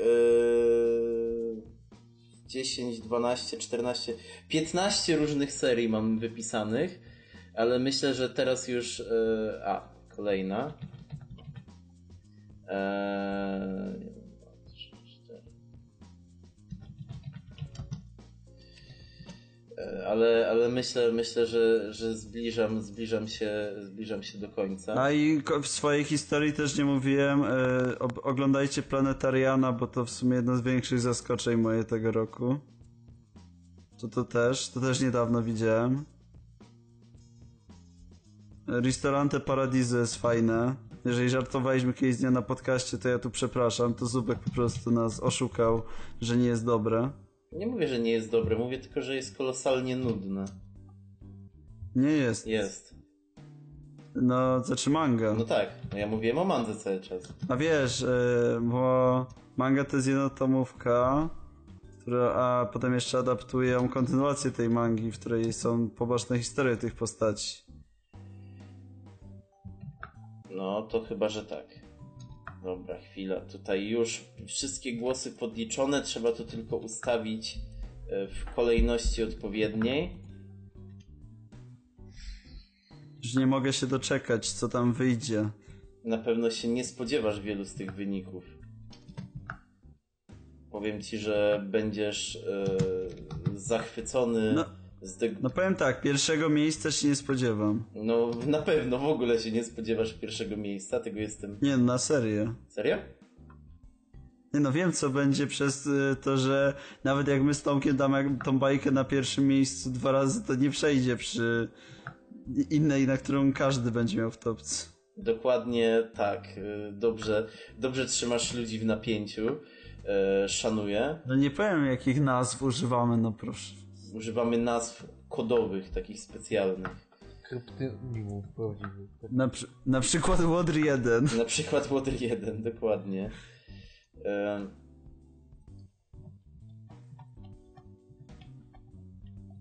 10, 12, 14, 15 różnych serii mam wypisanych, ale myślę, że teraz już. E, a, kolejna. E, Ale, ale myślę, myślę, że, że zbliżam, zbliżam się, zbliżam się do końca. A i ko- w swojej historii też nie mówiłem, e, oglądajcie Planetariana, bo to w sumie jedno z większych zaskoczeń moje tego roku. To to też, to też niedawno widziałem. E, Ristorante Paradiso jest fajne. Jeżeli żartowaliśmy kiedyś z dnia na podcaście, to ja tu przepraszam, to Zubek po prostu nas oszukał, że nie jest dobre. Nie mówię, że nie jest dobre, mówię tylko, że jest kolosalnie nudne. Nie jest. Jest. No, znaczy manga. No tak, no ja mówiłem o mandze cały czas. A wiesz, y, bo manga to jest jednotomówka, która, a potem jeszcze adaptują kontynuację tej mangi, w której są poboczne historie tych postaci. No to chyba, że tak. Dobra, chwila. Tutaj już wszystkie głosy podliczone, trzeba to tylko ustawić e, w kolejności odpowiedniej. Już nie mogę się doczekać, co tam wyjdzie. Na pewno się nie spodziewasz wielu z tych wyników. Powiem ci, że będziesz e, zachwycony No. Tego. No powiem tak, pierwszego miejsca się nie spodziewam. No, na pewno w ogóle się nie spodziewasz pierwszego miejsca, tego jestem. Nie, no, na serio. Serio? Nie no, wiem co będzie przez y, to, że nawet jak my z Tomkiem damy tą bajkę na pierwszym miejscu dwa razy, to nie przejdzie przy innej, na którą każdy będzie miał w topce. Dokładnie tak. y, Dobrze, dobrze trzymasz ludzi w napięciu. E, Szanuję. No nie powiem jakich nazw używamy, no proszę. Używamy nazw kodowych, takich specjalnych. Kryptonimów prawdziwych. Tak. Na, przy, na przykład Łodr 1. Na przykład Water 1, dokładnie. E,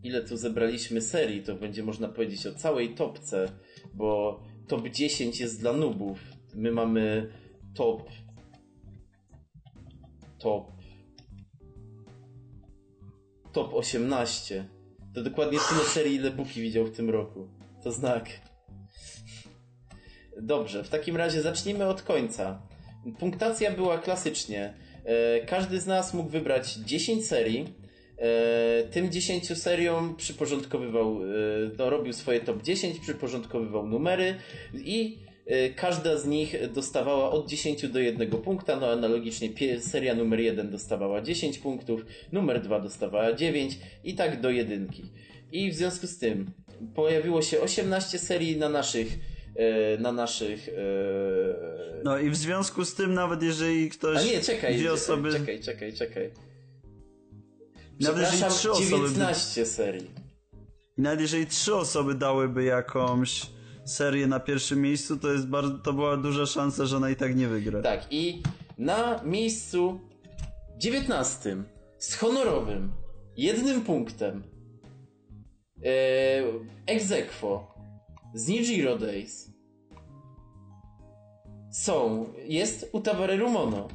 Ile tu zebraliśmy serii, to będzie można powiedzieć o całej topce, bo top 10 jest dla nubów. My mamy top. Top. Top 18. To dokładnie tyle serii, ile Buki widział w tym roku. To znak. Dobrze, w takim razie zacznijmy od końca. Punktacja była klasycznie. E, Każdy z nas mógł wybrać 10 serii. E, Tym 10 seriom przyporządkowywał, e, no, robił swoje top 10, przyporządkowywał numery i każda z nich dostawała od 10 do 1 punkta. No analogicznie seria numer 1 dostawała 10 punktów, numer 2 dostawała 9 i tak do jedynki. I w związku z tym pojawiło się 18 serii na naszych e, na naszych e, No i w związku z tym nawet jeżeli ktoś... a nie, czekaj, dwie osoby... czekaj, czekaj, czekaj. Nawet jeżeli trzy osoby... 19 serii. I nawet jeżeli trzy osoby dałyby jakąś serię na pierwszym miejscu, to jest bardzo, to była duża szansa, że ona i tak nie wygra. Tak, i na miejscu 19 z honorowym jednym punktem e, ex aequo z Nijiro Days są, jest Utaware Rumono.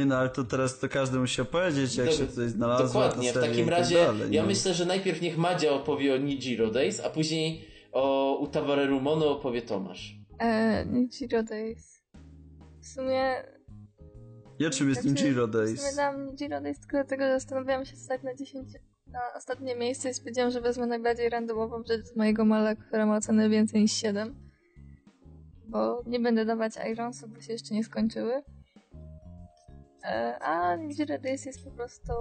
Nie no, ale to teraz to każdy musi opowiedzieć, jak Do- się tutaj znalazło. Dokładnie, w takim tak razie dalej, ja no. myślę, że najpierw niech Madzia opowie o Nijiro Days, a później o Utaware Rumono opowie Tomasz. E, Nichiro Days. W sumie... Ja czym jest znaczy, Nijiro W sumie Days? dałam Nichiro Days tylko dlatego, że zastanawiałam się stać na 10... Na ostatnie miejsce i stwierdziłam, że wezmę najbardziej randomową rzecz z mojego mala, która ma ocenę więcej niż 7. Bo nie będę dawać Ironsów, bo się jeszcze nie skończyły. E, A Days jest po prostu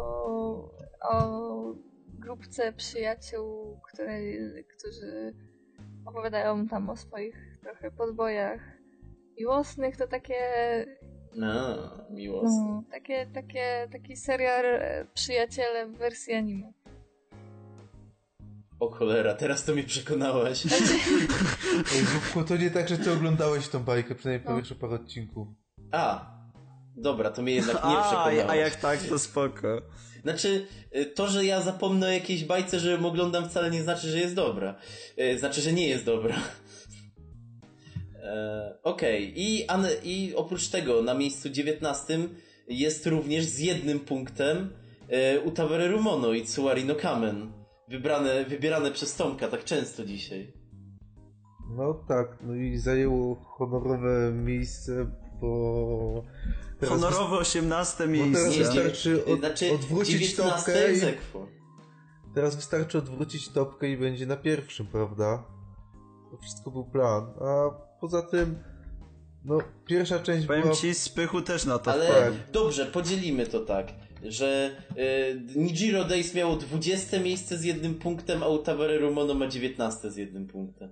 o grupce przyjaciół, które, którzy opowiadają tam o swoich trochę podbojach miłosnych. To takie A, miłosne. no, takie, takie, taki serial e, Przyjaciele w wersji anime. O cholera, teraz to mnie przekonałaś. Ej, Zupku, to nie tak, że ty oglądałeś tą bajkę, przynajmniej po No. pierwsze parę odcinków. A, dobra, to mnie jednak nie (laughs) A, przekonałaś. a jak tak, to spoko. Znaczy, y, to, że ja zapomnę o jakiejś bajce, że ją oglądam wcale nie znaczy, że jest dobra. Y, Znaczy, że nie jest dobra. (laughs) E, Okej, I, ane- i oprócz tego na miejscu 19 jest również z jednym punktem e, Utawere Rumono i Tsuwari no Kamen. Wybrane, wybierane przez Tomka tak często dzisiaj. No tak, no i zajęło honorowe miejsce, bo... teraz Honorowe 18 Bo miejsce. teraz Nie, wystarczy od, znaczy, odwrócić 19 topkę i. Teraz wystarczy odwrócić topkę i będzie na pierwszym, prawda? To wszystko był plan. A poza tym, no, pierwsza część Powiem była... ci, Spychu też na to Ale wpadł. dobrze, podzielimy to tak, że y, Nijiro Days miało 20 miejsce z jednym punktem, a Utaware Rumono ma 19 z jednym punktem.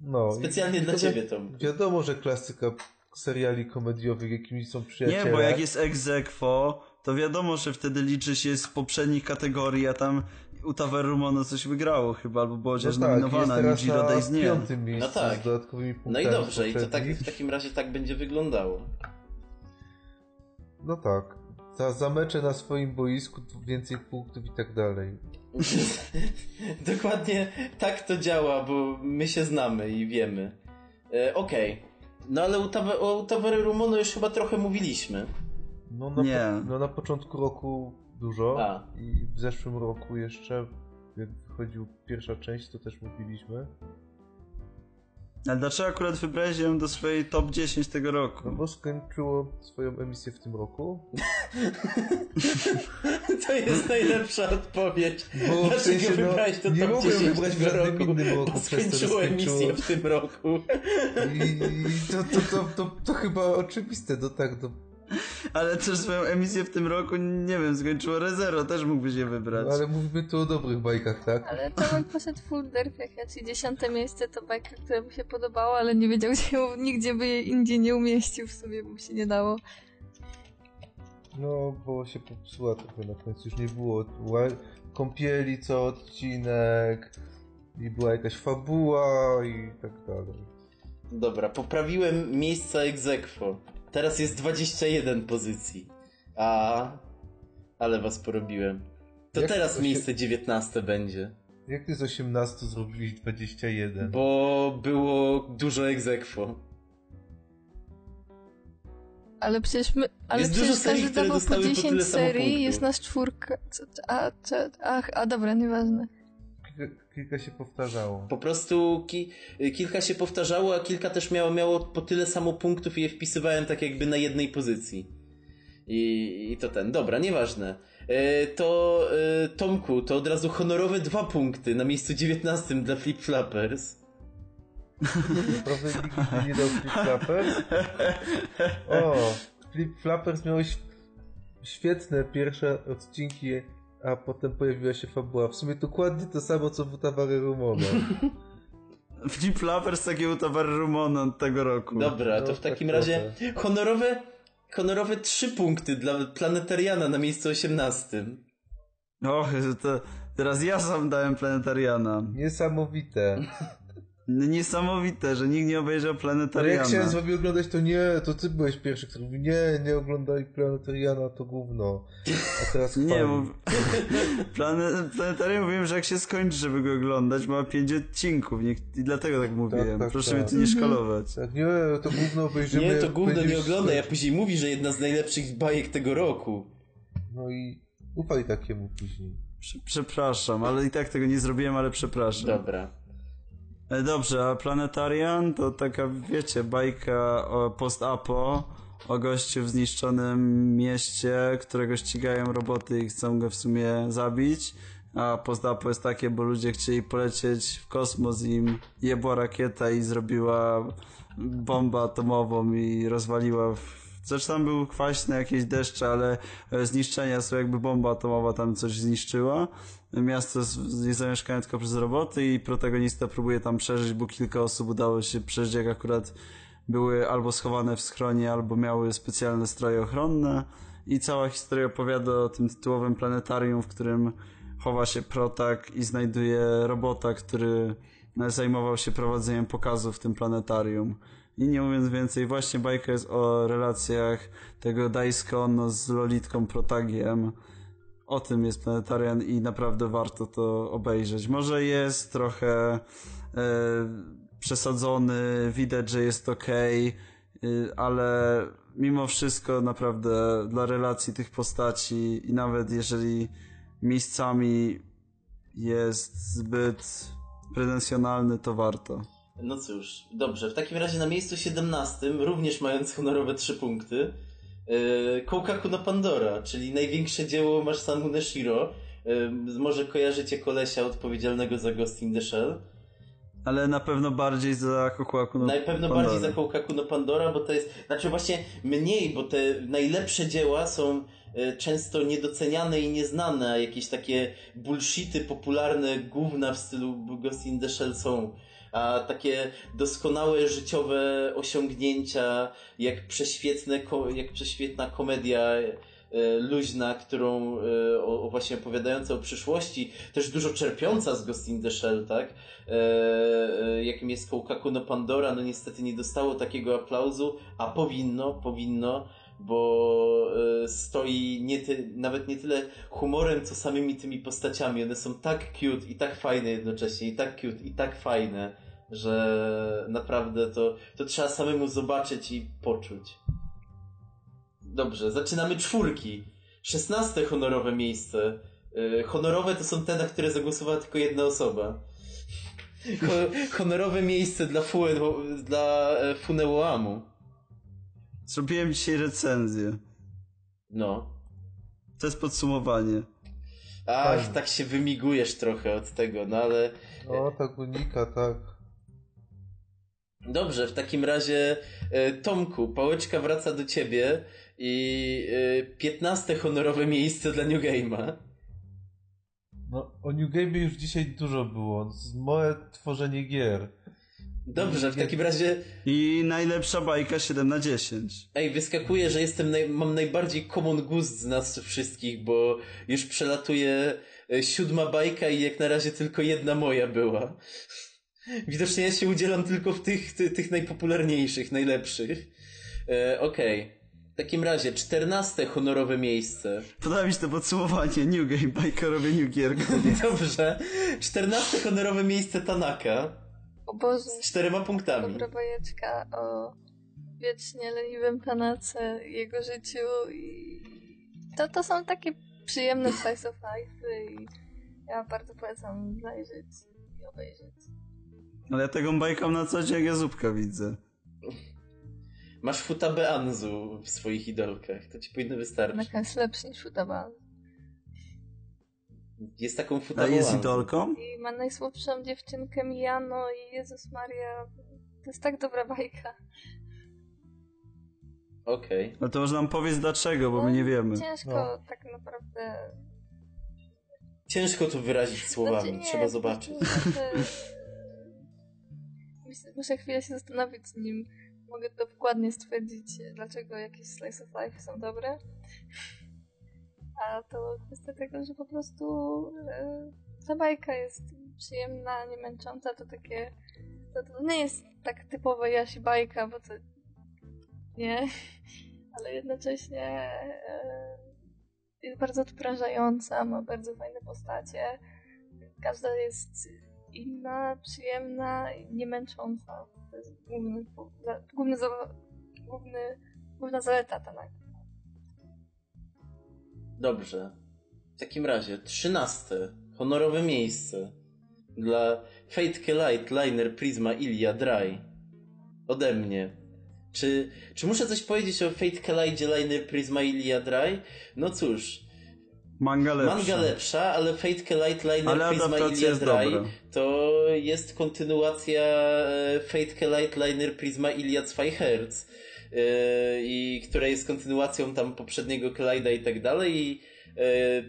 No, Specjalnie i dla to ciebie, Tomku. Wiadomo, że klasyka seriali komediowych, jakimi są przyjaciele. Nie, bo jak jest ex aequo, to wiadomo, że wtedy liczy się z poprzednich kategorii, a tam u Taverumono coś wygrało chyba, albo było chociaż no tak, nominowana, na Days nie. piątym miejscu No tak. z dodatkowymi punktami. No i dobrze, i to tak, w takim razie tak będzie wyglądało. No tak. Za, za mecze na swoim boisku więcej punktów i tak dalej. (laughs) Dokładnie tak to działa, bo my się znamy i wiemy. E, Okej. No ale o Utaware Rumono już chyba trochę mówiliśmy. No na, Nie. Po, no na początku roku dużo A. i w zeszłym roku jeszcze, jak wychodził pierwsza część, to też mówiliśmy. Ale dlaczego akurat wybrałeś ją do swojej top 10 tego No roku? bo skończyło swoją emisję w tym roku. (laughs) To jest najlepsza odpowiedź. Bo w Dlaczego sensie, no, wybrałeś to nie top mogłem 10 wybrać w tego żadnym roku, innym roku bo skończyło emisję w tym roku. I, i to, to, to, to, to chyba oczywiste, no tak, no, Ale też swoją emisję w tym roku, nie wiem, skończyło Rezero, też mógłbyś je wybrać. No, ale mówimy tu o dobrych bajkach, tak? Ale Tomek poszedł full derpiach, czyli dziesiąte miejsce to bajka, która mu się podobała, ale nie wiedział, (laughs) gdzie ją, nigdzie by jej indziej nie umieścił w sobie, bo mu się nie dało. No, bo się popsuła trochę na końcu, już nie było kąpieli co odcinek i była jakaś fabuła i tak dalej. Dobra, poprawiłem miejsca egzekwo. Teraz jest 21 pozycji. A, ale was porobiłem. To Jak teraz to się- miejsce 19 będzie. Jak ty z 18 zrobiłeś 21? Bo było dużo egzekwo. Ale przecież my, ale Jest dużo przecież serii, każdy które dawał po dostały po 10 tyle samo serii, jest nas czwórka. A, co, ach, a dobra, nieważne. Kilka, się powtarzało. Po prostu ki kilka się powtarzało, a kilka też miało, miało po tyle samo punktów i je wpisywałem tak jakby na jednej pozycji. I, i to ten. Dobra, nieważne. E, to e, Tomku, to od razu honorowe dwa punkty na miejscu 19 dla Flip Flappers. Prawie nigdy nie dał Flip Flappers. O, Flip Flappers miałeś świetne pierwsze odcinki, a potem pojawiła się fabuła. W sumie dokładnie to samo, co w Utawary Rumona. (laughs) Flip Flappers takiego towaru Rumonon tego roku. Dobra, No, to w tak takim razie trochę. honorowe, honorowe trzy punkty dla Planetariana na miejscu 18. Och, to teraz ja sam dałem Planetariana. Niesamowite. (laughs) No Niesamowite, że nikt nie obejrzał Ale jak Planetariana. chciałem z wami oglądać, to nie, to ty byłeś pierwszy, który mówi, nie, nie oglądaj Planetariana, to gówno. A teraz (laughs) Nie, bo (laughs) plane, Planetarium mówiłem, że jak się skończy, żeby go oglądać, ma pięć odcinków nie, i dlatego tak mówiłem. tak, Proszę tak. mnie tu nie szkalować. Tak, nie, to gówno obejrzymy. Nie, to gówno nie będziesz- ogląda, ja później mówi, że jedna z najlepszych bajek tego roku. No i ufaj takiemu później. Prze- Przepraszam, ale i tak tego nie zrobiłem, ale przepraszam. Dobra. E, Dobrze, a Planetarian to taka, wiecie, bajka o post-apo, o gościu w zniszczonym mieście, którego ścigają roboty i chcą go w sumie zabić. A post-apo jest takie, bo ludzie chcieli polecieć w kosmos i im jebła rakieta i zrobiła bombę atomową i rozwaliła w... Zresztą tam był kwaśny jakieś deszcze, ale e, zniszczenia są jakby bomba atomowa tam coś zniszczyła. Miasto jest zamieszkane tylko przez roboty i protagonista próbuje tam przeżyć, bo kilka osób udało się przeżyć, jak akurat były albo schowane w schronie, albo miały specjalne stroje ochronne. I cała historia opowiada o tym tytułowym planetarium, w którym chowa się protak i znajduje robota, który e, zajmował się prowadzeniem pokazów w tym planetarium. I nie mówiąc więcej, właśnie bajka jest o relacjach tego Daisuke Ono z Lolitką Protagiem. O tym jest Planetarian i naprawdę warto to obejrzeć. Może jest trochę e, przesadzony, widać, że jest ok, ale mimo wszystko naprawdę dla relacji tych postaci i nawet jeżeli miejscami jest zbyt pretensjonalny, to warto. No cóż, dobrze. W takim razie na miejscu 17, również mając honorowe 3 punkty, yy, Koukaku no Pandora, czyli największe dzieło Masamu Shiro. Yy, może kojarzycie kolesia odpowiedzialnego za Ghost in the Shell. Ale na pewno bardziej za Kokuaku no Na pewno Pandora. bardziej za Koukaku no Pandora, bo to jest, znaczy właśnie mniej, bo te najlepsze dzieła są e, często niedoceniane i nieznane, a jakieś takie bullshity popularne, gówna w stylu Ghost in the Shell są. A takie doskonałe życiowe osiągnięcia, jak prześwietne, jak prześwietna komedia e, luźna, którą e, o, o właśnie opowiadająca o przyszłości, też dużo czerpiąca z Ghost in the Shell, tak? E, e, jakim jest Koukaku no Pandora, no niestety nie dostało takiego aplauzu, a powinno, powinno, bo e, stoi nie ty, nawet nie tyle humorem, co samymi tymi postaciami. One są tak cute i tak fajne jednocześnie, i tak cute, i tak fajne, że naprawdę to, to trzeba samemu zobaczyć i poczuć. Dobrze, zaczynamy czwórki. Szesnaste honorowe miejsce. E, honorowe to są te, na które zagłosowała tylko jedna osoba. Ho- honorowe miejsce dla, Fue, dla e. Zrobiłem dzisiaj recenzję. No. To jest podsumowanie. Ach, Fajnie. tak się wymigujesz trochę od tego, no ale... No, tak unika, tak. Dobrze, w takim razie e, Tomku, pałeczka wraca do ciebie I y, 15 honorowe miejsce dla New Game'a. No, o New Game już dzisiaj dużo było. Moje tworzenie gier. Dobrze, w takim razie I najlepsza bajka 7 na 10. Ej, wyskakuje, że jestem naj, mam najbardziej common gust z nas wszystkich, bo już przelatuje e, siódma bajka i jak na razie tylko jedna moja była. Widocznie ja się udzielam tylko w tych, ty, tych najpopularniejszych, najlepszych. E, Okej. W takim razie, czternaste honorowe miejsce. Podoba mi się to podsumowanie. New Game, bajka robieniu gier. (laughs) Dobrze. Czternaste honorowe miejsce Tanaka. O Boże, Z czterema punktami. dobra bajeczka o wiecznie leniwym Tanace, jego życiu i to, to są takie przyjemne (laughs) slice of life i ja bardzo polecam zajrzeć i obejrzeć. Ale ja tego bajką na co dzień jak ja zupka widzę. Masz Futabe Anzu w swoich idolkach. To ci powinno wystarczyć. Taka jest lepszy niż Futaba. Jest taką A Futabe jest idolką? I ma najsłabszą dziewczynkę Miano i Jezus Maria. To jest tak dobra bajka. Okej. No to może nam powiedz dlaczego, bo my nie wiemy. Ciężko No. tak naprawdę. Ciężko to wyrazić słowami, Znaczy nie, trzeba zobaczyć. prostu muszę- chwilę się zastanowić, nim mogę dokładnie stwierdzić, dlaczego jakieś slice of life są dobre. A to kwestia tego, że po prostu e, ta bajka jest przyjemna, nie męcząca, to takie... To, to nie jest tak typowa Jasi bajka, bo to... Nie. (laughs) Ale jednocześnie e, jest bardzo odprężająca, ma bardzo fajne postacie. Każda jest inna, przyjemna i nie męcząca. To jest główny, główny, główny, główna zaleta Tanaka. Dobrze. W takim razie, trzynaste, honorowe miejsce dla Fate Light, Liner, Prisma, Ilia, Dry. Ode mnie. Czy, czy muszę coś powiedzieć o Fate Light, Liner, Prisma, Ilia, Dry? No cóż, Manga lepsza. manga lepsza, ale Fate Light, Liner, Ale Prisma, Ilia, Dry dobra. to jest kontynuacja e, Fate Light, Liner, Prisma, Ilia, Zwei Herz. Yy, i która jest kontynuacją tam poprzedniego Collide'a i tak dalej i yy,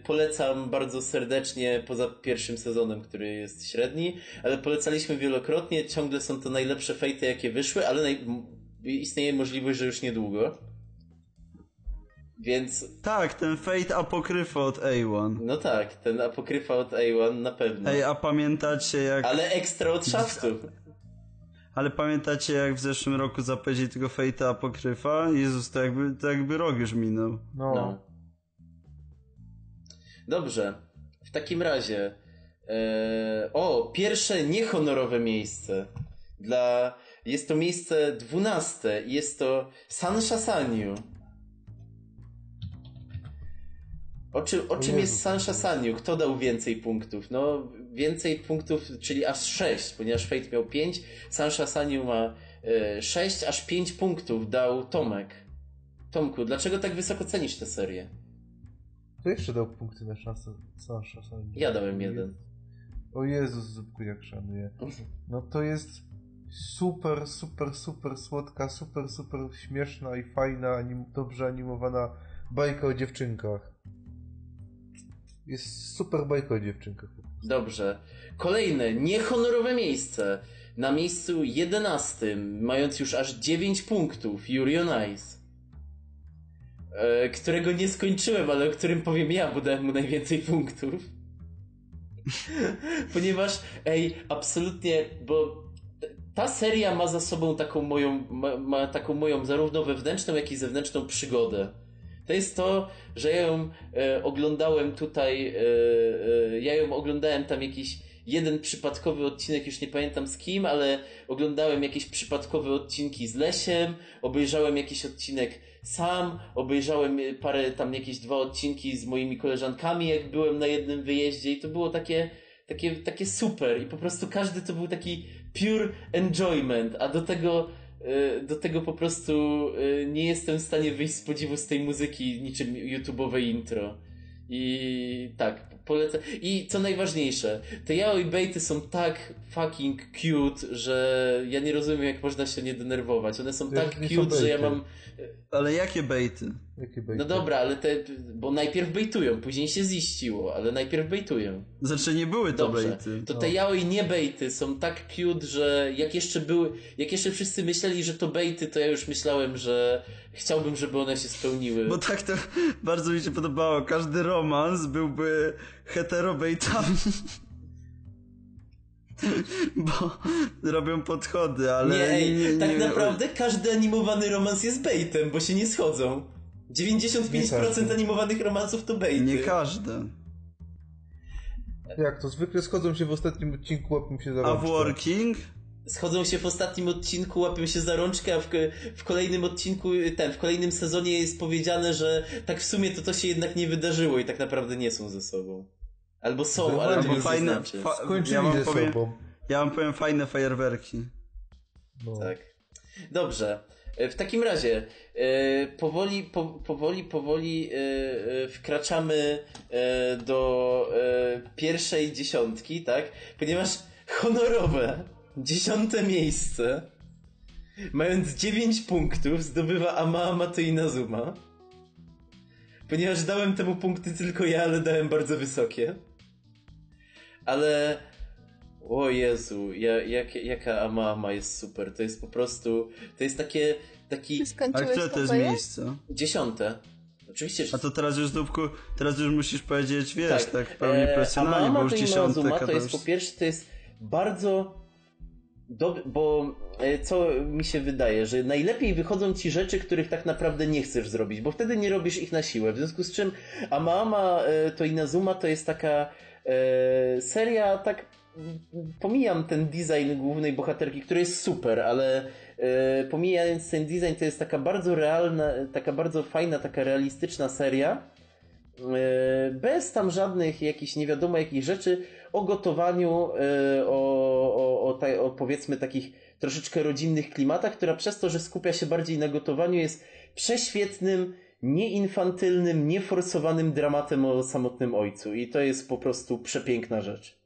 polecam bardzo serdecznie poza pierwszym sezonem, który jest średni, ale polecaliśmy wielokrotnie, ciągle są to najlepsze fejty jakie wyszły, ale naj... istnieje możliwość, że już niedługo. Więc Tak, ten Fate Apokryfa od A1. no tak, ten apokryfa od A1 na pewno. Ej, a pamiętacie jak... Ale ekstra od szaftu. Ale pamiętacie jak w zeszłym roku zapowiedzieli tego Fate'a Apokryfa? Jezus, to jakby, to jakby rok już minął. No. No. Dobrze. W takim razie. E, o, pierwsze niehonorowe miejsce. Dla. Jest to miejsce dwunaste i jest to Sansha Sanyu. O, czym, o czym jest Sansha Sanyu? Kto dał więcej punktów? No, więcej punktów, czyli aż 6, ponieważ Fate miał 5. Sansha Sanyu ma e, 6, aż 5 punktów dał Tomek. Tomku, dlaczego tak wysoko cenisz tę serię? Kto jeszcze dał punkty na szansę? Sam szansę. Ja dałem jeden. O Jezus, zupku jak szanuję. (laughs) No to jest super, super, super słodka, super, super śmieszna i fajna, anim, dobrze animowana bajka o dziewczynkach. Jest super bajka o dziewczynkach. Dobrze. Kolejne, niehonorowe miejsce. Na miejscu 11, mając już aż 9 punktów, Yuri Ice. E, którego nie skończyłem, ale o którym powiem ja, bo dałem mu najwięcej punktów. (laughs) Ponieważ, ej, absolutnie, bo ta seria ma za sobą taką moją, ma, ma taką moją zarówno wewnętrzną, jak i zewnętrzną przygodę. To jest to, że ja ją e, oglądałem tutaj, e, e, ja ją oglądałem tam jakiś jeden przypadkowy odcinek, już nie pamiętam z kim, ale oglądałem jakieś przypadkowe odcinki z Lesiem, obejrzałem jakiś odcinek sam, obejrzałem e, parę tam jakieś dwa odcinki z moimi koleżankami, jak byłem na jednym wyjeździe i to było takie, takie, takie super i po prostu każdy to był taki pure enjoyment, a do tego do tego po prostu y, nie jestem w stanie wyjść z podziwu z tej muzyki niczym YouTube'owe intro. I tak, polecam. I co najważniejsze, te yaoi baity są tak fucking cute, że ja nie rozumiem, jak można się nie denerwować. One są tak nie są cute, że ja mam... Ale jakie bejty? Jakie bajki? No dobra, ale te... Bo najpierw bejtują, później się ziściło, ale najpierw bejtują. Znaczy nie były to Dobrze. bejty. To te No. yaoi nie bejty są tak cute, że jak jeszcze były, jak jeszcze wszyscy myśleli, że to bejty, to ja już myślałem, że chciałbym, żeby one się spełniły. Bo tak to (laughs) bardzo mi się podobało. Każdy romans byłby heterobejtami. (laughs) (laughs) Bo robią podchody, ale nie, ej, nie, nie, tak nie, naprawdę każdy animowany romans jest bejtem, bo się nie schodzą. 95% Nie każdy. animowanych romansów to bejty. Nie każdy. Jak to? Zwykle schodzą się w ostatnim odcinku, łapią się za A w rączkę. working? Schodzą się w ostatnim odcinku, łapią się za rączkę, a w, w kolejnym odcinku, ten, w kolejnym sezonie jest powiedziane, że tak w sumie to to się jednak nie wydarzyło i tak naprawdę nie są ze sobą. Albo są, ale albo już fajne- nie znaczy. fa- Skończyli Ja wam ze powiem- sobą. Ja wam powiem fajne fajerwerki. No. Tak. Dobrze. E, W takim razie e, powoli, po, powoli, powoli e, e, wkraczamy e, do e, pierwszej dziesiątki, tak? Ponieważ honorowe dziesiąte miejsce, mając 9 punktów, zdobywa Ama Inazuma. Ponieważ dałem temu punkty tylko ja, ale dałem bardzo wysokie. Ale o Jezu, ja, jak, jaka Amama jest super. To jest po prostu. To jest takie. Taki. A skończyłeś które to jest miejsce? Dziesiąte. Oczywiście, że. A to teraz już, Dubku, teraz już musisz powiedzieć, wiesz, tak, e, pełni profesjonalnie, Amama bo już to dziesiątek, Inazuma a to to jest po pierwsze, to jest bardzo. Dob- bo e, co mi się wydaje, że najlepiej wychodzą ci rzeczy, których tak naprawdę nie chcesz zrobić, bo wtedy nie robisz ich na siłę. W związku z czym Amama e, to Inazuma to jest taka e, seria, tak pomijam ten design głównej bohaterki, który jest super, ale e, pomijając ten design, to jest taka bardzo realna, taka bardzo fajna, taka realistyczna seria. E, bez tam żadnych jakichś nie wiadomo jakich rzeczy o gotowaniu, e, o, o, o, o powiedzmy takich troszeczkę rodzinnych klimatach, która przez to, że skupia się bardziej na gotowaniu jest prześwietnym, nieinfantylnym, nieforsowanym dramatem o samotnym ojcu. I to jest po prostu przepiękna rzecz.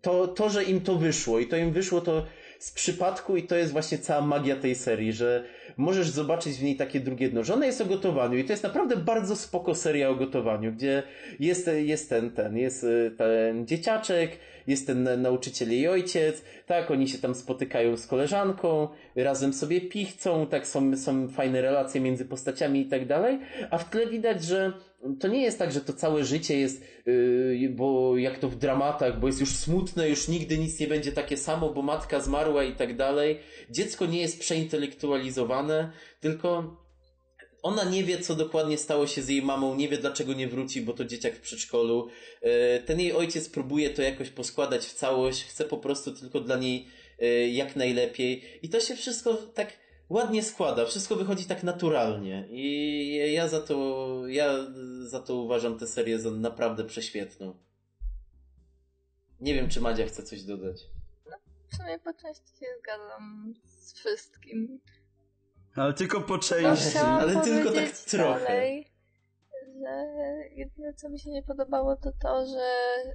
To, to, że im to wyszło i to im wyszło to z przypadku i to jest właśnie cała magia tej serii, że możesz zobaczyć w niej takie drugie dno, że ona jest o gotowaniu i to jest naprawdę bardzo spoko seria o gotowaniu, gdzie jest, jest ten, ten, jest y, ten dzieciaczek, jest ten na- nauczyciel jej ojciec, tak, oni się tam spotykają z koleżanką, razem sobie pichcą, tak, są, są fajne relacje między postaciami i tak dalej, a w tle widać, że to nie jest tak, że to całe życie jest, yy, bo jak to w dramatach, bo jest już smutne, już nigdy nic nie będzie takie samo, bo matka zmarła i tak dalej. Dziecko nie jest przeintelektualizowane, tylko ona nie wie, co dokładnie stało się z jej mamą, nie wie, dlaczego nie wróci, bo to dzieciak w przedszkolu. Yy, Ten jej ojciec próbuje to jakoś poskładać w całość, chce po prostu tylko dla niej yy, jak najlepiej. I to się wszystko tak ładnie składa, wszystko wychodzi tak naturalnie i ja za to, ja za to uważam tę serię za naprawdę prześwietną. Nie wiem, czy Madzia chce coś dodać. W sumie po części się zgadzam z wszystkim. Ale tylko po No, części. chciałam ale tylko tak trochę. Dalej, że jedyne co mi się nie podobało to to, że yy,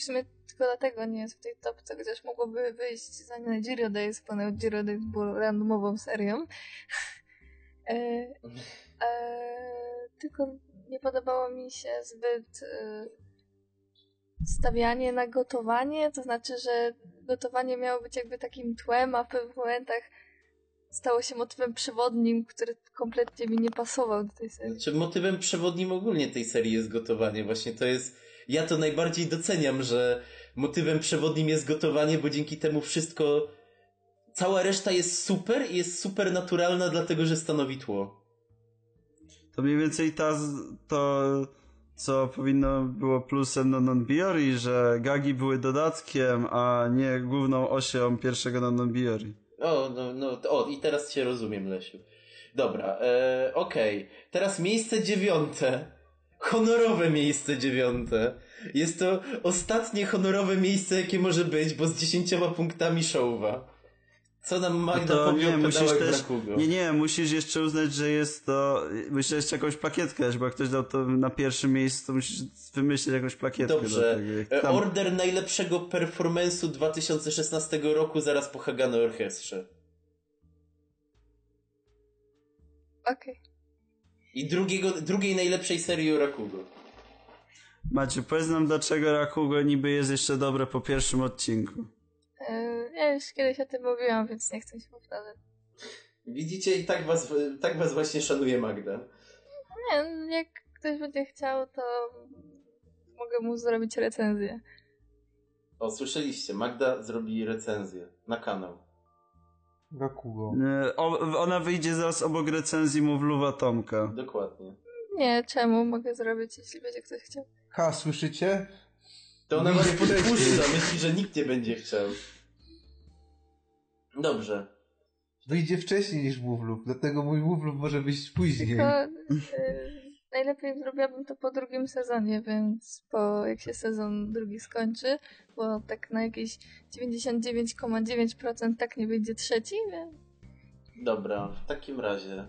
w sumie tylko dlatego nie jest w tej topce, chociaż mogłoby wyjść za Giro Days, ponieważ Giro Days było randomową serią. Yy, (laughs) yy, tylko nie podobało mi się zbyt yy, stawianie na gotowanie, to znaczy, że gotowanie miało być jakby takim tłem, a w pewnych momentach stało się motywem przewodnim, który kompletnie mi nie pasował do tej serii. Znaczy, motywem przewodnim ogólnie tej serii jest gotowanie. Właśnie to jest. Ja to najbardziej doceniam, że motywem przewodnim jest gotowanie, bo dzięki temu wszystko. Cała reszta jest super i jest super naturalna, dlatego że stanowi tło. To mniej więcej ta, to, co powinno było plusem no non biori że gagi były dodatkiem, a nie główną osią pierwszego no non biori O, no, no, o, i teraz cię rozumiem, Lesiu. Dobra, e, okej. Teraz miejsce dziewiąte. Honorowe miejsce dziewiąte. Jest to ostatnie honorowe miejsce, jakie może być, bo z dziesięcioma punktami Showa. Co nam Magda to powie nie, musisz też, nie, nie, musisz jeszcze uznać, że jest to, musisz jeszcze jakąś plakietkę dać, bo jak ktoś dał to na pierwszym miejscu, to musisz wymyślić jakąś plakietkę. do Dobrze. tego, tam- Order najlepszego performance'u 2016 roku zaraz po Hagano Orchestrze. Okej. I drugiego, drugiej najlepszej serii o Rakugo. Maciu, powiedz nam dlaczego Rakugo niby jest jeszcze dobre po pierwszym odcinku. E, Ja już kiedyś o tym mówiłam, więc nie chcę się powtarzać. Widzicie, i tak was, tak was właśnie szanuje Magda. Nie, jak ktoś będzie chciał, to mogę mu zrobić recenzję. O, słyszeliście, Magda zrobi recenzję na kanał. Rakugo. E, O, ona wyjdzie zaraz obok recenzji Mówluwa Tomka. Dokładnie. Nie, czemu mogę zrobić, jeśli będzie ktoś chciał. Ha, słyszycie? To ona was podpuszcza, myśli, że nikt nie będzie chciał. Dobrze. Wyjdzie wcześniej niż Mówlów, dlatego mój Mówlów może wyjść później. Tylko e, najlepiej zrobiłabym to po drugim sezonie, więc po jak się sezon drugi skończy, bo tak na jakieś 99,9% tak nie wyjdzie trzeci, więc Dobra, w takim razie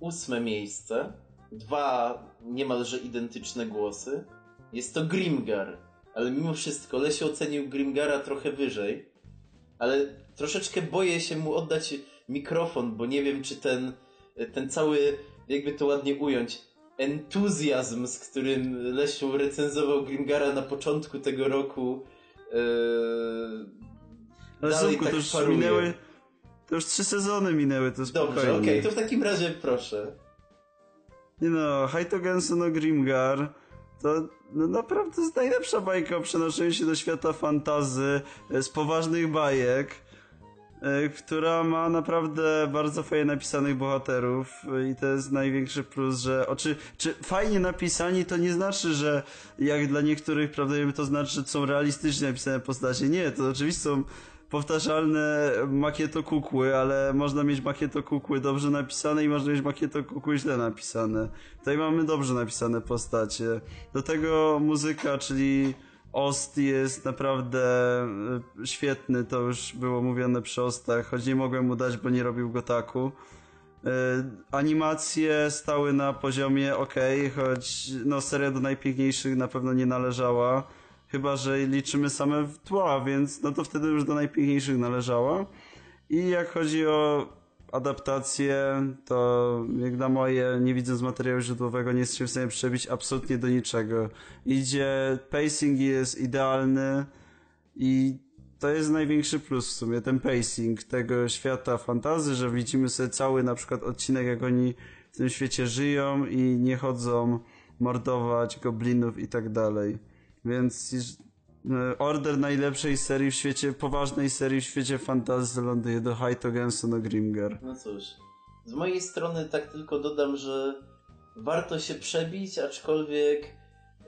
ósme miejsce. Dwa niemalże identyczne głosy. Jest to Grimgar. Ale mimo wszystko Lesio ocenił Grimgara trochę wyżej. Ale troszeczkę boję się mu oddać mikrofon, bo nie wiem, czy ten, ten cały, jakby to ładnie ująć, entuzjazm, z którym Lesiu recenzował Grimgara na początku tego roku. Yy, Ale dalej Sumku, tak to już paruje. minęły, to już trzy sezony minęły, to spokojnie. Dobrze, okej, to w takim razie proszę. Nie no, Haito Gensu no Grimgar to no, naprawdę jest najlepsza bajka o przenoszeniu się do świata fantazy e, z poważnych bajek, która ma naprawdę bardzo fajnie napisanych bohaterów e, i to jest największy plus, że oczy, czy fajnie napisani to nie znaczy, że jak dla niektórych prawdopodobnie to znaczy, że są realistycznie napisane postacie. Nie, to oczywiście są powtarzalne makieto kukły, ale można mieć makieto kukły dobrze napisane i można mieć makieto kukły źle napisane. Tutaj mamy dobrze napisane postacie. Do tego muzyka, czyli Ost jest naprawdę e, świetny, to już było mówione przy Ostach, choć nie mogłem mu dać, bo nie robił go taku. E, Animacje stały na poziomie ok, choć no seria do najpiękniejszych na pewno nie należała. Chyba, że liczymy same tła, więc no to wtedy już do najpiękniejszych należała. I jak chodzi o adaptację, to jak na moje, nie widząc materiału źródłowego, nie jesteśmy w stanie przebić absolutnie do niczego. Idzie, pacing jest idealny i to jest największy plus w sumie, ten pacing tego świata fantazy, że widzimy sobie cały na przykład odcinek, jak oni w tym świecie żyją i nie chodzą mordować goblinów i tak dalej. Więc order najlepszej serii w świecie, poważnej serii w świecie fantasy ląduje do Haito Gensu no Grimgar. No cóż, z mojej strony tak tylko dodam, że warto się przebić, aczkolwiek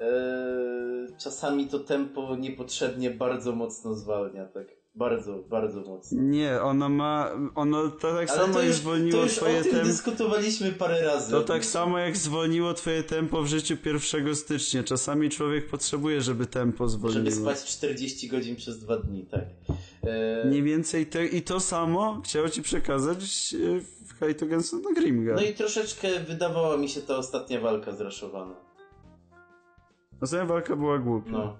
e, czasami to tempo niepotrzebnie bardzo mocno zwalnia, tak bardzo, bardzo mocno. Nie, ono ma, ono to tak Ale samo to jak już, zwolniło to już twoje o tym tempo. dyskutowaliśmy parę razy. To tak samo jak zwolniło twoje tempo w życiu 1 stycznia. Czasami człowiek potrzebuje, żeby tempo zwolniło. Żeby spać 40 godzin przez dwa dni, tak. E, Mniej więcej te, i to samo chciał ci przekazać e, w Haito Gensu no Grimgar. no i troszeczkę wydawała mi się ta ostatnia walka zraszowana. Ostatnia walka była głupia. No.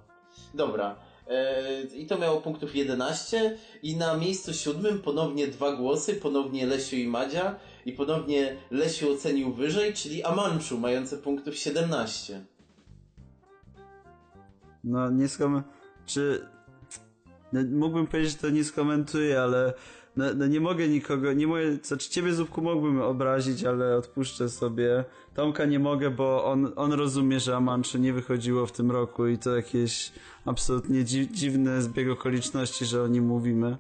Dobra. E, I to miało punktów 11 i na miejscu siódmym ponownie dwa głosy, ponownie Lesiu i Madzia i ponownie Lesiu ocenił wyżej, czyli Amanchu mające punktów 17. No, nie skom... Czy... No, mógłbym powiedzieć, że to nie skomentuję, ale no, no nie mogę nikogo, nie mogę, znaczy ciebie Zupku mógłbym obrazić, ale odpuszczę sobie. Tomka nie mogę, bo on, on rozumie, że Amanczy nie wychodziło w tym roku i to jakieś absolutnie dzi dziwny zbieg okoliczności, że o nim mówimy.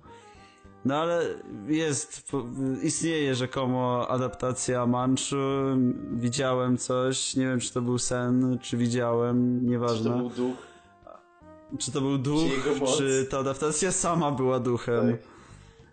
No ale jest, istnieje rzekomo adaptacja Manchu, widziałem coś, nie wiem czy to był sen, czy widziałem, Czy nieważne. to był duch? Czy to był duch, Czy czy ta adaptacja sama była duchem. Tak.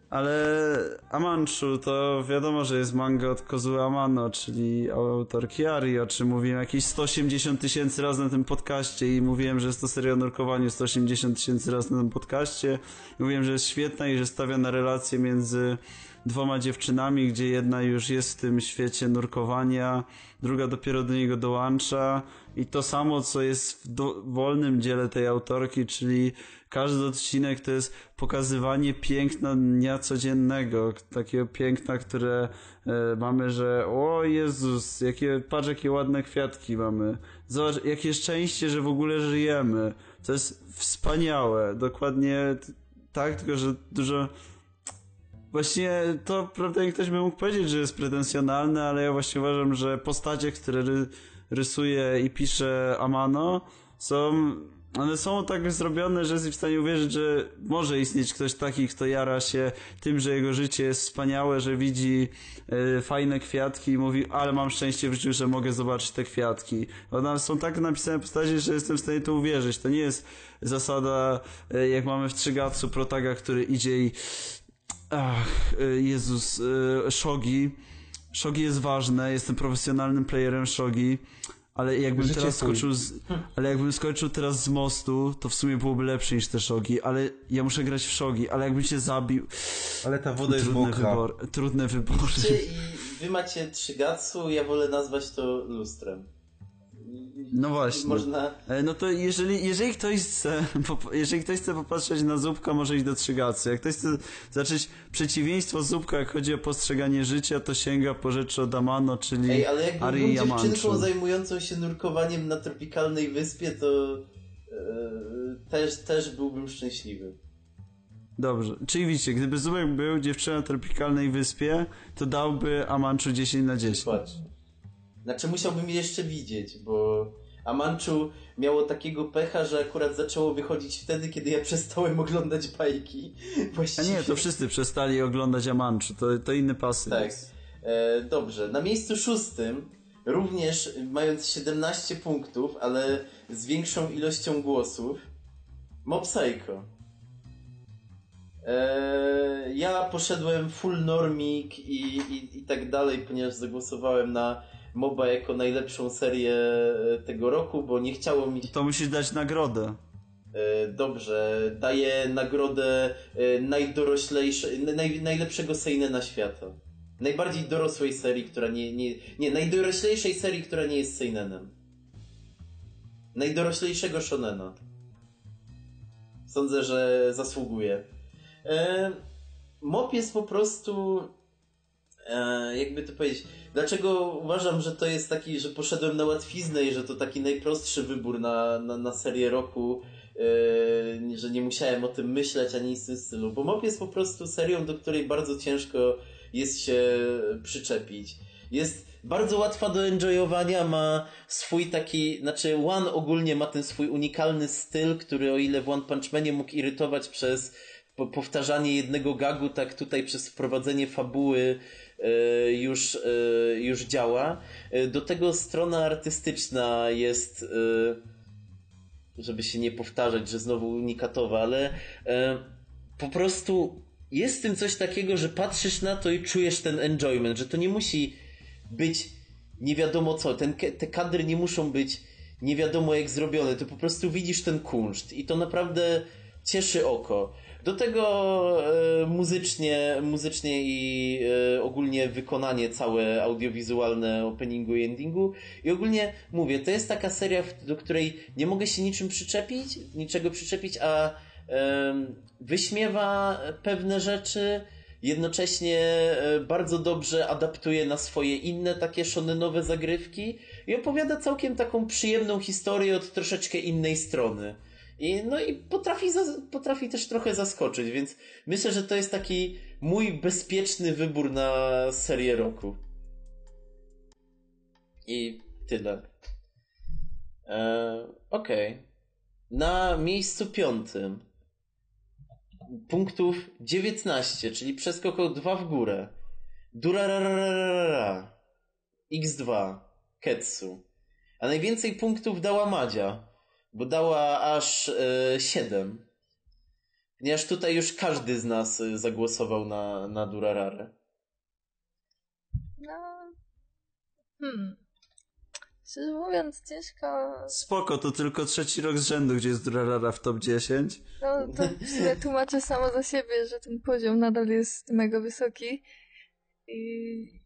Ale Amanchu to wiadomo, że jest manga od Kozu Amano, czyli autorki Ari, o czym mówiłem jakieś 180 tysięcy razy na tym podcaście i mówiłem, że jest to seria o nurkowaniu 180 tysięcy razy na tym podcaście. I mówiłem, że jest świetna i że stawia na relacje między dwoma dziewczynami, gdzie jedna już jest w tym świecie nurkowania, druga dopiero do niego dołącza i to samo, co jest w wolnym dziele tej autorki, czyli każdy odcinek to jest pokazywanie piękna dnia codziennego, takiego piękna, które e, mamy, że o Jezus, jakie, patrz jakie ładne kwiatki mamy, zobacz jakie szczęście, że w ogóle żyjemy, to jest wspaniałe, dokładnie tak, tylko że dużo Właśnie to prawda ktoś by mógł powiedzieć, że jest pretensjonalne, ale ja właśnie uważam, że postacie, które ry rysuje i pisze Amano są one są tak zrobione, że jesteś w stanie uwierzyć, że może istnieć ktoś taki, kto jara się tym, że jego życie jest wspaniałe, że widzi y, fajne kwiatki i mówi, ale mam szczęście w życiu, że mogę zobaczyć te kwiatki. One są tak napisane postacie, że jestem w stanie to uwierzyć. To nie jest zasada, y, jak mamy w Trzygatsu protaga, który idzie i Ach, y, Jezus, Shogi. Shogi jest ważne, jestem profesjonalnym playerem Shogi, ale jakbym Życie teraz skoczył z, ale jakbym skoczył teraz z mostu, to w sumie byłoby lepsze niż te Shogi, ale ja muszę grać w Shogi, ale jakbym się zabił, Ale ta woda jest trudne, mokra. wybor, trudne wybory. Czy i wy macie Trzygatsu, ja wolę nazwać to lustrem. No właśnie. Można... E, No to jeżeli, jeżeli ktoś chce, (laughs) jeżeli ktoś chce popatrzeć na Zupka, może iść do Trzygacy. Jak ktoś chce zacząć przeciwieństwo Zupka, jak chodzi o postrzeganie życia, to sięga po rzeczy od Amano, czyli Ej, ale jakbym Ari był Yamanchu. dziewczynką zajmującą się nurkowaniem na tropikalnej wyspie, to e, też, też byłbym szczęśliwy. Dobrze. Czyli widzicie, gdyby Zubek był dziewczyną na tropikalnej wyspie, to dałby Amanchu 10 na 10. Patrz. Znaczy musiałbym je jeszcze widzieć, bo Amanchu miało takiego pecha, że akurat zaczęło wychodzić wtedy, kiedy ja (laughs) przestałem oglądać bajki. A Właściwie. nie, to wszyscy przestali oglądać Amanchu, to, to inny pasy Tak. E, dobrze. Na miejscu szóstym, również mając 17 punktów, ale z większą ilością głosów, Mob Psycho. E, ja poszedłem full normik i, i, i tak dalej, ponieważ zagłosowałem na MOBA jako najlepszą serię e, tego roku, bo nie chciało mi. To musisz dać nagrodę. E, Dobrze, daję nagrodę e, najdoroślejszej, naj, najlepszego seinena świata. Najbardziej dorosłej serii, która nie, nie... Nie, najdoroślejszej serii, która nie jest seinenem. Najdoroślejszego shonena. Sądzę, że zasługuje. E, Mop jest po prostu... E, jakby to powiedzieć... Dlaczego uważam, że to jest taki, że poszedłem na łatwiznę i że to taki najprostszy wybór na, na, na serię roku, Yy, że nie musiałem o tym myśleć ani nic w tym stylu, bo MOP jest po prostu serią, do której bardzo ciężko jest się przyczepić. Jest bardzo łatwa do enjoyowania, ma swój taki, znaczy One ogólnie ma ten swój unikalny styl, który o ile w One Punch Manie mógł irytować przez po- powtarzanie jednego gagu, tak tutaj przez wprowadzenie fabuły już, yy, już działa. Yy, Do tego strona artystyczna jest żeby się nie powtarzać, że znowu unikatowa, ale po prostu jest w tym coś takiego, że patrzysz na to i czujesz ten enjoyment, że to nie musi być nie wiadomo co, ten, te kadry nie muszą być nie wiadomo jak zrobione, to po prostu widzisz ten kunszt i to naprawdę cieszy oko. Do tego e, muzycznie, muzycznie i e, ogólnie wykonanie całe audiowizualne openingu i endingu. I ogólnie mówię, to jest taka seria, do której nie mogę się niczym przyczepić, niczego przyczepić, a wyśmiewa pewne rzeczy, jednocześnie e, bardzo dobrze adaptuje na swoje inne takie shonenowe zagrywki i opowiada całkiem taką przyjemną historię od troszeczkę innej strony. I, no i potrafi, potrafi też trochę zaskoczyć, więc myślę, że to jest taki mój bezpieczny wybór na serię roku. I tyle. E, Okej. Na miejscu piątym punktów 19, czyli przeskok o 2 w górę. Durarararara. X2. Ketsu. A najwięcej punktów dała Madzia, bo dała aż e, 7. Ponieważ tutaj już każdy z nas y, zagłosował na, na Durararę. No. Hmm. Szczerze mówiąc, ciężko. Spoko, to tylko trzeci rok z rzędu, gdzie jest Durarara w top 10. No, to sumie tłumaczę samo za siebie, że ten poziom nadal jest mega wysoki i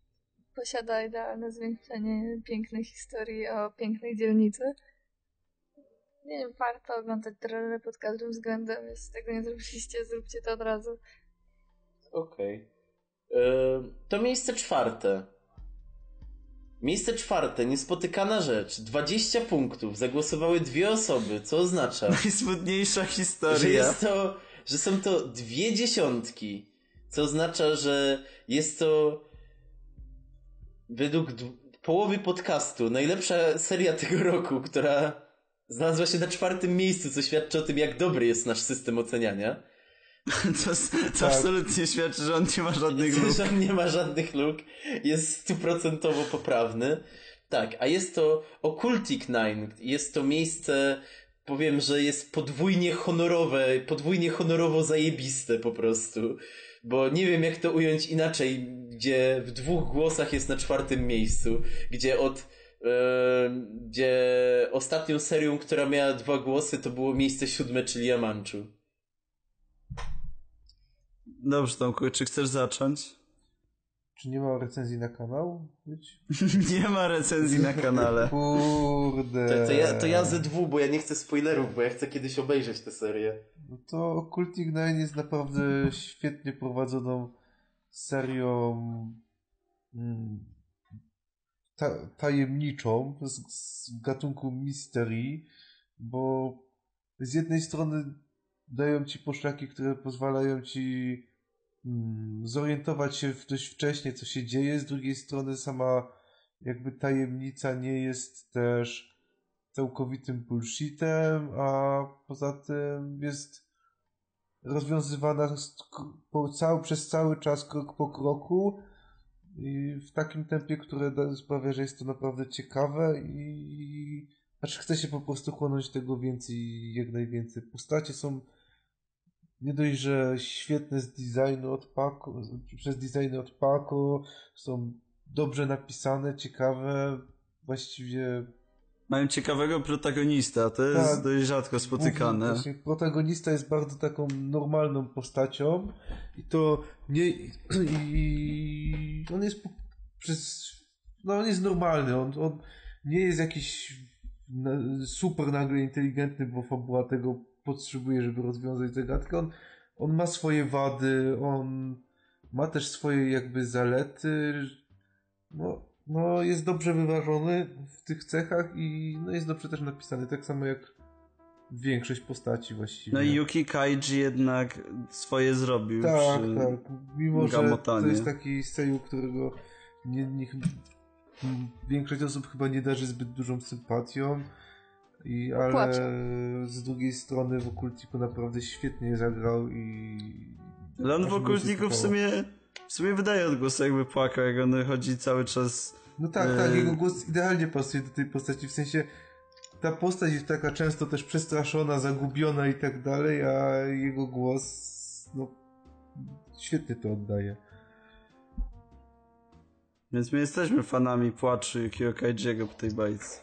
posiada idealne zwieńczenie pięknej historii o pięknej dzielnicy. Nie wiem, warto oglądać trailery pod każdym względem, jeśli tego nie zrobiliście, zróbcie to od razu. Okej. Y, To miejsce czwarte. Miejsce czwarte, niespotykana rzecz. 20 punktów. Zagłosowały dwie osoby, co oznacza, (laughs) Najsmutniejsza że historia. jest to, że są to dwie dziesiątki. Co oznacza, że jest to według połowy podcastu najlepsza seria tego roku, która znalazła się na czwartym miejscu, co świadczy o tym, jak dobry jest nasz system oceniania. (laughs) To, to Tak. absolutnie świadczy, że on nie ma żadnych luk. że on nie ma żadnych luk, jest stuprocentowo poprawny. Tak, a jest to Occultic Nine. Jest to miejsce, powiem, że jest podwójnie honorowe, podwójnie honorowo zajebiste po prostu. Bo nie wiem jak to ująć inaczej, gdzie w dwóch głosach jest na czwartym miejscu, gdzie od gdzie ostatnią serią, która miała dwa głosy, to było miejsce siódme, czyli Amanchu. Dobrze, Tomku, czy chcesz zacząć? Czy nie ma recenzji na kanał? (laughs) Nie ma recenzji na kanale. Kurde. To, to, ja, to ja ze dwu, bo ja nie chcę spoilerów, bo ja chcę kiedyś obejrzeć tę serię. No to Occultic Nine jest naprawdę świetnie prowadzoną serią mm, ta, tajemniczą z, z gatunku mystery, bo z jednej strony dają ci poszlaki, które pozwalają ci mm, zorientować się dość wcześnie, co się dzieje, z drugiej strony sama jakby tajemnica nie jest też całkowitym bullshitem, a poza tym jest rozwiązywana przez cały czas krok po kroku i w takim tempie, które sprawia, że jest to naprawdę ciekawe i znaczy chce się po prostu chłonąć tego więcej, jak najwięcej. Postacie są nie dość, że świetne z designu od Paco, przez designy od Paco, są dobrze napisane, ciekawe, właściwie Mają ciekawego protagonista, to jest Tak. dość rzadko spotykane. Właśnie, protagonista jest bardzo taką normalną postacią i to nie (clears throat) i on jest przez no on jest normalny, on, on nie jest jakiś super nagle inteligentny, bo fabuła tego potrzebuje, żeby rozwiązać zagadkę. On, on ma swoje wady, on ma też swoje jakby zalety. No, no jest dobrze wyważony w tych cechach i no jest dobrze też napisany, tak samo jak większość postaci właściwie. No i Yuki Kaiji jednak swoje zrobił Tak, przy... tak. Mimo, że to Gamotanie. jest taki seju, którego nie, nie, większość osób chyba nie darzy zbyt dużą sympatią. I, ale Płacze. z drugiej strony w Okultiku naprawdę świetnie zagrał i... Ale on w Okultiku w sumie, w sumie wydaje odgłos jakby płakał, jak on chodzi cały czas... No tak, tak, Eee. jego głos idealnie pasuje do tej postaci, w sensie ta postać jest taka często też przestraszona, zagubiona i tak dalej, a jego głos no świetnie to oddaje. Więc my jesteśmy fanami płaczu Yukio Kaijiego po tej bajce.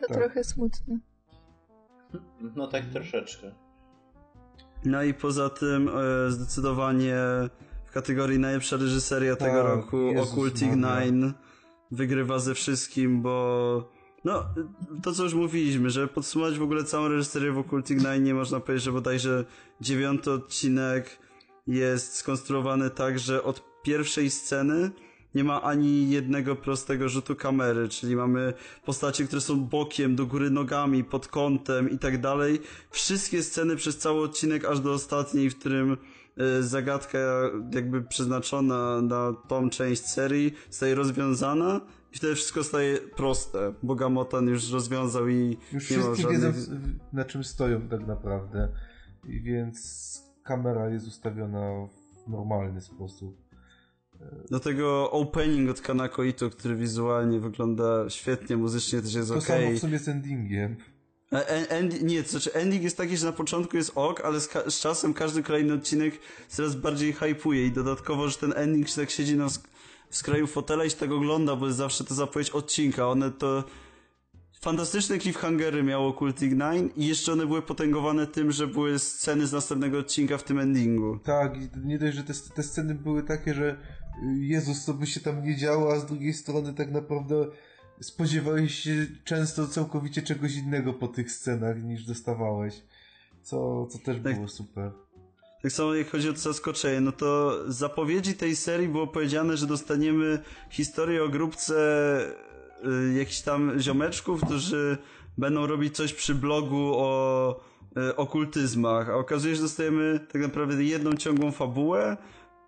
To Tak. trochę smutne. No tak troszeczkę. No i poza tym e, zdecydowanie kategorii najlepsza reżyseria tego Tak, roku Jezus Maria. Nine wygrywa ze wszystkim, bo no to co już mówiliśmy, że podsumować w ogóle całą reżyserię w Occultic Nine nie można powiedzieć, że bodajże dziewiąty odcinek jest skonstruowany tak, że od pierwszej sceny nie ma ani jednego prostego rzutu kamery, czyli mamy postacie, które są bokiem, do góry nogami, pod kątem i tak dalej. Wszystkie sceny przez cały odcinek aż do ostatniej, w którym zagadka jakby przeznaczona na tą część serii staje rozwiązana i wtedy wszystko staje proste, bo Gamotan już rozwiązał i Już nie ma żadnych... wiedzą na czym stoją tak naprawdę, I więc kamera jest ustawiona w normalny sposób. Do tego opening od Kanako Ito, który wizualnie wygląda świetnie, muzycznie też jest To okej. samo w sumie z endingiem. End, nie, to znaczy ending jest taki, że na początku jest ok, ale z, z czasem każdy kolejny odcinek coraz bardziej hypuje i dodatkowo, że ten ending się tak siedzi na sk- w skraju fotela i się tak ogląda, bo jest zawsze to zapowiedź odcinka. One to fantastyczne cliffhangery miało Cultic 9 i jeszcze one były potęgowane tym, że były sceny z następnego odcinka w tym endingu. Tak, i nie dość, że te, te sceny były takie, że y, Jezus, co by się tam nie działo, a z drugiej strony tak naprawdę spodziewałeś się często całkowicie czegoś innego po tych scenach niż dostawałeś. Co, co też Tak. było super. Tak samo jak chodzi o zaskoczenie, no to z zapowiedzi tej serii było powiedziane, że dostaniemy historię o grupce y, jakichś tam ziomeczków, którzy będą robić coś przy blogu o y, okultyzmach, a okazuje się, że dostajemy tak naprawdę jedną ciągłą fabułę,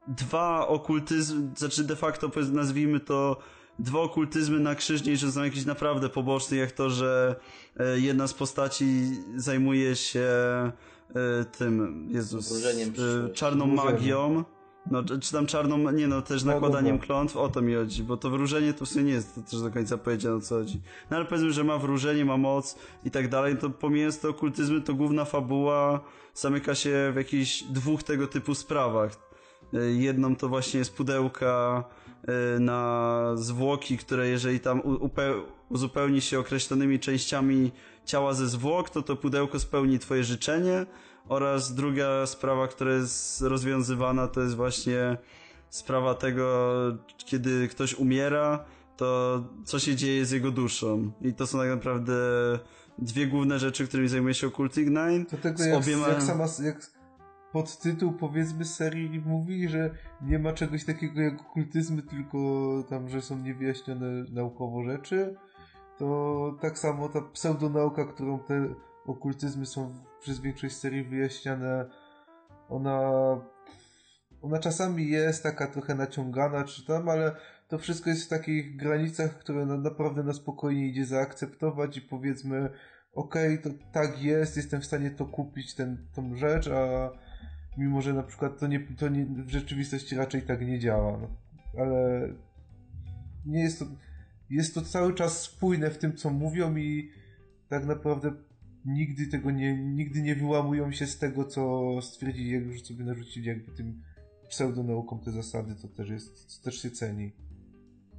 dwa okultyzmy, znaczy de facto nazwijmy to dwa okultyzmy na krzyżnie, że są jakieś naprawdę poboczne, jak to, że e, jedna z postaci zajmuje się e, tym, Jezus, e, czarną magią, no, czy tam czarną, nie no, też No, nakładaniem klątw, o to mi chodzi, bo to wróżenie to w sumie nie jest to też do końca powiedziane o co chodzi. No ale powiedzmy, że ma wróżenie, ma moc i tak dalej, to pomijając te okultyzmy, to główna fabuła zamyka się w jakichś dwóch tego typu sprawach. Jedną to właśnie jest pudełka na zwłoki, które jeżeli tam uzupełni się określonymi częściami ciała ze zwłok, to to pudełko spełni twoje życzenie oraz druga sprawa, która jest rozwiązywana, to jest właśnie sprawa tego, kiedy ktoś umiera, to co się dzieje z jego duszą. I to są tak naprawdę dwie główne rzeczy, którymi zajmuje się Occultic Nine. Do tego Z jak, obiema- jak sama, jak podtytuł powiedzmy serii mówi, że nie ma czegoś takiego jak okultyzmy, tylko tam, że są niewyjaśnione naukowo rzeczy, to tak samo ta pseudonauka, którą te okultyzmy są przez większość serii wyjaśniane, ona ona czasami jest taka trochę naciągana czy tam, ale to wszystko jest w takich granicach, które na, naprawdę na spokojnie idzie zaakceptować i powiedzmy okej, to tak jest, jestem w stanie to kupić, tą rzecz, a mimo, że na przykład to, nie, to nie, w rzeczywistości raczej tak nie działa. No. Ale nie jest to, jest to cały czas spójne w tym, co mówią i tak naprawdę nigdy tego nie, nigdy nie wyłamują się z tego, co stwierdzili, jak już sobie narzucili jakby tym pseudonauką te zasady, to też jest, to też się ceni.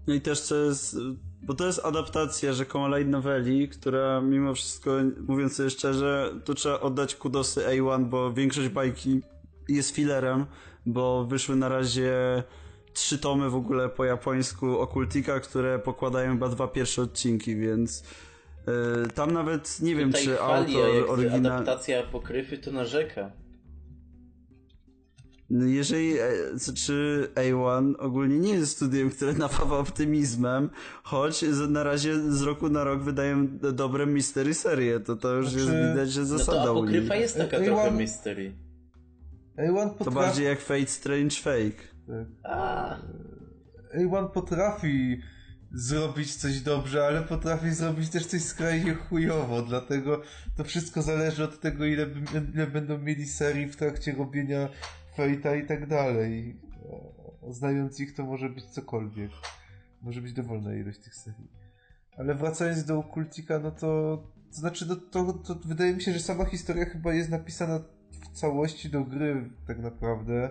No i też co jest, bo to jest adaptacja rzekomo light noveli, która mimo wszystko, mówiąc sobie szczerze, to trzeba oddać kudosy A1, bo większość bajki jest filerem, bo wyszły na razie trzy tomy w ogóle po japońsku Okultika, które pokładają chyba dwa pierwsze odcinki, więc yy, tam nawet nie wiem, Tutaj czy chwali, a autor oryginalny... adaptacja pokrywy, to narzeka. No Jeżeli, e, czy A1 ogólnie nie jest studiem, które napawa optymizmem, choć na razie z roku na rok wydają dobre mystery serie, to to już Znaczy- jest widać, że No zasada to u nich. apokryfa jest taka Ej, trochę ładnie. mystery. A1 To potrafi, bardziej jak Fate Strange Fake. A, A1 potrafi zrobić coś dobrze, ale potrafi zrobić też coś skrajnie chujowo, dlatego to wszystko zależy od tego, ile, b- ile będą mieli serii w trakcie robienia Fate'a i tak dalej. Znając ich, to może być cokolwiek. Może być dowolna ilość tych serii. Ale wracając do Okultika, no to, to znaczy, no to, to wydaje mi się, że sama historia chyba jest napisana całości do gry, tak naprawdę.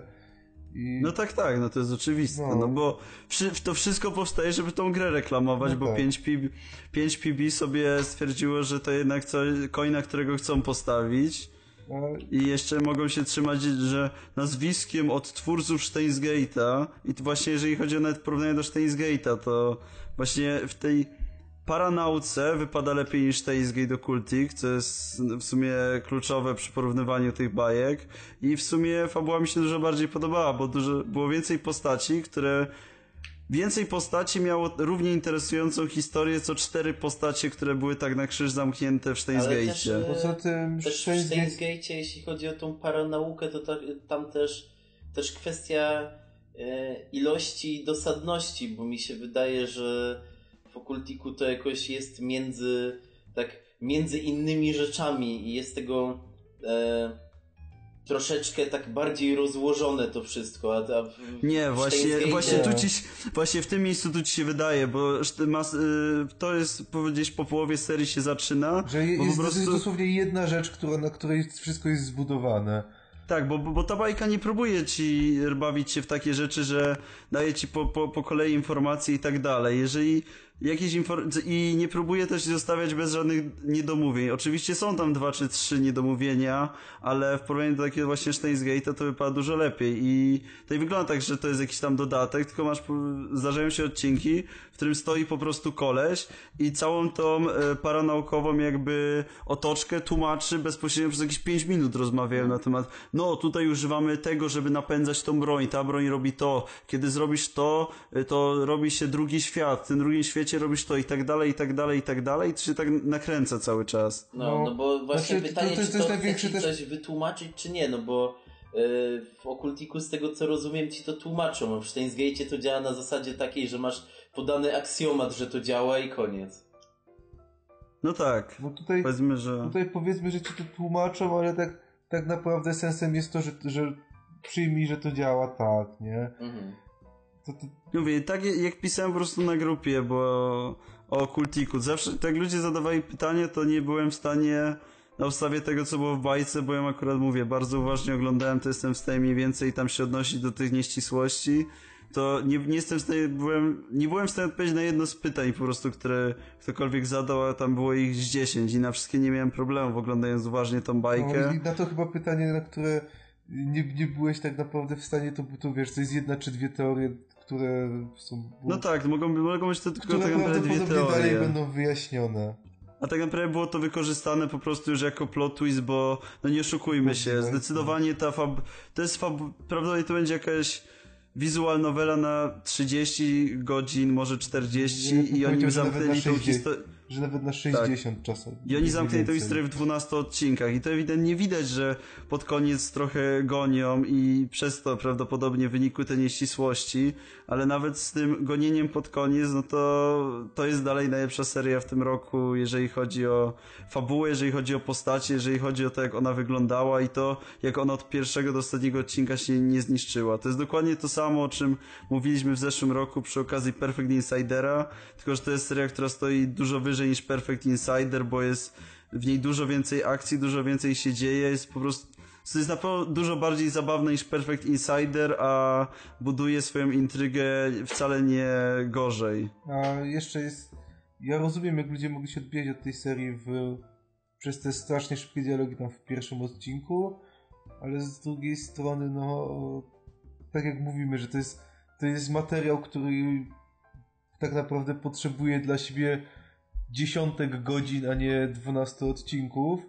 I... No tak, tak, no to jest oczywiste, no, No. bo wszy, to wszystko powstaje, żeby tą grę reklamować, No bo tak. 5PB, 5PB sobie stwierdziło, że to jednak co, coina, którego chcą postawić. a I jeszcze mogą się trzymać, że nazwiskiem od twórców Steins Gate'a i to właśnie jeżeli chodzi o nawet porównanie do Steins Gate'a, to właśnie w tej paranauce wypada lepiej niż Steins Gate Occultic, co jest w sumie kluczowe przy porównywaniu tych bajek. I w sumie fabuła mi się dużo bardziej podobała, bo dużo, było więcej postaci, które Więcej postaci miało równie interesującą historię, co cztery postacie, które były tak na krzyż zamknięte w Steins też, e, poza tym Też w Steins Steins Gate- Gate, jeśli chodzi o tą paranaukę, to ta, tam też, też kwestia e, ilości i dosadności, bo mi się wydaje, że w okultiku to jakoś jest między, tak, między innymi rzeczami i jest tego, e, troszeczkę tak bardziej rozłożone to wszystko, a, a w- Nie, w właśnie, właśnie tu ci, właśnie w tym miejscu tu ci się wydaje, bo mas, y, to jest gdzieś po połowie serii się zaczyna, Że jest, po prostu... jest dosłownie jedna rzecz, która, na której wszystko jest zbudowane. Tak, bo, bo, bo ta bajka nie próbuje ci bawić się w takie rzeczy, że daje ci po, po, po kolei informacje i tak dalej. Jeżeli jakieś infor- i nie próbuje też zostawiać bez żadnych niedomówień. Oczywiście są tam dwa czy trzy niedomówienia, ale w porównaniu do takiego właśnie Steins to wypada dużo lepiej. I nie wygląda tak, że to jest jakiś tam dodatek, tylko masz, zdarzają się odcinki, w którym stoi po prostu koleś i całą tą e, paranaukową jakby otoczkę tłumaczy bezpośrednio przez jakieś 5 minut rozmawiają na temat, no tutaj używamy tego, żeby napędzać tą broń, ta broń robi to, kiedy zrobisz to, e, to robi się drugi świat, w tym drugim świecie robisz to i tak dalej, i tak dalej, i tak dalej, i to się tak nakręca cały czas. No, No, no bo właśnie znaczy, pytanie, to- to jest czy to też chce największy ci też- coś wytłumaczyć, czy nie, no bo yy, w Okultiku z tego co rozumiem ci to tłumaczą, a w Steins to działa na zasadzie takiej, że masz podany aksjomat, że to działa i koniec. No tak, Bo tutaj, powiedzmy, że... tutaj powiedzmy, że ci to tłumaczą, ale tak, tak naprawdę sensem jest to, że, że przyjmij, że to działa tak, nie? Mhm. Mówię, tak jak- pisałem po prostu na grupie, bo o kultiku. Zawsze, tak ludzie zadawali pytanie, to nie byłem w stanie na podstawie tego, co było w bajce, bo ja akurat mówię, bardzo uważnie oglądałem, to jestem w stanie mniej więcej tam się odnosić do tych nieścisłości. To nie, nie jestem w stanie, byłem, nie byłem w stanie odpowiedzieć na jedno z pytań po prostu, które ktokolwiek zadał, a tam było ich z 10 i na wszystkie nie miałem problemów oglądając uważnie tą bajkę. no, na to chyba pytanie, na które nie, nie byłeś tak naprawdę w stanie, to, to wiesz, to jest jedna czy dwie teorie, które są... No tak, mogą, mogą być to tylko które tak naprawdę dwie prawdopodobnie dalej teorie. będą wyjaśnione. A tak naprawdę było to wykorzystane po prostu już jako plot twist, bo no nie oszukujmy się, zdecydowanie ta fab... To jest fab... Prawdopodobnie to będzie jakaś visual novela na 30 godzin, może 40 Ja bym i oni zamknęli tą 60. historię... Że nawet na 60 czasem. I oni zamknęli tę historię w 12 odcinkach i to ewidentnie widać, że pod koniec trochę gonią i przez to prawdopodobnie wynikły te nieścisłości, ale nawet z tym gonieniem pod koniec, no to to jest dalej najlepsza seria w tym roku, jeżeli chodzi o fabułę, jeżeli chodzi o postacie, jeżeli chodzi o to, jak ona wyglądała i to, jak ona od pierwszego do ostatniego odcinka się nie zniszczyła. To jest dokładnie to samo, o czym mówiliśmy w zeszłym roku przy okazji Perfect Insidera, tylko że to jest seria, która stoi dużo wyżej niż Perfect Insider, bo jest w niej dużo więcej akcji, dużo więcej się dzieje, jest po prostu to jest na pewno dużo bardziej zabawne niż Perfect Insider, a buduje swoją intrygę wcale nie gorzej. A jeszcze jest. Ja rozumiem, jak ludzie mogli się odbijać od tej serii w... przez te strasznie szybkie dialogi tam w pierwszym odcinku, ale z drugiej strony, no. Tak jak mówimy, że to jest, to jest materiał, który tak naprawdę potrzebuje dla siebie dziesiątek godzin, a nie 12 odcinków.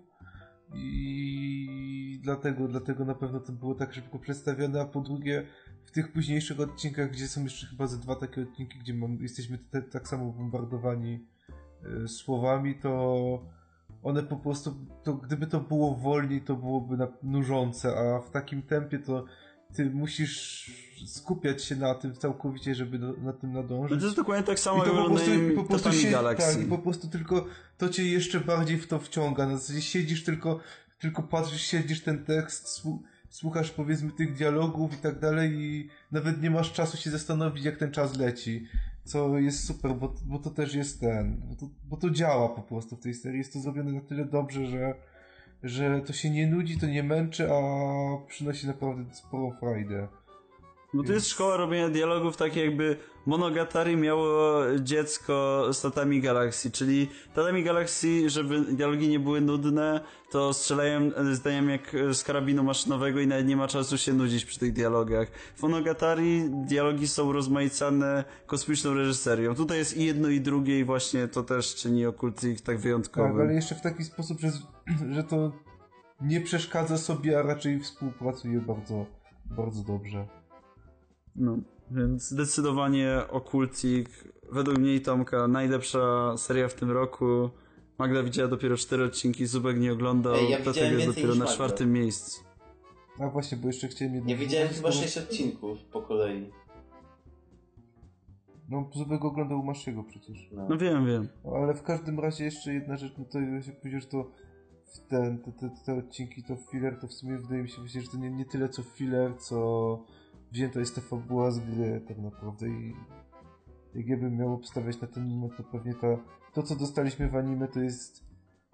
I dlatego, dlatego na pewno to było tak szybko przedstawione, a po drugie w tych późniejszych odcinkach, gdzie są jeszcze chyba ze dwa takie odcinki, gdzie mam, jesteśmy te, tak samo bombardowani e, słowami, to one po prostu, to gdyby to było wolniej, to byłoby na, nużące, a w takim tempie to ty musisz skupiać się na tym całkowicie, żeby do, na tym No nadążyć. to jest dokładnie tak samo, I to po prostu, po prostu się, Galaxy. tak, po prostu tylko to cię jeszcze bardziej w to wciąga. Na zasadzie siedzisz tylko, tylko patrzysz, siedzisz ten tekst, słu- słuchasz powiedzmy tych dialogów i tak dalej i nawet nie masz czasu się zastanowić, jak ten czas leci. Co jest super, bo, bo to też jest ten, bo to, bo to działa po prostu w tej serii. Jest to zrobione na tyle dobrze, że, że to się nie nudzi, to nie męczy, a przynosi naprawdę sporą frajdę. Bo to jest szkoła robienia dialogów, tak jakby Monogatari miało dziecko z Tatami Galaxy, czyli Tatami Galaxy, żeby dialogi nie były nudne, to strzelają e, zdaniami jak z karabinu maszynowego i nawet nie ma czasu się nudzić przy tych dialogach. W Monogatari dialogi są rozmaicane kosmiczną reżyserią. Tutaj jest i jedno i drugie i właśnie to też czyni Okultik tak wyjątkowym. Tak, ale jeszcze w taki sposób, że, (clears throat) że to nie przeszkadza sobie, a raczej współpracuje bardzo, bardzo dobrze. No, więc zdecydowanie Okultik, według mnie i Tomka, najlepsza seria w tym roku. Magda widziała dopiero cztery odcinki, Zubek nie oglądał, Ej, ja jest dopiero na czwartym miejscu. A właśnie, bo jeszcze chciałem jedno Nie widziałem chyba 6 odcinków po kolei. No, Zubek oglądał Maszygo przecież. No. No wiem, wiem. Ale w każdym razie jeszcze jedna rzecz, no to ja się powiedział, że to ten, te, te, te odcinki to filler, to w sumie wydaje mi się właśnie, że to nie, nie tyle co filler, co wzięta jest ta fabuła z gry tak naprawdę i jak ja bym miał obstawiać na ten moment, to pewnie ta, to co dostaliśmy w anime to jest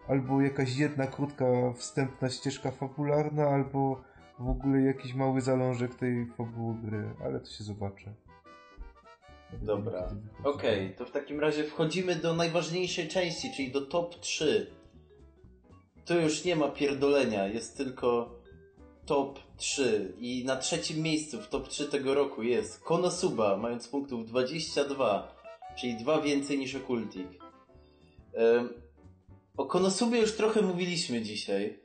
albo jakaś jedna krótka wstępna ścieżka fabularna, albo w ogóle jakiś mały zalążek tej fabuły gry, ale to się zobaczy. Dobra. Okej, to w takim razie wchodzimy do najważniejszej części, czyli do top 3. Tu już nie ma pierdolenia, jest tylko top 3. I na trzecim miejscu w top 3 tego roku jest Konosuba, mając punktów 22, czyli dwa więcej niż Okultik. Em, O Konosubie już trochę mówiliśmy dzisiaj.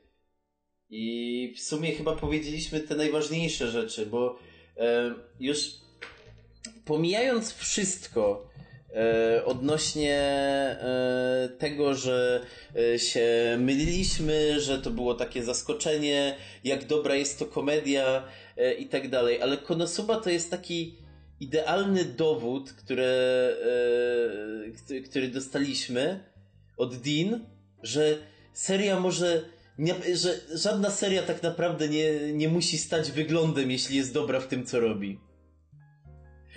I w sumie chyba powiedzieliśmy te najważniejsze rzeczy, bo em, już pomijając wszystko odnośnie e, tego, że e, się myliliśmy, że to było takie zaskoczenie, jak dobra jest to komedia e, i tak dalej, ale Konosuba to jest taki idealny dowód, e, który- który dostaliśmy od Dean, że seria może nie, że żadna seria tak naprawdę nie, nie musi stać wyglądem, jeśli jest dobra w tym, co robi.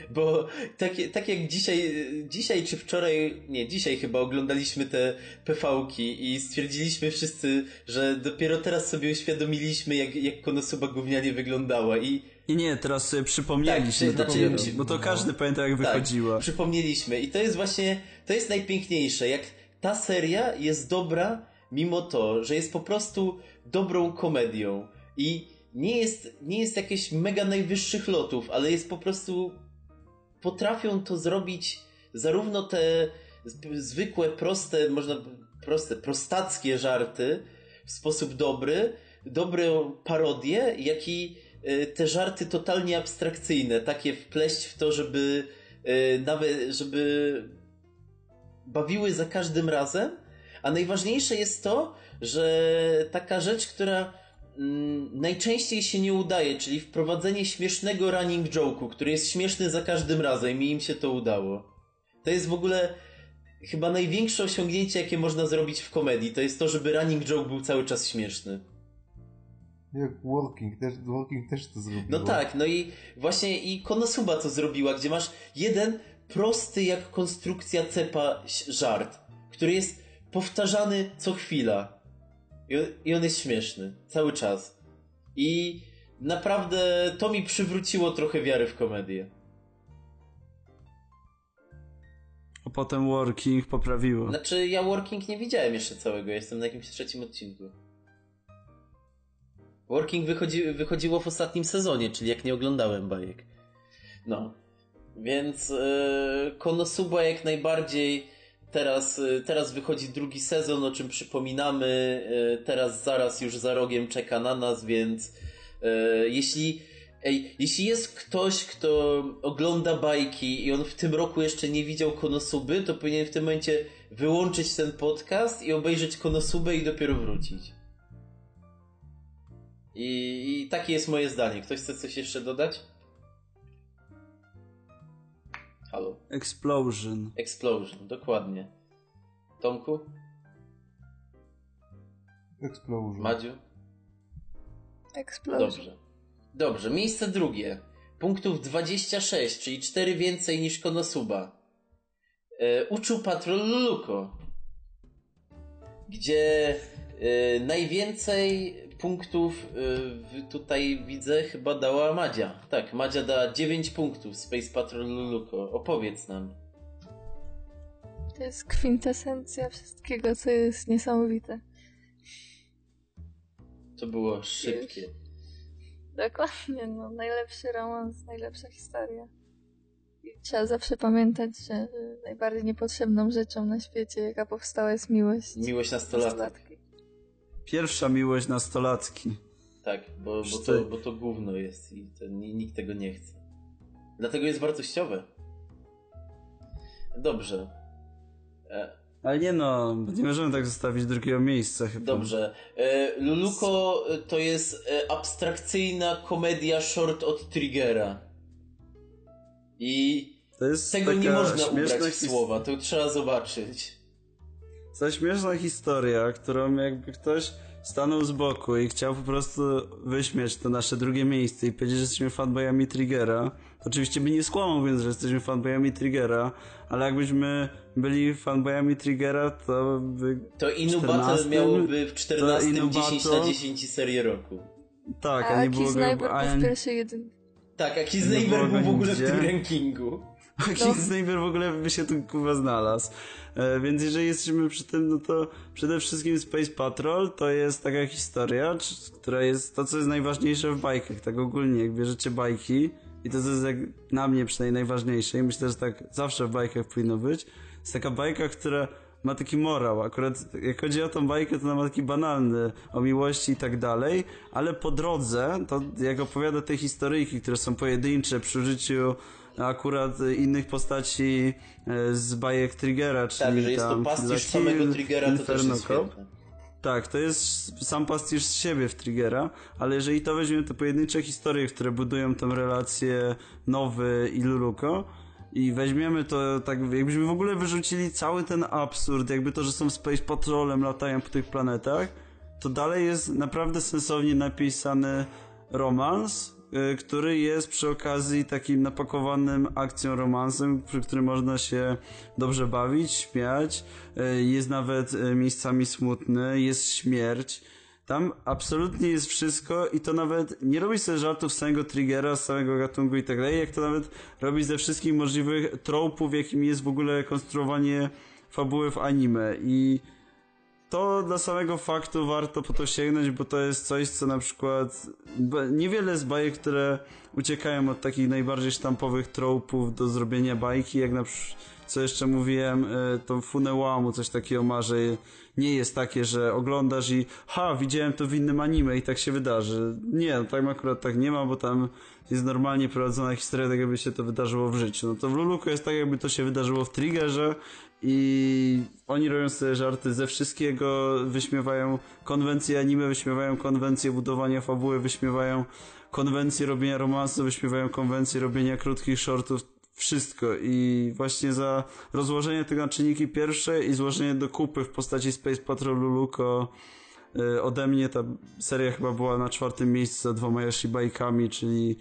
Bo tak, tak jak dzisiaj, dzisiaj czy wczoraj, nie, dzisiaj chyba oglądaliśmy te PV-ki i stwierdziliśmy wszyscy, że dopiero teraz sobie uświadomiliśmy, jak, jak Konosuba gównianie wyglądała i Nie, nie, teraz sobie przypomnieliśmy Tak, znaczy- bo to każdy pamięta jak tak, wychodziła. przypomnieliśmy. I to jest właśnie, to jest najpiękniejsze, jak ta seria jest dobra, mimo to, że jest po prostu dobrą komedią i nie jest, nie jest jakieś mega najwyższych lotów, ale jest po prostu potrafią to zrobić zarówno te zwykłe, proste, można proste, prostackie żarty w sposób dobry, dobre parodie, jak i y, te żarty totalnie abstrakcyjne, takie wpleść w to, żeby y, nawet, żeby bawiły za każdym razem, a najważniejsze jest to, że taka rzecz, która najczęściej się nie udaje, czyli wprowadzenie śmiesznego running joke'u, który jest śmieszny za każdym razem i im się to udało. To jest w ogóle chyba największe osiągnięcie, jakie można zrobić w komedii. To jest to, żeby running joke był cały czas śmieszny. Jak Working też, Working też to zrobił. No tak, no i właśnie i Konosuba to zrobiła, gdzie masz jeden prosty jak konstrukcja cepa żart, który jest powtarzany co chwila. I on, I on jest śmieszny. Cały czas. I naprawdę to mi przywróciło trochę wiary w komedię. A potem Working poprawiło. Znaczy, ja Working nie widziałem jeszcze całego, jestem na jakimś trzecim odcinku. Working wychodzi, wychodziło w ostatnim sezonie, czyli jak nie oglądałem bajek. No. Więc e, Konosuba jak najbardziej teraz, e, teraz wychodzi drugi sezon, o czym przypominamy. E, teraz zaraz już za rogiem czeka na nas, więc e, jeśli Ej, jeśli jest ktoś, kto ogląda bajki i on w tym roku jeszcze nie widział Konosuby, to powinien w tym momencie wyłączyć ten podcast i obejrzeć Konosubę i dopiero wrócić. I, I takie jest moje zdanie. Ktoś chce coś jeszcze dodać? Halo. Explosion. Explosion, dokładnie. Tomku? Explosion. Madziu? Explosion. Dobrze. Dobrze, miejsce drugie. Punktów 26, czyli 4 więcej niż Konosuba. E, uczył Patrol Luluko. Gdzie e, najwięcej punktów w, tutaj widzę chyba dała Madzia. Tak, Madzia dała 9 punktów Space Patrol Luluko. Opowiedz nam. To jest kwintesencja wszystkiego, co jest niesamowite. To było szybkie. Dokładnie, no. Najlepszy romans, najlepsza historia. I trzeba zawsze pamiętać, że y, najbardziej niepotrzebną rzeczą na świecie, jaka powstała, jest miłość. Miłość nastolatek. Pierwsza miłość nastolatki. Tak, bo, bo, to, bo to gówno jest i to, ni- nikt tego nie chce. Dlatego jest wartościowe. Dobrze. E, Ale nie no, nie możemy tak zostawić drugiego miejsca chyba. dobrze. E, Luluko e, to jest e, abstrakcyjna komedia short od Triggera. I tego nie można ubrać w słowa, to trzeba zobaczyć. Zaśmieszna historia, którą jakby ktoś stanął z boku i chciał po prostu wyśmiać to nasze drugie miejsce i powiedzieć, że jesteśmy fanboyami Triggera. Oczywiście by nie skłamał, więc że jesteśmy fanboyami Triggera, ale jakbyśmy byli fanboyami Triggera, to by... To Inu 14 Battle miałoby w 14 Inu 10 na Battle- 10 serię roku. Tak, A a nie Kiss byłoby... Neighbor a był w pierwszej. Tak, a Kiss Nie Neighbor było był w go ogóle w tym rankingu. (laughs) Kiss Sniper w ogóle by się tu kurwa znalazł. E, więc jeżeli jesteśmy przy tym, no to przede wszystkim Space Patrol to jest taka historia, która jest to, co jest najważniejsze w bajkach, tak ogólnie, jak bierzecie bajki i to, co jest jak na mnie przynajmniej najważniejsze i myślę, że tak zawsze w bajkach powinno być, jest taka bajka, która ma taki morał. Akurat jak chodzi o tą bajkę, to ona ma taki banalny o miłości i tak dalej, ale po drodze, to jak opowiada te historyjki, które są pojedyncze przy użyciu akurat innych postaci e, z bajek Triggera, czyli Tak, że jest to pastisz samego Triggera, to też Inferno jest Cop. świetne. Tak, to jest sam pastisz z siebie w Triggera, ale jeżeli to weźmiemy te pojedyncze historie, które budują tę relację Nowy i Luluko i weźmiemy to tak, jakbyśmy w ogóle wyrzucili cały ten absurd, jakby to, że są Space Patrolem, latają po tych planetach, to dalej jest naprawdę sensownie napisany romans, który jest przy okazji takim napakowanym akcją romansem, przy którym można się dobrze bawić, śmiać. Y, Jest nawet y, miejscami smutny, jest śmierć. Tam absolutnie jest wszystko i to nawet nie robi sobie żartów z samego triggera, z samego gatunku i tak dalej, jak to nawet robi ze wszystkich możliwych tropów, jakim jest w ogóle konstruowanie fabuły w anime i to dla samego faktu warto po to sięgnąć, bo to jest coś, co na przykład niewiele z bajek, które uciekają od takich najbardziej sztampowych tropów do zrobienia bajki, jak na przykład, co jeszcze mówiłem, y, to Funełamu coś takiego ma, że nie jest takie, że oglądasz i ha, widziałem to w innym anime i tak się wydarzy. Nie, no tam akurat tak nie ma, bo tam jest normalnie prowadzona historia, tak jakby się to wydarzyło w życiu. No to w Luluko jest tak, jakby to się wydarzyło w Triggerze i oni robią sobie żarty ze wszystkiego, wyśmiewają konwencje anime, wyśmiewają konwencje budowania fabuły, wyśmiewają konwencje robienia romansu, wyśmiewają konwencje robienia krótkich shortów, wszystko. I właśnie za rozłożenie tego na czynniki pierwsze i złożenie do kupy w postaci Space Patrol Luluko y, ode mnie ta seria chyba była na czwartym miejscu za dwoma Yoshi-bajkami, czyli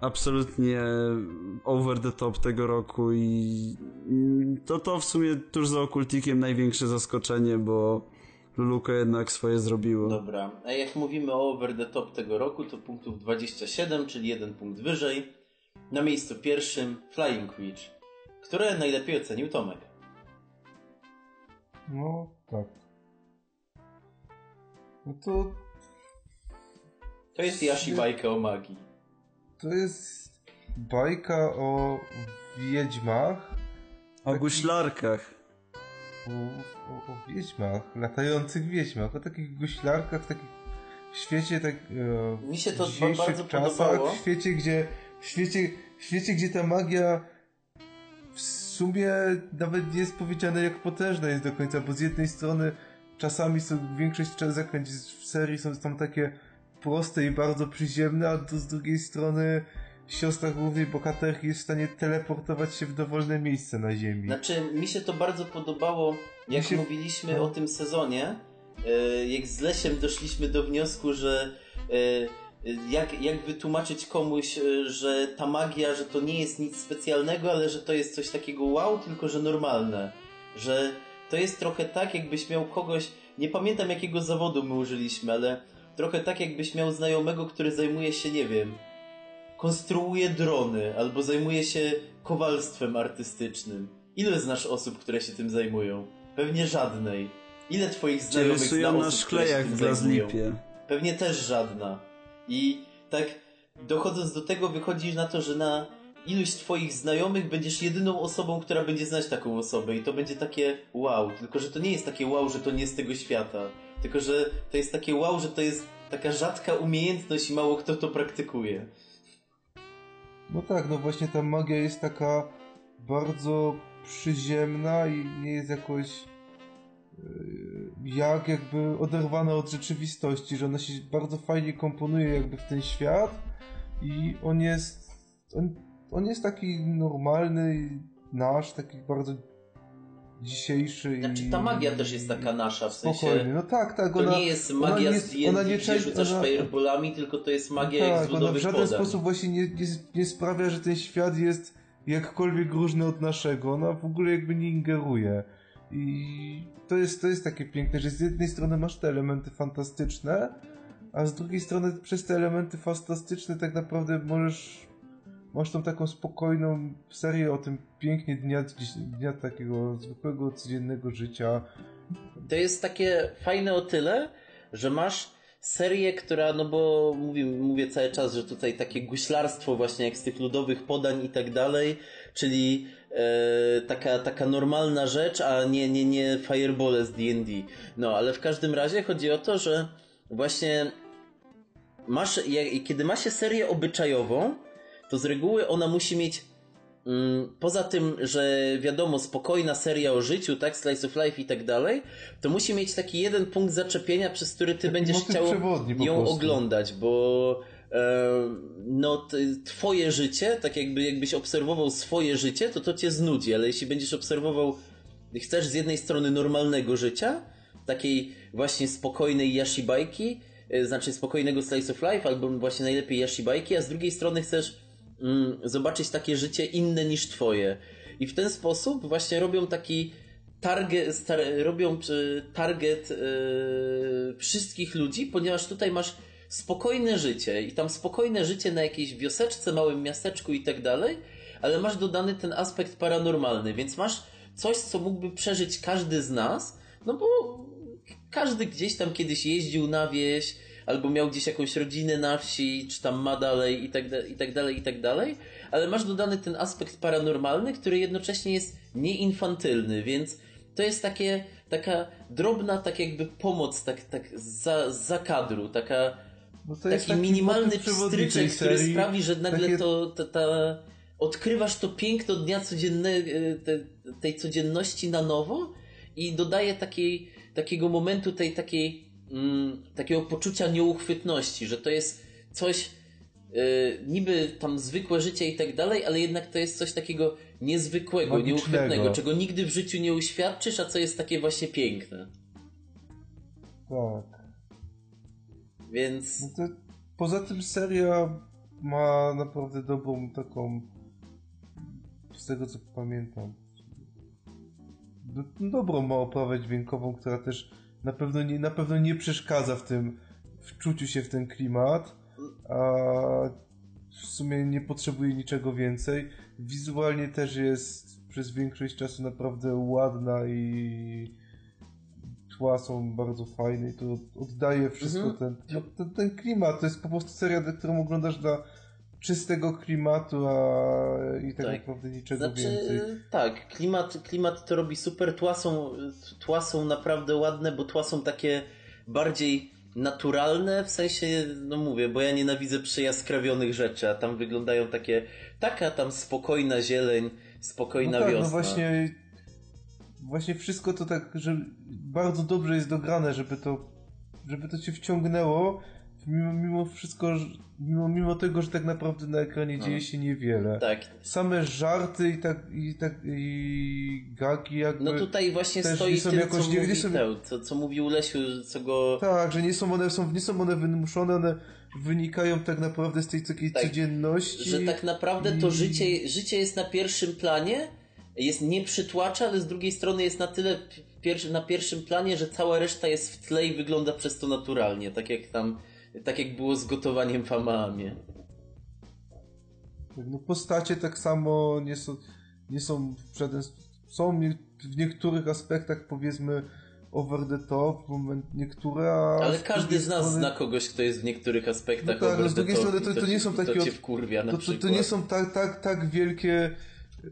absolutnie over the top tego roku i to to w sumie tuż za Okultikiem największe zaskoczenie, bo Luluko jednak swoje zrobiło. Dobra, a jak mówimy o over the top tego roku, to punktów 27, czyli jeden punkt wyżej. Na miejscu pierwszym Flying Witch, które najlepiej ocenił Tomek. No, tak. No to, To jest Yashi bajka o magii. To jest bajka o wiedźmach. O guślarkach. O, o, o wiedźmach, latających wiedźmach, o takich guślarkach, w takim świecie tak e, Mi się to w bardzo czasach, podobało. w świecie, gdzie w świecie, w świecie, gdzie ta magia w sumie nawet nie jest powiedziane jak potężna jest do końca, bo z jednej strony czasami są, większość zakręć w serii są tam takie proste i bardzo przyziemne, a to z drugiej strony siostra głównej bohaterki jest w stanie teleportować się w dowolne miejsce na ziemi. Znaczy, mi się to bardzo podobało, jak się- mówiliśmy no. o tym sezonie. e, Jak z Lesiem doszliśmy do wniosku, że e, jak, jak wytłumaczyć komuś, e, że ta magia, że to nie jest nic specjalnego, ale że to jest coś takiego wow, tylko że normalne. Że to jest trochę tak, jakbyś miał kogoś, nie pamiętam jakiego zawodu my użyliśmy, ale trochę tak, jakbyś miał znajomego, który zajmuje się, nie wiem, konstruuje drony albo zajmuje się kowalstwem artystycznym. Ile znasz osób, które się tym zajmują? Pewnie żadnej. Ile twoich znajomych zna rysują na osób, które się szklejach tym w zajmują? Pewnie też żadna. I tak dochodząc do tego wychodzi na to, że na iluś twoich znajomych będziesz jedyną osobą, która będzie znać taką osobę i to będzie takie wow. Tylko, że to nie jest takie wow, że to nie z tego świata. Tylko, że to jest takie wow, że to jest taka rzadka umiejętność i mało kto to praktykuje. No tak, no właśnie ta magia jest taka bardzo przyziemna i nie jest jakoś yy, jak jakby oderwana od rzeczywistości, że ona się bardzo fajnie komponuje jakby w ten świat i on jest on, on jest taki normalny, nasz, taki bardzo dzisiejszy Znaczy ta magia też jest taka nasza, w Spokojnie, sensie... no tak, tak. To Ona, nie jest magia nie- z D&D, ona nie gdzie rzucasz ona- fireballami, tylko to jest magia jak z tak, ona w żaden podań. sposób właśnie nie, nie, nie sprawia, że ten świat jest jakkolwiek różny od naszego. Ona w ogóle jakby nie ingeruje. I to jest, to jest takie piękne, że z jednej strony masz te elementy fantastyczne, a z drugiej strony przez te elementy fantastyczne tak naprawdę możesz masz tą taką spokojną serię o tym pięknie dnia, dnia takiego zwykłego, codziennego życia. To jest takie fajne o tyle, że masz serię, która, no bo mówię, mówię cały czas, że tutaj takie guślarstwo właśnie jak z tych ludowych podań i tak dalej, czyli e, taka, taka normalna rzecz, a nie, nie, nie fireball z D&D. No, ale w każdym razie chodzi o to, że właśnie masz, jak, kiedy ma się serię obyczajową, to z reguły ona musi mieć Mm, Poza tym, że wiadomo, spokojna seria o życiu, tak, slice of life i tak dalej, to musi mieć taki jeden punkt zaczepienia, przez który ty Taki będziesz chciał ją oglądać, bo e, no twoje życie, tak jakby jakbyś obserwował swoje życie, to to cię znudzi, ale jeśli będziesz obserwował, chcesz z jednej strony normalnego życia, takiej właśnie spokojnej yashibajki, e, znaczy spokojnego slice of life, albo właśnie najlepiej yashibajki, a z drugiej strony chcesz zobaczyć takie życie inne niż twoje. I w ten sposób właśnie robią taki target, star, robią y, target y, wszystkich ludzi, ponieważ tutaj masz spokojne życie i tam spokojne życie na jakiejś wioseczce, małym miasteczku i tak dalej, ale masz dodany ten aspekt paranormalny, więc masz coś, co mógłby przeżyć każdy z nas, no bo każdy gdzieś tam kiedyś jeździł na wieś, albo miał gdzieś jakąś rodzinę na wsi, czy tam ma dalej i tak, da- i tak dalej, i tak dalej, ale masz dodany ten aspekt paranormalny, który jednocześnie jest nieinfantylny, więc to jest takie, taka drobna, tak jakby pomoc, tak, tak za, za kadru, taka, No jest taki minimalny pstryczek, który sprawi, że nagle Takie- to, ta, ta, odkrywasz to piękno dnia codziennego, te, tej codzienności na nowo i dodaje takiej, takiego momentu tej takiej, mm, takiego poczucia nieuchwytności, że to jest coś y, niby tam zwykłe życie i tak dalej, ale jednak to jest coś takiego niezwykłego, Magicznego. nieuchwytnego, czego nigdy w życiu nie uświadczysz, a co jest takie właśnie piękne. Tak. Więc No to, poza tym seria ma naprawdę dobrą taką z tego co pamiętam do, dobrą ma oprawę dźwiękową, która też na pewno nie, na pewno nie przeszkadza w tym wczuciu się w ten klimat, a w sumie nie potrzebuje niczego więcej. Wizualnie też jest przez większość czasu naprawdę ładna i tła są bardzo fajne i to oddaje wszystko Mhm. ten, ten, ten klimat. To jest po prostu seria, którą oglądasz dla czystego klimatu, a i tak, Tak. naprawdę niczego Znaczy, więcej. tak, klimat, klimat to robi super, tła są, tła są naprawdę ładne, bo tła są takie bardziej naturalne, w sensie, no mówię, bo ja nienawidzę przyjaskrawionych rzeczy, a tam wyglądają takie, taka tam spokojna zieleń, spokojna no tak, wiosna. no właśnie właśnie wszystko to tak, że bardzo dobrze jest dograne, żeby to żeby to cię wciągnęło mimo, mimo wszystko, mimo, mimo tego, że tak naprawdę na ekranie No. dzieje się niewiele. Tak, Same żarty i tak i tak i gagi jakby no tutaj właśnie stoi nie są tym, jakoś- co, nie- nie są- Teo, co, co mówił Lesiu, co go... tak, że nie są one są, nie są one wymuszone, one wynikają tak naprawdę z tej takiej Tak, codzienności. Że tak naprawdę to i- życie, życie jest na pierwszym planie, jest nie przytłacza, ale z drugiej strony jest na tyle pier- na pierwszym planie, że cała reszta jest w tle i wygląda przez to naturalnie, tak jak tam, tak jak było z gotowaniem w Amaamie. No postacie tak samo nie są, nie są w żaden są w niektórych aspektach powiedzmy over the top, moment niektóre, Ale każdy z nas strony- zna kogoś, kto jest w niektórych aspektach No tak, over no z drugiej strony to- to nie są takie to od- wkurwia to, to, to nie są tak, tak, tak wielkie e,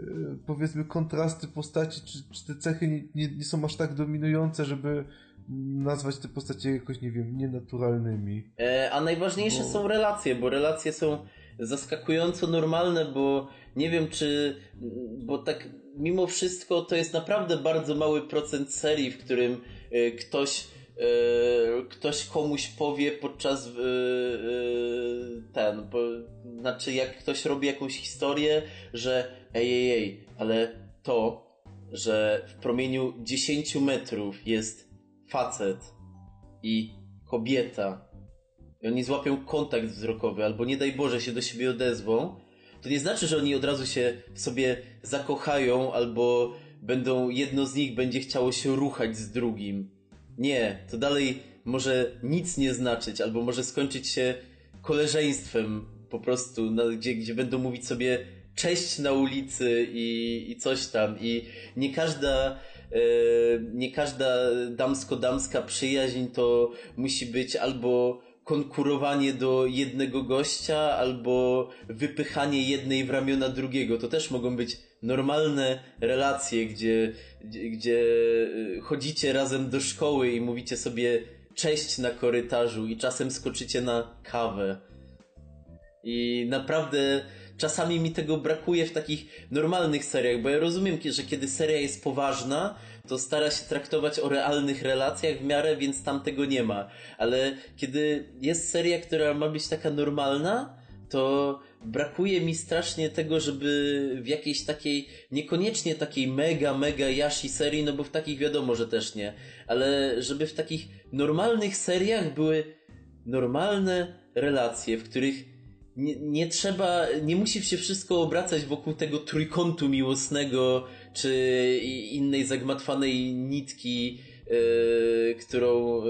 powiedzmy kontrasty postaci, czy, czy te cechy nie, nie, nie są aż tak dominujące, żeby nazwać te postacie jakoś, nie wiem, nienaturalnymi. E, a najważniejsze Bo- są relacje, bo relacje są zaskakująco normalne, bo nie wiem czy, bo tak mimo wszystko to jest naprawdę bardzo mały procent serii, w którym e, ktoś e, ktoś komuś powie podczas e, ten, bo, znaczy jak ktoś robi jakąś historię, że ej, ej, ej, ale to że w promieniu 10 metrów jest facet i kobieta i oni złapią kontakt wzrokowy, albo nie daj Boże się do siebie odezwą, to nie znaczy, że oni od razu się w sobie zakochają, albo będą, jedno z nich będzie chciało się ruchać z drugim. Nie, to dalej może nic nie znaczyć, albo może skończyć się koleżeństwem po prostu, gdzie, gdzie będą mówić sobie cześć na ulicy i, i coś tam. I nie każda, nie każda damsko-damska przyjaźń to musi być albo konkurowanie do jednego gościa, albo wypychanie jednej w ramiona drugiego. To też mogą być normalne relacje, gdzie, gdzie, y, chodzicie razem do szkoły i mówicie sobie cześć na korytarzu i czasem skoczycie na kawę. I naprawdę czasami mi tego brakuje w takich normalnych seriach, bo ja rozumiem, że kiedy seria jest poważna, to stara się traktować o realnych relacjach w miarę, więc tam tego nie ma. Ale kiedy jest seria, która ma być taka normalna, to brakuje mi strasznie tego, żeby w jakiejś takiej, niekoniecznie takiej mega, mega jashi serii, no bo w takich wiadomo, że też nie, ale żeby w takich normalnych seriach były normalne relacje, w których nie, nie trzeba, nie musi się wszystko obracać wokół tego trójkątu miłosnego, czy innej zagmatwanej nitki, yy, którą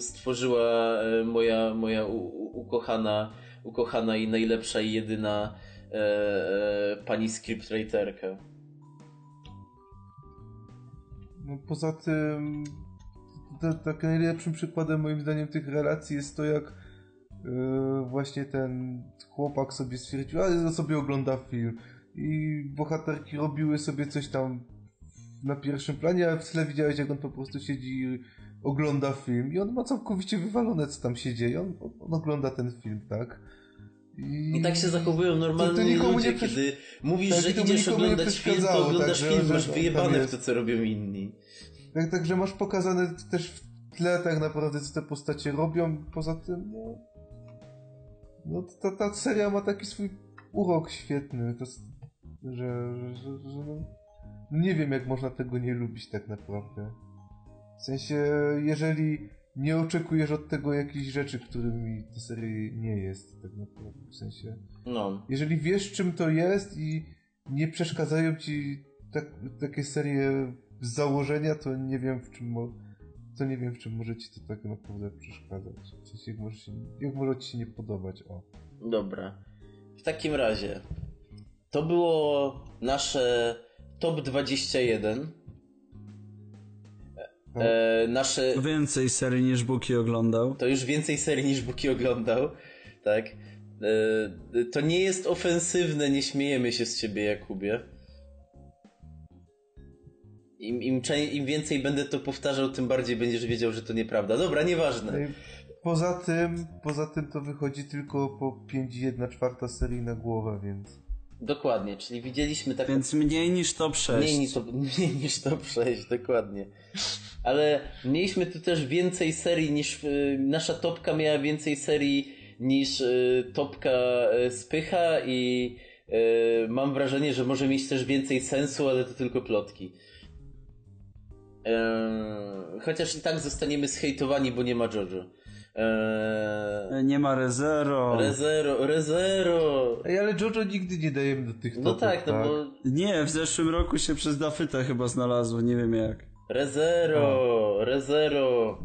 stworzyła moja, moja u, ukochana ukochana i najlepsza i jedyna e, e, pani scriptwriterka. No, poza tym, tak najlepszym przykładem moim zdaniem tych relacji jest to, jak yy, właśnie ten chłopak sobie stwierdził, a sobie ogląda film i bohaterki robiły sobie coś tam na pierwszym planie, a w tle widziałeś, jak on po prostu siedzi i ogląda film i on ma całkowicie wywalone, co tam się dzieje. On, on ogląda ten film, tak? I... I tak się zachowują normalni to, to ludzie, przesz... kiedy mówisz, tak, że idziesz oglądać film, to oglądasz tak, film, masz wyjebane w to, co robią inni. Tak, tak, że masz pokazane też w tle tak naprawdę, co te postacie robią. Poza tym, no... No ta, ta seria ma taki swój urok świetny, to, że, że, że, no, nie wiem, jak można tego nie lubić tak naprawdę. W sensie, jeżeli nie oczekujesz od tego jakichś rzeczy, którymi ta seria nie jest, tak naprawdę. W sensie, no. jeżeli wiesz, czym to jest i nie przeszkadzają ci tak, takie serie z założenia, to nie wiem, w czym to nie wiem, w czym może ci to tak naprawdę przeszkadzać. W sensie, jak może, się, jak może ci się nie podobać, o. Dobra. W takim razie, to było nasze top 21 no. E, nasze... Więcej serii niż Buki oglądał. To już więcej serii niż Buki oglądał, tak. E, to nie jest ofensywne, nie śmiejemy się z ciebie, Jakubie. Im, im, im więcej będę to powtarzał, tym bardziej będziesz wiedział, że to nieprawda. Dobra, nieważne. Poza tym, poza tym to wychodzi tylko po 5 1 czwarta serii na głowę, więc... Dokładnie, czyli widzieliśmy tak. Więc mniej niż top 6. Mniej niż, to, (laughs) mniej niż top 6, dokładnie. Ale mieliśmy tu też więcej serii niż. Y, nasza topka miała więcej serii niż y, topka y, Spycha i mam wrażenie, że może mieć też więcej sensu, ale to tylko plotki. Chociaż i tak zostaniemy zhejtowani, bo nie ma Jojo. Eee... Nie ma Rezero. Rezero, Rezero. Ej, ale Jojo nigdy nie dajemy do tych No topów, tak, no tak? bo... Nie, w zeszłym roku się przez Dafyta chyba znalazło, nie wiem jak. Rezero, Rezero.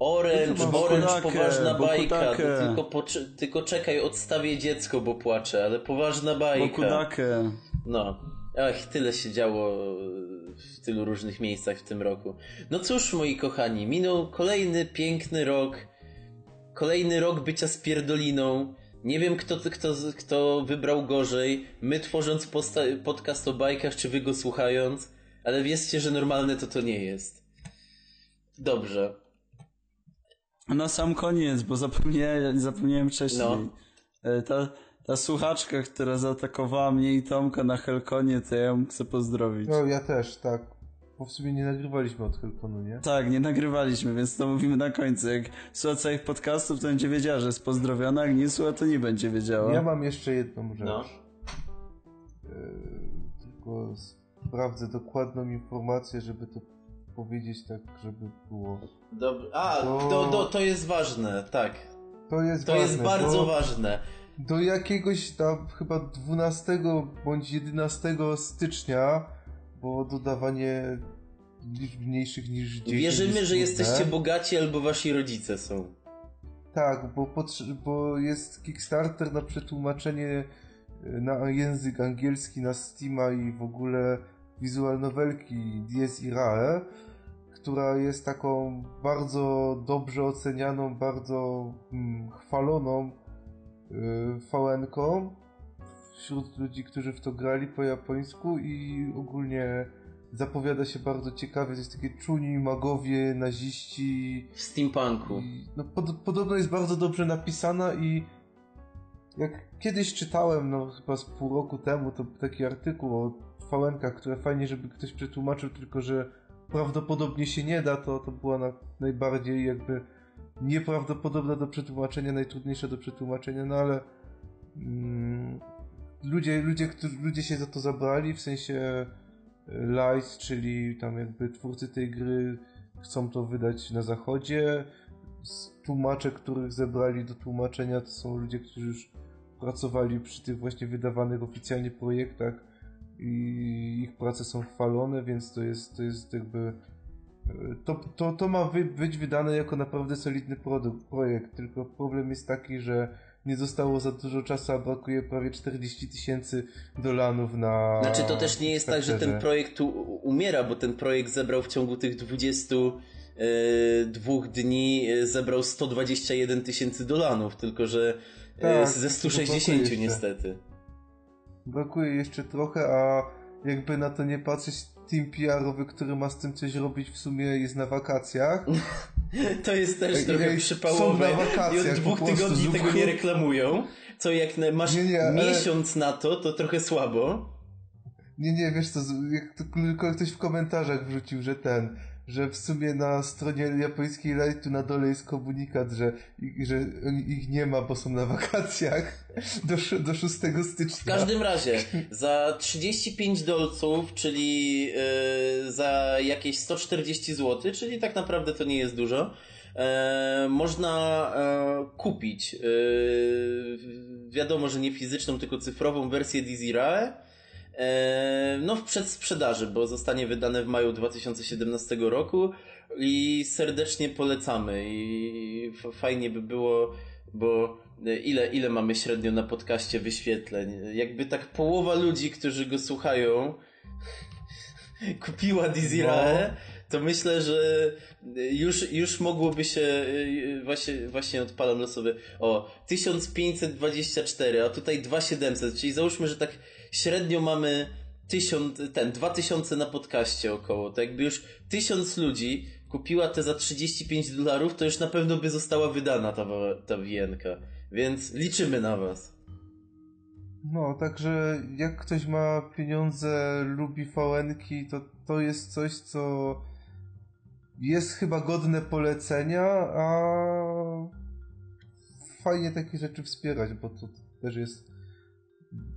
Orange, Orange, poważna bajka. Tylko, tylko czekaj, odstawię dziecko, bo płaczę, ale poważna bajka. Bokudakę. No. Ach, tyle się działo w tylu różnych miejscach w tym roku. No cóż, moi kochani, minął kolejny piękny rok kolejny rok bycia spierdoliną. Nie wiem, kto, kto, kto wybrał gorzej. My tworząc podcast o bajkach, czy wy go słuchając. Ale wiedzcie, że normalne to to nie jest. Dobrze. Na sam koniec, bo zapomniałem, zapomniałem wcześniej. No. E, ta, słuchaczka, która zaatakowała mnie i Tomka na Helkonie, to ja ją chcę pozdrowić. No, ja też, tak. Bo w sumie nie nagrywaliśmy od Helkonu, nie? Tak, nie nagrywaliśmy, więc to mówimy na końcu. Jak słucha całych podcastów, to będzie wiedziała, że jest pozdrowiona, jak nie słucha, to nie będzie wiedziała. Ja mam jeszcze jedną rzecz. No. Yy, tylko sprawdzę dokładną informację, żeby to powiedzieć tak, żeby było. Dobra. A, To- to, to, to jest ważne, tak. To jest To ważne, jest bardzo bo ważne. Do jakiegoś tam chyba 12 bądź 11 stycznia było dodawanie liczb mniejszych niż 10. Wierzymy, jest że jesteście bogaci albo wasi rodzice są. Tak, bo, bo jest Kickstarter na przetłumaczenie y, na język angielski na Steama i w ogóle wizual novelki Dies Irae, która jest taką bardzo dobrze ocenianą, bardzo mm, chwaloną y, VN-ką wśród ludzi, którzy w to grali po japońsku i ogólnie zapowiada się bardzo ciekawie. To jest takie czuni, magowie, naziści, W steampunku. i, no, pod, podobno jest bardzo dobrze napisana i jak kiedyś czytałem, no chyba z pół roku temu, to taki artykuł o fałenkach, które fajnie, żeby ktoś przetłumaczył, tylko że prawdopodobnie się nie da, to, to była na, najbardziej jakby nieprawdopodobna do przetłumaczenia, najtrudniejsza do przetłumaczenia, no ale mm, ludzie, ludzie, którzy, ludzie się za to zabrali, w sensie Light, czyli tam jakby twórcy tej gry chcą to wydać na zachodzie. Tłumacze, których zebrali do tłumaczenia, to są ludzie, którzy już pracowali przy tych właśnie wydawanych oficjalnie projektach i ich prace są chwalone, więc to jest, to jest jakby e, to, to, to ma być wydane jako naprawdę solidny produkt, projekt, tylko problem jest taki, że nie zostało za dużo czasu, a brakuje prawie 40 tysięcy dolarów na Znaczy to też nie jest tak, że ten projekt tu umiera, bo ten projekt zebrał w ciągu tych 22 dni e, zebrał 121 tysięcy dolarów, tylko że e, Tak, ze tylko 160 brakuje jeszcze. niestety. Brakuje jeszcze trochę, a jakby na to nie patrzeć, team PR-owy, który ma z tym coś robić, w sumie jest na wakacjach. (laughs) To jest też trochę przypałowe są na wakacjach, i od dwóch tygodni tego nie reklamują. Co jak masz Nie, nie, ale- miesiąc na to, to trochę słabo. Nie, nie, wiesz co, jak to tylko ktoś w komentarzach wrzucił, że ten, że w sumie na stronie japońskiej Lightu na dole jest komunikat, że, że ich nie ma, bo są na wakacjach do, do 6 stycznia. W każdym razie, za 35 dolców, czyli yy, za jakieś 140 zł, czyli tak naprawdę to nie jest dużo, e, można e, kupić, wiadomo, że nie fizyczną, tylko cyfrową wersję Dizirae, no w przedsprzedaży, bo zostanie wydane w maju 2017 roku i serdecznie polecamy. I fajnie by było, bo e, ile, ile mamy średnio na podcaście wyświetleń? Jakby tak połowa ludzi, którzy go słuchają (laughs) kupiła Dizirae, to myślę, że już, już mogłoby się, e, właśnie, właśnie odpalam losowy, o, 1524, a tutaj 2700, czyli załóżmy, że tak średnio mamy 1000, ten, 2000 na podcaście około, to jakby już 1000 ludzi kupiła te za 35 dolarów, to już na pewno by została wydana ta, ta wienka, więc liczymy na was. No, także jak ktoś ma pieniądze, lubi VN-ki, to to jest coś, co jest chyba godne polecenia, a fajnie takie rzeczy wspierać, bo to też jest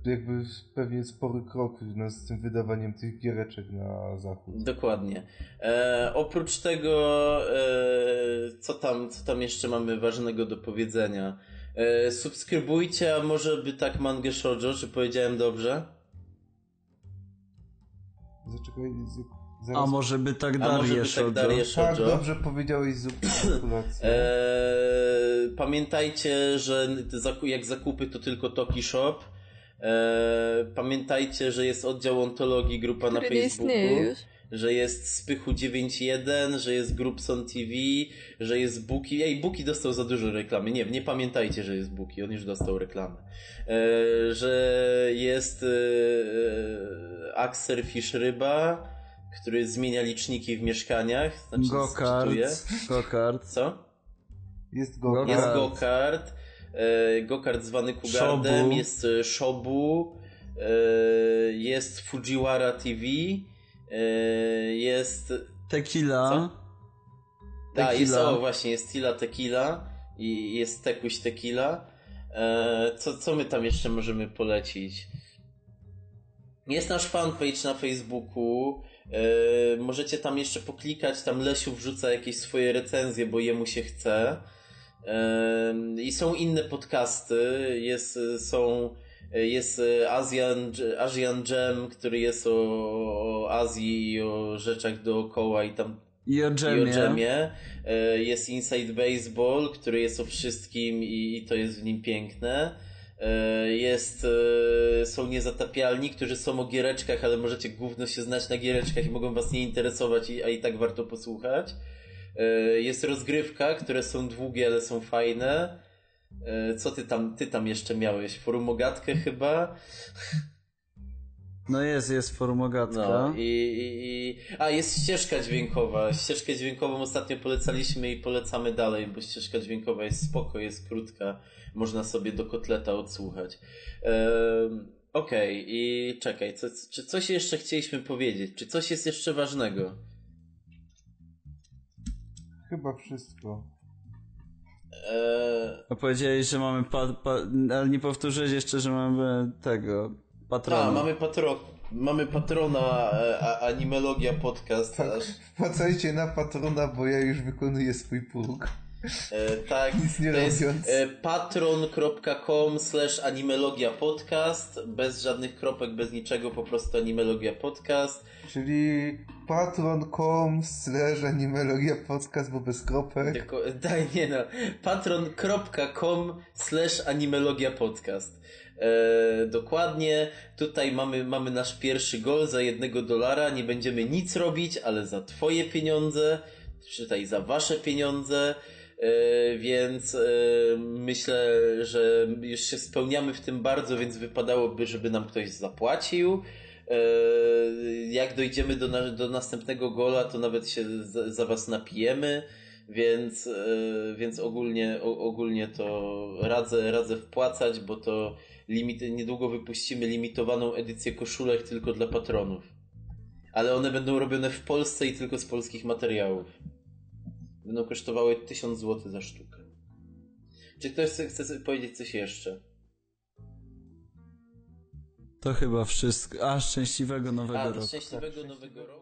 jakby pewnie spory krok no, z tym wydawaniem tych giereczek na zachód. Dokładnie. E, oprócz tego, e, co, tam, co tam jeszcze mamy ważnego do powiedzenia? E, subskrybujcie, a może by tak mangę shoujo, czy powiedziałem dobrze? Zaczekaj, z- A zaraz... może by tak A może Darię by tak Shoujo? Tak, shoujo? dobrze powiedziałeś z. Eee, pamiętajcie, że jak zakupy to tylko Toki Shop. Eee, pamiętajcie, że jest oddział ontologii, grupa na Który nie Facebooku. istnieje już. Że jest Spychu 9.1, że jest Groupson TV, że jest Buki. Ej, Buki dostał za dużo reklamy. Nie, nie pamiętajcie, że jest Buki, on już dostał reklamę. Eee, że jest eee, Axer Fish Ryba, który zmienia liczniki w mieszkaniach. Znaczy, Go-kart. Go-kart. Co? Jest go. Go-kart. Jest go-kart, e, go-kart zwany Kugardem, Shobu. jest e, Shobu, e, jest Fujiwara TV, e, jest... Tequila. Co? A, jest, Tequila. o właśnie, jest Tila Tequila i jest Tekuś Tequila. E, co, co my tam jeszcze możemy polecić? Jest nasz fanpage na Facebooku. E, możecie tam jeszcze poklikać. Tam Lesiu wrzuca jakieś swoje recenzje, bo jemu się chce. E, I są inne podcasty. Jest, są, jest Asian, Asian Jam, który jest o, o Azji i o rzeczach dookoła i tam I o dżemie. E, Jest Inside Baseball, który jest o wszystkim i, i to jest w nim piękne. E, Jest, e, są niezatapialni, którzy są o giereczkach, ale możecie gówno się znać na giereczkach i mogą was nie interesować, a i tak warto posłuchać. E, Jest rozgrywka, które są długie, ale są fajne. E, Co ty tam, ty tam jeszcze miałeś? Forumogatkę chyba? No jest, jest formogatka. No i, i, i... A, jest ścieżka dźwiękowa. Ścieżkę dźwiękową ostatnio polecaliśmy i polecamy dalej, bo ścieżka dźwiękowa jest spoko, jest krótka. Można sobie do kotleta odsłuchać. Ehm, Okej, i czekaj, co, czy coś jeszcze chcieliśmy powiedzieć? Czy coś jest jeszcze ważnego? Chyba wszystko. Eee, A powiedziałeś, że mamy ale nie powtórzyłeś jeszcze, że mamy tego patrona. a, mamy, patro, mamy patrona e, a, Animelogia Podcast. Tak. Aż, Wpłacajcie na patrona, bo ja już wykonuję swój próg. E, tak, (laughs) Nic nie to jest robiąc. e, patron.com slash animelogia podcast, bez żadnych kropek, bez niczego, po prostu animelogia podcast. Czyli patron.com slash animelogia podcast, bo bez kropek. Tylko, (laughs) daj, nie no, patron.com slash animelogia podcast. E, dokładnie, tutaj mamy, mamy nasz pierwszy gol za jednego dolara, nie będziemy nic robić, ale za twoje pieniądze, czytaj za wasze pieniądze, więc e, myślę, że już się spełniamy w tym bardzo, więc wypadałoby, żeby nam ktoś zapłacił. E, Jak dojdziemy do, na, do następnego gola, to nawet się za, za was napijemy, więc, e, więc ogólnie, ogólnie to radzę, radzę wpłacać, bo to limit, niedługo wypuścimy limitowaną edycję koszulek tylko dla patronów. Ale one będą robione w Polsce i tylko z polskich materiałów. Będą kosztowały 1000 zł za sztukę. Czy ktoś chce, powiedzieć coś jeszcze? To chyba wszystko. A, szczęśliwego nowego A, roku. szczęśliwego nowego roku.